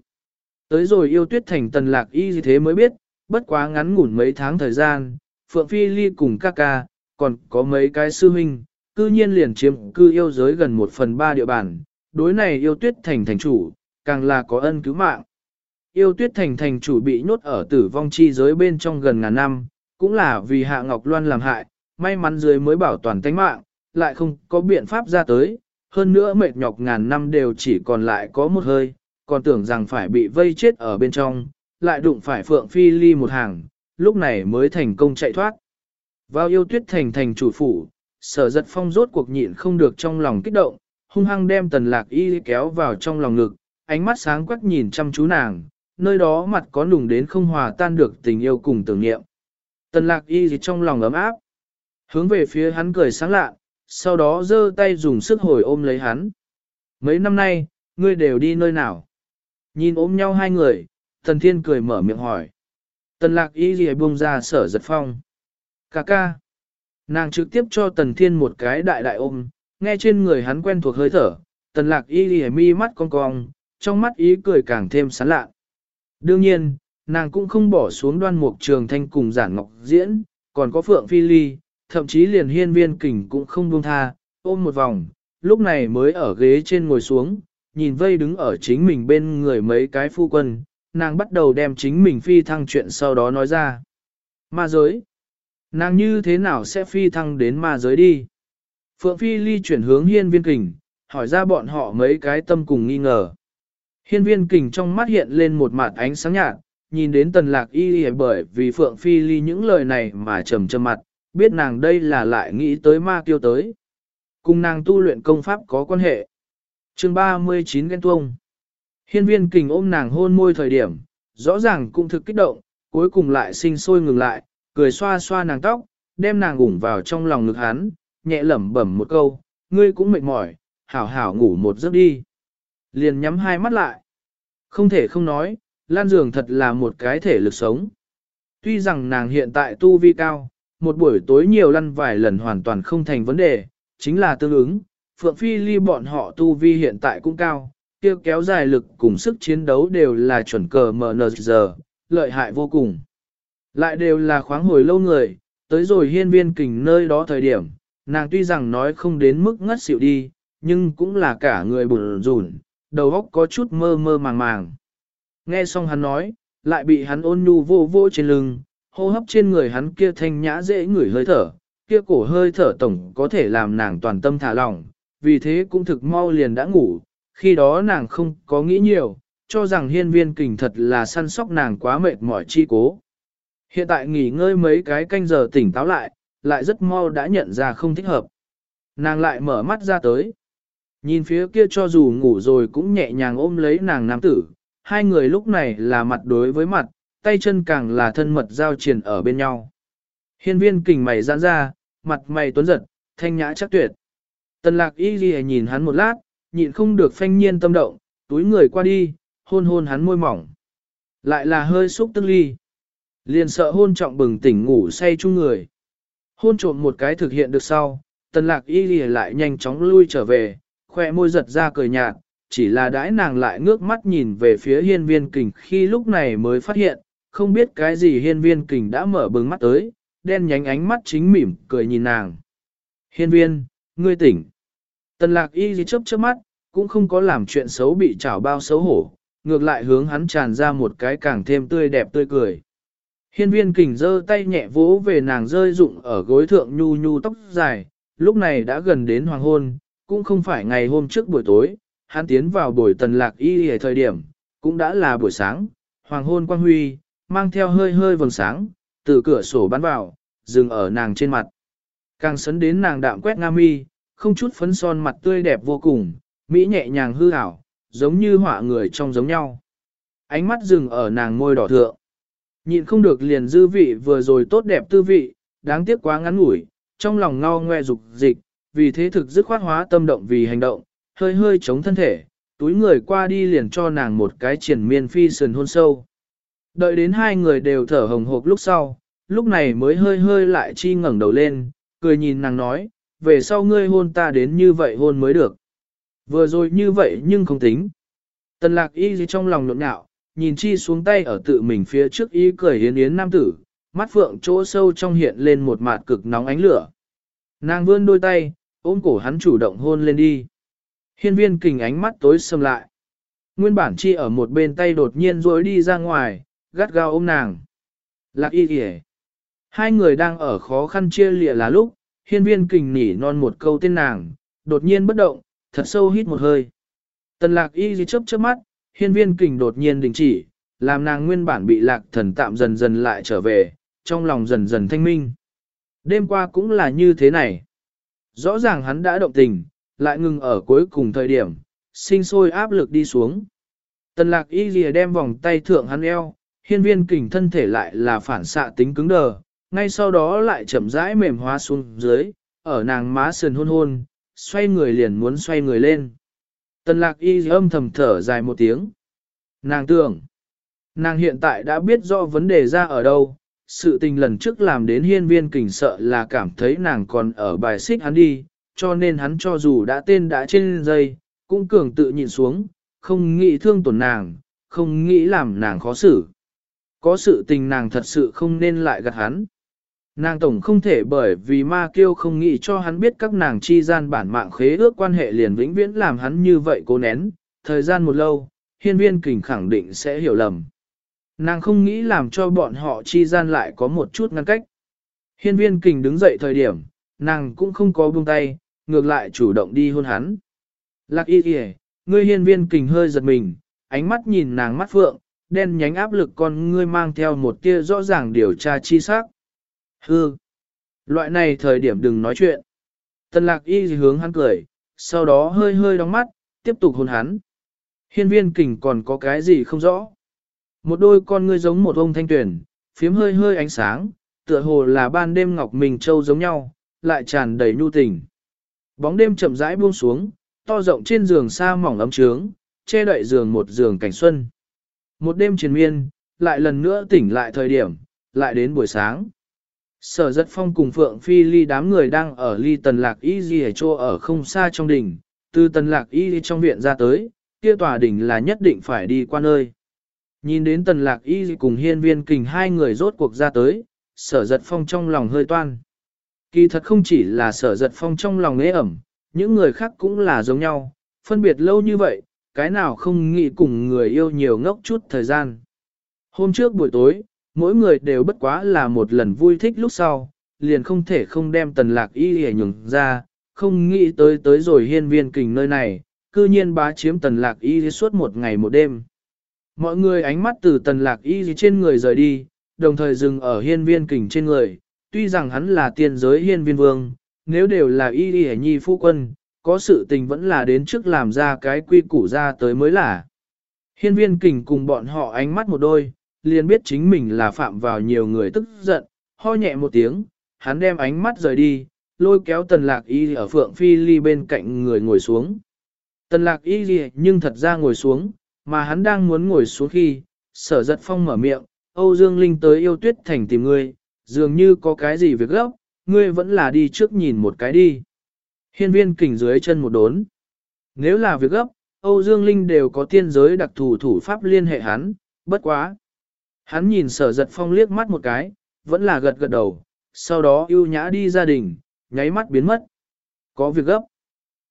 Tới rồi yêu tuyết thành tần lạc y như thế mới biết, bất quá ngắn ngủn mấy tháng thời gian, Phượng Phi ly cùng ca ca, còn có mấy cái sư huynh, cư nhiên liền chiếm cư yêu giới gần một phần ba địa bàn, đối này yêu tuyết thành thành chủ, càng là có ân cứu mạng. Yêu tuyết thành thành chủ bị nhốt ở tử vong chi giới bên trong gần ngàn năm, cũng là vì Hạ Ngọc Loan làm hại, may mắn dưới mới bảo toàn tánh mạng, lại không có biện pháp ra tới, hơn nữa mệt nhọc ngàn năm đều chỉ còn lại có một hơi, còn tưởng rằng phải bị vây chết ở bên trong, lại đụng phải Phượng Phi Ly một hàng, lúc này mới thành công chạy thoát. Vào yêu tuyết thành thành chủ phủ, sở giật phong rốt cuộc nhịn không được trong lòng kích động, hung hăng đem tần lạc y kéo vào trong lòng ngực, ánh mắt sáng quắc nhìn chăm chú nàng, nơi đó mặt có nùng đến không hòa tan được tình yêu cùng tưởng niệm. Tần lạc y gì trong lòng ấm áp, hướng về phía hắn cười sáng lạ, sau đó giơ tay dùng sức hồi ôm lấy hắn. Mấy năm nay, ngươi đều đi nơi nào? Nhìn ôm nhau hai người, tần thiên cười mở miệng hỏi. Tần lạc y gì buông ra sở giật phong. Cà ca. Nàng trực tiếp cho tần thiên một cái đại đại ôm, nghe trên người hắn quen thuộc hơi thở, tần lạc y gì mi mắt cong cong, trong mắt ý cười càng thêm sán lạ. Đương nhiên, nàng cũng không bỏ xuống đoan mục trường thanh cùng giản ngọc diễn, còn có phượng phi ly, thậm chí liền hiên viên kình cũng không buông tha, ôm một vòng, lúc này mới ở ghế trên ngồi xuống, nhìn vây đứng ở chính mình bên người mấy cái phu quân, nàng bắt đầu đem chính mình phi thăng chuyện sau đó nói ra. Ma giới. Nàng như thế nào sẽ phi thăng đến ma giới đi? Phượng Phi Ly chuyển hướng hiên viên kình, hỏi ra bọn họ mấy cái tâm cùng nghi ngờ. Hiên viên kình trong mắt hiện lên một mặt ánh sáng nhạt, nhìn đến tần lạc y bởi vì Phượng Phi Ly những lời này mà trầm trầm mặt, biết nàng đây là lại nghĩ tới ma tiêu tới. Cùng nàng tu luyện công pháp có quan hệ. chương 39 ghen tuông. Hiên viên kình ôm nàng hôn môi thời điểm, rõ ràng cũng thực kích động, cuối cùng lại sinh sôi ngừng lại, cười xoa xoa nàng tóc, đem nàng ủng vào trong lòng ngực hắn, nhẹ lẩm bẩm một câu, ngươi cũng mệt mỏi, hảo hảo ngủ một giấc đi. Liền nhắm hai mắt lại. Không thể không nói, Lan Dường thật là một cái thể lực sống. Tuy rằng nàng hiện tại tu vi cao, một buổi tối nhiều lăn vài lần hoàn toàn không thành vấn đề, chính là tương ứng, Phượng Phi Ly bọn họ tu vi hiện tại cũng cao, kia kéo dài lực cùng sức chiến đấu đều là chuẩn cờ MNZ, lợi hại vô cùng. Lại đều là khoáng hồi lâu người, tới rồi hiên viên kình nơi đó thời điểm, nàng tuy rằng nói không đến mức ngất xỉu đi, nhưng cũng là cả người bùn rùn, đầu óc có chút mơ mơ màng màng. Nghe xong hắn nói, lại bị hắn ôn nhu vô vô trên lưng, hô hấp trên người hắn kia thanh nhã dễ ngửi hơi thở, kia cổ hơi thở tổng có thể làm nàng toàn tâm thả lỏng, vì thế cũng thực mau liền đã ngủ, khi đó nàng không có nghĩ nhiều, cho rằng hiên viên kình thật là săn sóc nàng quá mệt mỏi chi cố. Hiện tại nghỉ ngơi mấy cái canh giờ tỉnh táo lại, lại rất mau đã nhận ra không thích hợp. Nàng lại mở mắt ra tới. Nhìn phía kia cho dù ngủ rồi cũng nhẹ nhàng ôm lấy nàng nam tử, hai người lúc này là mặt đối với mặt, tay chân càng là thân mật giao triển ở bên nhau. Hiên viên kình mày giãn ra, mặt mày tuấn giật, thanh nhã chắc tuyệt. Tần lạc y ghi nhìn hắn một lát, nhịn không được phanh nhiên tâm động, túi người qua đi, hôn hôn hắn môi mỏng. Lại là hơi xúc tức ly. Liền sợ hôn trọng bừng tỉnh ngủ say chung người. Hôn trộm một cái thực hiện được sau, tần lạc y ghi lại nhanh chóng lui trở về, khoe môi giật ra cười nhạt, chỉ là đãi nàng lại ngước mắt nhìn về phía hiên viên kình khi lúc này mới phát hiện, không biết cái gì hiên viên kình đã mở bừng mắt tới, đen nhánh ánh mắt chính mỉm cười nhìn nàng. Hiên viên, ngươi tỉnh. Tần lạc y gì chớp chớp mắt, cũng không có làm chuyện xấu bị trảo bao xấu hổ, ngược lại hướng hắn tràn ra một cái càng thêm tươi đẹp tươi cười. Hiên viên kình giơ tay nhẹ vỗ về nàng rơi rụng ở gối thượng nhu nhu tóc dài, lúc này đã gần đến hoàng hôn, cũng không phải ngày hôm trước buổi tối, hắn tiến vào buổi tần lạc y ở thời điểm, cũng đã là buổi sáng, hoàng hôn quang huy, mang theo hơi hơi vầng sáng, từ cửa sổ bắn vào, dừng ở nàng trên mặt. Càng sấn đến nàng đạm quét nga mi, không chút phấn son mặt tươi đẹp vô cùng, mỹ nhẹ nhàng hư ảo, giống như họa người trong giống nhau. Ánh mắt dừng ở nàng môi đỏ thượng. Nhịn không được liền dư vị vừa rồi tốt đẹp tư vị, đáng tiếc quá ngắn ngủi, trong lòng ngao ngoe dục dịch, vì thế thực dứt khoát hóa tâm động vì hành động, hơi hơi chống thân thể, túi người qua đi liền cho nàng một cái triển miên phi sườn hôn sâu. Đợi đến hai người đều thở hồng hộc lúc sau, lúc này mới hơi hơi lại chi ngẩng đầu lên, cười nhìn nàng nói, về sau ngươi hôn ta đến như vậy hôn mới được. Vừa rồi như vậy nhưng không tính. Tần lạc y trong lòng nộn nhạo, nhìn chi xuống tay ở tự mình phía trước y cười hiến yến nam tử, mắt phượng chỗ sâu trong hiện lên một mạt cực nóng ánh lửa. Nàng vươn đôi tay, ôm cổ hắn chủ động hôn lên đi. Hiên viên kình ánh mắt tối sầm lại. Nguyên bản chi ở một bên tay đột nhiên rối đi ra ngoài, gắt gao ôm nàng. Lạc y kìa. Hai người đang ở khó khăn chia lịa là lúc, hiên viên kình nỉ non một câu tên nàng, đột nhiên bất động, thật sâu hít một hơi. Tần lạc y gì chớp chớp mắt, hiên viên kình đột nhiên đình chỉ, làm nàng nguyên bản bị lạc thần tạm dần dần lại trở về, trong lòng dần dần thanh minh. Đêm qua cũng là như thế này. Rõ ràng hắn đã động tình, lại ngừng ở cuối cùng thời điểm, sinh sôi áp lực đi xuống. Tần lạc y lìa đem vòng tay thượng hắn eo, hiên viên kình thân thể lại là phản xạ tính cứng đờ, ngay sau đó lại chậm rãi mềm hóa xuống dưới, ở nàng má sườn hôn hôn, xoay người liền muốn xoay người lên. Tần lạc y âm thầm thở dài một tiếng. Nàng tưởng, nàng hiện tại đã biết rõ vấn đề ra ở đâu, sự tình lần trước làm đến hiên viên kình sợ là cảm thấy nàng còn ở bài xích hắn đi, cho nên hắn cho dù đã tên đã trên dây, cũng cường tự nhìn xuống, không nghĩ thương tổn nàng, không nghĩ làm nàng khó xử. Có sự tình nàng thật sự không nên lại gạt hắn. Nàng tổng không thể bởi vì ma kiêu không nghĩ cho hắn biết các nàng chi gian bản mạng khế ước quan hệ liền vĩnh viễn làm hắn như vậy cố nén, thời gian một lâu, hiên viên kình khẳng định sẽ hiểu lầm. Nàng không nghĩ làm cho bọn họ chi gian lại có một chút ngăn cách. Hiên viên kình đứng dậy thời điểm, nàng cũng không có buông tay, ngược lại chủ động đi hôn hắn. Lạc y kìa, ngươi hiên viên kình hơi giật mình, ánh mắt nhìn nàng mắt phượng, đen nhánh áp lực con ngươi mang theo một tia rõ ràng điều tra chi sắc. Hư! Loại này thời điểm đừng nói chuyện. Tần lạc y hướng hắn cười, sau đó hơi hơi đóng mắt, tiếp tục hôn hắn. Hiên viên kình còn có cái gì không rõ. Một đôi con ngươi giống một ông thanh tuyển, phiếm hơi hơi ánh sáng, tựa hồ là ban đêm ngọc mình châu giống nhau, lại tràn đầy nhu tình. Bóng đêm chậm rãi buông xuống, to rộng trên giường xa mỏng ấm trướng, che đậy giường một giường cảnh xuân. Một đêm triền miên, lại lần nữa tỉnh lại thời điểm, lại đến buổi sáng. Sở giật phong cùng Phượng Phi ly đám người đang ở ly tần lạc y di ở chỗ ở không xa trong đỉnh, từ tần lạc y trong viện ra tới, kia tòa đỉnh là nhất định phải đi qua nơi. Nhìn đến tần lạc y cùng hiên viên kình hai người rốt cuộc ra tới, sở giật phong trong lòng hơi toan. Kỳ thật không chỉ là sở giật phong trong lòng ế ẩm, những người khác cũng là giống nhau, phân biệt lâu như vậy, cái nào không nghĩ cùng người yêu nhiều ngốc chút thời gian. Hôm trước buổi tối, mỗi người đều bất quá là một lần vui thích lúc sau, liền không thể không đem tần lạc y hề nhường ra, không nghĩ tới tới rồi hiên viên kình nơi này, cư nhiên bá chiếm tần lạc y suốt một ngày một đêm. Mọi người ánh mắt từ tần lạc y trên người rời đi, đồng thời dừng ở hiên viên kình trên người, tuy rằng hắn là tiên giới hiên viên vương, nếu đều là y y nhi phu quân, có sự tình vẫn là đến trước làm ra cái quy củ ra tới mới là. Hiên viên kình cùng bọn họ ánh mắt một đôi, liền biết chính mình là phạm vào nhiều người tức giận, ho nhẹ một tiếng, hắn đem ánh mắt rời đi, lôi kéo tần lạc y ở phượng phi ly bên cạnh người ngồi xuống. Tần lạc y nhưng thật ra ngồi xuống, mà hắn đang muốn ngồi xuống khi, sở giật phong mở miệng, Âu Dương Linh tới yêu tuyết thành tìm ngươi, dường như có cái gì việc gấp, ngươi vẫn là đi trước nhìn một cái đi. Hiên viên kỉnh dưới chân một đốn. Nếu là việc gấp, Âu Dương Linh đều có tiên giới đặc thù thủ pháp liên hệ hắn, bất quá. Hắn nhìn sở giật phong liếc mắt một cái, vẫn là gật gật đầu, sau đó yêu nhã đi gia đình, nháy mắt biến mất. Có việc gấp.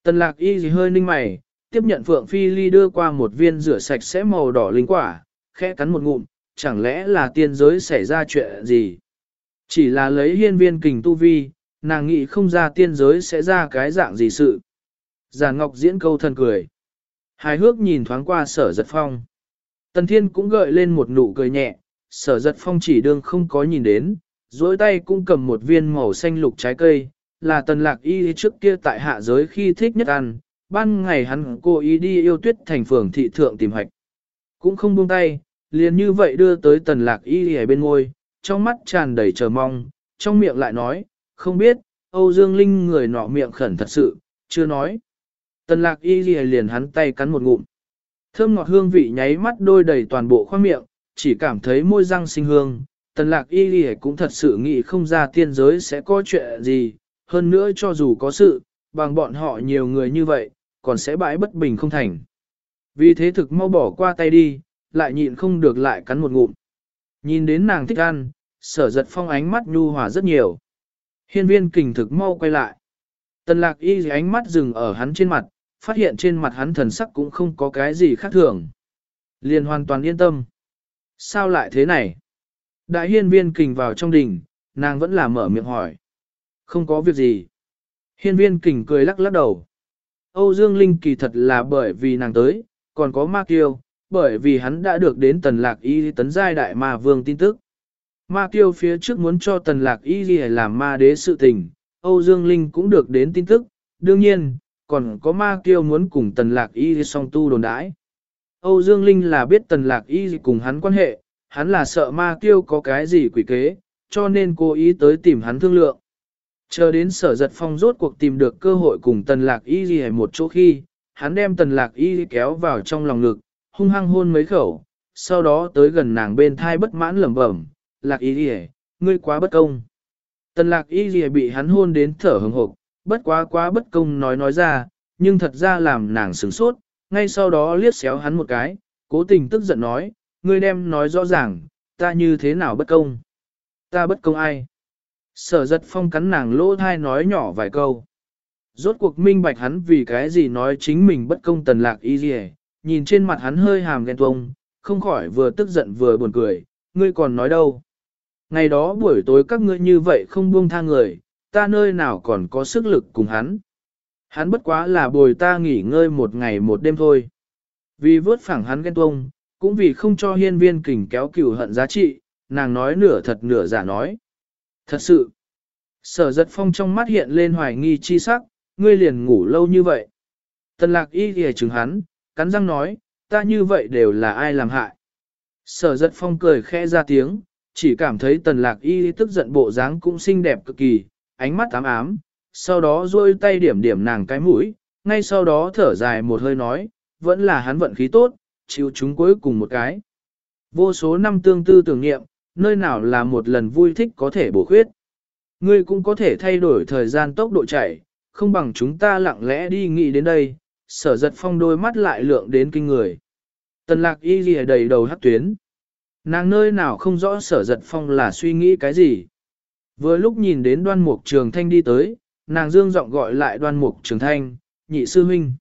Tần lạc y gì hơi ninh mày, tiếp nhận Phượng Phi Ly đưa qua một viên rửa sạch sẽ màu đỏ linh quả, khẽ cắn một ngụm, chẳng lẽ là tiên giới xảy ra chuyện gì? Chỉ là lấy hiên viên kình tu vi, nàng nghĩ không ra tiên giới sẽ ra cái dạng gì sự. già Ngọc diễn câu thần cười. Hài hước nhìn thoáng qua sở giật phong. Tần Thiên cũng gợi lên một nụ cười nhẹ, sở giật phong chỉ đương không có nhìn đến, dối tay cũng cầm một viên màu xanh lục trái cây, là tần lạc y trước kia tại hạ giới khi thích nhất ăn, ban ngày hắn cố ý đi yêu tuyết thành phường thị thượng tìm hạch. Cũng không buông tay, liền như vậy đưa tới tần lạc y ở bên ngôi, trong mắt tràn đầy chờ mong, trong miệng lại nói, không biết, Âu Dương Linh người nọ miệng khẩn thật sự, chưa nói. Tần lạc y liền hắn tay cắn một ngụm. Thơm ngọt hương vị nháy mắt đôi đầy toàn bộ khoang miệng, chỉ cảm thấy môi răng sinh hương. Tần lạc y lì cũng thật sự nghĩ không ra tiên giới sẽ có chuyện gì, hơn nữa cho dù có sự, bằng bọn họ nhiều người như vậy, còn sẽ bãi bất bình không thành. Vì thế thực mau bỏ qua tay đi, lại nhịn không được lại cắn một ngụm. Nhìn đến nàng thích ăn, sở giật phong ánh mắt nhu hòa rất nhiều. Hiên viên kình thực mau quay lại. Tần lạc y ánh mắt dừng ở hắn trên mặt, phát hiện trên mặt hắn thần sắc cũng không có cái gì khác thường. Liền hoàn toàn yên tâm. Sao lại thế này? Đại hiên viên kình vào trong đình, nàng vẫn là mở miệng hỏi. Không có việc gì. Hiên viên kình cười lắc lắc đầu. Âu Dương Linh kỳ thật là bởi vì nàng tới, còn có Ma Kiêu, bởi vì hắn đã được đến tần lạc y tấn giai đại ma vương tin tức. Ma Kiêu phía trước muốn cho tần lạc y làm ma đế sự tình, Âu Dương Linh cũng được đến tin tức, đương nhiên, còn có Ma Kiêu muốn cùng tần lạc y song tu đồn đãi. Âu Dương Linh là biết tần lạc y cùng hắn quan hệ, hắn là sợ Ma Kiêu có cái gì quỷ kế, cho nên cố ý tới tìm hắn thương lượng. Chờ đến sở giật phong rốt cuộc tìm được cơ hội cùng tần lạc y gì một chỗ khi, hắn đem tần lạc y kéo vào trong lòng ngực, hung hăng hôn mấy khẩu, sau đó tới gần nàng bên thai bất mãn lẩm bẩm, lạc y gì ngươi quá bất công. Tần lạc y gì bị hắn hôn đến thở hừng hộp, bất quá quá bất công nói nói ra, nhưng thật ra làm nàng sửng sốt, ngay sau đó liếc xéo hắn một cái, cố tình tức giận nói, ngươi đem nói rõ ràng, ta như thế nào bất công. Ta bất công ai? Sở giật phong cắn nàng lỗ thai nói nhỏ vài câu. Rốt cuộc minh bạch hắn vì cái gì nói chính mình bất công tần lạc y rìa? Nhìn trên mặt hắn hơi hàm ghen tuông, không khỏi vừa tức giận vừa buồn cười, ngươi còn nói đâu. Ngày đó buổi tối các ngươi như vậy không buông tha người, ta nơi nào còn có sức lực cùng hắn. Hắn bất quá là bồi ta nghỉ ngơi một ngày một đêm thôi. Vì vớt phẳng hắn ghen tuông, cũng vì không cho hiên viên kình kéo cửu hận giá trị, nàng nói nửa thật nửa giả nói. Thật sự, Sở giật phong trong mắt hiện lên hoài nghi chi sắc, ngươi liền ngủ lâu như vậy. Tần lạc y ghề chứng hắn, cắn răng nói, ta như vậy đều là ai làm hại. Sở giật phong cười khẽ ra tiếng, chỉ cảm thấy tần lạc y tức giận bộ dáng cũng xinh đẹp cực kỳ, ánh mắt ám ám, sau đó duỗi tay điểm điểm nàng cái mũi, ngay sau đó thở dài một hơi nói, vẫn là hắn vận khí tốt, chịu chúng cuối cùng một cái. Vô số năm tương tư tưởng nghiệm, nơi nào là một lần vui thích có thể bổ khuyết. Ngươi cũng có thể thay đổi thời gian tốc độ chạy, không bằng chúng ta lặng lẽ đi nghĩ đến đây, sở giật phong đôi mắt lại lượng đến kinh người. Tần lạc y ghi đầy đầu hát tuyến. Nàng nơi nào không rõ sở giật phong là suy nghĩ cái gì. Vừa lúc nhìn đến đoan mục trường thanh đi tới, nàng dương giọng gọi lại đoan mục trường thanh, nhị sư huynh.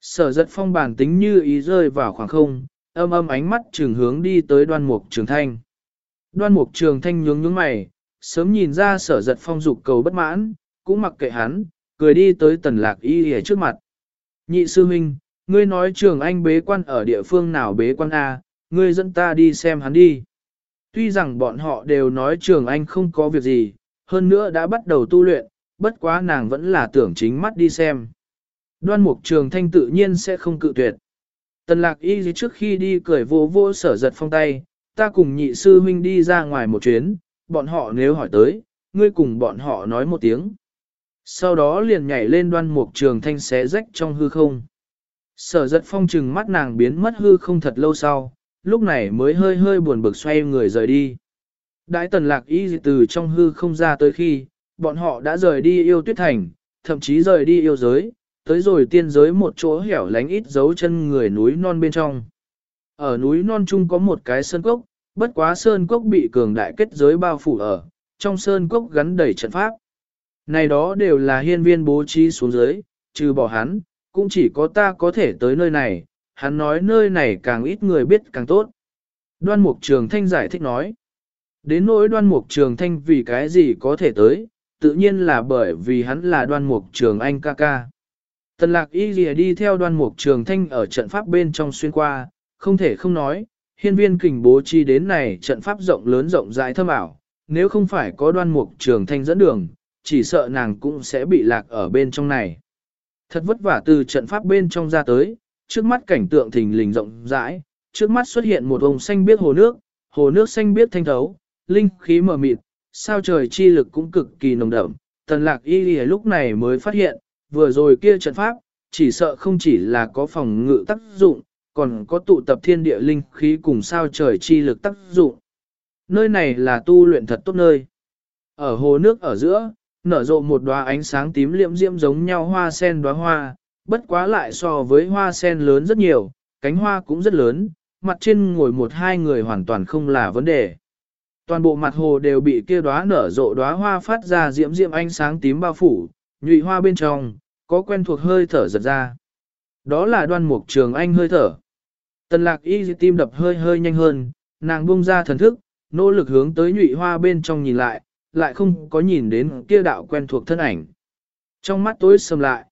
Sở giật phong bản tính như ý rơi vào khoảng không, âm âm ánh mắt trường hướng đi tới đoan mục trường thanh. Đoan mục trường thanh nhướng nhướng mày, sớm nhìn ra sở giật phong dục cầu bất mãn, cũng mặc kệ hắn, cười đi tới tần lạc y ở trước mặt. Nhị sư huynh, ngươi nói trường anh bế quan ở địa phương nào bế quan A, ngươi dẫn ta đi xem hắn đi. Tuy rằng bọn họ đều nói trường anh không có việc gì, hơn nữa đã bắt đầu tu luyện, bất quá nàng vẫn là tưởng chính mắt đi xem. Đoan mục trường thanh tự nhiên sẽ không cự tuyệt. Tần lạc y trước khi đi cười vô vô sở giật phong tay, ta cùng nhị sư huynh đi ra ngoài một chuyến, bọn họ nếu hỏi tới, ngươi cùng bọn họ nói một tiếng. Sau đó liền nhảy lên đoan mục trường thanh xé rách trong hư không. Sở giật phong trừng mắt nàng biến mất hư không thật lâu sau, lúc này mới hơi hơi buồn bực xoay người rời đi. Đãi tần lạc y từ trong hư không ra tới khi, bọn họ đã rời đi yêu tuyết thành, thậm chí rời đi yêu giới, tới rồi tiên giới một chỗ hẻo lánh ít dấu chân người núi non bên trong. Ở núi non chung có một cái sơn cốc, bất quá sơn cốc bị cường đại kết giới bao phủ ở, trong sơn cốc gắn đầy trận pháp. Này đó đều là hiên viên bố trí xuống dưới, trừ bỏ hắn, cũng chỉ có ta có thể tới nơi này, hắn nói nơi này càng ít người biết càng tốt. Đoan Mục Trường Thanh giải thích nói. Đến nỗi đoan mục trường thanh vì cái gì có thể tới, tự nhiên là bởi vì hắn là đoan mục trường anh ca ca. Tần lạc y lìa đi theo đoan mục trường thanh ở trận pháp bên trong xuyên qua, không thể không nói, hiên viên kình bố chi đến này trận pháp rộng lớn rộng rãi thâm ảo, nếu không phải có đoan mục trường thanh dẫn đường, chỉ sợ nàng cũng sẽ bị lạc ở bên trong này. Thật vất vả từ trận pháp bên trong ra tới, trước mắt cảnh tượng thình lình rộng rãi, trước mắt xuất hiện một ông xanh biếc hồ nước, hồ nước xanh biếc thanh thấu, linh khí mờ mịt, sao trời chi lực cũng cực kỳ nồng đậm. Tần lạc y lì lúc này mới phát hiện, vừa rồi kia trận pháp, chỉ sợ không chỉ là có phòng ngự tác dụng, còn có tụ tập thiên địa linh khí cùng sao trời chi lực tác dụng. Nơi này là tu luyện thật tốt nơi. Ở hồ nước ở giữa, nở rộ một đóa ánh sáng tím liễm diễm giống nhau hoa sen đóa hoa, bất quá lại so với hoa sen lớn rất nhiều, cánh hoa cũng rất lớn, mặt trên ngồi một hai người hoàn toàn không là vấn đề. Toàn bộ mặt hồ đều bị kia đóa nở rộ đóa hoa phát ra diễm diễm ánh sáng tím bao phủ, nhụy hoa bên trong, có quen thuộc hơi thở giật ra. Đó là đoan mục trường anh hơi thở. Tần lạc y tim đập hơi hơi nhanh hơn, nàng buông ra thần thức, nỗ lực hướng tới nhụy hoa bên trong nhìn lại, lại không có nhìn đến kia đạo quen thuộc thân ảnh. Trong mắt tối sầm lại.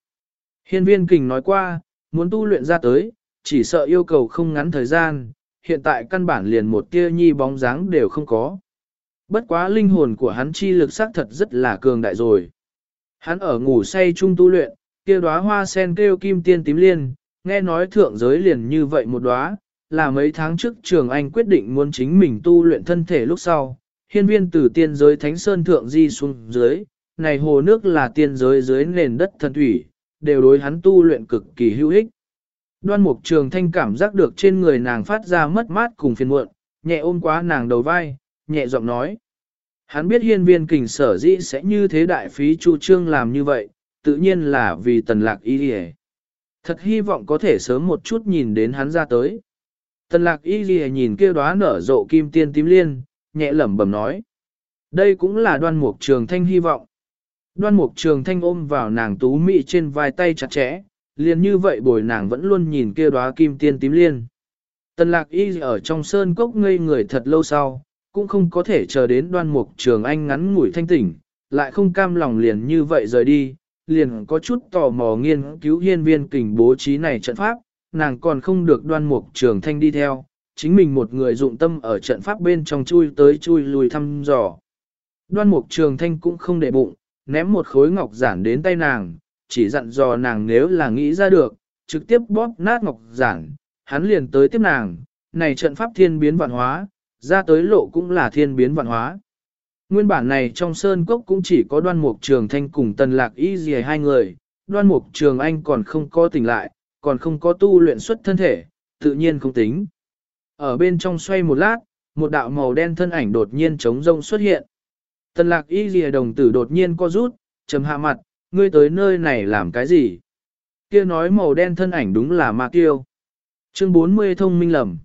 Hiên viên kình nói qua, muốn tu luyện ra tới, chỉ sợ yêu cầu không ngắn thời gian, hiện tại căn bản liền một tia nhi bóng dáng đều không có. Bất quá linh hồn của hắn chi lực xác thật rất là cường đại rồi. Hắn ở ngủ say chung tu luyện, kia đóa hoa sen kêu kim tiên tím liên, nghe nói thượng giới liền như vậy một đóa, là mấy tháng trước trường anh quyết định muốn chính mình tu luyện thân thể lúc sau, hiên viên từ tiên giới thánh sơn thượng di xuống dưới, này hồ nước là tiên giới dưới nền đất thần thủy, đều đối hắn tu luyện cực kỳ hữu ích. Đoan mục trường thanh cảm giác được trên người nàng phát ra mất mát cùng phiền muộn, nhẹ ôm quá nàng đầu vai, nhẹ giọng nói. Hắn biết hiên viên kình sở dĩ sẽ như thế đại phí chu trương làm như vậy, tự nhiên là vì tần lạc y hề. Thật hy vọng có thể sớm một chút nhìn đến hắn ra tới. Tần lạc y ghi nhìn kia đóa nở rộ kim tiên tím liên, nhẹ lẩm bẩm nói. Đây cũng là đoan mục trường thanh hy vọng. Đoan mục trường thanh ôm vào nàng tú mị trên vai tay chặt chẽ, liền như vậy bồi nàng vẫn luôn nhìn kia đóa kim tiên tím liên. Tần lạc y ở trong sơn cốc ngây người thật lâu sau, cũng không có thể chờ đến đoan mục trường anh ngắn ngủi thanh tỉnh, lại không cam lòng liền như vậy rời đi, liền có chút tò mò nghiên cứu hiên viên kình bố trí này trận pháp, nàng còn không được đoan mục trường thanh đi theo, chính mình một người dụng tâm ở trận pháp bên trong chui tới chui lùi thăm dò. Đoan mục trường thanh cũng không để bụng, ném một khối ngọc giản đến tay nàng, chỉ dặn dò nàng nếu là nghĩ ra được, trực tiếp bóp nát ngọc giản, hắn liền tới tiếp nàng, này trận pháp thiên biến vạn hóa, ra tới lộ cũng là thiên biến vạn hóa. Nguyên bản này trong sơn cốc cũng chỉ có đoan mục trường thanh cùng tần lạc y Dì hai người, đoan mục trường anh còn không có tỉnh lại, còn không có tu luyện xuất thân thể, tự nhiên không tính. Ở bên trong xoay một lát, một đạo màu đen thân ảnh đột nhiên trống rông xuất hiện. Tần lạc y dìa đồng tử đột nhiên co rút, trầm hạ mặt, ngươi tới nơi này làm cái gì? Kia nói màu đen thân ảnh đúng là ma kiêu. Chương 40 thông minh lầm.